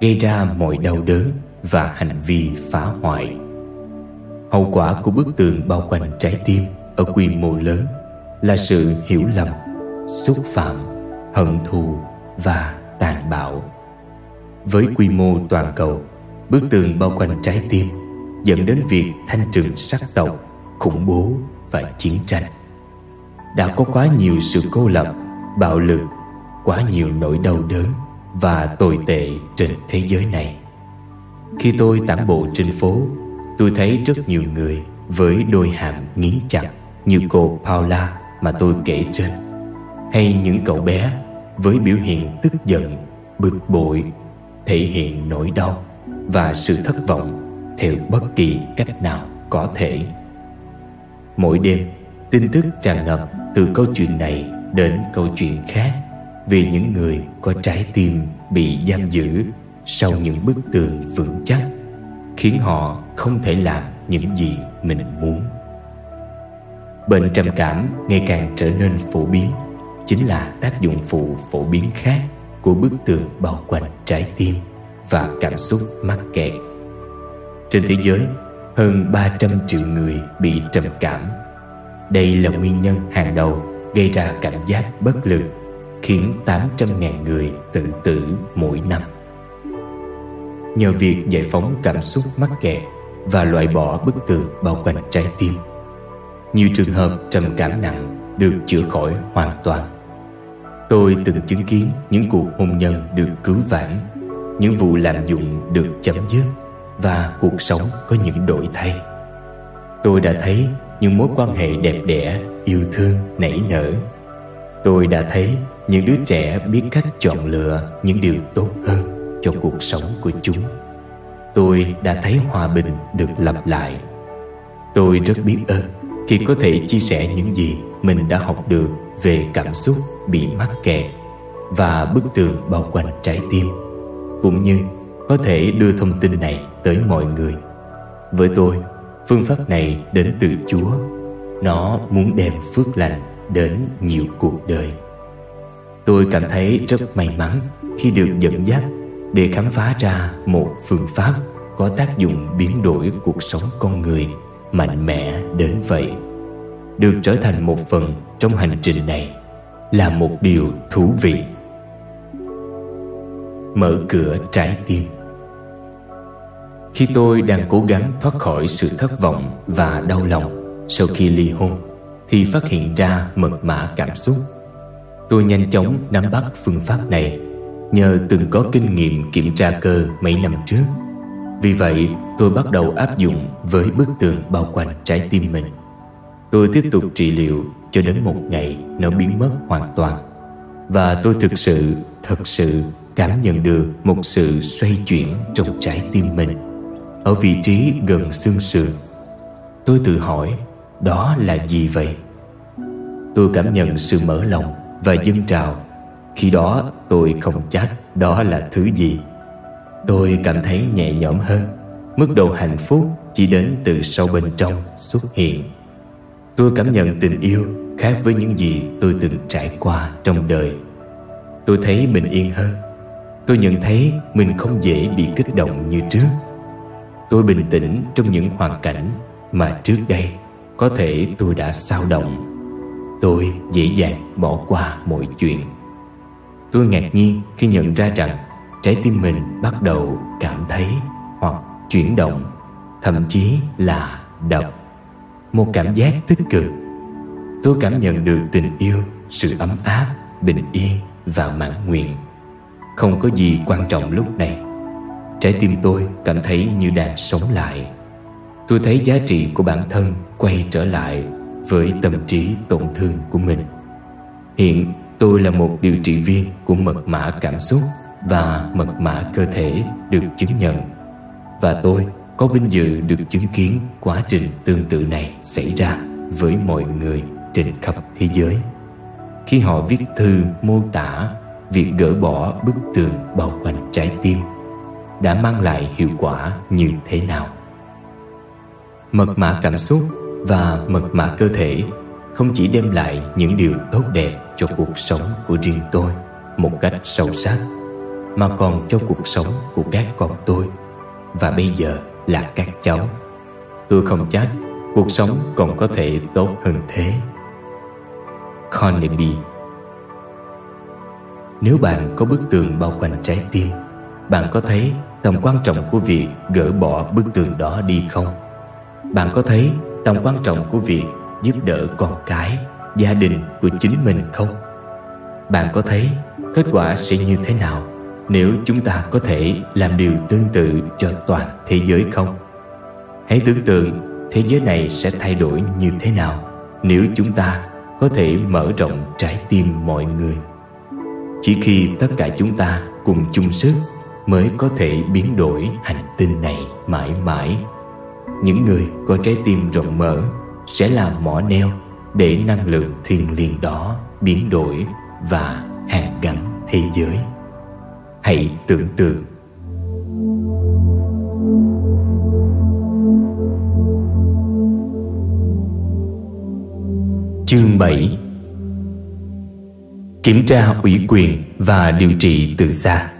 gây ra mọi đau đớn và hành vi phá hoại. Hậu quả của bức tường bao quanh trái tim ở quy mô lớn là sự hiểu lầm, xúc phạm, hận thù và tàn bạo. Với quy mô toàn cầu, bức tường bao quanh trái tim dẫn đến việc thanh trừng sắc tộc, khủng bố và chiến tranh. Đã có quá nhiều sự cô lập, bạo lực, quá nhiều nỗi đau đớn và tồi tệ trên thế giới này. Khi tôi tản bộ trên phố Tôi thấy rất nhiều người với đôi hàm nghiến chặt Như cô Paula mà tôi kể trên Hay những cậu bé với biểu hiện tức giận, bực bội Thể hiện nỗi đau và sự thất vọng theo bất kỳ cách nào có thể. Mỗi đêm, tin tức tràn ngập từ câu chuyện này đến câu chuyện khác Vì những người có trái tim bị giam giữ sau những bức tường vững chắc, khiến họ không thể làm những gì mình muốn. Bệnh trầm cảm ngày càng trở nên phổ biến, chính là tác dụng phụ phổ biến khác của bức tường bao quanh trái tim và cảm xúc mắc kẹt trên thế giới hơn 300 triệu người bị trầm cảm đây là nguyên nhân hàng đầu gây ra cảm giác bất lực khiến 800.000 người tự tử mỗi năm nhờ việc giải phóng cảm xúc mắc kẹt và loại bỏ bức tường bao quanh trái tim. Nhiều trường hợp trầm cảm nặng được chữa khỏi hoàn toàn. Tôi từng chứng kiến những cuộc hôn nhân được cứu vãn, những vụ lạm dụng được chấm dứt và cuộc sống có những đổi thay. Tôi đã thấy những mối quan hệ đẹp đẽ, yêu thương, nảy nở. Tôi đã thấy những đứa trẻ biết cách chọn lựa những điều tốt hơn cho cuộc sống của chúng. Tôi đã thấy hòa bình được lặp lại. Tôi rất biết ơn khi có thể chia sẻ những gì mình đã học được về cảm xúc bị mắc kẹt và bức tường bao quanh trái tim cũng như có thể đưa thông tin này tới mọi người. Với tôi, phương pháp này đến từ chúa. Nó muốn đem phước lành đến nhiều cuộc đời. Tôi cảm thấy rất may mắn khi được dẫn dắt để khám phá ra một phương pháp có tác dụng biến đổi cuộc sống con người mạnh mẽ đến vậy. Được trở thành một phần trong hành trình này là một điều thú vị. Mở cửa trái tim khi tôi đang cố gắng thoát khỏi sự thất vọng và đau lòng sau khi ly hôn, thì phát hiện ra mật mã cảm xúc. Tôi nhanh chóng nắm bắt phương pháp này nhờ từng có kinh nghiệm kiểm tra cơ mấy năm trước. Vì vậy, tôi bắt đầu áp dụng với bức tường bao quanh trái tim mình. Tôi tiếp tục trị liệu cho đến một ngày nó biến mất hoàn toàn. Và tôi thực sự, thật sự cảm nhận được một sự xoay chuyển trong trái tim mình ở vị trí gần xương sườn, tôi tự hỏi, đó là gì vậy? Tôi cảm nhận sự mở lòng và dâng trào. Khi đó, tôi không chắc đó là thứ gì. Tôi cảm thấy nhẹ nhõm hơn. Mức độ hạnh phúc chỉ đến từ sâu bên trong xuất hiện. Tôi cảm nhận tình yêu khác với những gì tôi từng trải qua trong đời. Tôi thấy bình yên hơn. Tôi nhận thấy mình không dễ bị kích động như trước tôi bình tĩnh trong những hoàn cảnh mà trước đây có thể tôi đã sao động. Tôi dễ dàng bỏ qua mọi chuyện. Tôi ngạc nhiên khi nhận ra rằng trái tim mình bắt đầu cảm thấy hoặc chuyển động, thậm chí là đập. Một cảm giác tích cực. Tôi cảm nhận được tình yêu, sự ấm áp, bình yên và mãn nguyện. Không có gì quan trọng lúc này. Trái tim tôi cảm thấy như đang sống lại. Tôi thấy giá trị của bản thân quay trở lại với tâm trí tổn thương của mình. Hiện, tôi là một điều trị viên của mật mã cảm xúc và mật mã cơ thể được chứng nhận. Và tôi có vinh dự được chứng kiến quá trình tương tự này xảy ra với mọi người trên khắp thế giới. Khi họ viết thư mô tả việc gỡ bỏ bức tường bao quanh trái tim đã mang lại hiệu quả như thế nào. Mật mã cảm xúc và mật mã cơ thể không chỉ đem lại những điều tốt đẹp cho cuộc sống của riêng tôi một cách sâu sắc, mà còn cho cuộc sống của các con tôi. Và bây giờ là các cháu. Tôi không chắc cuộc sống còn có thể tốt hơn thế. Carnegie nếu bạn có bức tường bao quanh trái tim, Bạn có thấy tầm quan trọng của việc gỡ bỏ bức tường đó đi không? Bạn có thấy tầm quan trọng của việc giúp đỡ con cái, gia đình của chính mình không? Bạn có thấy kết quả sẽ như thế nào nếu chúng ta có thể làm điều tương tự cho toàn thế giới không? Hãy tưởng tượng thế giới này sẽ thay đổi như thế nào nếu chúng ta có thể mở rộng trái tim mọi người. Chỉ khi tất cả chúng ta cùng chung sức mới có thể biến đổi hành tinh này mãi mãi. Những người có trái tim rộng mở sẽ là mỏ neo để năng lượng thiêng liêng đó biến đổi và hàn gắn thế giới. Hãy tưởng tượng Chương 7 Kiểm tra ủy quyền và điều trị từ xa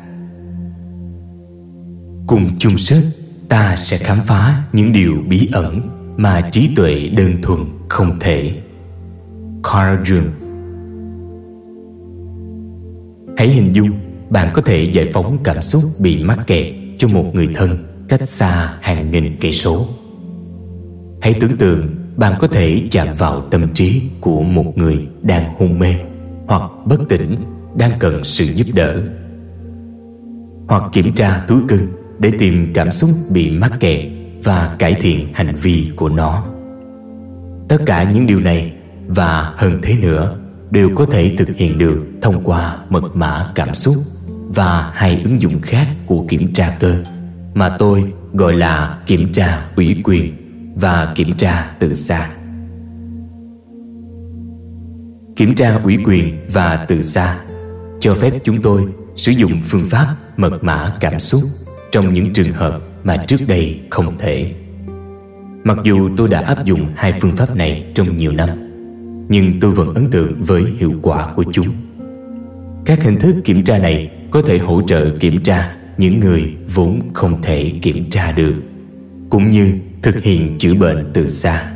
Cùng chung sức, ta sẽ khám phá những điều bí ẩn mà trí tuệ đơn thuần không thể. Carl Jung. Hãy hình dung, bạn có thể giải phóng cảm xúc bị mắc kẹt cho một người thân cách xa hàng nghìn cây số. Hãy tưởng tượng bạn có thể chạm vào tâm trí của một người đang hôn mê hoặc bất tỉnh, đang cần sự giúp đỡ. Hoặc kiểm tra túi cưng để tìm cảm xúc bị mắc kẹt và cải thiện hành vi của nó. Tất cả những điều này và hơn thế nữa đều có thể thực hiện được thông qua mật mã cảm xúc và hai ứng dụng khác của kiểm tra cơ mà tôi gọi là kiểm tra ủy quyền và kiểm tra từ xa. Kiểm tra ủy quyền và từ xa cho phép chúng tôi sử dụng phương pháp mật mã cảm xúc trong những trường hợp mà trước đây không thể. Mặc dù tôi đã áp dụng hai phương pháp này trong nhiều năm, nhưng tôi vẫn ấn tượng với hiệu quả của chúng. Các hình thức kiểm tra này có thể hỗ trợ kiểm tra những người vốn không thể kiểm tra được, cũng như thực hiện chữa bệnh từ xa.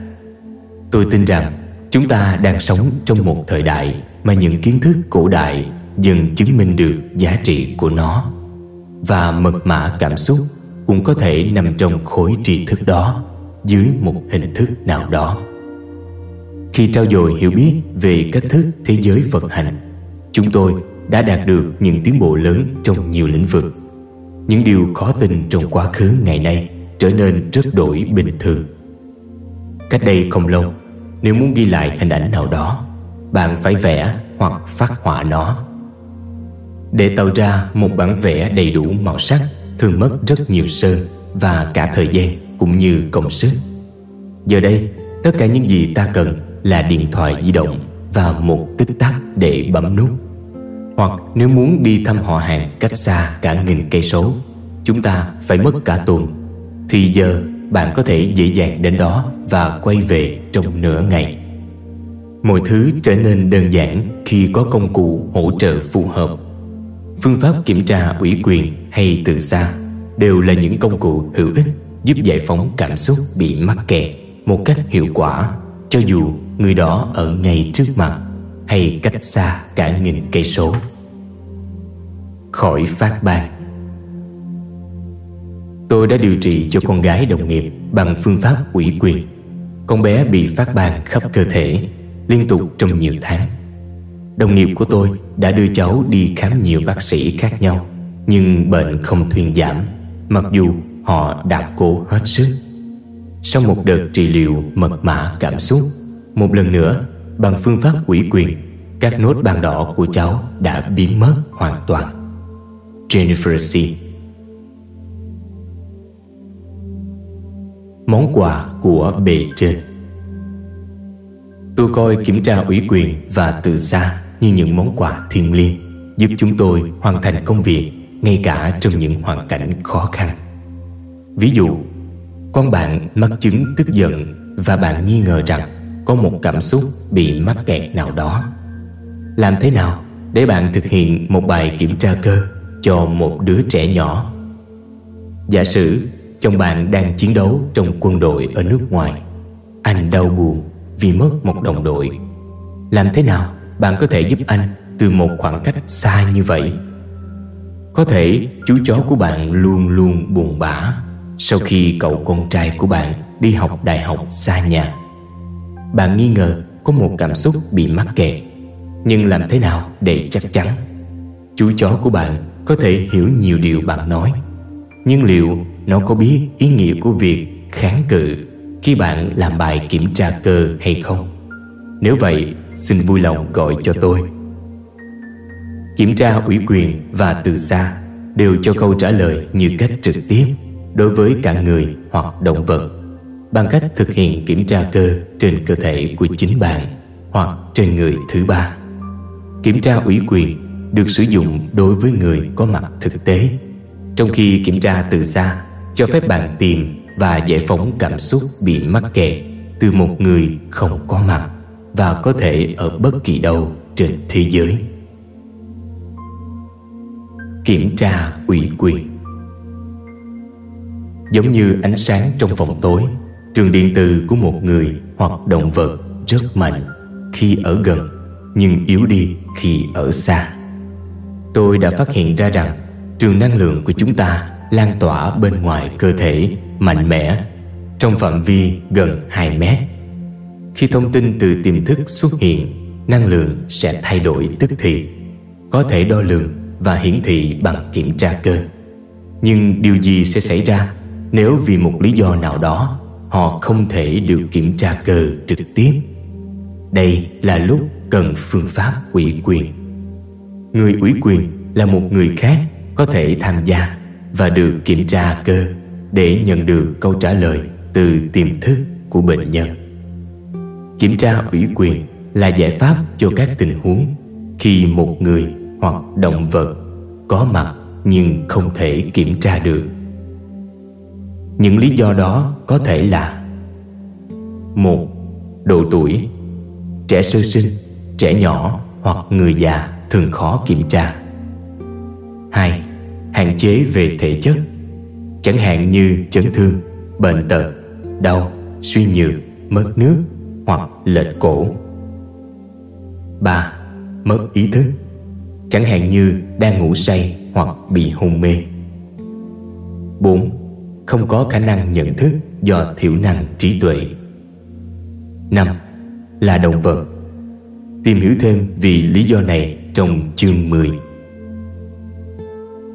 Tôi tin rằng chúng ta đang sống trong một thời đại mà những kiến thức cổ đại dần chứng minh được giá trị của nó và mật mã cảm xúc cũng có thể nằm trong khối tri thức đó, dưới một hình thức nào đó. Khi trao dồi hiểu biết về cách thức thế giới vận hành, chúng tôi đã đạt được những tiến bộ lớn trong nhiều lĩnh vực. Những điều khó tin trong quá khứ ngày nay trở nên rất đổi bình thường. Cách đây không lâu, nếu muốn ghi lại hình ảnh nào đó, bạn phải vẽ hoặc phát họa nó để tạo ra một bản vẽ đầy đủ màu sắc, thường mất rất nhiều sơn và cả thời gian cũng như công sức. Giờ đây, tất cả những gì ta cần là điện thoại di động và một tích tắc để bấm nút. Hoặc nếu muốn đi thăm họ hàng cách xa cả nghìn cây số, chúng ta phải mất cả tuần. Thì giờ bạn có thể dễ dàng đến đó và quay về trong nửa ngày. Mọi thứ trở nên đơn giản khi có công cụ hỗ trợ phù hợp phương pháp kiểm tra ủy quyền hay từ xa đều là những công cụ hữu ích giúp giải phóng cảm xúc bị mắc kẹt một cách hiệu quả, cho dù người đó ở ngay trước mặt hay cách xa cả nghìn cây số. Khỏi phát ban. Tôi đã điều trị cho con gái đồng nghiệp bằng phương pháp ủy quyền. Con bé bị phát ban khắp cơ thể, liên tục trong nhiều tháng đồng nghiệp của tôi đã đưa cháu đi khám nhiều bác sĩ khác nhau, nhưng bệnh không thuyên giảm, mặc dù họ đã cố hết sức. Sau một đợt trị liệu mật mã cảm xúc, một lần nữa, bằng phương pháp quỷ quyền các nốt bàn đỏ của cháu đã biến mất hoàn toàn. Jennifer C. Món quà của bề trên. Tôi coi kiểm tra ủy quyền và từ xa như những món quà thiêng liêng giúp chúng tôi hoàn thành công việc ngay cả trong những hoàn cảnh khó khăn. Ví dụ, con bạn mắc chứng tức giận và bạn nghi ngờ rằng có một cảm xúc bị mắc kẹt nào đó. Làm thế nào để bạn thực hiện một bài kiểm tra cơ cho một đứa trẻ nhỏ? Giả sử chồng bạn đang chiến đấu trong quân đội ở nước ngoài, anh đau buồn vì mất một đồng đội. Làm thế nào bạn có thể giúp anh từ một khoảng cách xa như vậy? Có thể chú chó của bạn luôn luôn buồn bã sau khi cậu con trai của bạn đi học đại học xa nhà. Bạn nghi ngờ có một cảm xúc bị mắc kẹt, nhưng làm thế nào để chắc chắn? Chú chó của bạn có thể hiểu nhiều điều bạn nói, nhưng liệu nó có biết ý nghĩa của việc kháng cự khi bạn làm bài kiểm tra cơ hay không? Nếu vậy xin vui lòng gọi cho tôi kiểm tra ủy quyền và từ xa đều cho câu trả lời như cách trực tiếp đối với cả người hoặc động vật bằng cách thực hiện kiểm tra cơ trên cơ thể của chính bạn hoặc trên người thứ ba. Kiểm tra ủy quyền được sử dụng đối với người có mặt thực tế, trong khi kiểm tra từ xa cho phép bạn tìm và giải phóng cảm xúc bị mắc kẹt từ một người không có mặt và có thể ở bất kỳ đâu trên thế giới. Kiểm tra ủy quyền Giống như ánh sáng trong phòng tối, Trường điện từ của một người hoặc động vật rất mạnh khi ở gần, nhưng yếu đi khi ở xa. Tôi đã phát hiện ra rằng trường năng lượng của chúng ta lan tỏa bên ngoài cơ thể mạnh mẽ, trong phạm vi gần 2 mét. Khi thông tin từ tiềm thức xuất hiện, năng lượng sẽ thay đổi tức thì, có thể đo lường và hiển thị bằng kiểm tra cơ. Nhưng điều gì sẽ xảy ra nếu vì một lý do nào đó họ không thể được kiểm tra cơ trực tiếp? Đây là lúc cần phương pháp ủy quyền. Người ủy quyền là một người khác có thể tham gia và được kiểm tra cơ để nhận được câu trả lời từ tiềm thức của bệnh nhân. Kiểm tra ủy quyền là giải pháp cho các tình huống khi một người hoặc động vật có mặt nhưng không thể kiểm tra được. Những lý do đó có thể là một Độ tuổi Trẻ sơ sinh, trẻ nhỏ hoặc người già thường khó kiểm tra 2. Hạn chế về thể chất Chẳng hạn như chấn thương, bệnh tật, đau, suy nhược, mất nước hoặc lệch cổ 3. Mất ý thức Chẳng hạn như đang ngủ say hoặc bị hôn mê 4. Không có khả năng nhận thức do thiểu năng trí tuệ 5. Là động vật Tìm hiểu thêm vì lý do này trong chương 10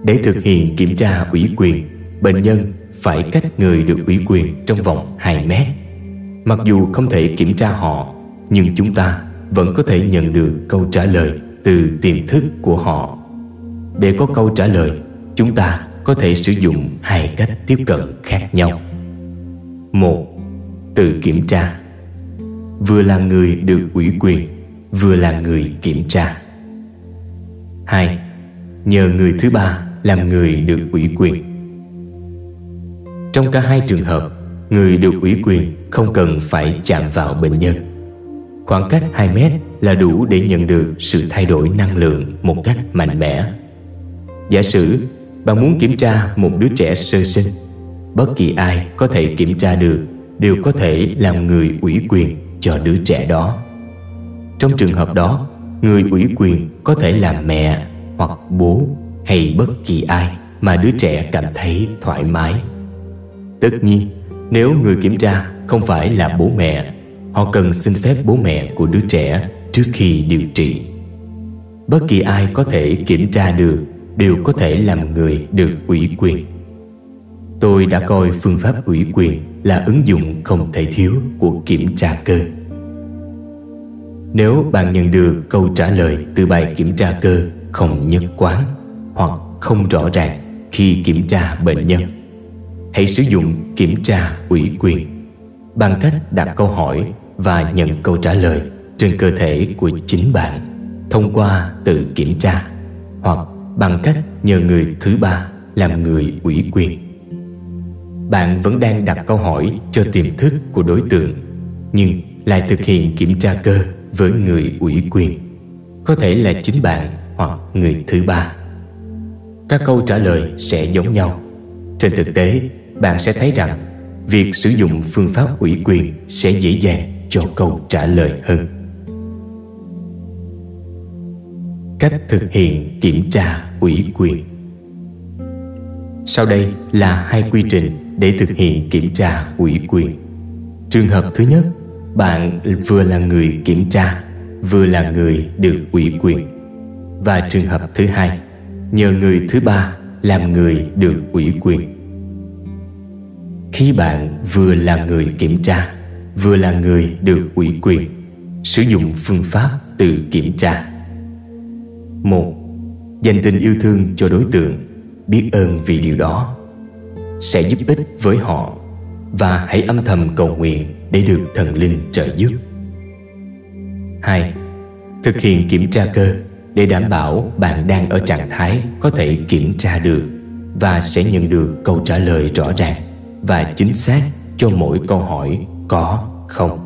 Để thực hiện kiểm tra ủy quyền, Bệnh nhân phải cách người được ủy quyền trong vòng 2 mét Mặc dù không thể kiểm tra họ, Nhưng chúng ta vẫn có thể nhận được câu trả lời từ tiềm thức của họ. Để có câu trả lời, Chúng ta có thể sử dụng hai cách tiếp cận khác nhau. Một, Tự kiểm tra. Vừa là người được ủy quyền, Vừa là người kiểm tra. Hai, Nhờ người thứ ba làm người được ủy quyền. Trong cả hai trường hợp, Người được ủy quyền không cần phải chạm vào bệnh nhân. Khoảng cách 2 mét là đủ để nhận được sự thay đổi năng lượng một cách mạnh mẽ. Giả sử bạn muốn kiểm tra một đứa trẻ sơ sinh Bất kỳ ai có thể kiểm tra được Đều có thể làm người ủy quyền cho đứa trẻ đó. Trong trường hợp đó Người ủy quyền có thể là mẹ hoặc bố hay bất kỳ ai mà đứa trẻ cảm thấy thoải mái. Tất nhiên nếu người kiểm tra không phải là bố mẹ. Họ cần xin phép bố mẹ của đứa trẻ trước khi điều trị. Bất kỳ ai có thể kiểm tra được đều có thể làm người được ủy quyền. Tôi đã coi phương pháp ủy quyền là ứng dụng không thể thiếu của kiểm tra cơ. Nếu bạn nhận được câu trả lời từ bài kiểm tra cơ không nhất quán hoặc không rõ ràng khi kiểm tra bệnh nhân Hãy sử dụng kiểm tra ủy quyền bằng cách đặt câu hỏi và nhận câu trả lời trên cơ thể của chính bạn thông qua tự kiểm tra hoặc bằng cách nhờ người thứ ba làm người ủy quyền. Bạn vẫn đang đặt câu hỏi cho tiềm thức của đối tượng, nhưng lại thực hiện kiểm tra cơ với người ủy quyền, có thể là chính bạn hoặc người thứ ba. Các câu trả lời sẽ giống nhau. Trên thực tế, bạn sẽ thấy rằng việc sử dụng phương pháp ủy quyền sẽ dễ dàng cho câu trả lời hơn. Cách thực hiện kiểm tra ủy quyền. Sau đây là hai quy trình để thực hiện kiểm tra ủy quyền. Trường hợp thứ nhất, bạn vừa là người kiểm tra, vừa là người được ủy quyền. Và trường hợp thứ hai, nhờ người thứ ba làm người được ủy quyền khi bạn vừa là người kiểm tra, vừa là người được ủy quyền, sử dụng phương pháp tự kiểm tra. Một, dành tình yêu thương cho đối tượng, biết ơn vì điều đó, sẽ giúp ích với họ và hãy âm thầm cầu nguyện để được thần linh trợ giúp. Hai, thực hiện kiểm tra cơ để đảm bảo bạn đang ở trạng thái có thể kiểm tra được và sẽ nhận được câu trả lời rõ ràng và chính xác cho mỗi câu hỏi có không?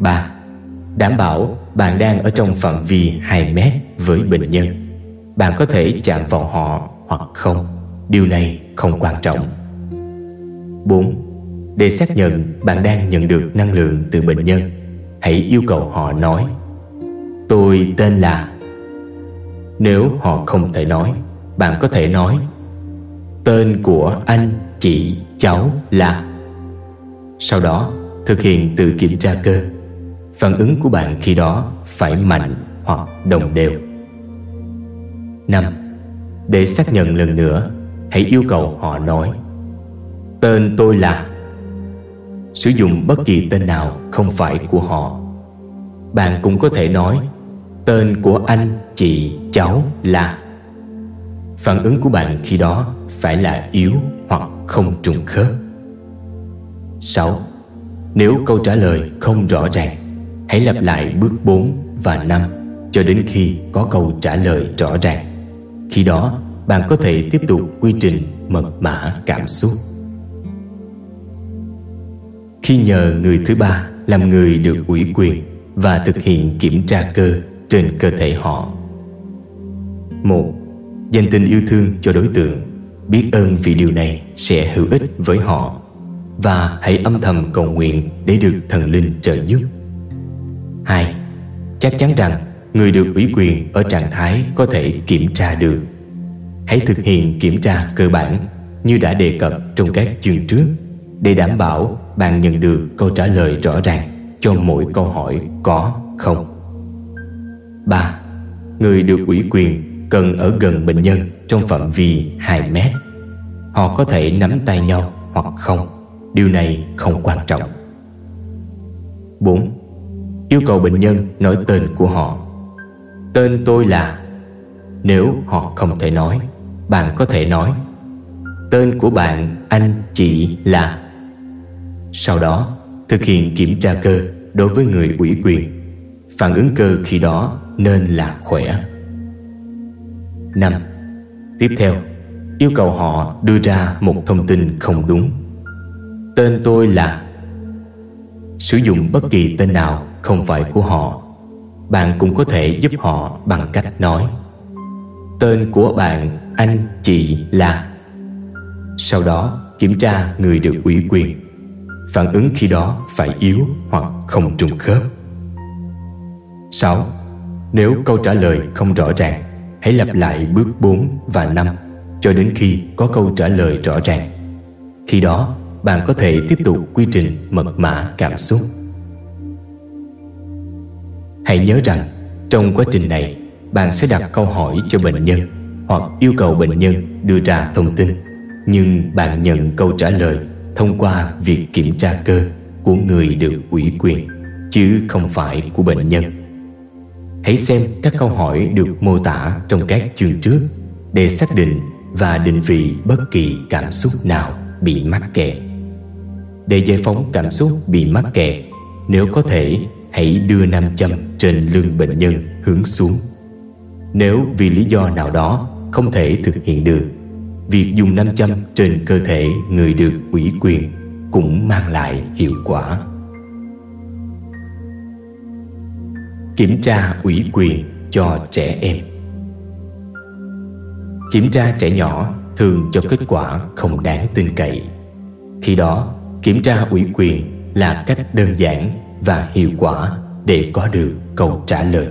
3. Đảm bảo bạn đang ở trong phạm vi 2 mét với bệnh nhân. Bạn có thể chạm vào họ hoặc không? Điều này không quan trọng. 4. Để xác nhận bạn đang nhận được năng lượng từ bệnh nhân Hãy yêu cầu họ nói Tôi tên là Nếu họ không thể nói Bạn có thể nói Tên của anh, chị, cháu là. Sau đó thực hiện tự kiểm tra cơ. Phản ứng của bạn khi đó phải mạnh hoặc đồng đều. 5. Để xác nhận lần nữa Hãy yêu cầu họ nói Tên tôi là. Sử dụng bất kỳ tên nào không phải của họ. Bạn cũng có thể nói Tên của anh, chị, cháu là. Phản ứng của bạn khi đó phải là yếu hoặc không trùng khớp. 6. Nếu câu trả lời không rõ ràng, Hãy lặp lại bước 4 và 5 Cho đến khi có câu trả lời rõ ràng. Khi đó, bạn có thể tiếp tục quy trình mật mã cảm xúc. Khi nhờ người thứ ba làm người được ủy quyền Và thực hiện kiểm tra cơ trên cơ thể họ. Một, Dành tình yêu thương cho đối tượng. Biết ơn vì điều này sẽ hữu ích với họ Và hãy âm thầm cầu nguyện để được thần linh trợ giúp 2. Chắc chắn rằng người được ủy quyền ở trạng thái có thể kiểm tra được Hãy thực hiện kiểm tra cơ bản như đã đề cập trong các chương trước để đảm bảo bạn nhận được câu trả lời rõ ràng cho mỗi câu hỏi có không. 3. Người được ủy quyền cần ở gần bệnh nhân trong phạm vi 2 mét. Họ có thể nắm tay nhau hoặc không. Điều này không quan trọng. 4. Yêu cầu bệnh nhân nói tên của họ. Tên tôi là Nếu họ không thể nói Bạn có thể nói Tên của bạn, anh, chị là Sau đó Thực hiện kiểm tra cơ đối với người ủy quyền Phản ứng cơ khi đó nên là khỏe 5. Tiếp theo Yêu cầu họ đưa ra một thông tin không đúng. Tên tôi là Sử dụng bất kỳ tên nào không phải của họ. Bạn cũng có thể giúp họ bằng cách nói Tên của bạn, anh, chị là Sau đó kiểm tra người được ủy quyền. Phản ứng khi đó phải yếu hoặc không trùng khớp. 6. Nếu câu trả lời không rõ ràng Hãy lặp lại bước 4 và 5 Cho đến khi có câu trả lời rõ ràng. Khi đó, bạn có thể tiếp tục quy trình mật mã cảm xúc. Hãy nhớ rằng, trong quá trình này, bạn sẽ đặt câu hỏi cho bệnh nhân hoặc yêu cầu bệnh nhân đưa ra thông tin. Nhưng bạn nhận câu trả lời thông qua việc kiểm tra cơ của người được ủy quyền, chứ không phải của bệnh nhân. Hãy xem các câu hỏi được mô tả trong các chương trước để xác định và định vị bất kỳ cảm xúc nào bị mắc kẹt. Để giải phóng cảm xúc bị mắc kẹt, nếu có thể, hãy đưa nam châm trên lưng bệnh nhân hướng xuống. Nếu vì lý do nào đó không thể thực hiện được, việc dùng nam châm trên cơ thể người được ủy quyền cũng mang lại hiệu quả. Kiểm tra ủy quyền cho trẻ em. Kiểm tra trẻ nhỏ thường cho kết quả không đáng tin cậy. Khi đó, kiểm tra ủy quyền là cách đơn giản và hiệu quả để có được câu trả lời.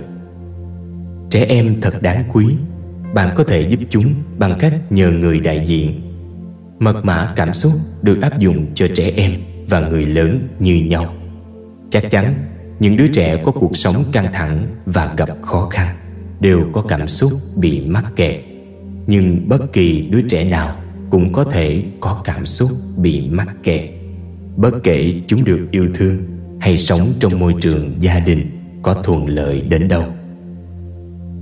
Trẻ em thật đáng quý. Bạn có thể giúp chúng bằng cách nhờ người đại diện. Mật mã cảm xúc được áp dụng cho trẻ em và người lớn như nhau. Chắc chắn những đứa trẻ có cuộc sống căng thẳng và gặp khó khăn đều có cảm xúc bị mắc kẹt. Nhưng bất kỳ đứa trẻ nào cũng có thể có cảm xúc bị mắc kẹt. Bất kể chúng được yêu thương hay sống trong môi trường gia đình có thuận lợi đến đâu.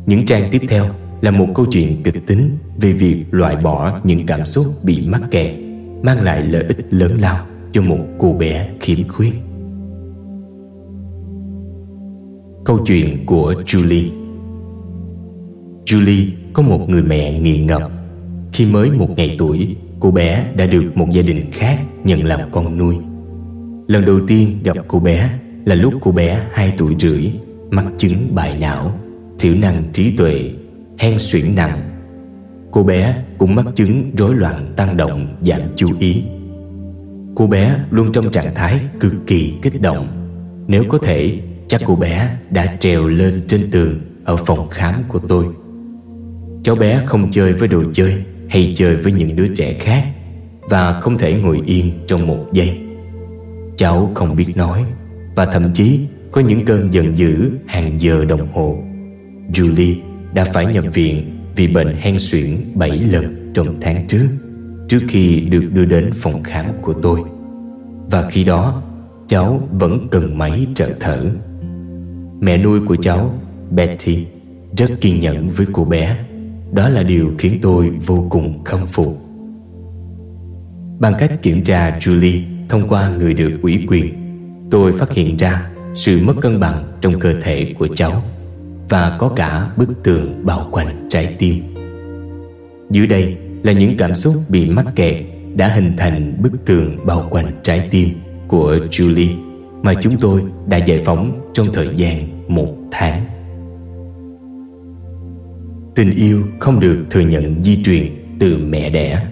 Những trang tiếp theo là một câu chuyện kịch tính về việc loại bỏ những cảm xúc bị mắc kẹt, mang lại lợi ích lớn lao cho một cô bé khiếm khuyết. Câu chuyện của Julie. Julie có một người mẹ nghiện ngập Khi mới một ngày tuổi Cô bé đã được một gia đình khác nhận làm con nuôi. Lần đầu tiên gặp cô bé là lúc cô bé 2 tuổi rưỡi Mắc chứng bại não, thiểu năng trí tuệ, hen suyễn nặng. Cô bé cũng mắc chứng rối loạn tăng động giảm chú ý. Cô bé luôn trong trạng thái cực kỳ kích động. Nếu có thể Chắc cô bé đã trèo lên trên tường Ở phòng khám của tôi. Cháu bé không chơi với đồ chơi Hay chơi với những đứa trẻ khác Và không thể ngồi yên trong một giây. Cháu không biết nói Và thậm chí có những cơn giận dữ hàng giờ đồng hồ. Julie đã phải nhập viện vì bệnh hen suyễn 7 lần trong tháng trước trước khi được đưa đến phòng khám của tôi. Và khi đó, cháu vẫn cần máy trợ thở. Mẹ nuôi của cháu, Betty, rất kiên nhẫn với cô bé. Đó là điều khiến tôi vô cùng khâm phục. Bằng cách kiểm tra Julie thông qua người được ủy quyền Tôi phát hiện ra sự mất cân bằng trong cơ thể của cháu Và có cả bức tường bao quanh trái tim. Dưới đây là những cảm xúc bị mắc kẹt Đã hình thành bức tường bao quanh trái tim của Julie Mà chúng tôi đã giải phóng trong thời gian một tháng. Tình yêu không được thừa nhận di truyền từ mẹ đẻ.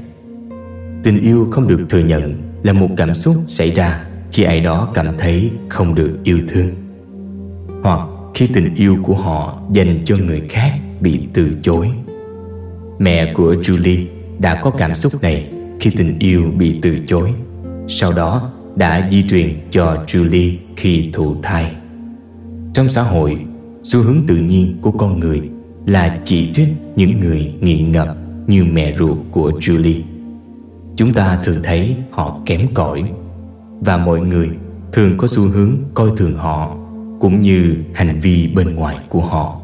Tình yêu không được thừa nhận là một cảm xúc xảy ra khi ai đó cảm thấy không được yêu thương. Hoặc khi tình yêu của họ dành cho người khác bị từ chối. Mẹ của julie đã có cảm xúc này khi tình yêu bị từ chối. Sau đó đã di truyền cho julie khi thụ thai trong xã hội, xu hướng tự nhiên của con người là chỉ trích những người nghiện ngập như mẹ ruột của julie. Chúng ta thường thấy họ kém cỏi và mọi người thường có xu hướng coi thường họ cũng như hành vi bên ngoài của họ.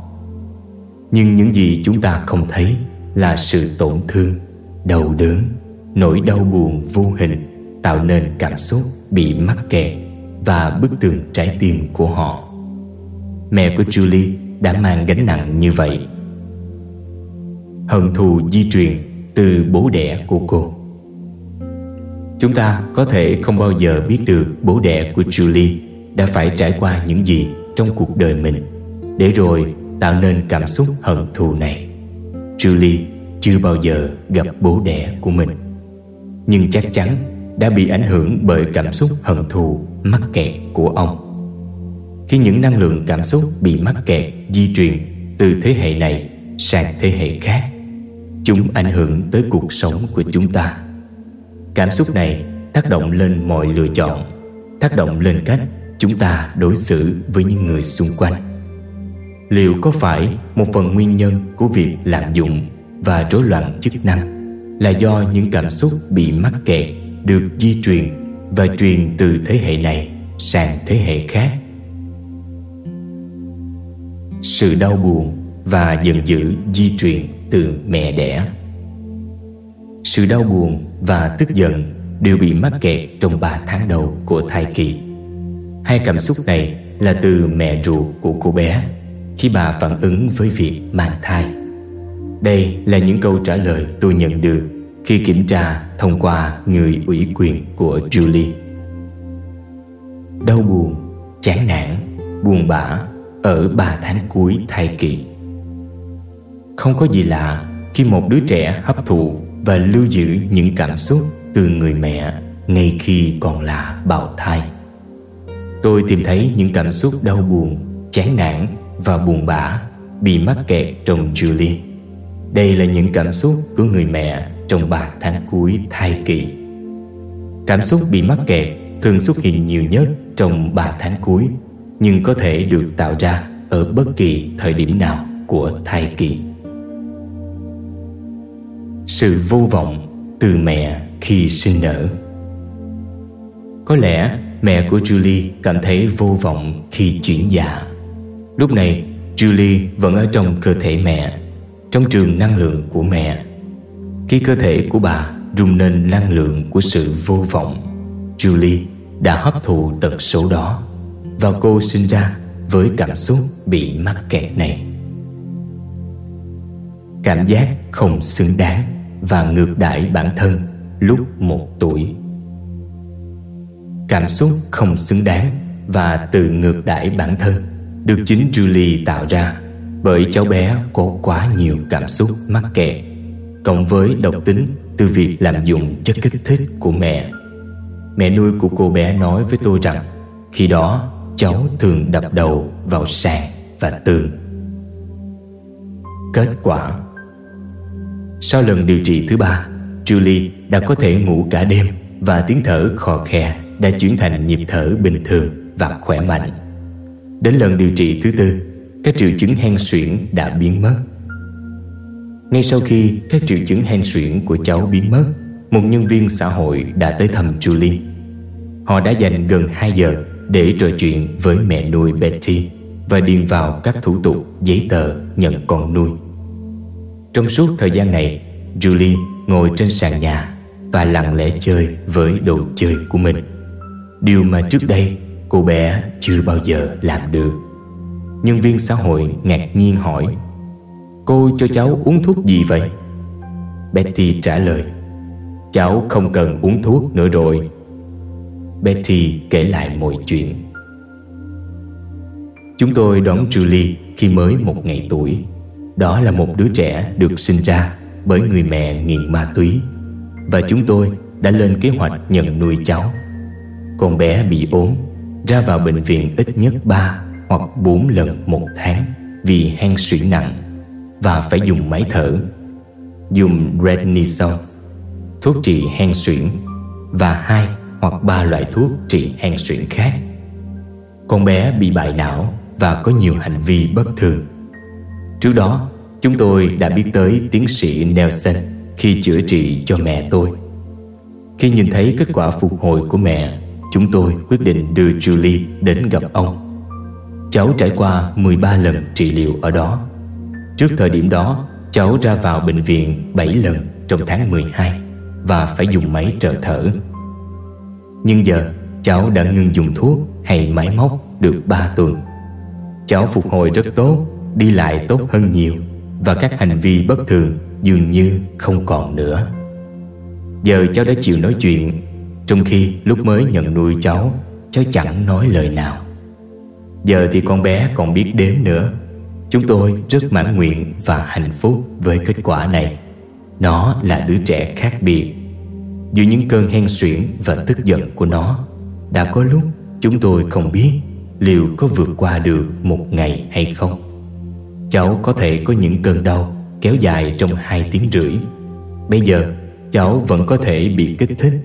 Nhưng những gì chúng ta không thấy là sự tổn thương, đau đớn, nỗi đau buồn vô hình tạo nên cảm xúc bị mắc kẹt và bức tường trái tim của họ mẹ của julie đã mang gánh nặng như vậy hận thù di truyền từ bố đẻ của cô Chúng ta có thể không bao giờ biết được bố đẻ của Julie đã phải trải qua những gì trong cuộc đời mình để rồi tạo nên cảm xúc hận thù này. Julie chưa bao giờ gặp bố đẻ của mình nhưng chắc chắn đã bị ảnh hưởng bởi cảm xúc hận thù mắc kẹt của ông. Khi những năng lượng cảm xúc bị mắc kẹt di truyền từ thế hệ này sang thế hệ khác, chúng ảnh hưởng tới cuộc sống của chúng ta. Cảm xúc này tác động lên mọi lựa chọn Tác động lên cách chúng ta đối xử với những người xung quanh Liệu có phải một phần nguyên nhân của việc lạm dụng và rối loạn chức năng là do những cảm xúc bị mắc kẹt được di truyền và truyền từ thế hệ này sang thế hệ khác sự đau buồn và giận dữ di truyền từ mẹ đẻ sự đau buồn và tức giận đều bị mắc kẹt trong 3 tháng đầu của thai kỳ. Hai cảm xúc này là từ mẹ ruột của cô bé khi bà phản ứng với việc mang thai. Đây là những câu trả lời tôi nhận được khi kiểm tra thông qua người ủy quyền của Julie. Đau buồn, chán nản, buồn bã ở 3 tháng cuối thai kỳ. Không có gì lạ khi một đứa trẻ hấp thụ và lưu giữ những cảm xúc từ người mẹ ngay khi còn là bào thai. Tôi tìm thấy những cảm xúc đau buồn, chán nản và buồn bã bị mắc kẹt trong Julie. Đây là những cảm xúc của người mẹ trong 3 tháng cuối thai kỳ. Cảm xúc bị mắc kẹt thường xuất hiện nhiều nhất trong 3 tháng cuối nhưng có thể được tạo ra ở bất kỳ thời điểm nào của thai kỳ. Sự vô vọng từ mẹ khi sinh nở. Có lẽ mẹ của Julie cảm thấy vô vọng khi chuyển dạ Lúc này, Julie vẫn ở trong cơ thể mẹ, Trong trường năng lượng của mẹ. Khi cơ thể của bà rung lên năng lượng của sự vô vọng, Julie đã hấp thụ tật số đó. Và cô sinh ra với cảm xúc bị mắc kẹt này Cảm giác không xứng đáng và ngược đãi bản thân lúc một tuổi Cảm xúc không xứng đáng và tự ngược đãi bản thân được chính Julie tạo ra bởi cháu bé có quá nhiều cảm xúc mắc kẹt, cộng với độc tính từ việc làm dụng chất kích thích của mẹ. Mẹ nuôi của cô bé nói với tôi rằng khi đó cháu thường đập đầu vào sàn và tường. Kết quả Sau lần điều trị thứ ba Julie đã có thể ngủ cả đêm và tiếng thở khò khè đã chuyển thành nhịp thở bình thường và khỏe mạnh. Đến lần điều trị thứ tư, các triệu chứng hen suyễn đã biến mất. Ngay sau khi các triệu chứng hen suyễn của cháu biến mất, Một nhân viên xã hội đã tới thăm Julie Họ đã dành gần 2 giờ để trò chuyện với mẹ nuôi Betty và điền vào các thủ tục giấy tờ nhận con nuôi. Trong suốt thời gian này, Julie ngồi trên sàn nhà và lặng lẽ chơi với đồ chơi của mình. Điều mà trước đây cô bé chưa bao giờ làm được. Nhân viên xã hội ngạc nhiên hỏi Cô cho cháu uống thuốc gì vậy? Betty trả lời Cháu không cần uống thuốc nữa rồi Betty kể lại mọi chuyện. Chúng tôi đón Julie khi mới một ngày tuổi. Đó là một đứa trẻ được sinh ra bởi người mẹ nghiện ma túy. Và chúng tôi đã lên kế hoạch nhận nuôi cháu. Con bé bị ốm Ra vào bệnh viện ít nhất 3 hoặc 4 lần một tháng Vì hen suyễn nặng Và phải dùng máy thở Dùng prednisone, Thuốc trị hen suyễn Và hai hoặc ba loại thuốc trị hen suyễn khác. Con bé bị bại não và có nhiều hành vi bất thường. Trước đó, chúng tôi đã biết tới tiến sĩ Nelson khi chữa trị cho mẹ tôi. Khi nhìn thấy kết quả phục hồi của mẹ, Chúng tôi quyết định đưa Julie đến gặp ông. Cháu trải qua 13 lần trị liệu ở đó. Trước thời điểm đó, Cháu ra vào bệnh viện 7 lần trong tháng 12 Và phải dùng máy trợ thở. Nhưng giờ, cháu đã ngừng dùng thuốc hay máy móc được 3 tuần. Cháu phục hồi rất tốt, Đi lại tốt hơn nhiều, Và các hành vi bất thường dường như không còn nữa. Giờ cháu đã chịu nói chuyện, Trong khi lúc mới nhận nuôi cháu Cháu chẳng nói lời nào. Giờ thì con bé còn biết đếm nữa. Chúng tôi rất mãn nguyện và hạnh phúc với kết quả này. Nó là đứa trẻ khác biệt. Giữa những cơn hen suyễn và tức giận của nó, Đã có lúc chúng tôi không biết liệu có vượt qua được một ngày hay không. Cháu có thể có những cơn đau kéo dài trong hai tiếng rưỡi. Bây giờ, cháu vẫn có thể bị kích thích,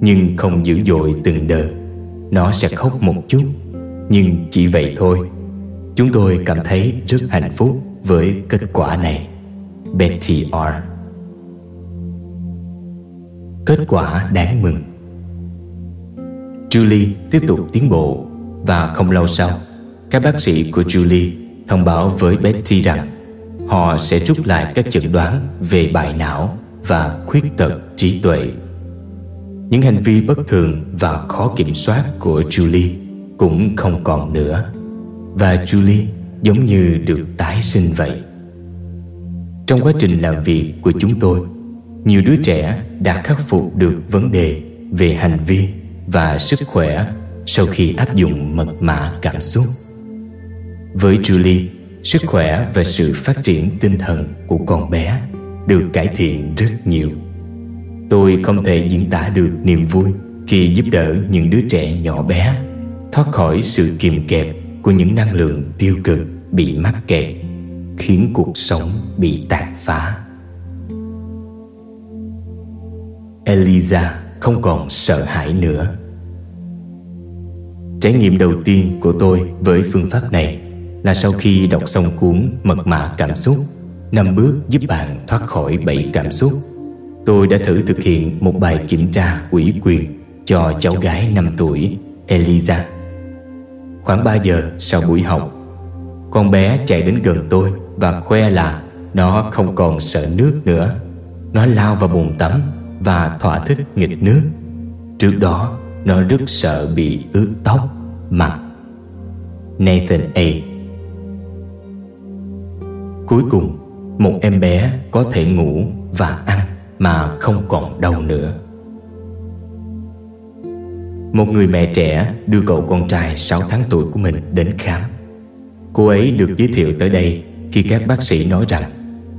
Nhưng không dữ dội từng đợt. Nó sẽ khóc một chút, Nhưng chỉ vậy thôi. Chúng tôi cảm thấy rất hạnh phúc với kết quả này. Betty R. Kết quả đáng mừng. Julie tiếp tục tiến bộ và không lâu sau, Các bác sĩ của Julie thông báo với Betty rằng Họ sẽ rút lại các chẩn đoán về bại não và khuyết tật trí tuệ. Những hành vi bất thường và khó kiểm soát của Julie cũng không còn nữa. Và Julie giống như được tái sinh vậy. Trong quá trình làm việc của chúng tôi nhiều đứa trẻ đã khắc phục được vấn đề về hành vi và sức khỏe sau khi áp dụng mật mã cảm xúc. Với Julie, sức khỏe và sự phát triển tinh thần của con bé được cải thiện rất nhiều. Tôi không thể diễn tả được niềm vui khi giúp đỡ những đứa trẻ nhỏ bé thoát khỏi sự kìm kẹp của những năng lượng tiêu cực bị mắc kẹt khiến cuộc sống bị tàn phá. Eliza không còn sợ hãi nữa. Trải nghiệm đầu tiên của tôi với phương pháp này là sau khi đọc xong cuốn Mật mã cảm xúc, năm bước giúp bạn thoát khỏi bảy cảm xúc, Tôi đã thử thực hiện một bài kiểm tra ủy quyền cho cháu gái 5 tuổi, Eliza. Khoảng 3 giờ sau buổi học, Con bé chạy đến gần tôi và khoe là nó không còn sợ nước nữa. Nó lao vào bồn tắm và thỏa thích nghịch nước. Trước đó nó rất sợ bị ướt tóc, mặt Nathan A. Cuối cùng Một em bé có thể ngủ và ăn Mà không còn đau nữa. Một người mẹ trẻ đưa cậu con trai 6 tháng tuổi của mình đến khám. Cô ấy được giới thiệu tới đây Khi các bác sĩ nói rằng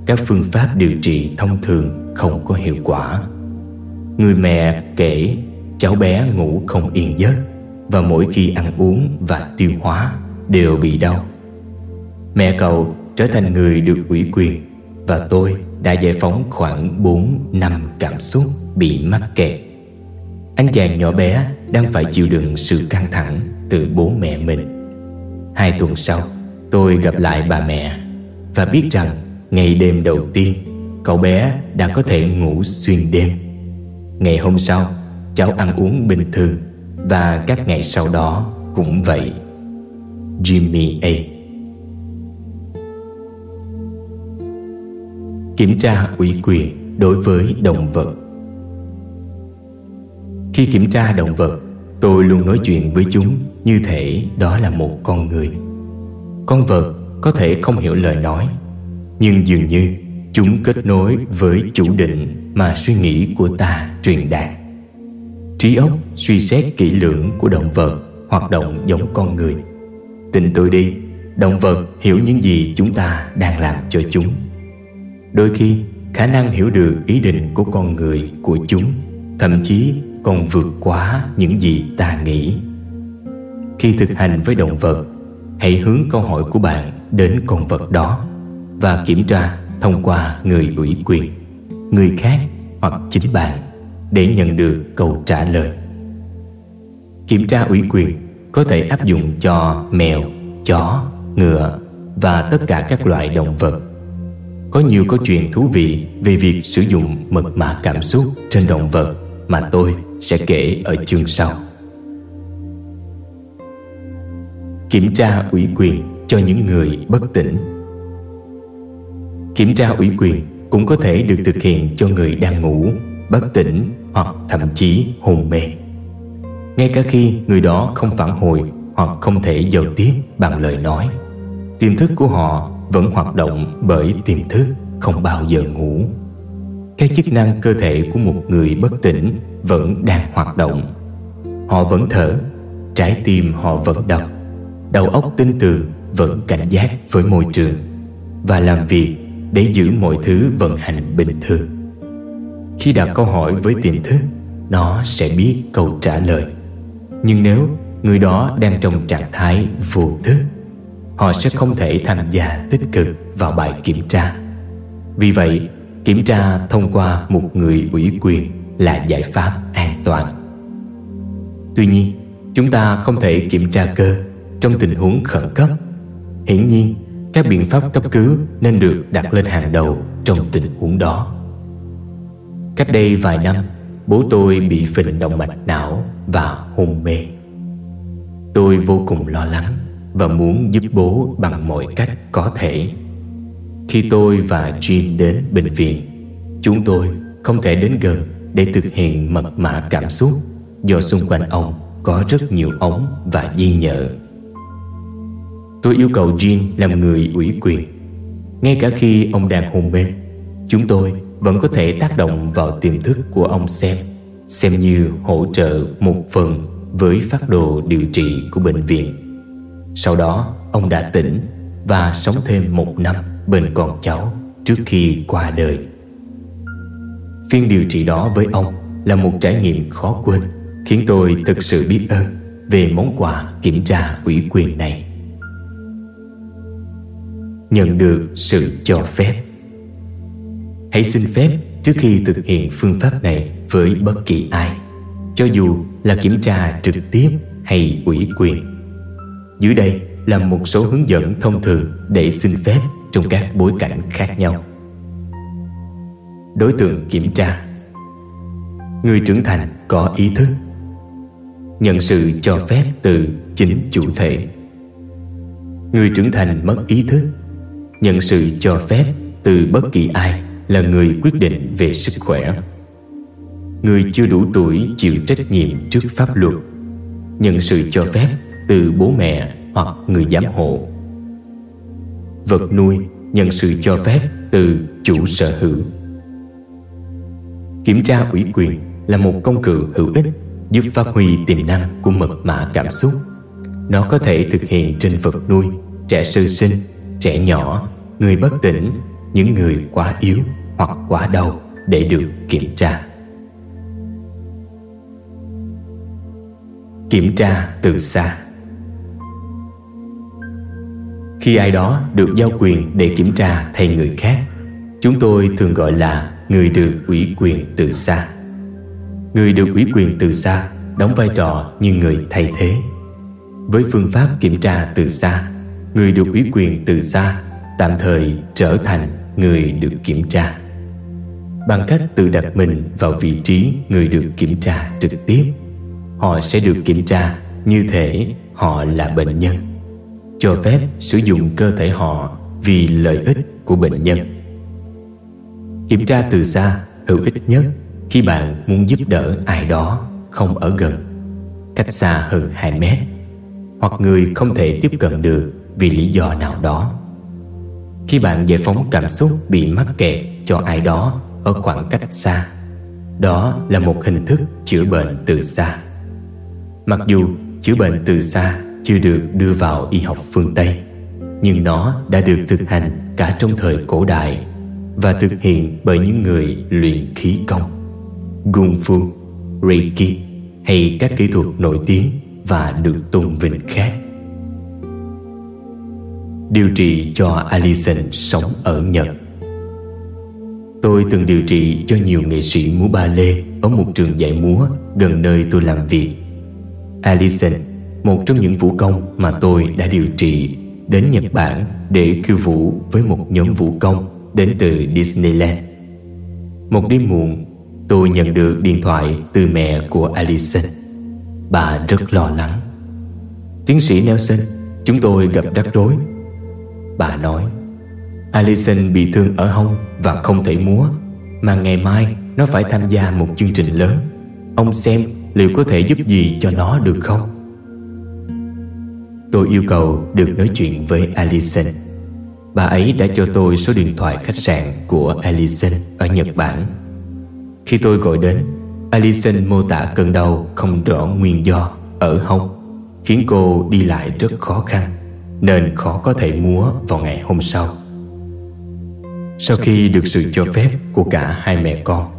Các phương pháp điều trị thông thường không có hiệu quả. Người mẹ kể cháu bé ngủ không yên giấc và mỗi khi ăn uống và tiêu hóa đều bị đau. Mẹ cậu trở thành người được ủy quyền và tôi đã giải phóng khoảng 4 năm cảm xúc bị mắc kẹt. Anh chàng nhỏ bé đang phải chịu đựng sự căng thẳng từ bố mẹ mình. Hai tuần sau, tôi gặp lại bà mẹ và biết rằng ngày đêm đầu tiên cậu bé đã có thể ngủ xuyên đêm Ngày hôm sau, Cháu ăn uống bình thường Và các ngày sau đó cũng vậy. Jimmy A. Kiểm tra ủy quyền đối với động vật Khi kiểm tra động vật Tôi luôn nói chuyện với chúng như thể đó là một con người. Con vật có thể không hiểu lời nói, Nhưng dường như chúng kết nối với chủ định mà suy nghĩ của ta truyền đạt. Trí óc suy xét kỹ lưỡng của động vật hoạt động giống con người. Tin tôi đi, động vật hiểu những gì chúng ta đang làm cho chúng. Đôi khi khả năng hiểu được ý định của con người của chúng Thậm chí còn vượt quá những gì ta nghĩ. Khi thực hành với động vật Hãy hướng câu hỏi của bạn đến con vật đó Và kiểm tra thông qua người ủy quyền Người khác hoặc chính bạn Để nhận được câu trả lời Kiểm tra ủy quyền có thể áp dụng cho mèo, chó, ngựa và tất cả các loại động vật. Có nhiều câu chuyện thú vị về việc sử dụng mật mã cảm xúc trên động vật mà tôi sẽ kể ở chương sau. Kiểm tra ủy quyền cho những người bất tỉnh Kiểm tra ủy quyền cũng có thể được thực hiện cho người đang ngủ, bất tỉnh hoặc thậm chí hôn mê. Ngay cả khi người đó không phản hồi hoặc không thể giao tiếp bằng lời nói tiềm thức của họ vẫn hoạt động bởi tiềm thức không bao giờ ngủ. Các chức năng cơ thể của một người bất tỉnh vẫn đang hoạt động. Họ vẫn thở trái tim họ vẫn đập đầu óc tinh tường vẫn cảnh giác với môi trường và làm việc để giữ mọi thứ vận hành bình thường. Khi đặt câu hỏi với tiềm thức nó sẽ biết câu trả lời. Nhưng nếu người đó đang trong trạng thái vô thức Họ sẽ không thể tham gia tích cực vào bài kiểm tra. Vì vậy, kiểm tra thông qua một người ủy quyền là giải pháp an toàn. Tuy nhiên, chúng ta không thể kiểm tra cơ trong tình huống khẩn cấp. Hiển nhiên, các biện pháp cấp cứu nên được đặt lên hàng đầu trong tình huống đó. Cách đây vài năm, bố tôi bị phình động mạch não và hôn mê. Tôi vô cùng lo lắng và muốn giúp bố bằng mọi cách có thể. Khi tôi và Jim đến bệnh viện Chúng tôi không thể đến gần để thực hiện mật mã cảm xúc Do xung quanh ông có rất nhiều ống và dây nhợ Tôi yêu cầu jean làm người ủy quyền Ngay cả khi ông đang hôn mê Chúng tôi vẫn có thể tác động vào tiềm thức của ông xem Xem như hỗ trợ một phần với phát đồ điều trị của bệnh viện. Sau đó, ông đã tỉnh và sống thêm một năm bên con cháu trước khi qua đời. Phiên điều trị đó với ông là một trải nghiệm khó quên, khiến tôi thực sự biết ơn về món quà kiểm tra ủy quyền này. Nhận được sự cho phép. Hãy xin phép trước khi thực hiện phương pháp này với bất kỳ ai, cho dù là kiểm tra trực tiếp hay ủy quyền. Dưới đây là một số hướng dẫn thông thường để xin phép trong các bối cảnh khác nhau. Đối tượng kiểm tra. Người trưởng thành có ý thức. Nhận sự cho phép từ chính chủ thể. Người trưởng thành mất ý thức. Nhận sự cho phép từ bất kỳ ai là người quyết định về sức khỏe. Người chưa đủ tuổi chịu trách nhiệm trước pháp luật. Nhận sự cho phép từ bố mẹ hoặc người giám hộ. Vật nuôi nhận sự cho phép từ chủ sở hữu. Kiểm tra ủy quyền là một công cụ hữu ích giúp phát huy tiềm năng của mật mã cảm xúc. Nó có thể thực hiện trên vật nuôi, trẻ sơ sinh, trẻ nhỏ, người bất tỉnh, những người quá yếu hoặc quá đau để được kiểm tra. Kiểm tra từ xa. Khi ai đó được giao quyền để kiểm tra thay người khác Chúng tôi thường gọi là người được ủy quyền từ xa. Người được ủy quyền từ xa đóng vai trò như người thay thế. Với phương pháp kiểm tra từ xa Người được ủy quyền từ xa tạm thời trở thành người được kiểm tra bằng cách tự đặt mình vào vị trí người được kiểm tra trực tiếp. Họ sẽ được kiểm tra như thể họ là bệnh nhân, cho phép sử dụng cơ thể họ vì lợi ích của bệnh nhân. Kiểm tra từ xa hữu ích nhất khi bạn muốn giúp đỡ ai đó không ở gần, cách xa hơn 2 mét, hoặc người không thể tiếp cận được vì lý do nào đó. Khi bạn giải phóng cảm xúc bị mắc kẹt cho ai đó ở khoảng cách xa, đó là một hình thức chữa bệnh từ xa. Mặc dù chữa bệnh từ xa chưa được đưa vào y học phương Tây, nhưng nó đã được thực hành cả trong thời cổ đại và thực hiện bởi những người luyện khí công, Gung Fu, Reiki hay các kỹ thuật nổi tiếng và được tôn vinh khác. Điều trị cho Alison sống ở Nhật Tôi từng điều trị cho nhiều nghệ sĩ múa ba lê ở một trường dạy múa gần nơi tôi làm việc. Alison, một trong những vũ công mà tôi đã điều trị, đến Nhật Bản để khiêu vũ với một nhóm vũ công đến từ Disneyland. Một đêm muộn, tôi nhận được điện thoại từ mẹ của Alison. Bà rất lo lắng. Tiến sĩ Nelson, chúng tôi gặp rắc rối. Bà nói, Alison bị thương ở hông và không thể múa Mà ngày mai nó phải tham gia một chương trình lớn. Ông xem liệu có thể giúp gì cho nó được không? Tôi yêu cầu được nói chuyện với Alison. Bà ấy đã cho tôi số điện thoại khách sạn của Alison ở Nhật Bản. Khi tôi gọi đến Alison mô tả cơn đau không rõ nguyên do ở hông Khiến cô đi lại rất khó khăn. Nên khó có thể múa vào ngày hôm sau. Sau khi được sự cho phép của cả hai mẹ con,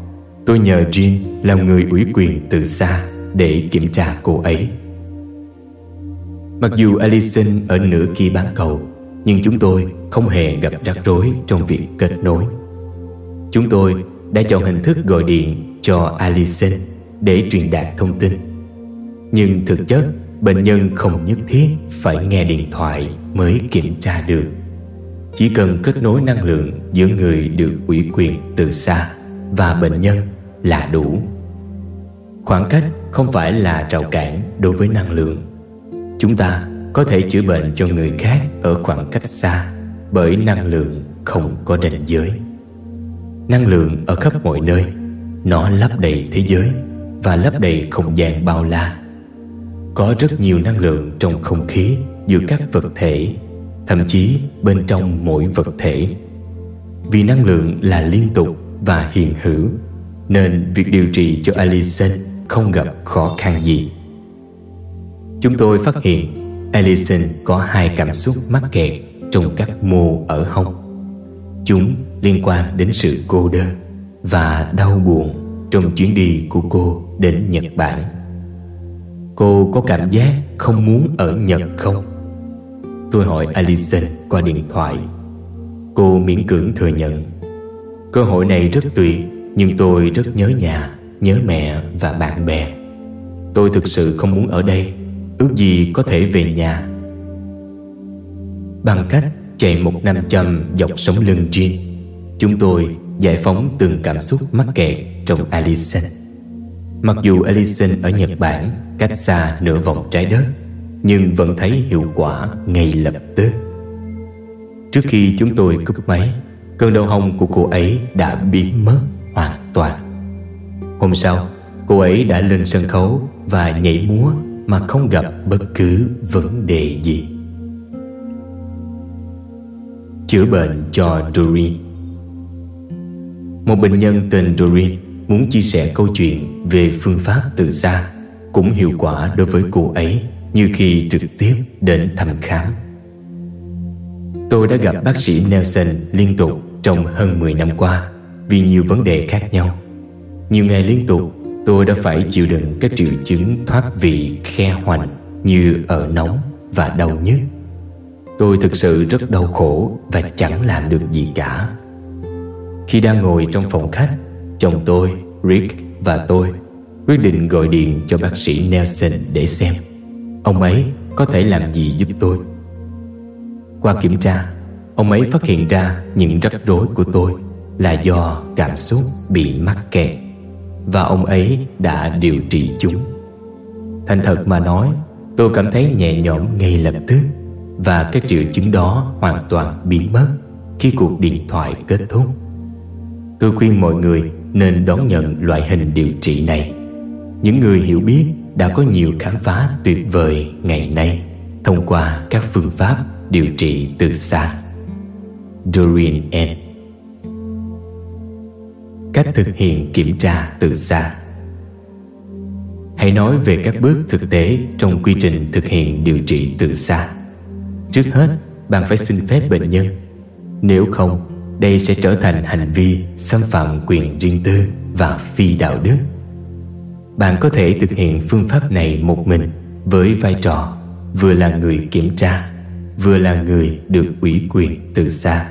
Tôi nhờ Jean làm người ủy quyền từ xa để kiểm tra cô ấy. Mặc dù Alison ở nửa kia bán cầu, Nhưng chúng tôi không hề gặp rắc rối trong việc kết nối. Chúng tôi đã chọn hình thức gọi điện cho Alison để truyền đạt thông tin. Nhưng thực chất bệnh nhân không nhất thiết phải nghe điện thoại mới kiểm tra được. Chỉ cần kết nối năng lượng giữa người được ủy quyền từ xa và bệnh nhân là đủ. Khoảng cách không phải là rào cản đối với năng lượng. Chúng ta có thể chữa bệnh cho người khác ở khoảng cách xa bởi năng lượng không có ranh giới. Năng lượng ở khắp mọi nơi, nó lấp đầy thế giới và lấp đầy không gian bao la có rất nhiều năng lượng trong không khí giữa các vật thể, thậm chí bên trong mỗi vật thể. Vì năng lượng là liên tục và hiện hữu, nên việc điều trị cho Alison không gặp khó khăn gì. Chúng tôi phát hiện Alison có hai cảm xúc mắc kẹt trong các mô ở hông. Chúng liên quan đến sự cô đơn và đau buồn trong chuyến đi của cô đến Nhật Bản cô có cảm giác không muốn ở Nhật không? Tôi hỏi Alison qua điện thoại. Cô miễn cưỡng thừa nhận. Cơ hội này rất tuyệt, Nhưng tôi rất nhớ nhà, Nhớ mẹ và bạn bè. Tôi thực sự không muốn ở đây. Ước gì có thể về nhà. Bằng cách chạy một năm trăm dọc sống lưng Jean, Chúng tôi giải phóng từng cảm xúc mắc kẹt trong Alison. Mặc dù Ellison ở Nhật Bản cách xa nửa vòng trái đất, nhưng vẫn thấy hiệu quả ngay lập tức. Trước khi chúng tôi cúp máy, Cơn đau hông của cô ấy đã biến mất hoàn toàn. Hôm sau, Cô ấy đã lên sân khấu Và nhảy múa Mà không gặp bất cứ vấn đề gì. Chữa bệnh cho Doreen. Một bệnh nhân tên Doreen Muốn chia sẻ câu chuyện Về phương pháp từ xa Cũng hiệu quả đối với cô ấy như khi trực tiếp đến thăm khám. Tôi đã gặp bác sĩ Nelson liên tục trong hơn 10 năm qua vì nhiều vấn đề khác nhau. Nhiều ngày liên tục, tôi đã phải chịu đựng các triệu chứng thoát vị khe hoành như ở nóng và đau nhức. Tôi thực sự rất đau khổ và chẳng làm được gì cả. Khi đang ngồi trong phòng khách, chồng tôi, Rick và tôi quyết định gọi điện cho bác sĩ Nelson để xem Ông ấy có thể làm gì giúp tôi Qua kiểm tra Ông ấy phát hiện ra những rắc rối của tôi là do cảm xúc bị mắc kẹt và ông ấy đã điều trị chúng. Thành thật mà nói, tôi cảm thấy nhẹ nhõm ngay lập tức và các triệu chứng đó hoàn toàn biến mất khi cuộc điện thoại kết thúc. Tôi khuyên mọi người nên đón nhận loại hình điều trị này. Những người hiểu biết đã có nhiều khám phá tuyệt vời ngày nay thông qua các phương pháp điều trị từ xa. Doreen N. Cách thực hiện kiểm tra từ xa Hãy nói về các bước thực tế trong quy trình thực hiện điều trị từ xa. Trước hết, bạn phải xin phép bệnh nhân. Nếu không, đây sẽ trở thành hành vi xâm phạm quyền riêng tư và phi đạo đức. Bạn có thể thực hiện phương pháp này một mình với vai trò vừa là người kiểm tra, vừa là người được ủy quyền từ xa.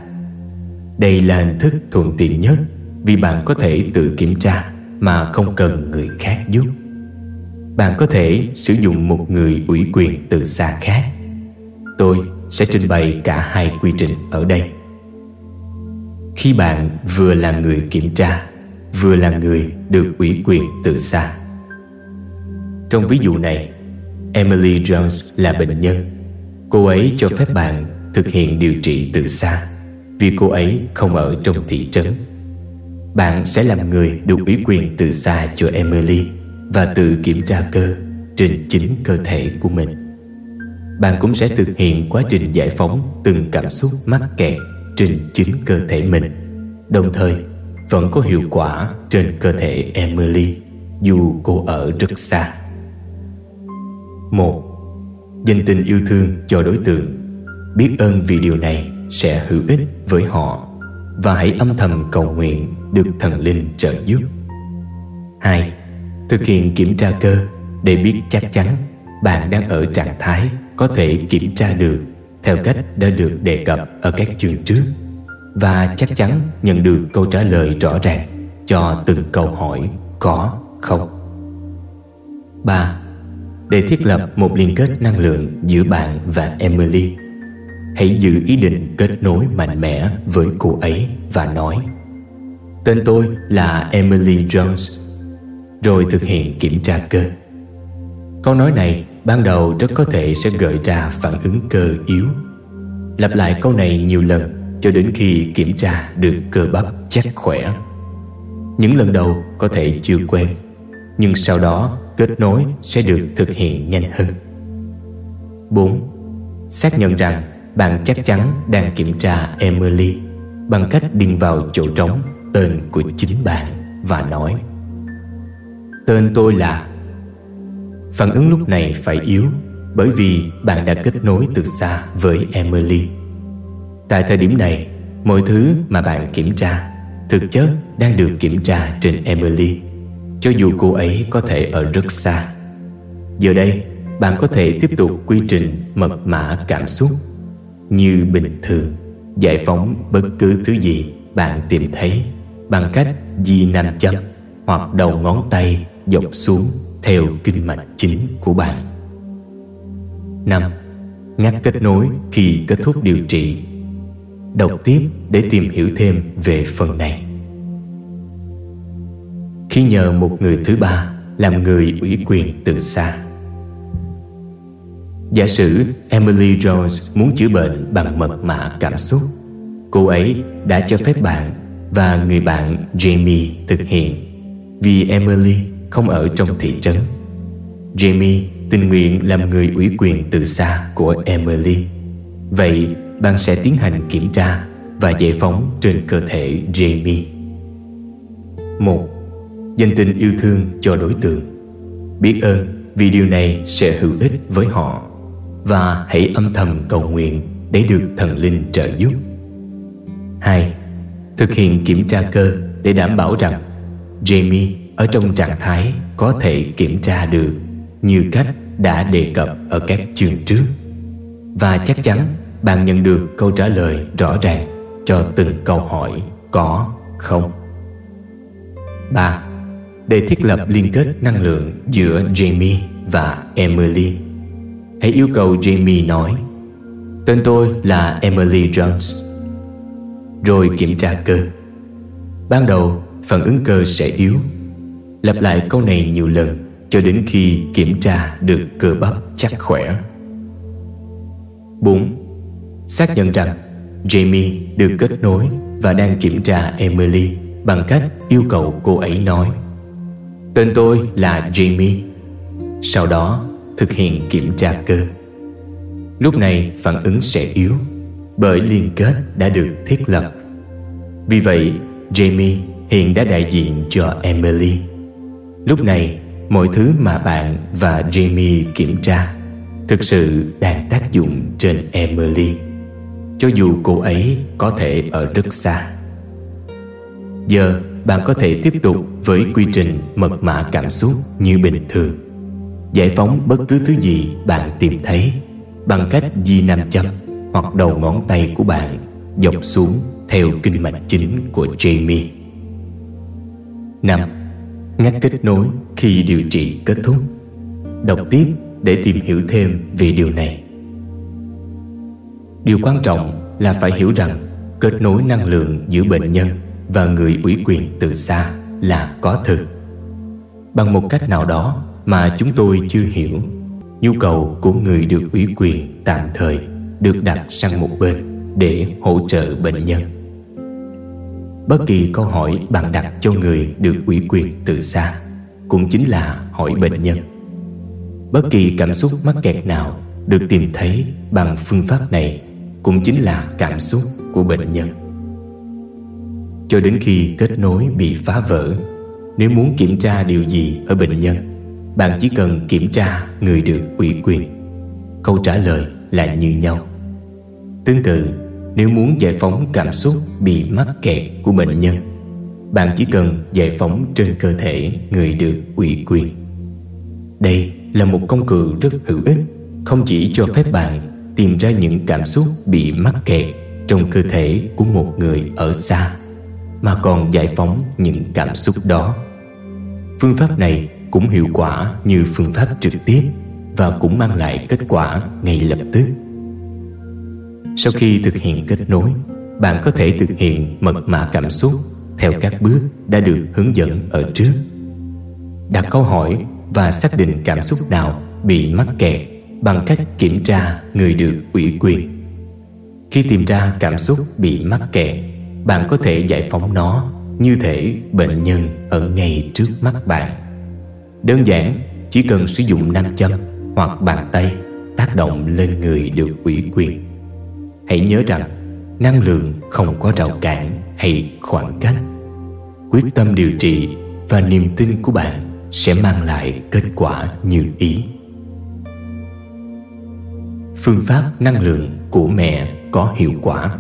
Đây là hình thức thuận tiện nhất vì bạn có thể tự kiểm tra mà không cần người khác giúp. Bạn có thể sử dụng một người ủy quyền từ xa khác. Tôi sẽ trình bày cả hai quy trình ở đây. Khi bạn vừa là người kiểm tra, vừa là người được ủy quyền từ xa. Trong ví dụ này, Emily Jones là bệnh nhân. Cô ấy cho phép bạn thực hiện điều trị từ xa vì cô ấy không ở trong thị trấn. Bạn sẽ làm người được ủy quyền từ xa cho Emily và tự kiểm tra cơ trên chính cơ thể của mình. Bạn cũng sẽ thực hiện quá trình giải phóng từng cảm xúc mắc kẹt trên chính cơ thể mình, đồng thời vẫn có hiệu quả trên cơ thể Emily dù cô ở rất xa. một Dành tình yêu thương cho đối tượng Biết ơn vì điều này sẽ hữu ích với họ Và hãy âm thầm cầu nguyện được thần linh trợ giúp 2. Thực hiện kiểm tra cơ để biết chắc chắn bạn đang ở trạng thái có thể kiểm tra được theo cách đã được đề cập ở các chương trước và chắc chắn nhận được câu trả lời rõ ràng cho từng câu hỏi có, không. 3. Để thiết lập một liên kết năng lượng giữa bạn và Emily, Hãy giữ ý định kết nối mạnh mẽ với cô ấy và nói, Tên tôi là Emily Jones, Rồi thực hiện kiểm tra cơ Câu nói này ban đầu rất có thể sẽ gợi ra phản ứng cơ yếu Lặp lại câu này nhiều lần cho đến khi kiểm tra được cơ bắp chắc khỏe Những lần đầu có thể chưa quen, Nhưng sau đó kết nối sẽ được thực hiện nhanh hơn 4. Xác nhận rằng bạn chắc chắn đang kiểm tra Emily bằng cách điền vào chỗ trống tên của chính bạn và nói, Tên tôi là Phản ứng lúc này phải yếu bởi vì bạn đã kết nối từ xa với Emily. Tại thời điểm này, mọi thứ mà bạn kiểm tra thực chất đang được kiểm tra trên Emily cho dù cô ấy có thể ở rất xa. Giờ đây, bạn có thể tiếp tục quy trình mật mã cảm xúc như bình thường, giải phóng bất cứ thứ gì bạn tìm thấy bằng cách di nam châm hoặc đầu ngón tay dọc xuống theo kinh mạch chính của bạn. 5. Ngắt kết nối khi kết thúc điều trị. Đọc tiếp để tìm hiểu thêm về phần này khi nhờ một người thứ ba làm người ủy quyền từ xa. Giả sử Emily Jones muốn chữa bệnh bằng mật mã cảm xúc, cô ấy đã cho phép bạn và người bạn Jamie thực hiện vì Emily không ở trong thị trấn. Jamie tình nguyện làm người ủy quyền từ xa của Emily. Vậy, bạn sẽ tiến hành kiểm tra và giải phóng trên cơ thể Jamie. 1 dành tình yêu thương cho đối tượng biết ơn vì điều này sẽ hữu ích với họ và hãy âm thầm cầu nguyện để được thần linh trợ giúp 2. Thực hiện kiểm tra cơ để đảm bảo rằng Jamie ở trong trạng thái có thể kiểm tra được như cách đã đề cập ở các chương trước. Và chắc chắn bạn nhận được câu trả lời rõ ràng cho từng câu hỏi có không? 3 để thiết lập liên kết năng lượng giữa Jamie và Emily. Hãy yêu cầu Jamie nói, Tên tôi là Emily Jones. Rồi kiểm tra cơ. Ban đầu, phản ứng cơ sẽ yếu Lặp lại câu này nhiều lần, Cho đến khi kiểm tra được cơ bắp chắc khỏe. 4. Xác nhận rằng Jamie được kết nối và đang kiểm tra Emily bằng cách yêu cầu cô ấy nói, Tên tôi là Jamie. Sau đó, thực hiện kiểm tra cơ. Lúc này, phản ứng sẽ yếu Bởi liên kết đã được thiết lập. Vì vậy, Jamie hiện đã đại diện cho Emily. Lúc này, mọi thứ mà bạn và Jamie kiểm tra Thực sự đang tác dụng trên Emily Cho dù cô ấy có thể ở rất xa, Giờ bạn có thể tiếp tục với quy trình mật mã cảm xúc như bình thường Giải phóng bất cứ thứ gì bạn tìm thấy Bằng cách di nam châm hoặc đầu ngón tay của bạn Dọc xuống theo kinh mạch chính của Jamie 5. Ngắt kết nối khi điều trị kết thúc. Đọc tiếp để tìm hiểu thêm về điều này. Điều quan trọng là phải hiểu rằng Kết nối năng lượng giữa bệnh nhân và người ủy quyền từ xa là có thực Bằng một cách nào đó mà chúng tôi chưa hiểu, Nhu cầu của người được ủy quyền tạm thời được đặt sang một bên để hỗ trợ bệnh nhân. Bất kỳ câu hỏi bạn đặt cho người được ủy quyền từ xa Cũng chính là hỏi bệnh nhân. Bất kỳ cảm xúc mắc kẹt nào được tìm thấy bằng phương pháp này Cũng chính là cảm xúc của bệnh nhân. Cho đến khi kết nối bị phá vỡ, Nếu muốn kiểm tra điều gì ở bệnh nhân, Bạn chỉ cần kiểm tra người được ủy quyền. Câu trả lời là như nhau. Tương tự nếu muốn giải phóng cảm xúc bị mắc kẹt của bệnh nhân, Bạn chỉ cần giải phóng trên cơ thể người được ủy quyền. Đây là một công cụ rất hữu ích, Không chỉ cho phép bạn tìm ra những cảm xúc bị mắc kẹt Trong cơ thể của một người ở xa, Mà còn giải phóng những cảm xúc đó. Phương pháp này cũng hiệu quả như phương pháp trực tiếp Và cũng mang lại kết quả ngay lập tức sau khi thực hiện kết nối, Bạn có thể thực hiện mật mã cảm xúc Theo các bước đã được hướng dẫn ở trước. Đặt câu hỏi và xác định cảm xúc nào bị mắc kẹt Bằng cách kiểm tra người được ủy quyền. Khi tìm ra cảm xúc bị mắc kẹt, Bạn có thể giải phóng nó Như thể bệnh nhân ở ngay trước mắt bạn. Đơn giản, chỉ cần sử dụng nam châm hoặc bàn tay tác động lên người được ủy quyền. Hãy nhớ rằng, năng lượng không có rào cản hay khoảng cách. Quyết tâm điều trị và niềm tin của bạn sẽ mang lại kết quả như ý. Phương pháp năng lượng của mẹ có hiệu quả.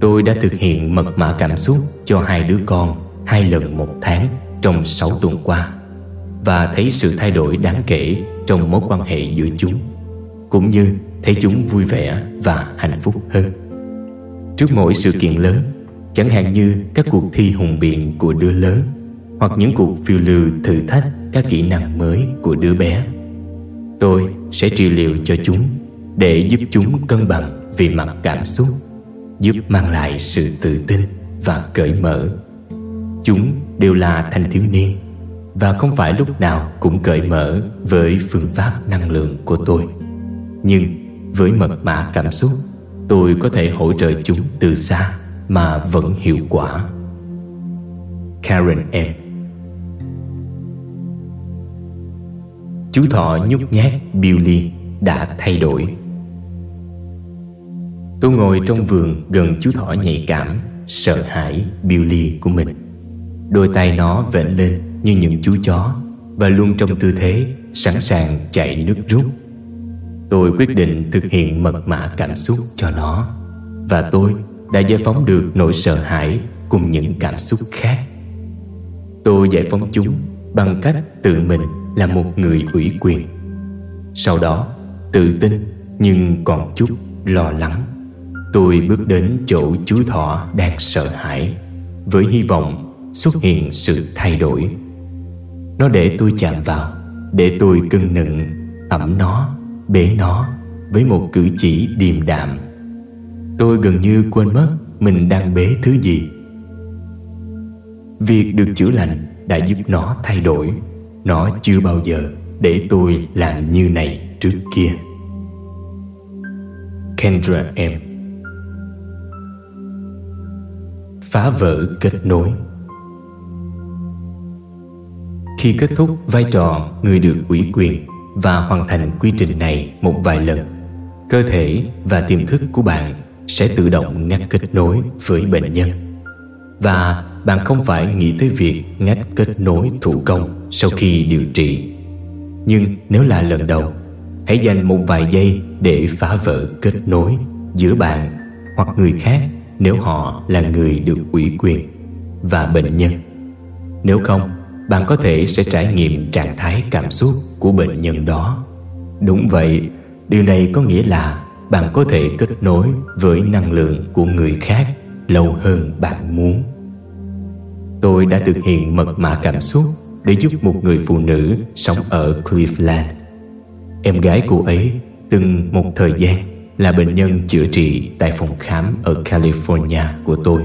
Tôi đã thực hiện mật mã cảm xúc cho hai đứa con hai lần một tháng trong sáu tuần qua và thấy sự thay đổi đáng kể trong mối quan hệ giữa chúng, cũng như thấy chúng vui vẻ và hạnh phúc hơn. Trước mỗi sự kiện lớn, chẳng hạn như các cuộc thi hùng biện của đứa lớn hoặc những cuộc phiêu lưu thử thách các kỹ năng mới của đứa bé, tôi sẽ trị liệu cho chúng để giúp chúng cân bằng về mặt cảm xúc, giúp mang lại sự tự tin và cởi mở. Chúng đều là thanh thiếu niên và không phải lúc nào cũng cởi mở với phương pháp năng lượng của tôi. Nhưng với mật mã cảm xúc, Tôi có thể hỗ trợ chúng từ xa Mà vẫn hiệu quả. Karen M. Chú thọ nhút nhát, Billy đã thay đổi. Tôi ngồi trong vườn gần chú thỏ nhạy cảm, Sợ hãi Billy của mình. Đôi tay nó vểnh lên như những chú chó Và luôn trong tư thế sẵn sàng chạy nước rút. Tôi quyết định thực hiện mật mã cảm xúc cho nó. Và tôi đã giải phóng được nỗi sợ hãi cùng những cảm xúc khác. Tôi giải phóng chúng bằng cách tự mình là một người ủy quyền. Sau đó, tự tin nhưng còn chút lo lắng, Tôi bước đến chỗ chú thỏ đang sợ hãi Với hy vọng xuất hiện sự thay đổi. Nó để tôi chạm vào, Để tôi cưng nựng ẩm nó bế nó với một cử chỉ điềm đạm. Tôi gần như quên mất mình đang bế thứ gì. Việc được chữa lành đã giúp nó thay đổi. Nó chưa bao giờ để tôi làm như này trước kia. Kendra M. Phá vỡ kết nối. Khi kết thúc vai trò người được ủy quyền và hoàn thành quy trình này một vài lần, cơ thể và tiềm thức của bạn sẽ tự động ngắt kết nối với bệnh nhân. Và bạn không phải nghĩ tới việc ngắt kết nối thủ công sau khi điều trị. Nhưng nếu là lần đầu, hãy dành một vài giây để phá vỡ kết nối giữa bạn hoặc người khác nếu họ là người được ủy quyền và bệnh nhân. Nếu không, bạn có thể sẽ trải nghiệm trạng thái cảm xúc của bệnh nhân đó. Đúng vậy, điều này có nghĩa là bạn có thể kết nối với năng lượng của người khác lâu hơn bạn muốn. Tôi đã thực hiện mật mã cảm xúc để giúp một người phụ nữ sống ở Cleveland. Em gái cô ấy từng một thời gian là bệnh nhân chữa trị tại phòng khám ở California của tôi.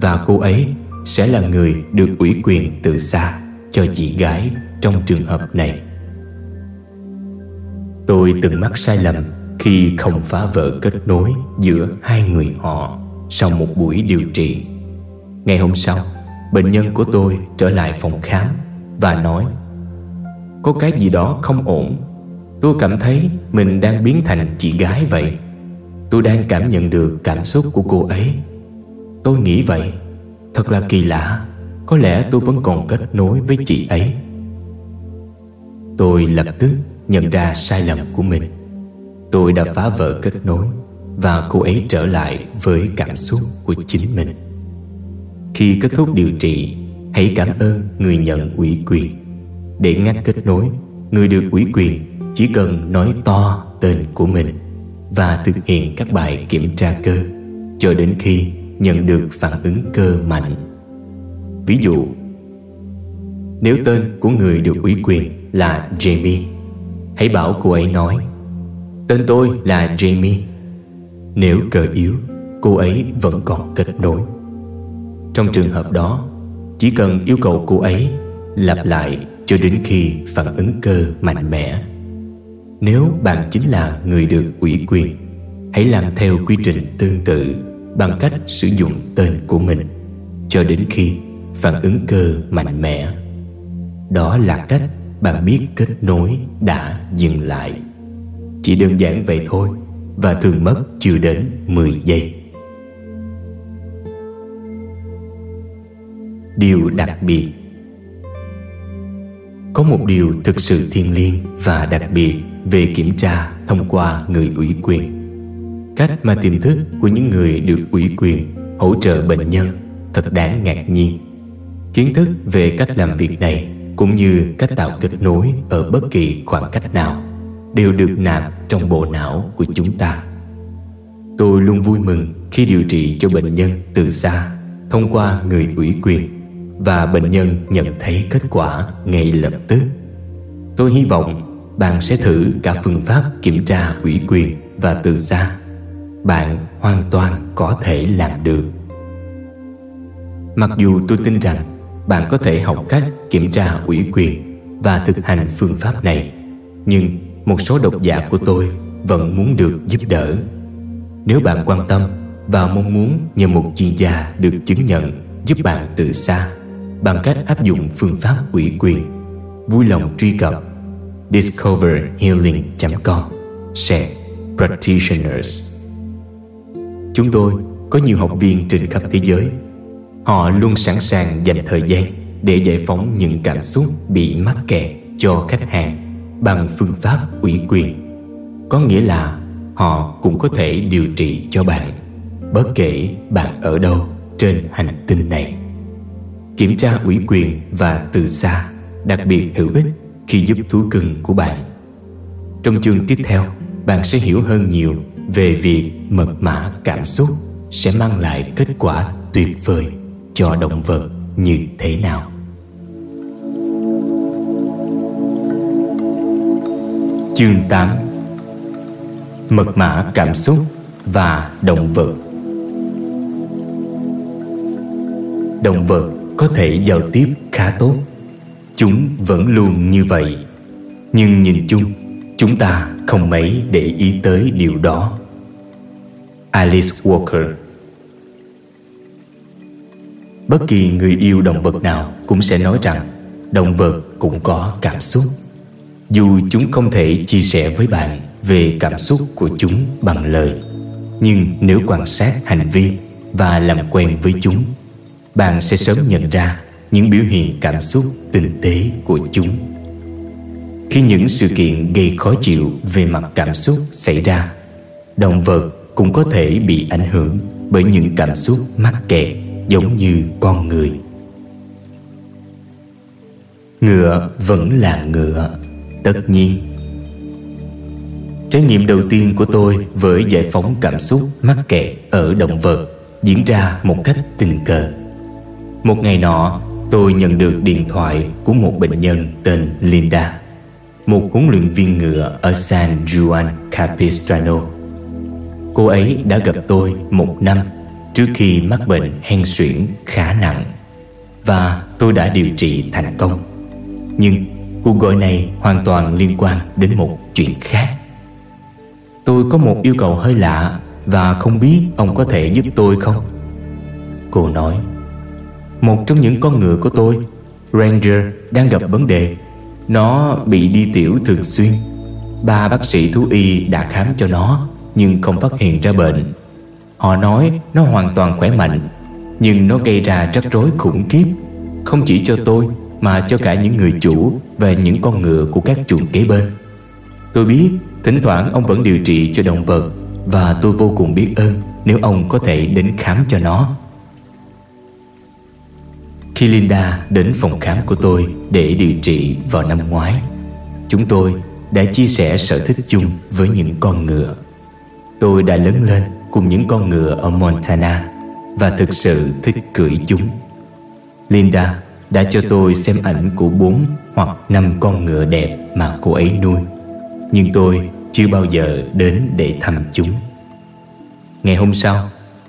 Và cô ấy sẽ là người được ủy quyền từ xa cho chị gái trong trường hợp này. Tôi từng mắc sai lầm khi không phá vỡ kết nối giữa hai người họ sau một buổi điều trị. Ngày hôm sau, bệnh nhân của tôi trở lại phòng khám và nói Có cái gì đó không ổn Tôi cảm thấy mình đang biến thành chị gái vậy Tôi đang cảm nhận được cảm xúc của cô ấy Tôi nghĩ vậy Thật là kỳ lạ, Có lẽ tôi vẫn còn kết nối với chị ấy. Tôi lập tức nhận ra sai lầm của mình. Tôi đã phá vỡ kết nối Và cô ấy trở lại với cảm xúc của chính mình. Khi kết thúc điều trị, Hãy cảm ơn người nhận ủy quyền. Để ngắt kết nối, Người được ủy quyền chỉ cần nói to tên của mình Và thực hiện các bài kiểm tra cơ Cho đến khi nhận được phản ứng cơ mạnh. Ví dụ, Nếu tên của người được ủy quyền là Jamie, Hãy bảo cô ấy nói, Tên tôi là Jamie. Nếu cờ yếu, Cô ấy vẫn còn kết nối. Trong trường hợp đó, Chỉ cần yêu cầu cô ấy Lặp lại cho đến khi phản ứng cơ mạnh mẽ. Nếu bạn chính là người được ủy quyền, Hãy làm theo quy trình tương tự. Bằng cách sử dụng tên của mình Cho đến khi phản ứng cơ mạnh mẽ. Đó là cách bạn biết kết nối đã dừng lại. Chỉ đơn giản vậy thôi Và thường mất chưa đến 10 giây. Điều đặc biệt. Có một điều thực sự thiêng liêng và đặc biệt Về kiểm tra thông qua người ủy quyền. Cách mà tiềm thức của những người được ủy quyền, Hỗ trợ bệnh nhân thật đáng ngạc nhiên Kiến thức về cách làm việc này cũng như cách tạo kết nối ở bất kỳ khoảng cách nào đều được nạp trong bộ não của chúng ta. Tôi luôn vui mừng khi điều trị cho bệnh nhân từ xa thông qua người ủy quyền và bệnh nhân nhận thấy kết quả ngay lập tức. Tôi hy vọng bạn sẽ thử cả phương pháp kiểm tra ủy quyền và từ xa. Bạn hoàn toàn có thể làm được. Mặc dù tôi tin rằng bạn có thể học cách kiểm tra ủy quyền và thực hành phương pháp này, nhưng một số độc giả của tôi vẫn muốn được giúp đỡ nếu bạn quan tâm và mong muốn nhờ một chuyên gia được chứng nhận giúp bạn từ xa bằng cách áp dụng phương pháp ủy quyền, vui lòng truy cập discoverhealing.com sẽ practitioners chúng tôi có nhiều học viên trên khắp thế giới Họ luôn sẵn sàng dành thời gian để giải phóng những cảm xúc bị mắc kẹt cho khách hàng bằng phương pháp ủy quyền. Có nghĩa là họ cũng có thể điều trị cho bạn bất kể bạn ở đâu trên hành tinh này. Kiểm tra ủy quyền và từ xa đặc biệt hữu ích khi giúp thú cưng của bạn. Trong chương tiếp theo, bạn sẽ hiểu hơn nhiều về việc mật mã cảm xúc sẽ mang lại kết quả tuyệt vời cho động vật như thế nào. Chương 8 Mật mã cảm xúc và động vật. Động vật có thể giao tiếp khá tốt. Chúng vẫn luôn như vậy. Nhưng nhìn chung, Chúng ta không mấy để ý tới điều đó. Alice Walker. Bất kỳ người yêu động vật nào cũng sẽ nói rằng Động vật cũng có cảm xúc. Dù chúng không thể chia sẻ với bạn về cảm xúc của chúng bằng lời, Nhưng nếu quan sát hành vi và làm quen với chúng, Bạn sẽ sớm nhận ra những biểu hiện cảm xúc tinh tế của chúng. Khi những sự kiện gây khó chịu về mặt cảm xúc xảy ra, Động vật cũng có thể bị ảnh hưởng bởi những cảm xúc mắc kẹt giống như con người Ngựa vẫn là ngựa Tất nhiên Trải nghiệm đầu tiên của tôi với giải phóng cảm xúc mắc kẹt ở động vật diễn ra một cách tình cờ. Một ngày nọ, tôi nhận được điện thoại của một bệnh nhân tên Linda, một huấn luyện viên ngựa ở San Juan Capistrano. Cô ấy đã gặp tôi một năm trước khi mắc bệnh hen suyễn khá nặng. Và tôi đã điều trị thành công. Nhưng cuộc gọi này hoàn toàn liên quan đến một chuyện khác. Tôi có một yêu cầu hơi lạ Và không biết ông có thể giúp tôi không? Cô nói, Một trong những con ngựa của tôi, Ranger, đang gặp vấn đề. Nó bị đi tiểu thường xuyên. Ba bác sĩ thú y đã khám cho nó. Nhưng không phát hiện ra bệnh. Họ nói nó hoàn toàn khỏe mạnh, Nhưng nó gây ra rắc rối khủng khiếp. Không chỉ cho tôi, Mà cho cả những người chủ Và những con ngựa của các chuồng kế bên. Tôi biết, Thỉnh thoảng ông vẫn điều trị cho động vật, Và tôi vô cùng biết ơn Nếu ông có thể đến khám cho nó. Khi Linda đến phòng khám của tôi Để điều trị vào năm ngoái, Chúng tôi đã chia sẻ sở thích chung với những con ngựa. Tôi đã lớn lên cùng những con ngựa ở Montana Và thực sự thích cưỡi chúng. Linda đã cho tôi xem ảnh của bốn hoặc năm con ngựa đẹp mà cô ấy nuôi, Nhưng tôi chưa bao giờ đến để thăm chúng. Ngày hôm sau,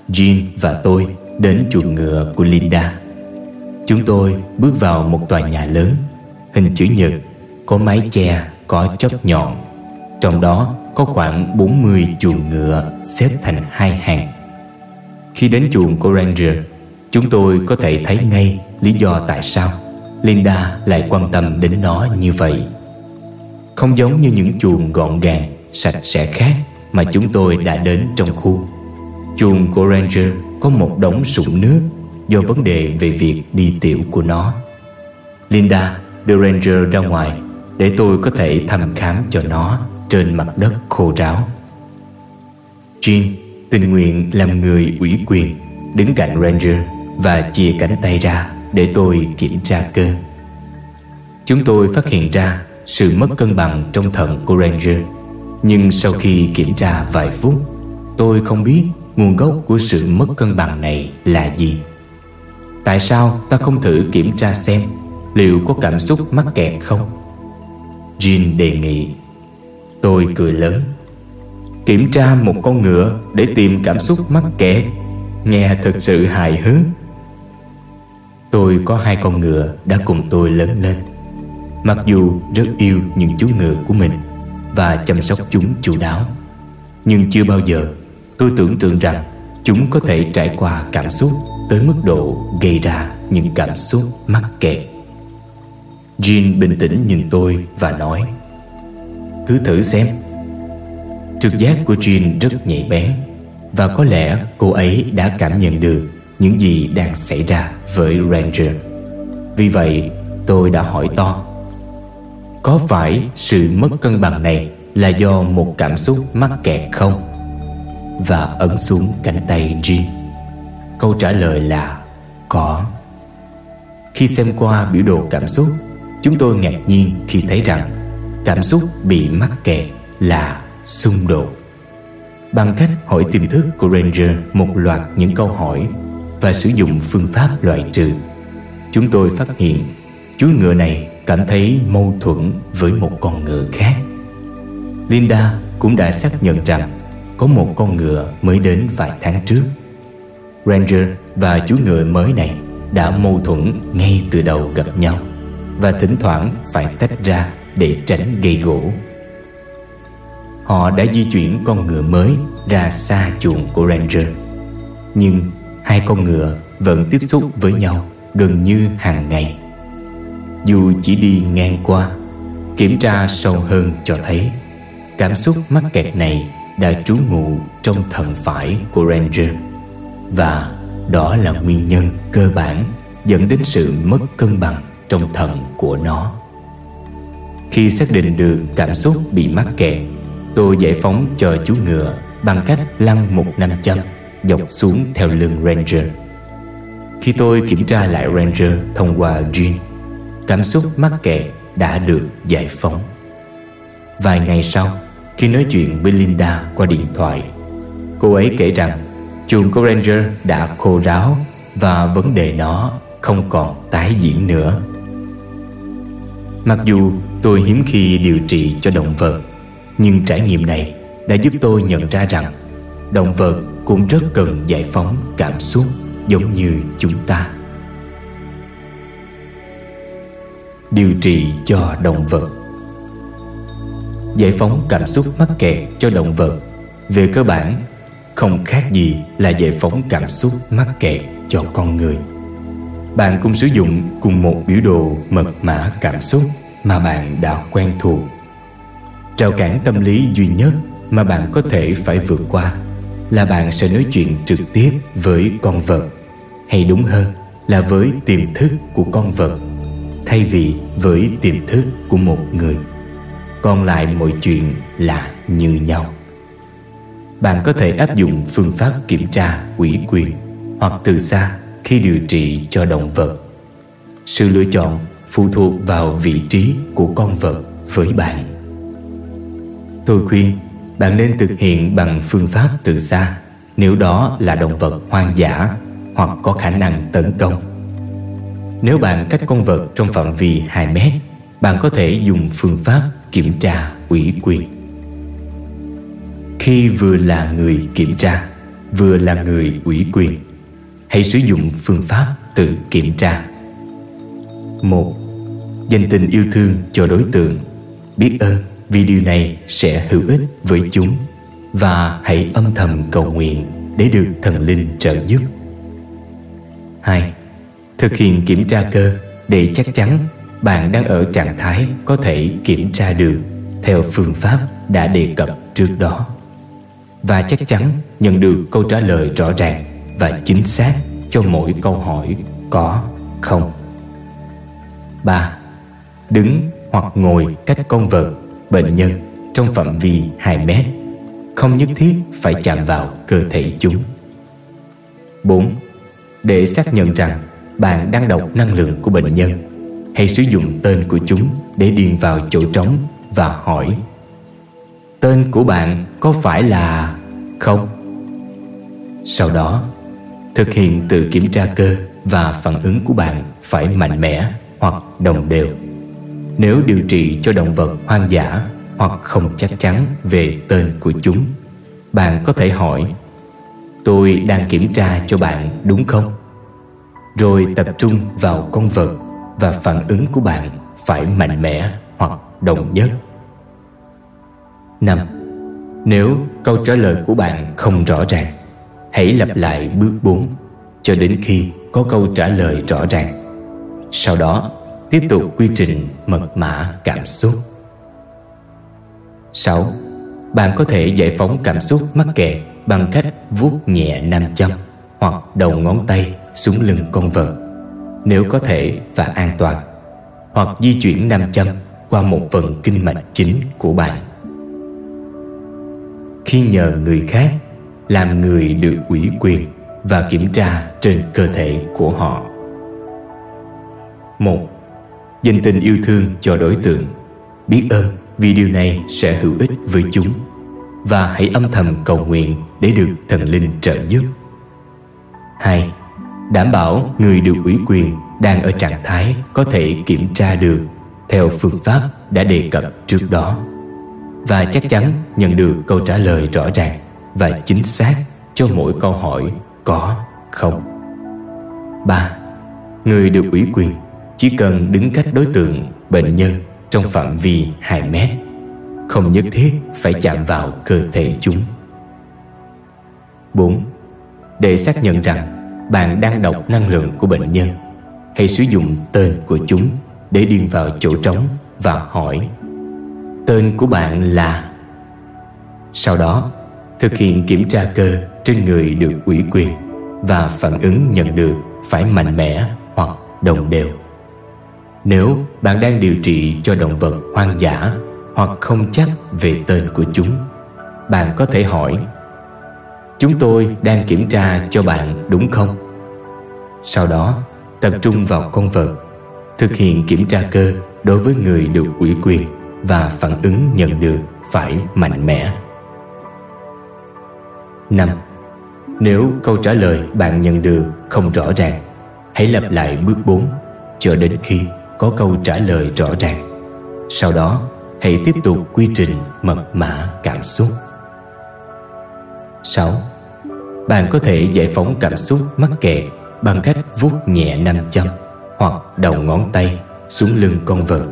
Jean và tôi đến chuồng ngựa của Linda. Chúng tôi bước vào một tòa nhà lớn, Hình chữ nhật, Có mái che có chóp nhọn, Trong đó có khoảng 40 chuồng ngựa xếp thành hai hàng Khi đến chuồng của Ranger, Chúng tôi có thể thấy ngay lý do tại sao Linda lại quan tâm đến nó như vậy Không giống như những chuồng gọn gàng, sạch sẽ khác mà chúng tôi đã đến trong khu. Chuồng của Ranger có một đống sụn nước do vấn đề về việc đi tiểu của nó. Linda đưa Ranger ra ngoài để tôi có thể thăm khám cho nó trên mặt đất khô ráo. Jean tình nguyện làm người ủy quyền đứng cạnh Ranger và chia cánh tay ra để tôi kiểm tra cơ. Chúng tôi phát hiện ra sự mất cân bằng trong thận của Ranger, nhưng sau khi kiểm tra vài phút, Tôi không biết nguồn gốc của sự mất cân bằng này là gì Tại sao ta không thử kiểm tra xem Liệu có cảm xúc mắc kẹt không Jean đề nghị Tôi cười lớn Kiểm tra một con ngựa để tìm cảm xúc mắc kẹt Nghe thật sự hài hước Tôi có hai con ngựa đã cùng tôi lớn lên Mặc dù rất yêu những chú ngựa của mình và chăm sóc chúng chu đáo. Nhưng chưa bao giờ tôi tưởng tượng rằng chúng có thể trải qua cảm xúc tới mức độ gây ra những cảm xúc mắc kẹt. Jean bình tĩnh nhìn tôi và nói cứ thử xem. Trực giác của Jean rất nhạy bén, Và có lẽ cô ấy đã cảm nhận được Những gì đang xảy ra với Ranger. Vì vậy, tôi đã hỏi to, có phải sự mất cân bằng này Là do một cảm xúc mắc kẹt không? Và ấn xuống cánh tay Jean. Câu trả lời là, Có. Khi xem qua biểu đồ cảm xúc, Chúng tôi ngạc nhiên khi thấy rằng Cảm xúc bị mắc kẹt là xung đột Bằng cách hỏi tiềm thức của Ranger một loạt những câu hỏi Và sử dụng phương pháp loại trừ, Chúng tôi phát hiện chú ngựa này cảm thấy mâu thuẫn với một con ngựa khác. Linda cũng đã xác nhận rằng có một con ngựa mới đến vài tháng trước. Ranger và chú ngựa mới này đã mâu thuẫn ngay từ đầu gặp nhau và thỉnh thoảng phải tách ra để tránh gây gỗ. Họ đã di chuyển con ngựa mới ra xa chuồng của Ranger. Nhưng hai con ngựa vẫn tiếp xúc với nhau gần như hàng ngày. Dù chỉ đi ngang qua, kiểm tra sâu hơn cho thấy cảm xúc mắc kẹt này đã trú ngụ trong thận phải của Ranger và đó là nguyên nhân cơ bản dẫn đến sự mất cân bằng trong thận của nó. Khi xác định được cảm xúc bị mắc kẹt, tôi giải phóng cho chú ngựa bằng cách lăn một nam châm dọc xuống theo lưng Ranger. Khi tôi kiểm tra lại Ranger thông qua Jean, cảm xúc mắc kẹt đã được giải phóng. Vài ngày sau, khi nói chuyện với Linda qua điện thoại, cô ấy kể rằng chuồng của Ranger đã khô ráo và vấn đề nó không còn tái diễn nữa. Mặc dù tôi hiếm khi điều trị cho động vật, nhưng trải nghiệm này đã giúp tôi nhận ra rằng động vật cũng rất cần giải phóng cảm xúc giống như chúng ta. Điều trị cho động vật. Giải phóng cảm xúc mắc kẹt cho động vật Về cơ bản Không khác gì là giải phóng cảm xúc mắc kẹt cho con người. Bạn cũng sử dụng cùng một biểu đồ mật mã cảm xúc. Mà bạn đã quen thuộc. Trào cản tâm lý duy nhất mà bạn có thể phải vượt qua Là bạn sẽ nói chuyện trực tiếp với con vật, Hay đúng hơn là với tiềm thức của con vật, Thay vì với tiềm thức của một người. Còn lại mọi chuyện là như nhau. Bạn có thể áp dụng phương pháp kiểm tra ủy quyền hoặc từ xa khi điều trị cho động vật. Sự lựa chọn phụ thuộc vào vị trí của con vật với bạn. Tôi khuyên bạn nên thực hiện bằng phương pháp từ xa, nếu đó là động vật hoang dã hoặc có khả năng tấn công. Nếu bạn cách con vật trong phạm vi 2 mét, bạn có thể dùng phương pháp kiểm tra ủy quyền. Khi vừa là người kiểm tra, vừa là người ủy quyền, hãy sử dụng phương pháp tự kiểm tra. Một dành tình yêu thương cho đối tượng biết ơn, vì điều này sẽ hữu ích với chúng và hãy âm thầm cầu nguyện để được thần linh trợ giúp 2. Thực hiện kiểm tra cơ để chắc chắn bạn đang ở trạng thái có thể kiểm tra được theo phương pháp đã đề cập trước đó và chắc chắn nhận được câu trả lời rõ ràng và chính xác cho mỗi câu hỏi có không 3. Đứng hoặc ngồi cách con vật, bệnh nhân trong phạm vi 2 mét Không nhất thiết phải chạm vào cơ thể chúng 4. Để xác nhận rằng bạn đang đọc năng lượng của bệnh nhân Hãy sử dụng tên của chúng để điền vào chỗ trống và hỏi Tên của bạn có phải là không? Sau đó, thực hiện tự kiểm tra cơ và phản ứng của bạn phải mạnh mẽ hoặc đồng đều. Nếu điều trị cho động vật hoang dã hoặc không chắc chắn về tên của chúng, bạn có thể hỏi Tôi đang kiểm tra cho bạn đúng không? Rồi tập trung vào con vật và phản ứng của bạn phải mạnh mẽ hoặc đồng nhất. 5. Nếu câu trả lời của bạn không rõ ràng, hãy lặp lại bước 4 cho đến khi có câu trả lời rõ ràng. Sau đó, tiếp tục quy trình mật mã cảm xúc. 6. Bạn có thể giải phóng cảm xúc mắc kẹt bằng cách vuốt nhẹ nam châm hoặc đầu ngón tay xuống lưng con vật, nếu có thể và an toàn, hoặc di chuyển nam châm qua một phần kinh mạch chính của bạn khi nhờ người khác làm người được ủy quyền và kiểm tra trên cơ thể của họ một dành tình yêu thương cho đối tượng. Biết ơn vì điều này sẽ hữu ích với chúng. Và hãy âm thầm cầu nguyện để được thần linh trợ giúp. Hai, đảm bảo người được ủy quyền đang ở trạng thái có thể kiểm tra được theo phương pháp đã đề cập trước đó. Và chắc chắn nhận được câu trả lời rõ ràng và chính xác cho mỗi câu hỏi có không. 3. Người được ủy quyền chỉ cần đứng cách đối tượng, bệnh nhân trong phạm vi 2 mét Không nhất thiết phải chạm vào cơ thể chúng 4. Để xác nhận rằng bạn đang đọc năng lượng của bệnh nhân, Hãy sử dụng tên của chúng để điền vào chỗ trống và hỏi, Tên của bạn là Sau đó, thực hiện kiểm tra cơ trên người được ủy quyền và phản ứng nhận được phải mạnh mẽ hoặc đồng đều. Nếu bạn đang điều trị cho động vật hoang dã hoặc không chắc về tên của chúng, bạn có thể hỏi Chúng tôi đang kiểm tra cho bạn đúng không? Sau đó, tập trung vào con vật, thực hiện kiểm tra cơ đối với người được ủy quyền và phản ứng nhận được phải mạnh mẽ. 5. Nếu câu trả lời bạn nhận được không rõ ràng Hãy lặp lại bước 4 cho đến khi có câu trả lời rõ ràng Sau đó hãy tiếp tục quy trình mật mã cảm xúc 6. Bạn có thể giải phóng cảm xúc mắc kẹt bằng cách vuốt nhẹ nam châm hoặc đầu ngón tay xuống lưng con vật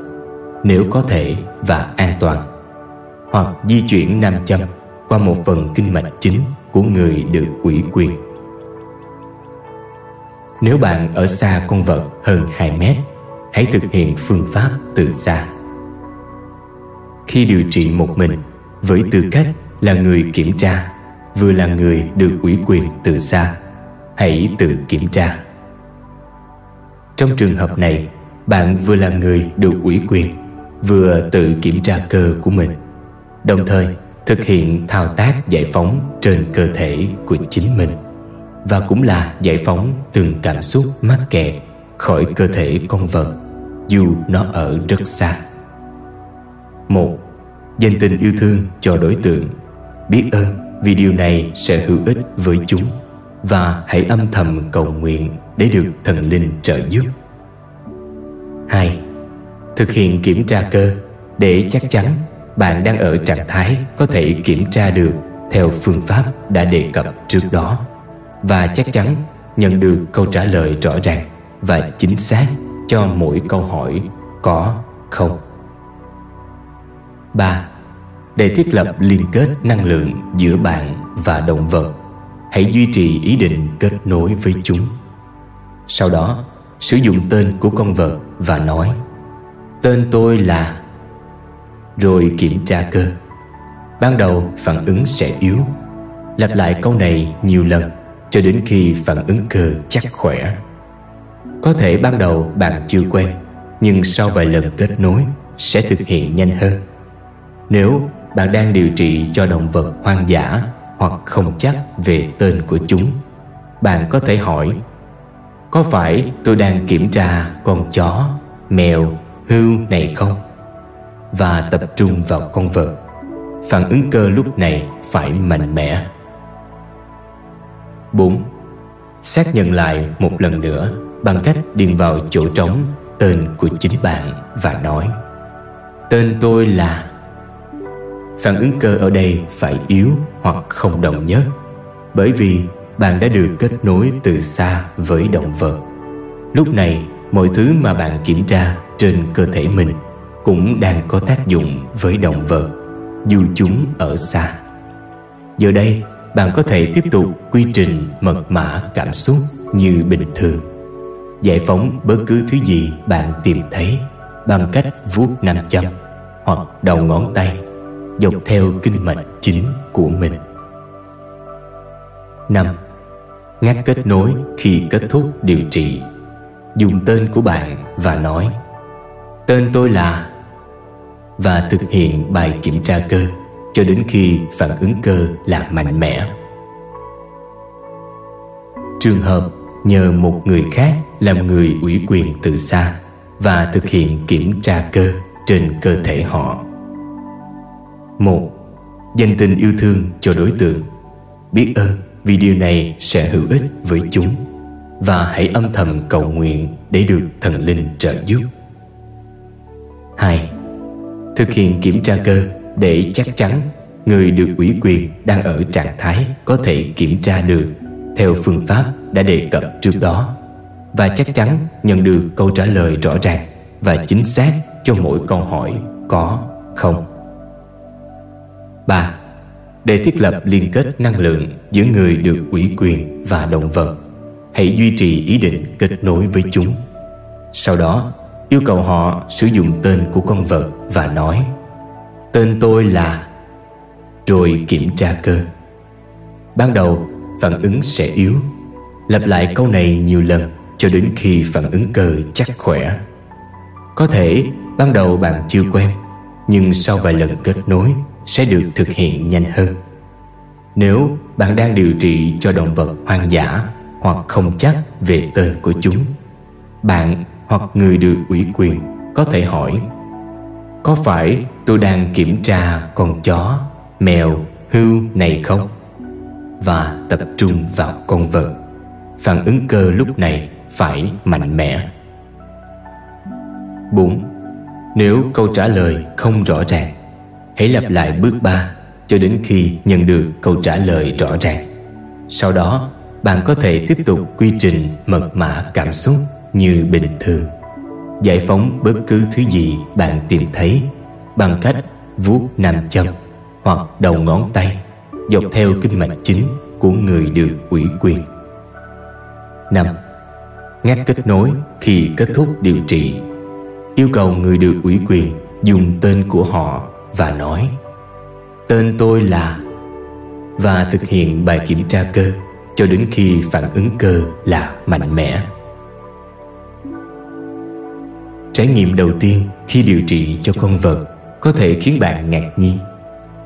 nếu có thể và an toàn hoặc di chuyển nam châm qua một phần kinh mạch chính của người được ủy quyền. Nếu bạn ở xa con vật hơn 2 mét, hãy thực hiện phương pháp từ xa. Khi điều trị một mình, với tư cách là người kiểm tra, vừa là người được ủy quyền từ xa, hãy tự kiểm tra. Trong trường hợp này, bạn vừa là người được ủy quyền, vừa tự kiểm tra cơ của mình, đồng thời thực hiện thao tác giải phóng trên cơ thể của chính mình và cũng là giải phóng từng cảm xúc mắc kẹt khỏi cơ thể con vật dù nó ở rất xa. Một, dành tình yêu thương cho đối tượng. Biết ơn vì điều này sẽ hữu ích với chúng và hãy âm thầm cầu nguyện để được thần linh trợ giúp. Hai, thực hiện kiểm tra cơ để chắc chắn bạn đang ở trạng thái có thể kiểm tra được theo phương pháp đã đề cập trước đó và chắc chắn nhận được câu trả lời rõ ràng và chính xác cho mỗi câu hỏi có, không. 3. Để thiết lập liên kết năng lượng giữa bạn và động vật, Hãy duy trì ý định kết nối với chúng. Sau đó, sử dụng tên của con vật và nói, Tên tôi là rồi kiểm tra cơ. Ban đầu, phản ứng sẽ yếu. Lặp lại câu này nhiều lần Cho đến khi phản ứng cơ chắc khỏe. Có thể ban đầu bạn chưa quen Nhưng sau vài lần kết nối Sẽ thực hiện nhanh hơn Nếu bạn đang điều trị cho động vật hoang dã Hoặc không chắc về tên của chúng Bạn có thể hỏi Có phải tôi đang kiểm tra con chó, mèo, hươu này không? và tập trung vào con vật phản ứng cơ lúc này phải mạnh mẽ 4. Xác nhận lại một lần nữa bằng cách điền vào chỗ trống tên của chính bạn và nói, Tên tôi là Phản ứng cơ ở đây phải yếu hoặc không đồng nhất, Bởi vì bạn đã được kết nối từ xa với động vật. Lúc này, mọi thứ mà bạn kiểm tra trên cơ thể mình cũng đang có tác dụng với động vật, dù chúng ở xa. Giờ đây, bạn có thể tiếp tục quy trình mật mã cảm xúc như bình thường giải phóng bất cứ thứ gì bạn tìm thấy bằng cách vuốt nam châm hoặc đầu ngón tay, dọc theo kinh mạch chính của mình 5. Ngắt kết nối khi kết thúc điều trị Dùng tên của bạn và nói, Tên tôi là và thực hiện bài kiểm tra cơ cho đến khi phản ứng cơ là mạnh mẽ. Trường hợp nhờ một người khác làm người ủy quyền từ xa và thực hiện kiểm tra cơ trên cơ thể họ. một, Dành tình yêu thương cho đối tượng. Biết ơn vì điều này sẽ hữu ích với chúng Và hãy âm thầm cầu nguyện để được thần linh trợ giúp. 2 thực hiện kiểm tra cơ để chắc chắn người được ủy quyền đang ở trạng thái có thể kiểm tra được theo phương pháp đã đề cập trước đó và chắc chắn nhận được câu trả lời rõ ràng và chính xác cho mỗi câu hỏi có, không. 3. Để thiết lập liên kết năng lượng giữa người được ủy quyền và động vật, Hãy duy trì ý định kết nối với chúng. Sau đó, yêu cầu họ sử dụng tên của con vật và nói, Tên tôi là Rồi kiểm tra cơ. Ban đầu, phản ứng sẽ yếu. Lặp lại câu này nhiều lần cho đến khi phản ứng cơ chắc khỏe. Có thể ban đầu bạn chưa quen Nhưng sau vài lần kết nối sẽ được thực hiện nhanh hơn. Nếu bạn đang điều trị cho động vật hoang dã hoặc không chắc về tên của chúng Bạn hoặc người được ủy quyền có thể hỏi Có phải tôi đang kiểm tra con chó, mèo, hưu này không? Và tập trung vào con vật. Phản ứng cơ lúc này phải mạnh mẽ 4. Nếu câu trả lời không rõ ràng, Hãy lặp lại bước 3 cho đến khi nhận được câu trả lời rõ ràng Sau đó, bạn có thể tiếp tục quy trình mật mã cảm xúc như bình thường Giải phóng bất cứ thứ gì bạn tìm thấy Bằng cách vuốt nam châm hoặc đầu ngón tay, Dọc theo kinh mạch chính của người được ủy quyền 5. Ngắt kết nối khi kết thúc điều trị. Yêu cầu người được ủy quyền dùng tên của họ và nói, Tên tôi là Và thực hiện bài kiểm tra cơ cho đến khi phản ứng cơ là mạnh mẽ. Trải nghiệm đầu tiên khi điều trị cho con vật có thể khiến bạn ngạc nhiên,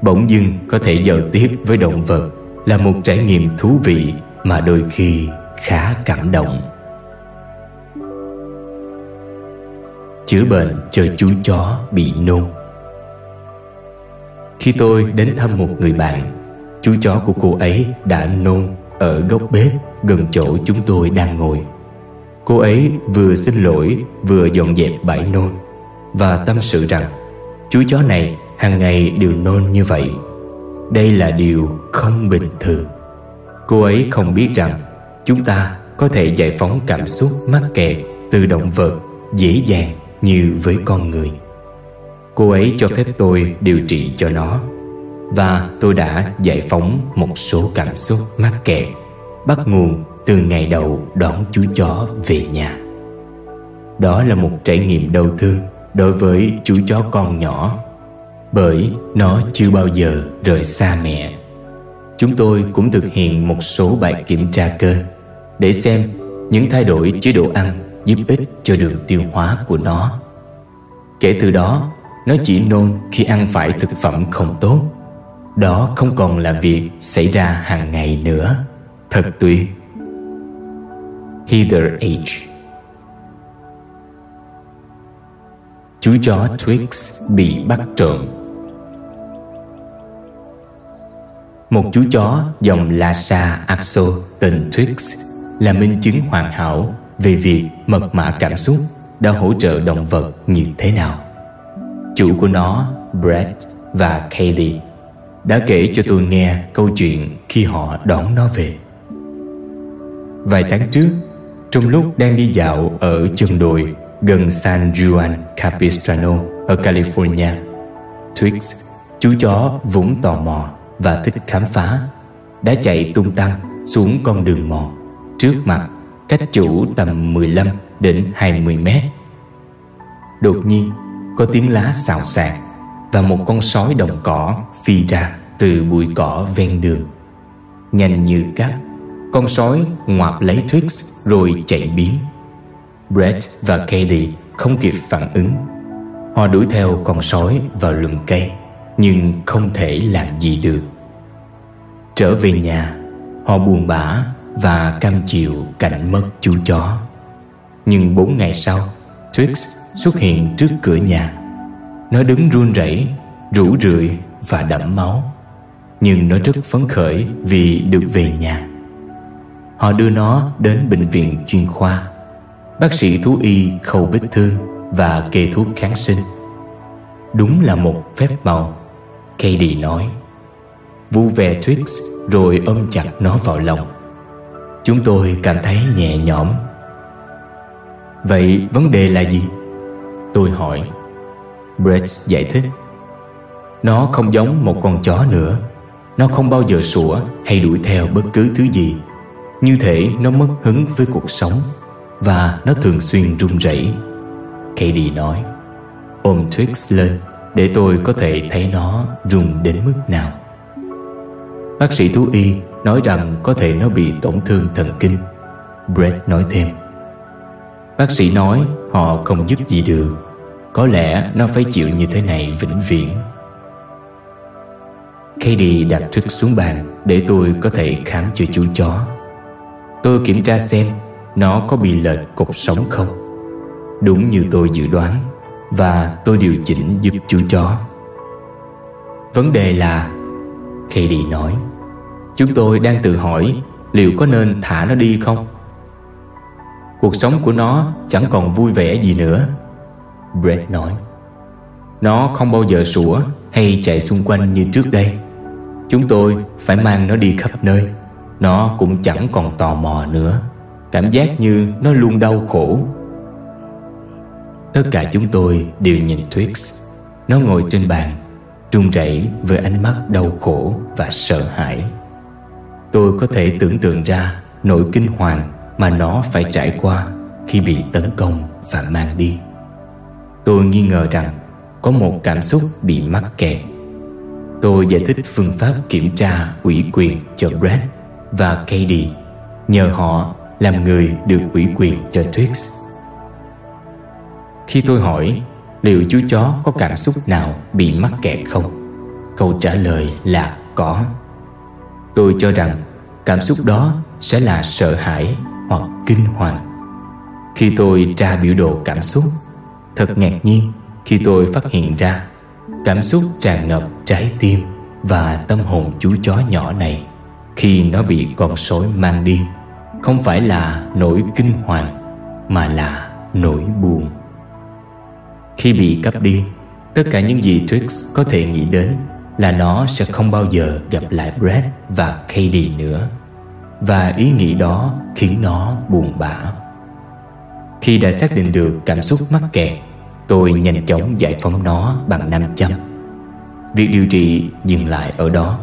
Bỗng dưng có thể giao tiếp với động vật là một trải nghiệm thú vị mà đôi khi khá cảm động. Chữa bệnh cho chú chó bị nôn. Khi tôi đến thăm một người bạn, Chú chó của cô ấy đã nôn ở góc bếp gần chỗ chúng tôi đang ngồi. Cô ấy vừa xin lỗi, vừa dọn dẹp bãi nôn Và tâm sự rằng, Chú chó này hàng ngày đều nôn như vậy. Đây là điều không bình thường. Cô ấy không biết rằng, Chúng ta có thể giải phóng cảm xúc mắc kẹt từ động vật, dễ dàng như với con người. Cô ấy cho phép tôi điều trị cho nó, Và tôi đã giải phóng một số cảm xúc mắc kẹt, Bắt nguồn từ ngày đầu đón chú chó về nhà. Đó là một trải nghiệm đau thương đối với chú chó con nhỏ, Bởi nó chưa bao giờ rời xa mẹ. Chúng tôi cũng thực hiện một số bài kiểm tra cơ Để xem những thay đổi chế độ ăn giúp ích cho đường tiêu hóa của nó. Kể từ đó, nó chỉ nôn khi ăn phải thực phẩm không tốt. Đó không còn là việc xảy ra hàng ngày nữa. Thật tuyệt. Heather H. Chú chó Twix bị bắt trộm. Một chú chó dòng Lhasa Apso tên Twix là minh chứng hoàn hảo về việc mật mã cảm xúc đã hỗ trợ động vật như thế nào. Chủ của nó, Brett và Katie, đã kể cho tôi nghe câu chuyện khi họ đón nó về. Vài tháng trước, trong lúc đang đi dạo ở chân đồi gần San Juan Capistrano ở California, Twix, chú chó vốn tò mò và thích khám phá, đã chạy tung tăng xuống con đường mòn trước mặt cách chủ tầm 15 đến 20 mét. Đột nhiên, có tiếng lá xào xạc và một con sói đồng cỏ phi ra từ bụi cỏ ven đường. Nhanh như cát, con sói ngoạp lấy Twix rồi chạy biến. Brett và Katie không kịp phản ứng. Họ đuổi theo con sói vào lùm cây nhưng không thể làm gì được. Trở về nhà, họ buồn bã và cam chịu cảnh mất chú chó. Nhưng bốn ngày sau, Twix xuất hiện trước cửa nhà. Nó đứng run rẩy, rũ rượi và đẫm máu. Nhưng nó rất phấn khởi vì được về nhà. Họ đưa nó đến bệnh viện chuyên khoa. Bác sĩ thú y khâu vết thương và kê thuốc kháng sinh. Đúng là một phép màu, Katie nói. Vu về Twix rồi ôm chặt nó vào lòng Chúng tôi cảm thấy nhẹ nhõm. Vậy vấn đề là gì? Tôi hỏi. Brett giải thích. Nó không giống một con chó nữa. Nó không bao giờ sủa hay đuổi theo bất cứ thứ gì. Như thể nó mất hứng với cuộc sống Và nó thường xuyên run rẩy. Katie nói. Ôm Twix lên Để tôi có thể thấy nó run đến mức nào. Bác sĩ thú y nói rằng có thể nó bị tổn thương thần kinh. Brett nói thêm. Bác sĩ nói họ không giúp gì được. Có lẽ nó phải chịu như thế này vĩnh viễn. Katie đặt trức xuống bàn Để tôi có thể khám cho chú chó. Tôi kiểm tra xem Nó có bị lệch cột sống không. Đúng như tôi dự đoán Và tôi điều chỉnh giúp chú chó. Vấn đề là, Katie nói Chúng tôi đang tự hỏi Liệu có nên thả nó đi không? Cuộc sống của nó chẳng còn vui vẻ gì nữa, Brett nói. Nó không bao giờ sủa hay chạy xung quanh như trước đây. Chúng tôi phải mang nó đi khắp nơi. Nó cũng chẳng còn tò mò nữa. Cảm giác như nó luôn đau khổ. Tất cả chúng tôi đều nhìn Twix. Nó ngồi trên bàn Trung rẩy với ánh mắt đau khổ và sợ hãi. Tôi có thể tưởng tượng ra nỗi kinh hoàng mà nó phải trải qua khi bị tấn công và mang đi. Tôi nghi ngờ rằng có một cảm xúc bị mắc kẹt. Tôi giải thích phương pháp kiểm tra ủy quyền cho Brad và Katie nhờ họ làm người được ủy quyền cho Twix. Khi tôi hỏi liệu chú chó có cảm xúc nào bị mắc kẹt không, câu trả lời là có. Tôi cho rằng cảm xúc đó sẽ là sợ hãi hoặc kinh hoàng. Khi tôi tra biểu đồ cảm xúc, Thật ngạc nhiên khi tôi phát hiện ra Cảm xúc tràn ngập trái tim và tâm hồn chú chó nhỏ này Khi nó bị con sói mang đi, Không phải là nỗi kinh hoàng Mà là nỗi buồn. Khi bị cắp đi, Tất cả những gì Trix có thể nghĩ đến là nó sẽ không bao giờ gặp lại Brad và Katie nữa. Và ý nghĩ đó khiến nó buồn bã. Khi đã xác định được cảm xúc mắc kẹt, Tôi nhanh chóng giải phóng nó bằng nam châm. Việc điều trị dừng lại ở đó.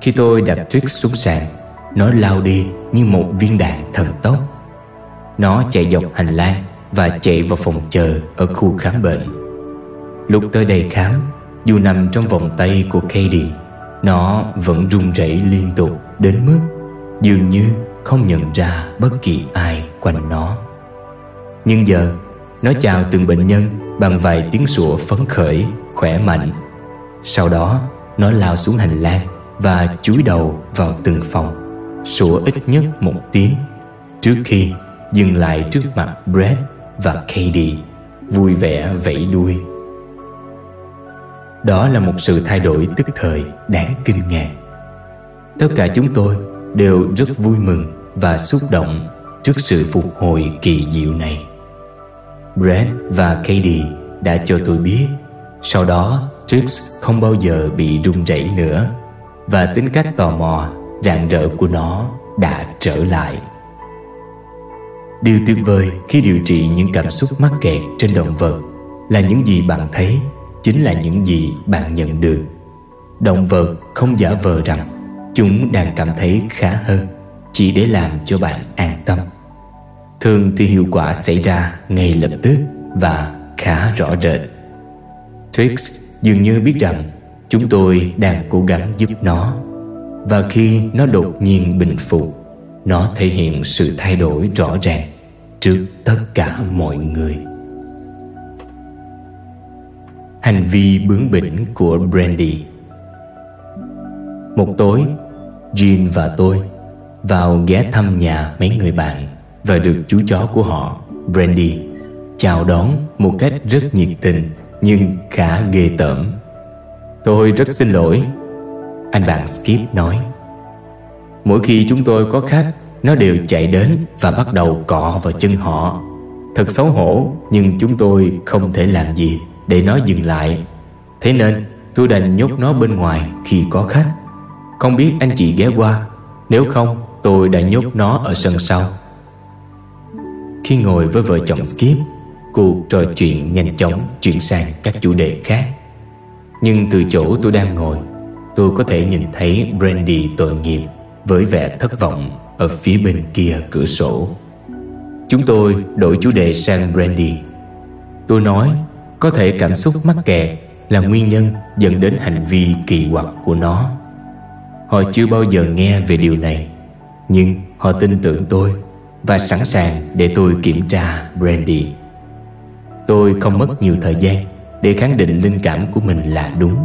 Khi tôi đặt Trix xuống sàn, Nó lao đi như một viên đạn thần tốc. Nó chạy dọc hành lang Và chạy vào phòng chờ ở khu khám bệnh. Lúc tới đây khám dù nằm trong vòng tay của Katie Nó vẫn run rẩy liên tục đến mức dường như không nhận ra bất kỳ ai quanh nó. Nhưng giờ, nó chào từng bệnh nhân bằng vài tiếng sủa phấn khởi, khỏe mạnh. Sau đó, nó lao xuống hành lang và chúi đầu vào từng phòng, sủa ít nhất một tiếng trước khi dừng lại trước mặt Brad và Katie, vui vẻ vẫy đuôi. Đó là một sự thay đổi tức thời đáng kinh ngạc. Tất cả chúng tôi đều rất vui mừng và xúc động trước sự phục hồi kỳ diệu này. Brad và Katie đã cho tôi biết sau đó Trix không bao giờ bị run rẩy nữa và tính cách tò mò, rạng rỡ của nó đã trở lại. Điều tuyệt vời khi điều trị những cảm xúc mắc kẹt trên động vật là những gì bạn thấy chính là những gì bạn nhận được. Động vật không giả vờ rằng Chúng đang cảm thấy khá hơn, Chỉ để làm cho bạn an tâm. Thường thì hiệu quả xảy ra ngay lập tức Và khá rõ rệt. Trix dường như biết rằng Chúng tôi đang cố gắng giúp nó. Và khi nó đột nhiên bình phục, Nó thể hiện sự thay đổi rõ ràng Trước tất cả mọi người. Hành vi bướng bỉnh của Brandy. Một tối, Jean và tôi Vào ghé thăm nhà mấy người bạn Và được chú chó của họ, Brandy, Chào đón một cách rất nhiệt tình Nhưng khá ghê tởm. Tôi rất xin lỗi, Anh bạn Skip nói. Mỗi khi chúng tôi có khách, Nó đều chạy đến và bắt đầu cọ vào chân họ. Thật xấu hổ, Nhưng chúng tôi không thể làm gì. Để nó dừng lại. Thế nên, tôi đành nhốt nó bên ngoài khi có khách. Không biết anh chị ghé qua. Nếu không, tôi đã nhốt nó ở sân sau. Khi ngồi với vợ chồng Skip, Cuộc trò chuyện nhanh chóng chuyển sang các chủ đề khác. Nhưng từ chỗ tôi đang ngồi, Tôi có thể nhìn thấy Brandy tội nghiệp Với vẻ thất vọng Ở phía bên kia cửa sổ. Chúng tôi đổi chủ đề sang Brandy. Tôi nói có thể cảm xúc mắc kẹt Là nguyên nhân dẫn đến hành vi kỳ quặc của nó. Họ chưa bao giờ nghe về điều này. Nhưng họ tin tưởng tôi Và sẵn sàng để tôi kiểm tra Brandy Tôi không mất nhiều thời gian Để khẳng định linh cảm của mình là đúng.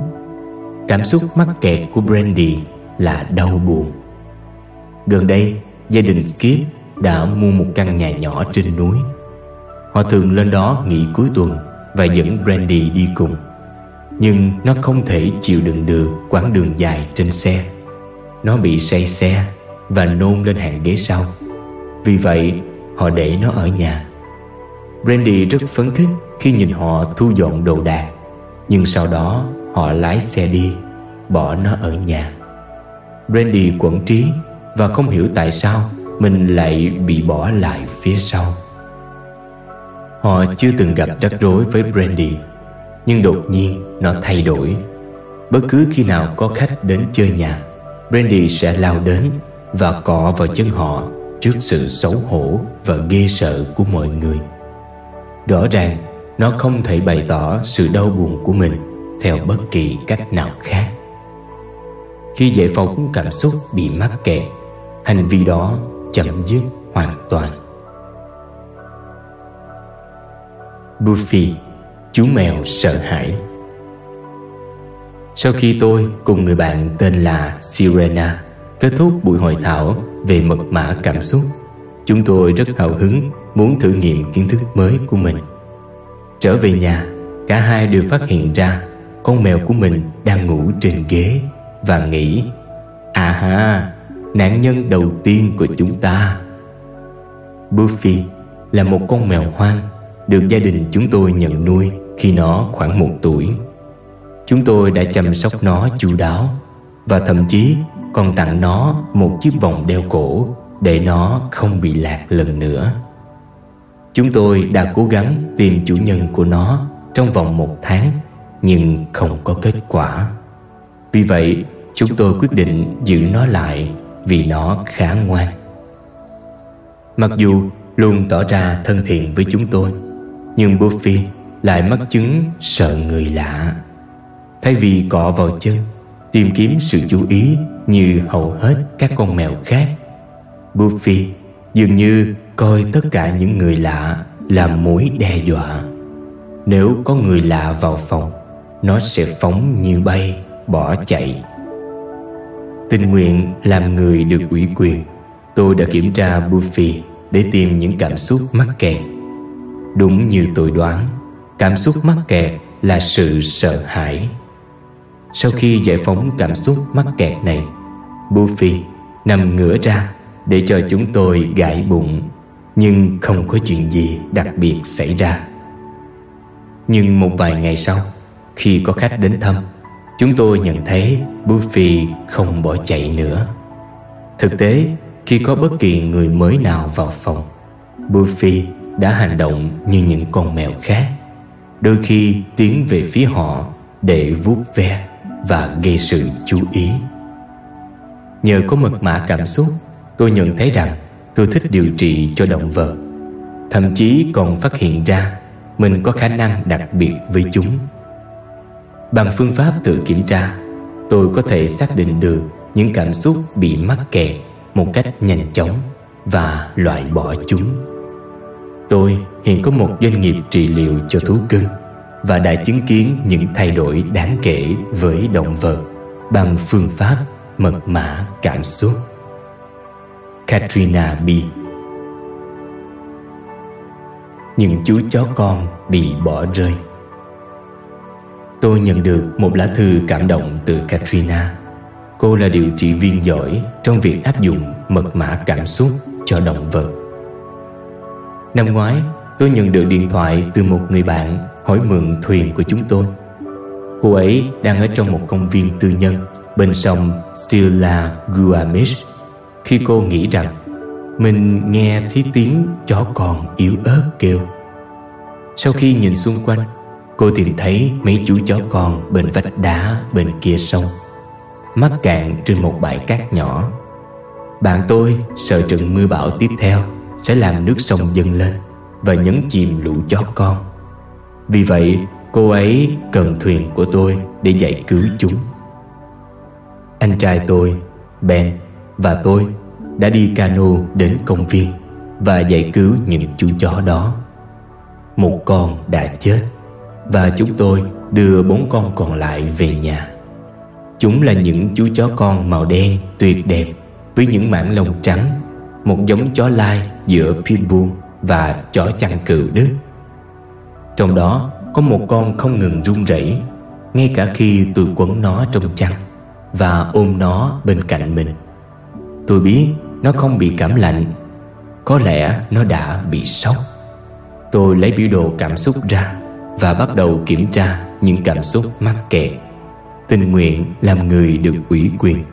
Cảm xúc mắc kẹt của Brandy là đau buồn. Gần đây gia đình Skip đã mua một căn nhà nhỏ trên núi. Họ thường lên đó nghỉ cuối tuần và dẫn Brandy đi cùng. Nhưng nó không thể chịu đựng được quãng đường dài trên xe. Nó bị say xe Và nôn lên hàng ghế sau. Vì vậy, họ để nó ở nhà. Brandy rất phấn khích khi nhìn họ thu dọn đồ đạc, Nhưng sau đó họ lái xe đi, Bỏ nó ở nhà. Brandy quẩn trí Và không hiểu tại sao Mình lại bị bỏ lại phía sau. Họ chưa từng gặp rắc rối với Brandy, Nhưng đột nhiên nó thay đổi. Bất cứ khi nào có khách đến chơi nhà, Brandy sẽ lao đến Và cọ vào chân họ Trước sự xấu hổ và ghê sợ của mọi người. Rõ ràng, Nó không thể bày tỏ sự đau buồn của mình Theo bất kỳ cách nào khác. Khi giải phóng cảm xúc bị mắc kẹt, Hành vi đó chấm dứt hoàn toàn. Buffy Chú mèo sợ hãi. Sau khi tôi cùng người bạn tên là Sirena Kết thúc buổi hội thảo về mật mã cảm xúc, Chúng tôi rất hào hứng muốn thử nghiệm kiến thức mới của mình. Trở về nhà, Cả hai đều phát hiện ra Con mèo của mình đang ngủ trên ghế Và nghĩ À ha Nạn nhân đầu tiên của chúng ta. Buffy là một con mèo hoang được gia đình chúng tôi nhận nuôi Khi nó khoảng một tuổi. Chúng tôi đã chăm sóc nó chu đáo Và thậm chí còn tặng nó một chiếc vòng đeo cổ Để nó không bị lạc lần nữa. Chúng tôi đã cố gắng tìm chủ nhân của nó Trong vòng một tháng, Nhưng không có kết quả. Vì vậy, chúng tôi quyết định giữ nó lại Vì nó khá ngoan. Mặc dù luôn tỏ ra thân thiện với chúng tôi nhưng Buffy lại mắc chứng sợ người lạ. Thay vì cọ vào chân Tìm kiếm sự chú ý như hầu hết các con mèo khác Buffy dường như coi tất cả những người lạ là mối đe dọa. Nếu có người lạ vào phòng Nó sẽ phóng như bay, bỏ chạy. Tình nguyện làm người được ủy quyền Tôi đã kiểm tra Buffy để tìm những cảm xúc mắc kẹt. Đúng như tôi đoán, Cảm xúc mắc kẹt là sự sợ hãi. Sau khi giải phóng cảm xúc mắc kẹt này, Buffy nằm ngửa ra để cho chúng tôi gãi bụng, Nhưng không có chuyện gì đặc biệt xảy ra. Nhưng một vài ngày sau, Khi có khách đến thăm, Chúng tôi nhận thấy Buffy không bỏ chạy nữa. Thực tế, khi có bất kỳ người mới nào vào phòng, Buffy đã hành động như những con mèo khác. Đôi khi tiến về phía họ để vuốt ve và gây sự chú ý. Nhờ có mật mã cảm xúc, Tôi nhận thấy rằng tôi thích điều trị cho động vật. Thậm chí còn phát hiện ra Mình có khả năng đặc biệt với chúng. Bằng phương pháp tự kiểm tra, Tôi có thể xác định được những cảm xúc bị mắc kẹt một cách nhanh chóng và loại bỏ chúng. Tôi hiện có một doanh nghiệp trị liệu cho thú cưng và đã chứng kiến những thay đổi đáng kể với động vật bằng phương pháp mật mã cảm xúc. Katrina B. Những chú chó con bị bỏ rơi. Tôi nhận được một lá thư cảm động từ Katrina. Cô là điều trị viên giỏi trong việc áp dụng mật mã cảm xúc cho động vật. Năm ngoái, tôi nhận được điện thoại từ một người bạn hỏi mượn thuyền của chúng tôi. Cô ấy đang ở trong một công viên tư nhân, bên sông Stilla Guamish khi cô nghĩ rằng Mình nghe thấy tiếng chó con yếu ớt kêu. Sau khi nhìn xung quanh, Cô tìm thấy mấy chú chó con bên vách đá bên kia sông, Mắc cạn trên một bãi cát nhỏ. Bạn tôi sợ trận mưa bão tiếp theo. Sẽ làm nước sông dâng lên Và nhấn chìm lũ chó con. Vì vậy cô ấy cần thuyền của tôi để giải cứu chúng. Anh trai tôi, Ben và tôi đã đi cano đến công viên Và giải cứu những chú chó đó. Một con đã chết Và chúng tôi đưa bốn con còn lại về nhà. Chúng là những chú chó con màu đen tuyệt đẹp Với những mảng lông trắng một giống chó lai giữa Pitbull và chó chăn cừu Đức Trong đó, có một con không ngừng run rẩy, Ngay cả khi tôi quấn nó trong chăn Và ôm nó bên cạnh mình. Tôi biết nó không bị cảm lạnh, Có lẽ nó đã bị sốc. Tôi lấy biểu đồ cảm xúc ra Và bắt đầu kiểm tra những cảm xúc mắc kẹt. Tình nguyện làm người được ủy quyền.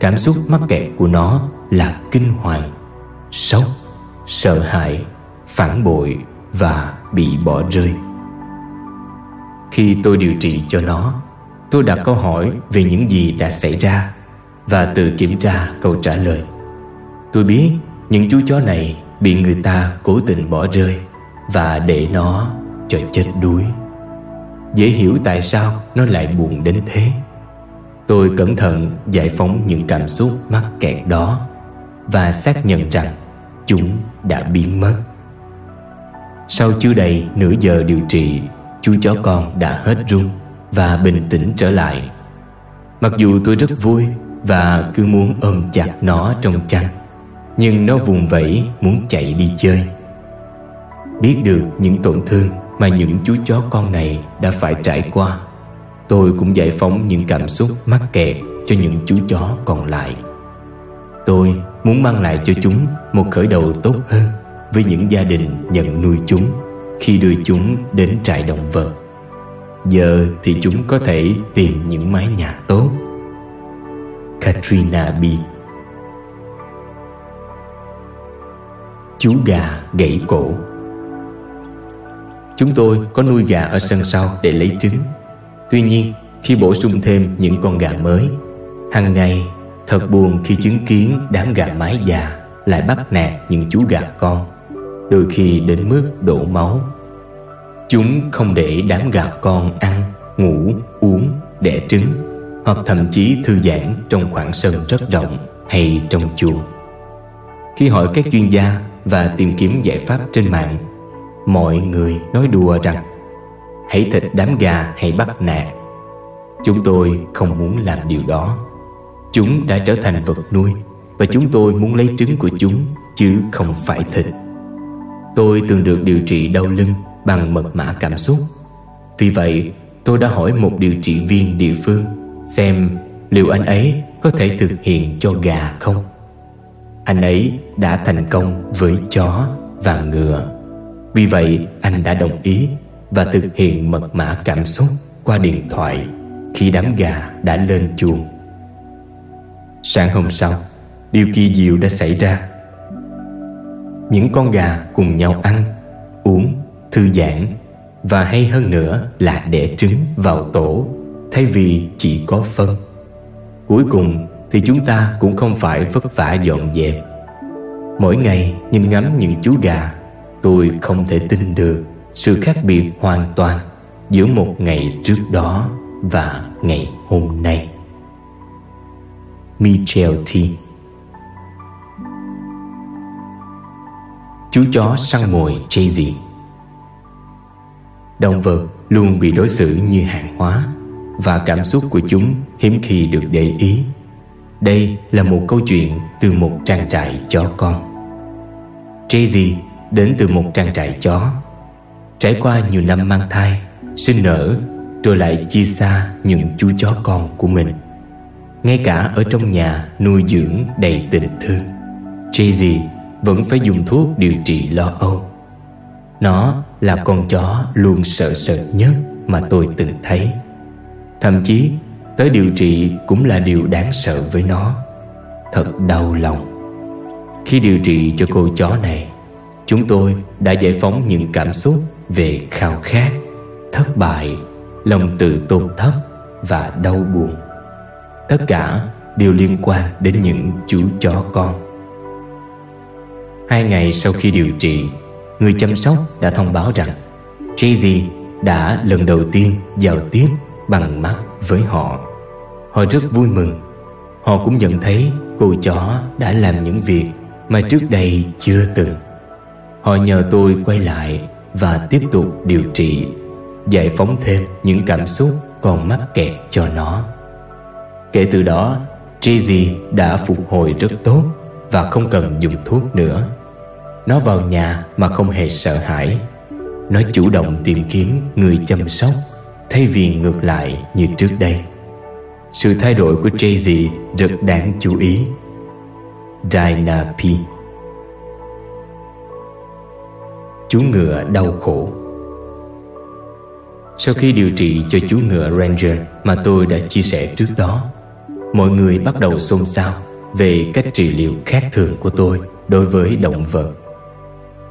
Cảm xúc mắc kẹt của nó là kinh hoàng Sốc, sợ hãi, phản bội và bị bỏ rơi. Khi tôi điều trị cho nó Tôi đặt câu hỏi về những gì đã xảy ra Và tự kiểm tra câu trả lời. Tôi biết những chú chó này bị người ta cố tình bỏ rơi Và để nó cho chết đuối. Dễ hiểu tại sao nó lại buồn đến thế. Tôi cẩn thận giải phóng những cảm xúc mắc kẹt đó. Và xác nhận rằng chúng đã biến mất. Sau chưa đầy nửa giờ điều trị, Chú chó con đã hết run và bình tĩnh trở lại. Mặc dù tôi rất vui và cứ muốn ôm chặt nó trong chăn, Nhưng nó vùng vẫy muốn chạy đi chơi. Biết được những tổn thương mà những chú chó con này đã phải trải qua, Tôi cũng giải phóng những cảm xúc mắc kẹt cho những chú chó còn lại. Tôi muốn mang lại cho chúng một khởi đầu tốt hơn Với những gia đình nhận nuôi chúng Khi đưa chúng đến trại động vật. Giờ thì chúng có thể tìm những mái nhà tốt. Katrina B. Chú gà gãy cổ. Chúng tôi có nuôi gà ở sân sau để lấy trứng. Tuy nhiên, khi bổ sung thêm những con gà mới hàng ngày thật buồn khi chứng kiến đám gà mái già Lại bắt nạt những chú gà con. Đôi khi đến mức đổ máu. Chúng không để đám gà con ăn, ngủ, uống, đẻ trứng Hoặc thậm chí thư giãn trong khoảng sân rất rộng hay trong chuồng Khi hỏi các chuyên gia và tìm kiếm giải pháp trên mạng Mọi người nói đùa rằng Hãy thịt đám gà hay bắt nạt. Chúng tôi không muốn làm điều đó. Chúng đã trở thành vật nuôi, Và chúng tôi muốn lấy trứng của chúng, Chứ không phải thịt. Tôi từng được điều trị đau lưng Bằng mật mã cảm xúc. Vì vậy, tôi đã hỏi một điều trị viên địa phương Xem liệu anh ấy có thể thực hiện cho gà không. Anh ấy đã thành công với chó và ngựa. Vì vậy, anh đã đồng ý Và thực hiện mật mã cảm xúc qua điện thoại Khi đám gà đã lên chuồng. Sáng hôm sau, Điều kỳ diệu đã xảy ra. Những con gà cùng nhau ăn, Uống, Thư giãn, Và hay hơn nữa là đẻ trứng vào tổ, Thay vì chỉ có phân. Cuối cùng thì chúng ta cũng không phải vất vả dọn dẹp. Mỗi ngày nhìn ngắm những chú gà, Tôi không thể tin được Sự khác biệt hoàn toàn Giữa một ngày trước đó Và ngày hôm nay. Michel T. Chú chó săn mồi Jay-Z. Động vật luôn bị đối xử như hàng hóa Và cảm xúc của chúng hiếm khi được để ý. Đây là một câu chuyện từ một trang trại chó con. Jay-Z đến từ một trang trại chó. Trải qua nhiều năm mang thai, sinh nở Rồi lại chia xa những chú chó con của mình ngay cả ở trong nhà nuôi dưỡng đầy tình thương. Tracy vẫn phải dùng thuốc điều trị lo âu. Nó là con chó luôn sợ sệt nhất mà tôi từng thấy. Thậm chí tới điều trị cũng là điều đáng sợ với nó. Thật đau lòng. Khi điều trị cho cô chó này Chúng tôi đã giải phóng những cảm xúc về khao khát, thất bại, lòng tự tôn thấp và đau buồn. Tất cả đều liên quan đến những chú chó con. Hai ngày sau khi điều trị, người chăm sóc đã thông báo rằng Jay-Z đã lần đầu tiên giao tiếp bằng mắt với họ. Họ rất vui mừng. Họ cũng nhận thấy cô chó đã làm những việc mà trước đây chưa từng. Họ nhờ tôi quay lại và tiếp tục điều trị, giải phóng thêm những cảm xúc còn mắc kẹt cho nó. Kể từ đó, Gigi đã phục hồi rất tốt và không cần dùng thuốc nữa. Nó vào nhà mà không hề sợ hãi. Nó chủ động tìm kiếm người chăm sóc thay vì ngược lại như trước đây. Sự thay đổi của Jay-Z rất đáng chú ý. Dinah P. Chú ngựa đau khổ Sau khi điều trị cho chú ngựa Ranger mà tôi đã chia sẻ trước đó Mọi người bắt đầu xôn xao về cách trị liệu khác thường của tôi đối với động vật.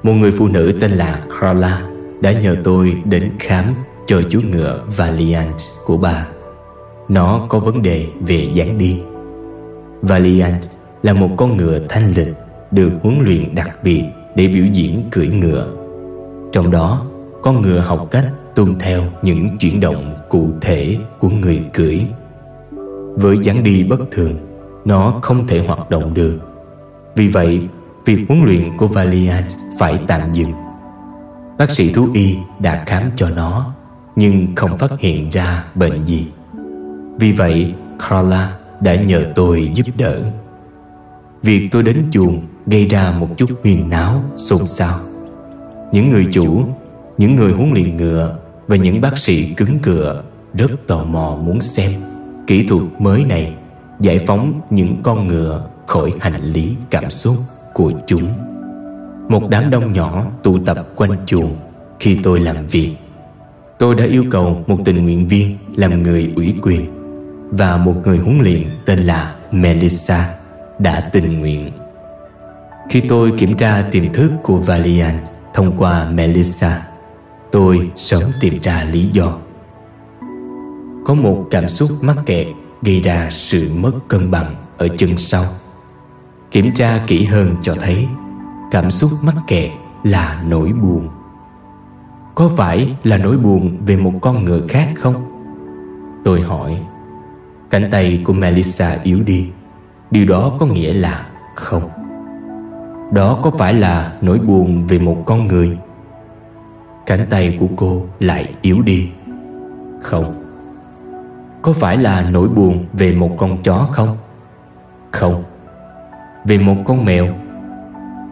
Một người phụ nữ tên là Carla đã nhờ tôi đến khám cho chú ngựa Valiant của bà. Nó có vấn đề về dáng đi. Valiant là một con ngựa thanh lịch được huấn luyện đặc biệt để biểu diễn cưỡi ngựa. Trong đó, con ngựa học cách tuân theo những chuyển động cụ thể của người cưỡi với dáng đi bất thường, nó không thể hoạt động được. Vì vậy, việc huấn luyện của Valiant phải tạm dừng. Bác sĩ thú y đã khám cho nó, nhưng không phát hiện ra bệnh gì. Vì vậy, Carla đã nhờ tôi giúp đỡ. Việc tôi đến chuồng gây ra một chút huyền náo, xôn xao. Những người chủ, Những người huấn luyện ngựa Và những bác sĩ cứng cựa Rất tò mò muốn xem. Kỹ thuật mới này Giải phóng những con ngựa Khỏi hành lý cảm xúc của chúng. Một đám đông nhỏ tụ tập quanh chuồng Khi tôi làm việc. Tôi đã yêu cầu một tình nguyện viên Làm người ủy quyền Và một người huấn luyện tên là Melissa Đã tình nguyện. Khi tôi kiểm tra tiềm thức của Valiant Thông qua Melissa, Tôi sớm tìm ra lý do. Có một cảm xúc mắc kẹt Gây ra sự mất cân bằng Ở chân sau. Kiểm tra kỹ hơn cho thấy Cảm xúc mắc kẹt là nỗi buồn. Có phải là nỗi buồn về một con ngựa khác không? Tôi hỏi. Cánh tay của Melissa yếu đi. Điều đó có nghĩa là không. Đó có phải là nỗi buồn về một con người? Cánh tay của cô lại yếu đi. Không. Có phải là nỗi buồn về một con chó không? Không. Về một con mèo?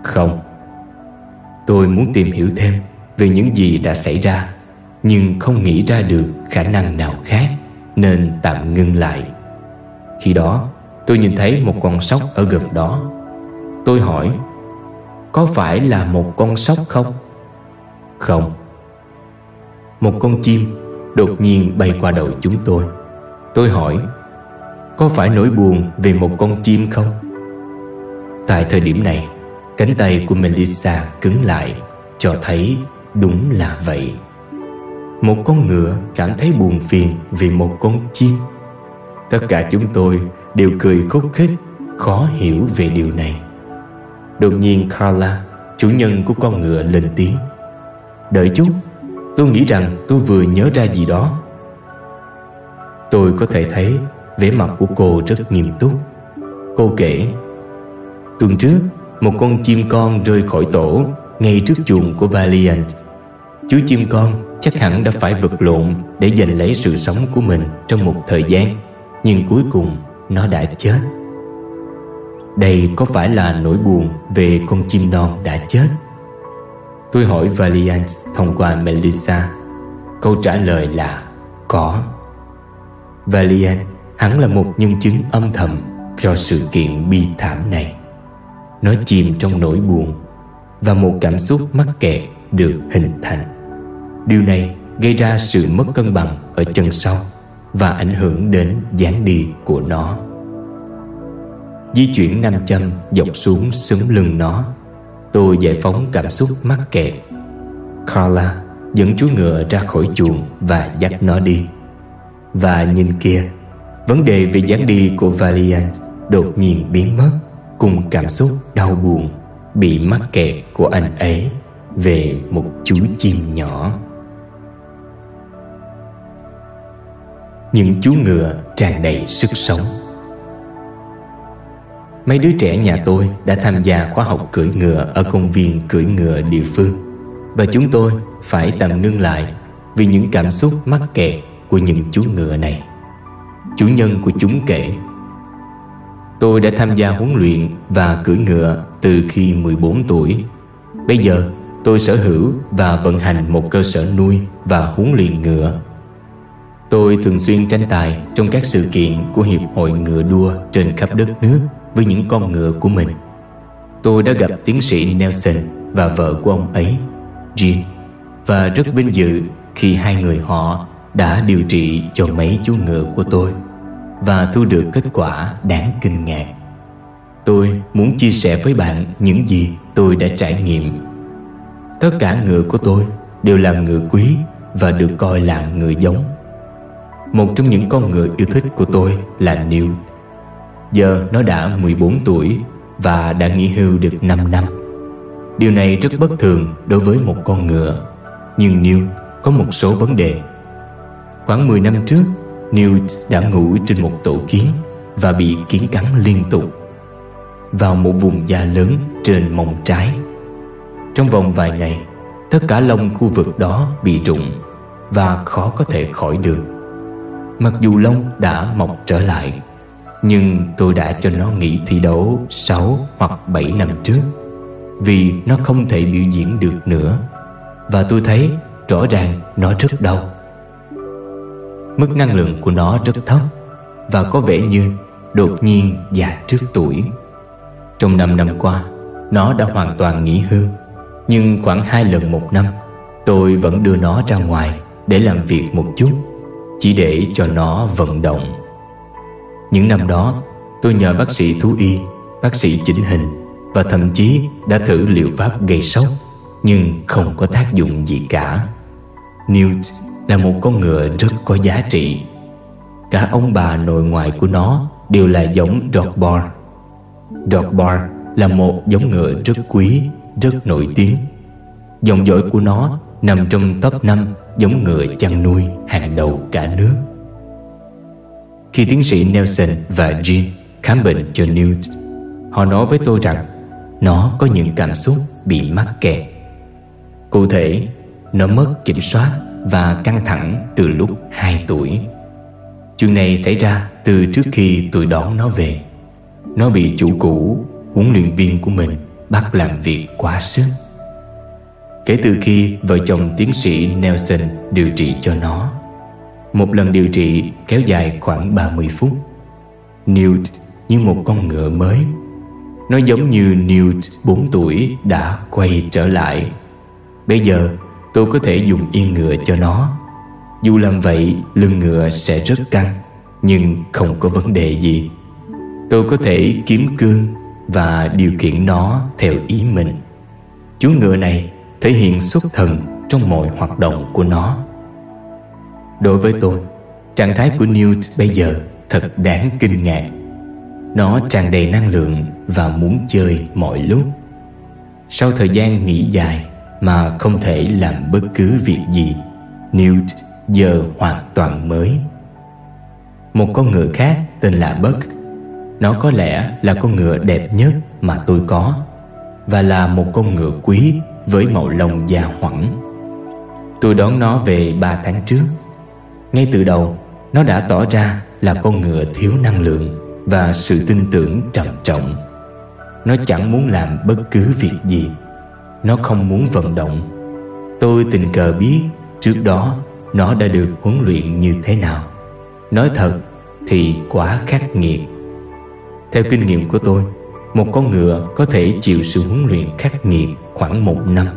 Không. Tôi muốn tìm hiểu thêm Về những gì đã xảy ra, Nhưng không nghĩ ra được khả năng nào khác, Nên tạm ngưng lại. Khi đó, tôi nhìn thấy một con sóc ở gần đó. Tôi hỏi, có phải là một con sóc không? Không. Một con chim đột nhiên bay qua đầu chúng tôi. Tôi hỏi, Có phải nỗi buồn về một con chim không? Tại thời điểm này, Cánh tay của Melissa cứng lại, Cho thấy đúng là vậy. Một con ngựa cảm thấy buồn phiền Vì một con chim. Tất cả chúng tôi đều cười khúc khích, Khó hiểu về điều này. Đột nhiên Carla, Chủ nhân của con ngựa lên tiếng, Đợi chút, Tôi nghĩ rằng tôi vừa nhớ ra gì đó. Tôi có thể thấy vẻ mặt của cô rất nghiêm túc. Cô kể, Tuần trước, Một con chim con rơi khỏi tổ Ngay trước chuồng của Valiant. Chú chim con chắc hẳn đã phải vật lộn Để giành lấy sự sống của mình Trong một thời gian, Nhưng cuối cùng nó đã chết. Đây có phải là nỗi buồn về con chim non đã chết? Tôi hỏi Valiant thông qua Melissa. Câu trả lời là có. Valiant hẳn là một nhân chứng âm thầm cho sự kiện bi thảm này. Nó chìm trong nỗi buồn Và một cảm xúc mắc kẹt được hình thành. Điều này gây ra sự mất cân bằng ở chân sau Và ảnh hưởng đến dáng đi của nó. Di chuyển nam châm dọc xuống sống lưng nó, Tôi giải phóng cảm xúc mắc kẹt. Carla dẫn chú ngựa ra khỏi chuồng và dắt nó đi. Và nhìn kia. Vấn đề về dáng đi của Valiant đột nhiên biến mất, Cùng cảm xúc đau buồn Bị mắc kẹt của anh ấy Về một chú chim nhỏ. Những chú ngựa tràn đầy sức sống. Mấy đứa trẻ nhà tôi đã tham gia khóa học cưỡi ngựa ở công viên cưỡi ngựa địa phương, Và chúng tôi phải tạm ngưng lại vì những cảm xúc mắc kẹt của những chú ngựa này. Chủ nhân của chúng kể Tôi đã tham gia huấn luyện và cưỡi ngựa từ khi 14 tuổi. Bây giờ tôi sở hữu và vận hành một cơ sở nuôi và huấn luyện ngựa. Tôi thường xuyên tranh tài trong các sự kiện của Hiệp hội Ngựa Đua trên khắp đất nước với những con ngựa của mình. Tôi đã gặp tiến sĩ Nelson và vợ của ông ấy, Jean Và rất vinh dự khi hai người họ đã điều trị cho mấy chú ngựa của tôi Và thu được kết quả đáng kinh ngạc. Tôi muốn chia sẻ với bạn những gì tôi đã trải nghiệm. Tất cả ngựa của tôi đều là ngựa quý và được coi là ngựa giống. Một trong những con ngựa yêu thích của tôi là Newt. Giờ nó đã 14 tuổi và đã nghỉ hưu được 5 năm. Điều này rất bất thường đối với một con ngựa. Nhưng Newt có một số vấn đề Khoảng 10 năm trước Newt đã ngủ trên một tổ kiến Và bị kiến cắn liên tục Vào một vùng da lớn trên mông trái. Trong vòng vài ngày, Tất cả lông khu vực đó bị rụng Và khó có thể khỏi được. Mặc dù lông đã mọc trở lại, nhưng tôi đã cho nó nghỉ thi đấu 6 hoặc 7 năm trước Vì nó không thể biểu diễn được nữa. Và tôi thấy rõ ràng nó rất đau. Mức năng lượng của nó rất thấp Và có vẻ như đột nhiên già trước tuổi. Trong 5 năm qua, Nó đã hoàn toàn nghỉ hưu. Nhưng khoảng hai lần một năm, Tôi vẫn đưa nó ra ngoài Để làm việc một chút, Chỉ để cho nó vận động. Những năm đó, tôi nhờ bác sĩ thú y, Bác sĩ chỉnh hình Và thậm chí đã thử liệu pháp gây sốc, Nhưng không có tác dụng gì cả. Newt là một con ngựa rất có giá trị. Cả ông bà nội ngoại của nó đều là giống Dogbar. Dogbar là một giống ngựa rất quý, rất nổi tiếng. Dòng dõi của nó nằm trong top 5 giống ngựa chăn nuôi hàng đầu cả nước. Khi tiến sĩ Nelson và Jean khám bệnh cho Newt Họ nói với tôi rằng Nó có những cảm xúc bị mắc kẹt. Cụ thể Nó mất kiểm soát và căng thẳng từ lúc 2 tuổi. Chuyện này xảy ra từ trước khi tôi đón nó về. Nó bị chủ cũ, huấn luyện viên của mình bắt làm việc quá sức Kể từ khi vợ chồng tiến sĩ Nelson điều trị cho nó một lần điều trị kéo dài khoảng 30 phút. Newt như một con ngựa mới. Nó giống như Newt 4 tuổi đã quay trở lại. Bây giờ tôi có thể dùng yên ngựa cho nó. Dù làm vậy, lưng ngựa sẽ rất căng, Nhưng không có vấn đề gì. Tôi có thể kiếm cương Và điều khiển nó theo ý mình. Chú ngựa này thể hiện xuất thần trong mọi hoạt động của nó. Đối với tôi, Trạng thái của Newt bây giờ thật đáng kinh ngạc. Nó tràn đầy năng lượng và muốn chơi mọi lúc. Sau thời gian nghỉ dài mà không thể làm bất cứ việc gì. Newt giờ hoàn toàn mới. Một con ngựa khác tên là Buck. Nó có lẽ là con ngựa đẹp nhất mà tôi có, Và là một con ngựa quý với màu lông da hoẳng. Tôi đón nó về 3 tháng trước. Ngay từ đầu, Nó đã tỏ ra là con ngựa thiếu năng lượng Và sự tin tưởng trầm trọng. Nó chẳng muốn làm bất cứ việc gì. Nó không muốn vận động. Tôi tình cờ biết Trước đó nó đã được huấn luyện như thế nào. Nói thật thì quá khắc nghiệt. Theo kinh nghiệm của tôi, Một con ngựa có thể chịu sự huấn luyện khắc nghiệt khoảng một năm.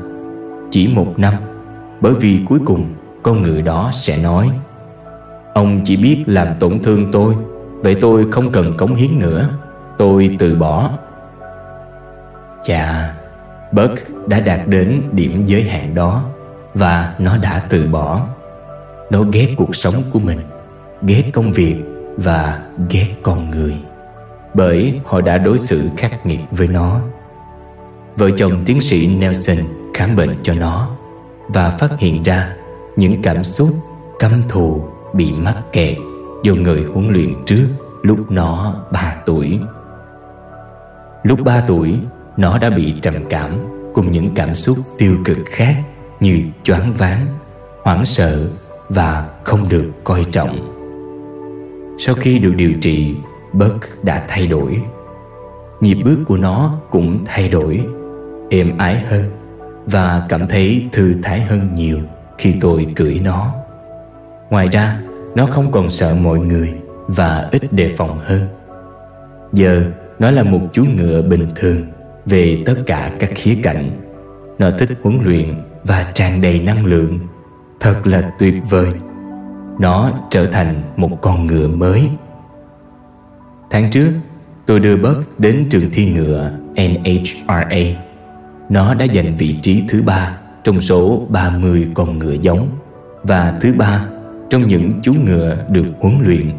Chỉ một năm, Bởi vì cuối cùng con ngựa đó sẽ nói, Ông chỉ biết làm tổn thương tôi, Vậy tôi không cần cống hiến nữa, tôi từ bỏ. Chà. Buck đã đạt đến điểm giới hạn đó Và nó đã từ bỏ. Nó ghét cuộc sống của mình Ghét công việc Và ghét con người. Bởi họ đã đối xử khắc nghiệt với nó. Vợ chồng tiến sĩ Nelson khám bệnh cho nó Và phát hiện ra những cảm xúc căm thù bị mắc kẹt do người huấn luyện trước lúc nó 3 tuổi. Lúc 3 tuổi, nó đã bị trầm cảm cùng những cảm xúc tiêu cực khác như choáng váng, hoảng sợ và không được coi trọng. Sau khi được điều trị, Buck đã thay đổi. Nhịp bước của nó cũng thay đổi, êm ái hơn và cảm thấy thư thái hơn nhiều khi tôi cưỡi nó. Ngoài ra, nó không còn sợ mọi người và ít đề phòng hơn. Giờ, nó là một chú ngựa bình thường về tất cả các khía cạnh. Nó thích huấn luyện và tràn đầy năng lượng. Thật là tuyệt vời. Nó trở thành một con ngựa mới. Tháng trước, tôi đưa bớt đến trường thi ngựa NHRA. Nó đã giành vị trí thứ ba trong số 30 con ngựa giống và thứ ba trong những chú ngựa được huấn luyện.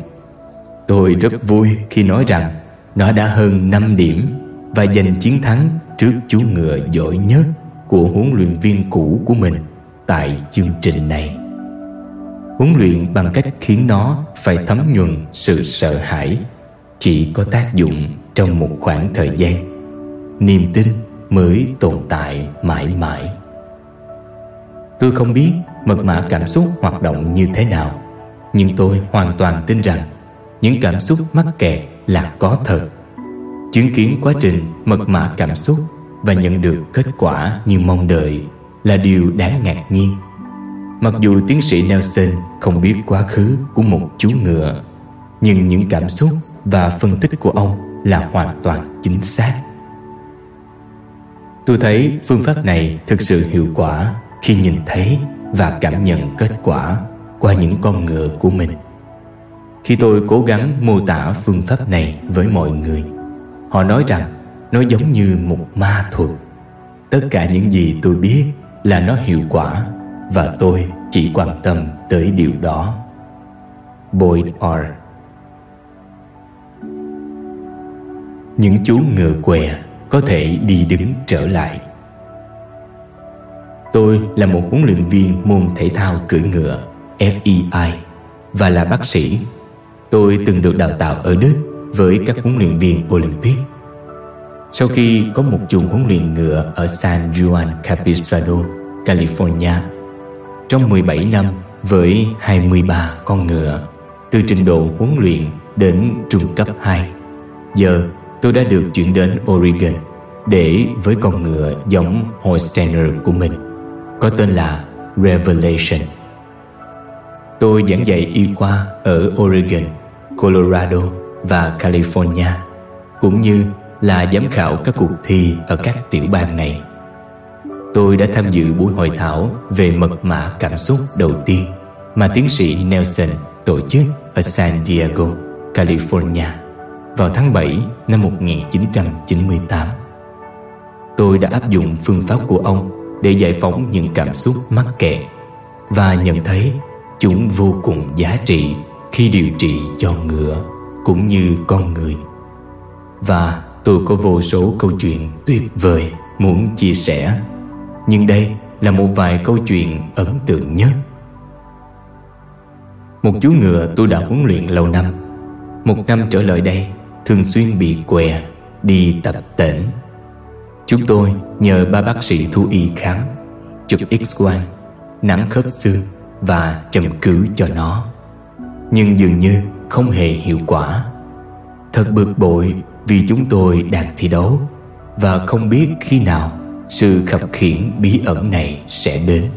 Tôi rất vui khi nói rằng nó đã hơn 5 điểm và giành chiến thắng trước chú ngựa giỏi nhất của huấn luyện viên cũ của mình tại chương trình này. Huấn luyện bằng cách khiến nó phải thấm nhuần sự sợ hãi, chỉ có tác dụng trong một khoảng thời gian. Niềm tin mới tồn tại mãi mãi. Tôi không biết mật mã cảm xúc hoạt động như thế nào, Nhưng tôi hoàn toàn tin rằng Những cảm xúc mắc kẹt là có thật Chứng kiến quá trình mật mã cảm xúc Và nhận được kết quả như mong đợi Là điều đáng ngạc nhiên Mặc dù tiến sĩ Nelson không biết quá khứ của một chú ngựa Nhưng những cảm xúc và phân tích của ông là hoàn toàn chính xác Tôi thấy phương pháp này thực sự hiệu quả khi nhìn thấy và cảm nhận kết quả qua những con ngựa của mình. Khi tôi cố gắng mô tả phương pháp này với mọi người, họ nói rằng, nó giống như một ma thuật. Tất cả những gì tôi biết là nó hiệu quả và tôi chỉ quan tâm tới điều đó. Boyd R. Những chú ngựa què có thể đi đứng trở lại Tôi là một huấn luyện viên môn thể thao cưỡi ngựa FEI và là bác sĩ. Tôi từng được đào tạo ở Đức với các huấn luyện viên Olympic. Sau khi có một chuồng huấn luyện ngựa ở San Juan Capistrano, California, trong 17 năm với 23 con ngựa, từ trình độ huấn luyện đến trung cấp 2. Giờ tôi đã được chuyển đến Oregon để với con ngựa giống Holsteiner của mình có tên là Revelation. Tôi giảng dạy y khoa ở Oregon, Colorado và California, cũng như là giám khảo các cuộc thi ở các tiểu bang này. Tôi đã tham dự buổi hội thảo về mật mã cảm xúc đầu tiên mà tiến sĩ Nelson tổ chức ở San Diego, California vào tháng 7 năm 1998. Tôi đã áp dụng phương pháp của ông để giải phóng những cảm xúc mắc kẹt và nhận thấy chúng vô cùng giá trị khi điều trị cho ngựa cũng như con người. Và tôi có vô số câu chuyện tuyệt vời muốn chia sẻ. Nhưng đây là một vài câu chuyện ấn tượng nhất. Một chú ngựa tôi đã huấn luyện lâu năm. Một năm trở lại đây, thường xuyên bị què, đi tập tễnh Chúng tôi nhờ ba bác sĩ thú y khám Chụp x-quang Nắm khớp xương Và châm cứu cho nó Nhưng dường như không hề hiệu quả Thật bực bội Vì chúng tôi đang thi đấu Và không biết khi nào Sự khập khiển bí ẩn này sẽ đến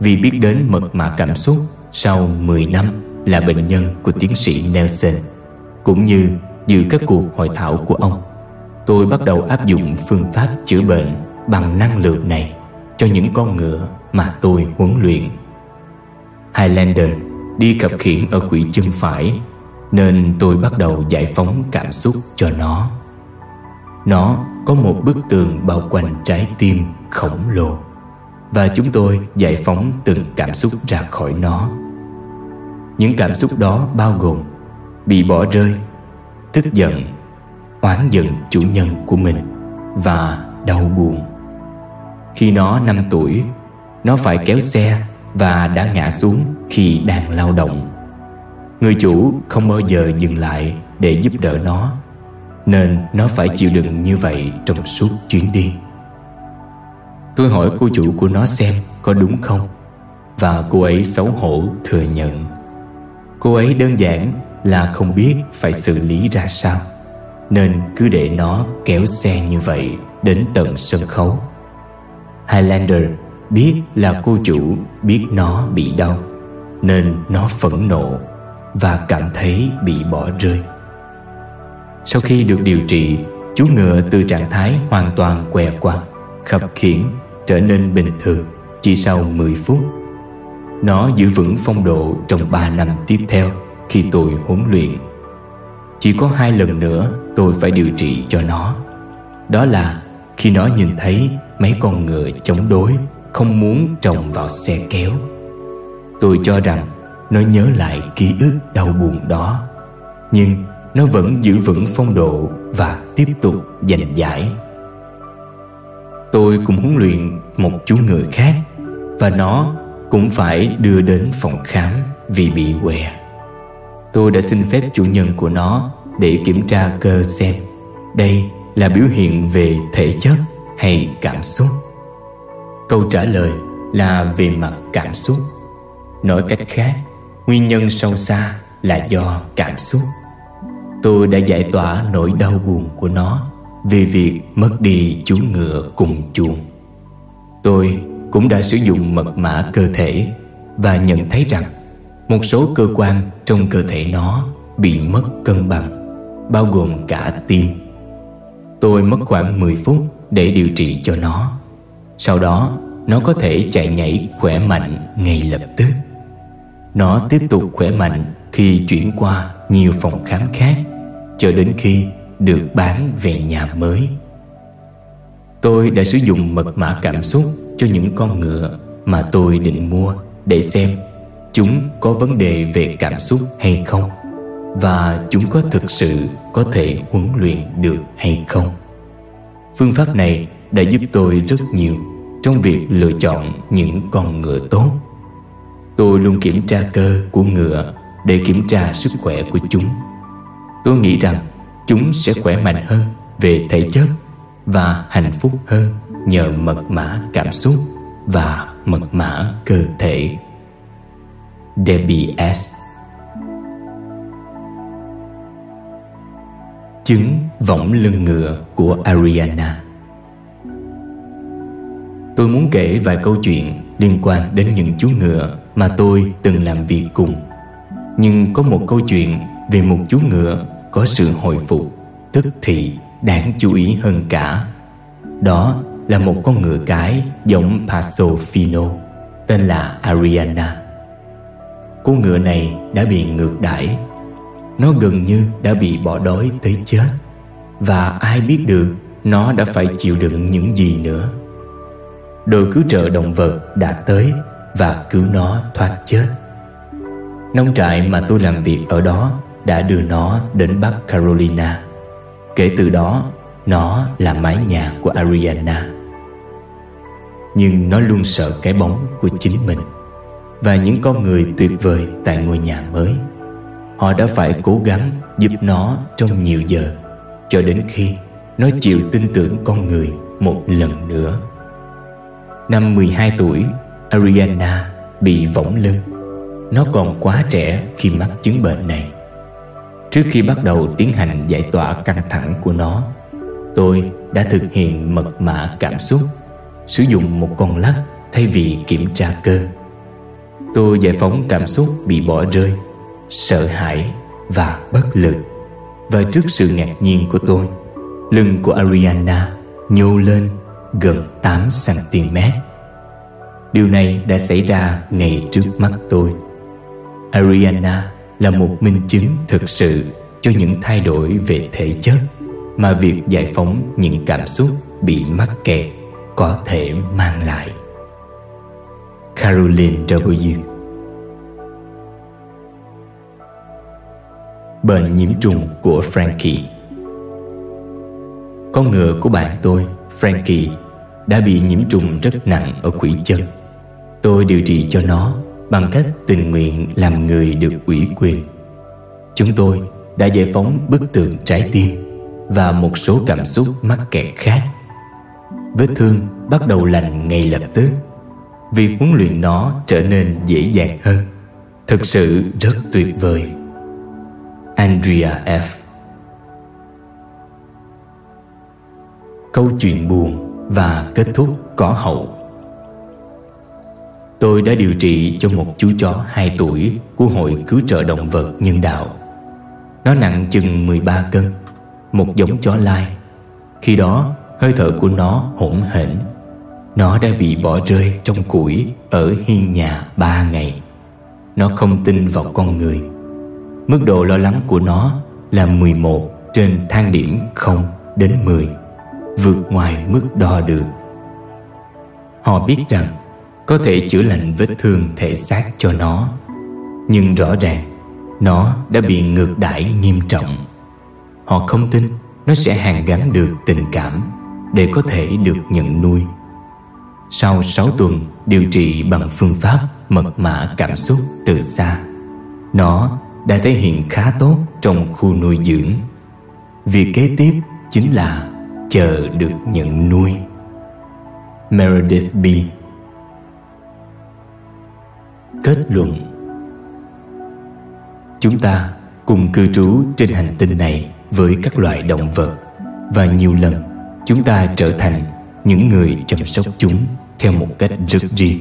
Vì biết đến mật mã cảm xúc Sau 10 năm là bệnh nhân của tiến sĩ Nelson, Cũng như dự các cuộc hội thảo của ông, Tôi bắt đầu áp dụng phương pháp chữa bệnh bằng năng lượng này cho những con ngựa mà tôi huấn luyện. Highlander đi khập khiển ở quỹ chân phải, Nên tôi bắt đầu giải phóng cảm xúc cho nó. Nó có một bức tường bao quanh trái tim khổng lồ Và chúng tôi giải phóng từng cảm xúc ra khỏi nó. Những cảm xúc đó bao gồm Bị bỏ rơi Tức giận Oán giận chủ nhân của mình Và đau buồn. Khi nó 5 tuổi Nó phải kéo xe và đã ngã xuống khi đang lao động. Người chủ không bao giờ dừng lại để giúp đỡ nó, Nên nó phải chịu đựng như vậy trong suốt chuyến đi. Tôi hỏi cô chủ của nó xem có đúng không, Và cô ấy xấu hổ thừa nhận. Cô ấy đơn giản là không biết phải xử lý ra sao, Nên cứ để nó kéo xe như vậy đến tận sân khấu. Highlander biết là cô chủ biết nó bị đau Nên nó phẫn nộ và cảm thấy bị bỏ rơi. Sau khi được điều trị, chú ngựa từ trạng thái hoàn toàn què quặt, khập khiễng trở nên bình thường chỉ sau 10 phút. Nó giữ vững phong độ trong 3 năm tiếp theo khi tôi huấn luyện. Chỉ có hai lần nữa tôi phải điều trị cho nó. Đó là khi nó nhìn thấy mấy con ngựa chống đối không muốn trồng vào xe kéo. Tôi cho rằng nó nhớ lại ký ức đau buồn đó, Nhưng nó vẫn giữ vững phong độ Và tiếp tục giành giải. Tôi cũng huấn luyện một chú người khác Và nó cũng phải đưa đến phòng khám vì bị què. Tôi đã xin phép chủ nhân của nó để kiểm tra cơ xem. Đây là biểu hiện về thể chất hay cảm xúc. Câu trả lời là về mặt cảm xúc. Nói cách khác, Nguyên nhân sâu xa là do cảm xúc. Tôi đã giải tỏa nỗi đau buồn của nó vì việc mất đi chú ngựa cùng chuồng. Tôi cũng đã sử dụng mật mã cơ thể Và nhận thấy rằng Một số cơ quan trong cơ thể nó bị mất cân bằng, Bao gồm cả tim. Tôi mất khoảng 10 phút để điều trị cho nó. Sau đó, nó có thể chạy nhảy khỏe mạnh ngay lập tức nó tiếp tục khỏe mạnh khi chuyển qua nhiều phòng khám khác, cho đến khi được bán về nhà mới. Tôi đã sử dụng mật mã cảm xúc cho những con ngựa mà tôi định mua để xem chúng có vấn đề về cảm xúc hay không và chúng có thực sự có thể huấn luyện được hay không. Phương pháp này đã giúp tôi rất nhiều trong việc lựa chọn những con ngựa tốt Tôi luôn kiểm tra cơ của ngựa để kiểm tra sức khỏe của chúng. Tôi nghĩ rằng chúng sẽ khỏe mạnh hơn về thể chất và hạnh phúc hơn nhờ mật mã cảm xúc và mật mã cơ thể. Debbie S. Chứng võng lưng ngựa của Ariana Tôi muốn kể vài câu chuyện liên quan đến những chú ngựa mà tôi từng làm việc cùng. Nhưng có một câu chuyện về một chú ngựa có sự hồi phục, Tức thì, đáng chú ý hơn cả. Đó là một con ngựa cái giống Paso Fino Tên là Ariana. Cô ngựa này đã bị ngược đãi. Nó gần như đã bị bỏ đói tới chết. Và ai biết được nó đã phải chịu đựng những gì nữa. Đội cứu trợ động vật đã tới và cứu nó thoát chết. Nông trại mà tôi làm việc ở đó đã đưa nó đến Bắc Carolina. Kể từ đó, nó là mái nhà của Ariana. Nhưng nó luôn sợ cái bóng của chính mình và những con người tuyệt vời tại ngôi nhà mới. Họ đã phải cố gắng giúp nó trong nhiều giờ cho đến khi nó chịu tin tưởng con người một lần nữa. Năm 12 tuổi, Ariana bị võng lưng. Nó còn quá trẻ khi mắc chứng bệnh này. Trước khi bắt đầu tiến hành giải tỏa căng thẳng của nó Tôi đã thực hiện mật mã cảm xúc Sử dụng một con lắc thay vì kiểm tra cơ. Tôi giải phóng cảm xúc bị bỏ rơi Sợ hãi và bất lực. Và trước sự ngạc nhiên của tôi Lưng của Ariana nhô lên gần 8cm Điều này đã xảy ra ngay trước mắt tôi Ariana là một minh chứng thực sự cho những thay đổi về thể chất mà việc giải phóng những cảm xúc bị mắc kẹt có thể mang lại. Caroline W. Bệnh nhiễm trùng của Frankie Con ngựa của bạn tôi, Frankie, đã bị nhiễm trùng rất nặng ở quỷ chân. Tôi điều trị cho nó bằng cách tình nguyện làm người được ủy quyền. Chúng tôi đã giải phóng bức tường trái tim và một số cảm xúc mắc kẹt khác. Vết thương bắt đầu lành ngay lập tức. Việc huấn luyện nó trở nên dễ dàng hơn. Thực sự rất tuyệt vời. Andrea F. Câu chuyện buồn và kết thúc có hậu Tôi đã điều trị cho một chú chó 2 tuổi của Hội Cứu trợ Động vật Nhân đạo. Nó nặng chừng 13 cân, một giống chó lai. Khi đó, hơi thở của nó hỗn hển. Nó đã bị bỏ rơi trong củi ở hiên nhà 3 ngày. Nó không tin vào con người. Mức độ lo lắng của nó là 11 trên thang điểm 0 đến 10, vượt ngoài mức đo được. Họ biết rằng có thể chữa lành vết thương thể xác cho nó, nhưng rõ ràng nó đã bị ngược đãi nghiêm trọng. Họ không tin nó sẽ hàn gắn được tình cảm để có thể được nhận nuôi. Sau 6 tuần điều trị bằng phương pháp mật mã cảm xúc từ xa, nó đã thể hiện khá tốt trong khu nuôi dưỡng. Việc kế tiếp chính là chờ được nhận nuôi Meredith B Kết luận Chúng ta cùng cư trú trên hành tinh này với các loại động vật và nhiều lần chúng ta trở thành những người chăm sóc chúng theo một cách rất riêng.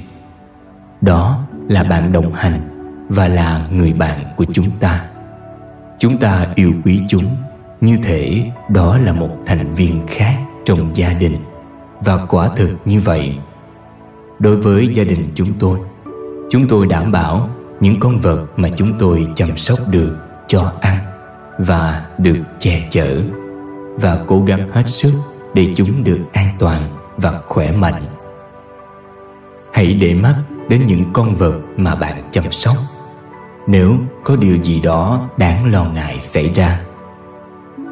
Đó là bạn đồng hành và là người bạn của chúng ta. Chúng ta yêu quý chúng như thể đó là một thành viên khác trong gia đình và quả thực như vậy. Đối với gia đình chúng tôi, Chúng tôi đảm bảo những con vật mà chúng tôi chăm sóc được cho ăn và được che chở và cố gắng hết sức để chúng được an toàn và khỏe mạnh. Hãy để mắt đến những con vật mà bạn chăm sóc nếu có điều gì đó đáng lo ngại xảy ra.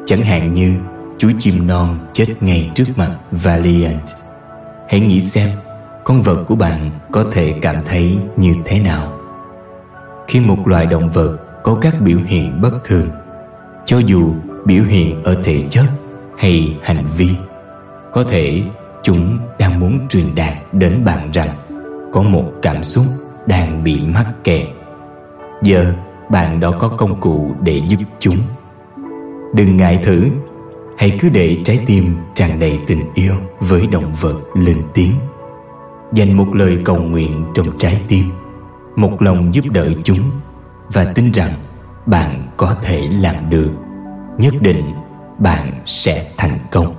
Chẳng hạn như, chú chim non chết ngay trước mặt Valiant. Hãy nghĩ xem, con vật của bạn có thể cảm thấy như thế nào. Khi một loài động vật có các biểu hiện bất thường, cho dù biểu hiện ở thể chất hay hành vi, có thể chúng đang muốn truyền đạt đến bạn rằng có một cảm xúc đang bị mắc kẹt. Giờ, bạn đã có công cụ để giúp chúng đừng ngại thử. Hãy cứ để trái tim tràn đầy tình yêu với động vật lên tiếng. Dành một lời cầu nguyện trong trái tim, một lòng giúp đỡ chúng và tin rằng bạn có thể làm được. Nhất định bạn sẽ thành công.